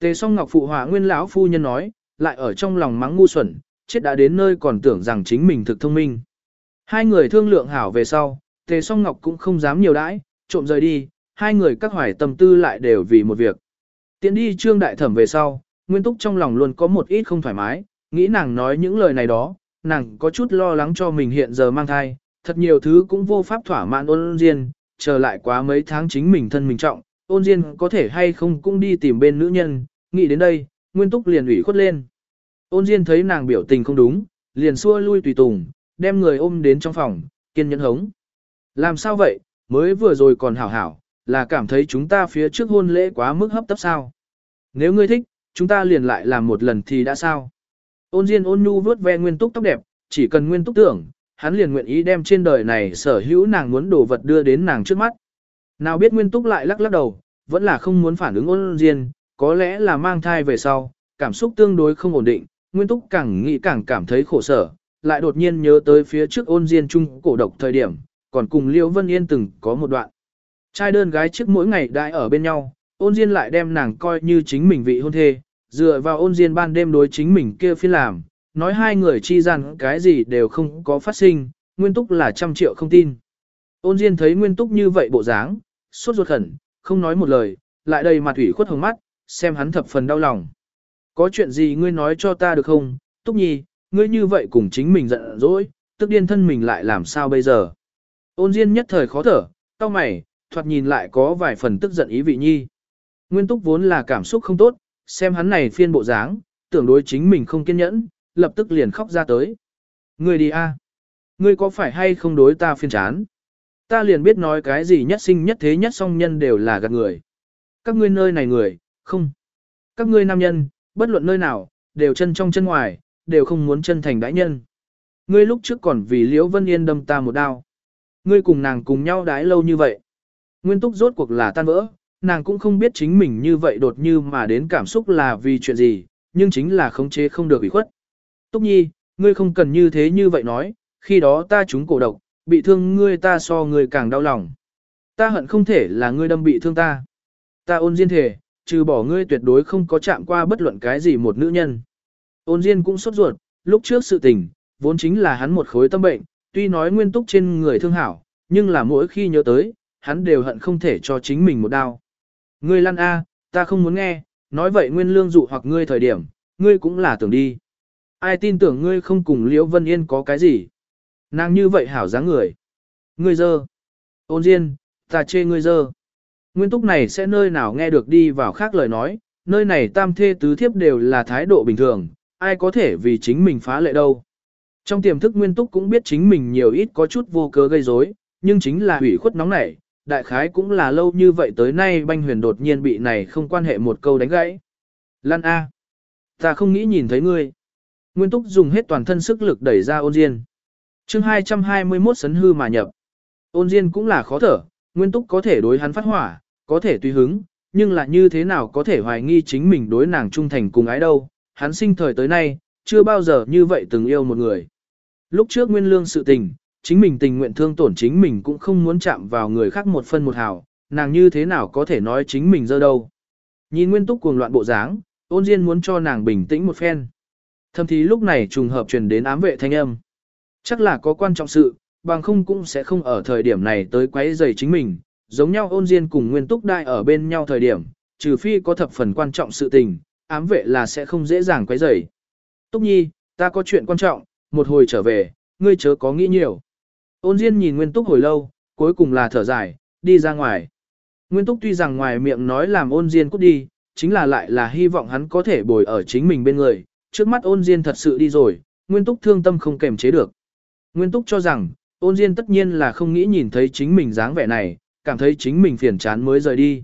Tề song ngọc phụ họa nguyên lão phu nhân nói, lại ở trong lòng mắng ngu xuẩn, chết đã đến nơi còn tưởng rằng chính mình thực thông minh. Hai người thương lượng hảo về sau, tề song ngọc cũng không dám nhiều đãi, trộm rời đi, hai người các hoài tâm tư lại đều vì một việc. Tiến đi trương đại thẩm về sau, nguyên túc trong lòng luôn có một ít không thoải mái, nghĩ nàng nói những lời này đó, nàng có chút lo lắng cho mình hiện giờ mang thai, thật nhiều thứ cũng vô pháp thỏa mãn ôn diên, chờ lại quá mấy tháng chính mình thân mình trọng, ôn diên có thể hay không cũng đi tìm bên nữ nhân, nghĩ đến đây, nguyên túc liền ủy khuất lên. Ôn diên thấy nàng biểu tình không đúng, liền xua lui tùy tùng, đem người ôm đến trong phòng, kiên nhẫn hống. Làm sao vậy, mới vừa rồi còn hảo hảo, là cảm thấy chúng ta phía trước hôn lễ quá mức hấp tấp sao. Nếu ngươi thích, chúng ta liền lại làm một lần thì đã sao. Ôn Diên ôn nhu vuốt ve nguyên túc tóc đẹp, chỉ cần nguyên túc tưởng, hắn liền nguyện ý đem trên đời này sở hữu nàng muốn đồ vật đưa đến nàng trước mắt. Nào biết nguyên túc lại lắc lắc đầu, vẫn là không muốn phản ứng ôn Diên, có lẽ là mang thai về sau, cảm xúc tương đối không ổn định, nguyên túc càng nghĩ càng cảm thấy khổ sở, lại đột nhiên nhớ tới phía trước ôn Diên chung cổ độc thời điểm, còn cùng Liễu Vân Yên từng có một đoạn. Trai đơn gái trước mỗi ngày đại ở bên nhau, ôn Diên lại đem nàng coi như chính mình vị hôn thê, dựa vào ôn Diên ban đêm đối chính mình kia phi làm, nói hai người chi rằng cái gì đều không có phát sinh, Nguyên Túc là trăm triệu không tin. Ôn Diên thấy Nguyên Túc như vậy bộ dáng, suốt ruột khẩn, không nói một lời, lại đầy mặt ủy khuất hồng mắt, xem hắn thập phần đau lòng. Có chuyện gì ngươi nói cho ta được không, Túc Nhi, ngươi như vậy cùng chính mình giận dỗi, tức điên thân mình lại làm sao bây giờ. Ôn Diên nhất thời khó thở, cau mày, thoạt nhìn lại có vài phần tức giận ý vị nhi. Nguyên Túc vốn là cảm xúc không tốt, xem hắn này phiên bộ dáng, tưởng đối chính mình không kiên nhẫn, lập tức liền khóc ra tới. Ngươi đi a, Ngươi có phải hay không đối ta phiên chán? Ta liền biết nói cái gì nhất sinh nhất thế nhất song nhân đều là gạt người. Các ngươi nơi này người, không. Các ngươi nam nhân, bất luận nơi nào, đều chân trong chân ngoài, đều không muốn chân thành đãi nhân. Ngươi lúc trước còn vì Liễu Vân Yên đâm ta một đao. Ngươi cùng nàng cùng nhau đái lâu như vậy. Nguyên túc rốt cuộc là tan vỡ, nàng cũng không biết chính mình như vậy đột như mà đến cảm xúc là vì chuyện gì, nhưng chính là khống chế không được ủy khuất. Túc nhi, ngươi không cần như thế như vậy nói, khi đó ta trúng cổ độc, bị thương ngươi ta so ngươi càng đau lòng. Ta hận không thể là ngươi đâm bị thương ta. Ta ôn diên thể, trừ bỏ ngươi tuyệt đối không có chạm qua bất luận cái gì một nữ nhân. Ôn diên cũng sốt ruột, lúc trước sự tình, vốn chính là hắn một khối tâm bệnh, tuy nói nguyên túc trên người thương hảo, nhưng là mỗi khi nhớ tới, hắn đều hận không thể cho chính mình một đau. Ngươi lăn A, ta không muốn nghe, nói vậy nguyên lương dụ hoặc ngươi thời điểm, ngươi cũng là tưởng đi. Ai tin tưởng ngươi không cùng Liễu Vân Yên có cái gì? Nàng như vậy hảo dáng người. Ngươi dơ. Ôn Diên, ta chê ngươi dơ. Nguyên túc này sẽ nơi nào nghe được đi vào khác lời nói, nơi này tam thê tứ thiếp đều là thái độ bình thường, ai có thể vì chính mình phá lệ đâu. Trong tiềm thức nguyên túc cũng biết chính mình nhiều ít có chút vô cớ gây rối, nhưng chính là hủy khuất nóng nảy, đại khái cũng là lâu như vậy tới nay banh huyền đột nhiên bị này không quan hệ một câu đánh gãy. Lan A. Ta không nghĩ nhìn thấy ngươi. Nguyên túc dùng hết toàn thân sức lực đẩy ra ôn diên. chương 221 sấn hư mà nhập. Ôn diên cũng là khó thở, nguyên túc có thể đối hắn phát hỏa, có thể tùy hứng, nhưng là như thế nào có thể hoài nghi chính mình đối nàng trung thành cùng ái đâu. Hắn sinh thời tới nay, chưa bao giờ như vậy từng yêu một người. Lúc trước nguyên lương sự tình, chính mình tình nguyện thương tổn chính mình cũng không muốn chạm vào người khác một phân một hào, nàng như thế nào có thể nói chính mình dơ đâu. Nhìn nguyên túc cuồng loạn bộ dáng, ôn diên muốn cho nàng bình tĩnh một phen. Thậm thí lúc này trùng hợp truyền đến ám vệ thanh âm. Chắc là có quan trọng sự, bằng không cũng sẽ không ở thời điểm này tới quấy rầy chính mình, giống nhau ôn diên cùng nguyên túc đai ở bên nhau thời điểm, trừ phi có thập phần quan trọng sự tình, ám vệ là sẽ không dễ dàng quấy rầy. Túc nhi, ta có chuyện quan trọng, một hồi trở về, ngươi chớ có nghĩ nhiều. Ôn Diên nhìn Nguyên Túc hồi lâu, cuối cùng là thở dài, đi ra ngoài. Nguyên Túc tuy rằng ngoài miệng nói làm ôn Diên cút đi, chính là lại là hy vọng hắn có thể bồi ở chính mình bên người. Trước mắt ôn Diên thật sự đi rồi, Nguyên Túc thương tâm không kềm chế được. Nguyên Túc cho rằng, ôn Diên tất nhiên là không nghĩ nhìn thấy chính mình dáng vẻ này, cảm thấy chính mình phiền chán mới rời đi.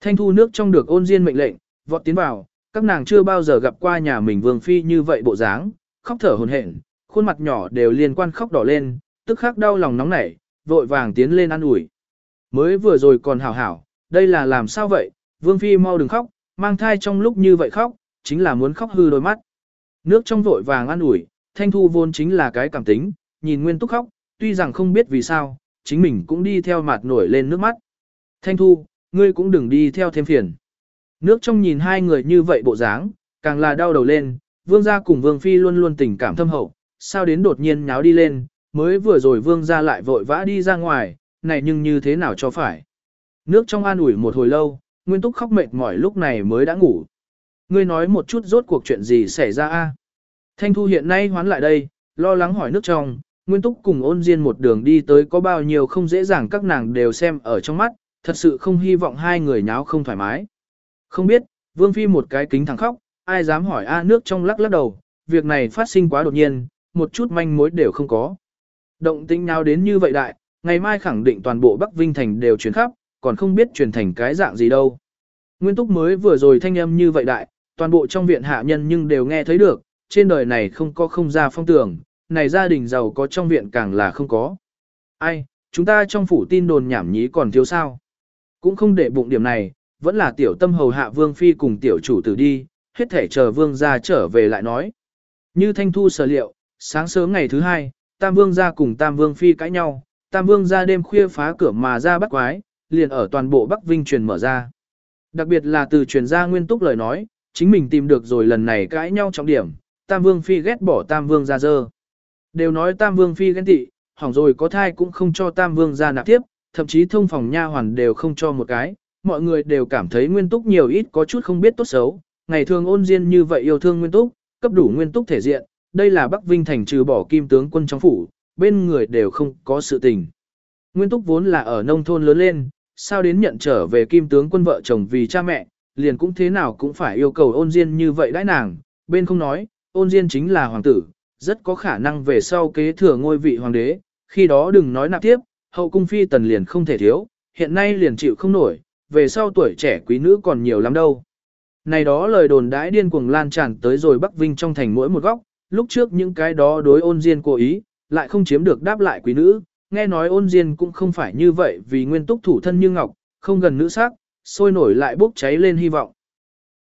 Thanh thu nước trong được ôn Diên mệnh lệnh, vọt tiến vào, các nàng chưa bao giờ gặp qua nhà mình vương phi như vậy bộ dáng, khóc thở hồn hển, khuôn mặt nhỏ đều liên quan khóc đỏ lên, tức khắc đau lòng nóng nảy, vội vàng tiến lên ăn ủi. Mới vừa rồi còn hảo hảo, đây là làm sao vậy, Vương Phi mau đừng khóc, mang thai trong lúc như vậy khóc, chính là muốn khóc hư đôi mắt. Nước trong vội vàng ăn ủi, Thanh Thu vốn chính là cái cảm tính, nhìn Nguyên Túc khóc, tuy rằng không biết vì sao, chính mình cũng đi theo mặt nổi lên nước mắt. Thanh Thu, ngươi cũng đừng đi theo thêm phiền. Nước trong nhìn hai người như vậy bộ dáng, càng là đau đầu lên, Vương gia cùng Vương Phi luôn luôn tình cảm thâm hậu, sao đến đột nhiên nháo đi lên, mới vừa rồi vương ra lại vội vã đi ra ngoài, này nhưng như thế nào cho phải. Nước trong an ủi một hồi lâu, Nguyên Túc khóc mệt mỏi lúc này mới đã ngủ. Ngươi nói một chút rốt cuộc chuyện gì xảy ra a? Thanh Thu hiện nay hoán lại đây, lo lắng hỏi nước trong, Nguyên Túc cùng ôn diên một đường đi tới có bao nhiêu không dễ dàng các nàng đều xem ở trong mắt, thật sự không hy vọng hai người nháo không thoải mái. Không biết, Vương Phi một cái kính thẳng khóc, ai dám hỏi a nước trong lắc lắc đầu, việc này phát sinh quá đột nhiên, một chút manh mối đều không có. Động tĩnh nào đến như vậy đại, ngày mai khẳng định toàn bộ Bắc Vinh Thành đều chuyển khắp, còn không biết truyền thành cái dạng gì đâu. Nguyên túc mới vừa rồi thanh âm như vậy đại, toàn bộ trong viện hạ nhân nhưng đều nghe thấy được, trên đời này không có không ra phong tưởng, này gia đình giàu có trong viện càng là không có. Ai, chúng ta trong phủ tin đồn nhảm nhí còn thiếu sao. Cũng không để bụng điểm này, vẫn là tiểu tâm hầu hạ vương phi cùng tiểu chủ tử đi, hết thể chờ vương ra trở về lại nói. Như thanh thu sở liệu, sáng sớm ngày thứ hai, Tam Vương ra cùng Tam Vương Phi cãi nhau, Tam Vương ra đêm khuya phá cửa mà ra bắt quái, liền ở toàn bộ Bắc Vinh truyền mở ra. Đặc biệt là từ truyền ra nguyên túc lời nói, chính mình tìm được rồi lần này cãi nhau trọng điểm, Tam Vương Phi ghét bỏ Tam Vương ra dơ. Đều nói Tam Vương Phi ghen tị, hỏng rồi có thai cũng không cho Tam Vương ra nạp tiếp, thậm chí thông phòng nha hoàn đều không cho một cái, mọi người đều cảm thấy nguyên túc nhiều ít có chút không biết tốt xấu, ngày thường ôn diên như vậy yêu thương nguyên túc, cấp đủ nguyên túc thể diện, đây là Bắc Vinh thành trừ bỏ kim tướng quân trong phủ, bên người đều không có sự tình. Nguyên Túc vốn là ở nông thôn lớn lên, sao đến nhận trở về kim tướng quân vợ chồng vì cha mẹ, liền cũng thế nào cũng phải yêu cầu ôn diên như vậy đãi nàng, bên không nói, ôn diên chính là hoàng tử, rất có khả năng về sau kế thừa ngôi vị hoàng đế, khi đó đừng nói nạp tiếp, hậu cung phi tần liền không thể thiếu, hiện nay liền chịu không nổi, về sau tuổi trẻ quý nữ còn nhiều lắm đâu. Này đó lời đồn đãi điên cuồng lan tràn tới rồi Bắc Vinh trong thành mỗi một góc, lúc trước những cái đó đối ôn diên cố ý, lại không chiếm được đáp lại quý nữ, nghe nói ôn diên cũng không phải như vậy vì nguyên túc thủ thân như ngọc, không gần nữ sắc, sôi nổi lại bốc cháy lên hy vọng.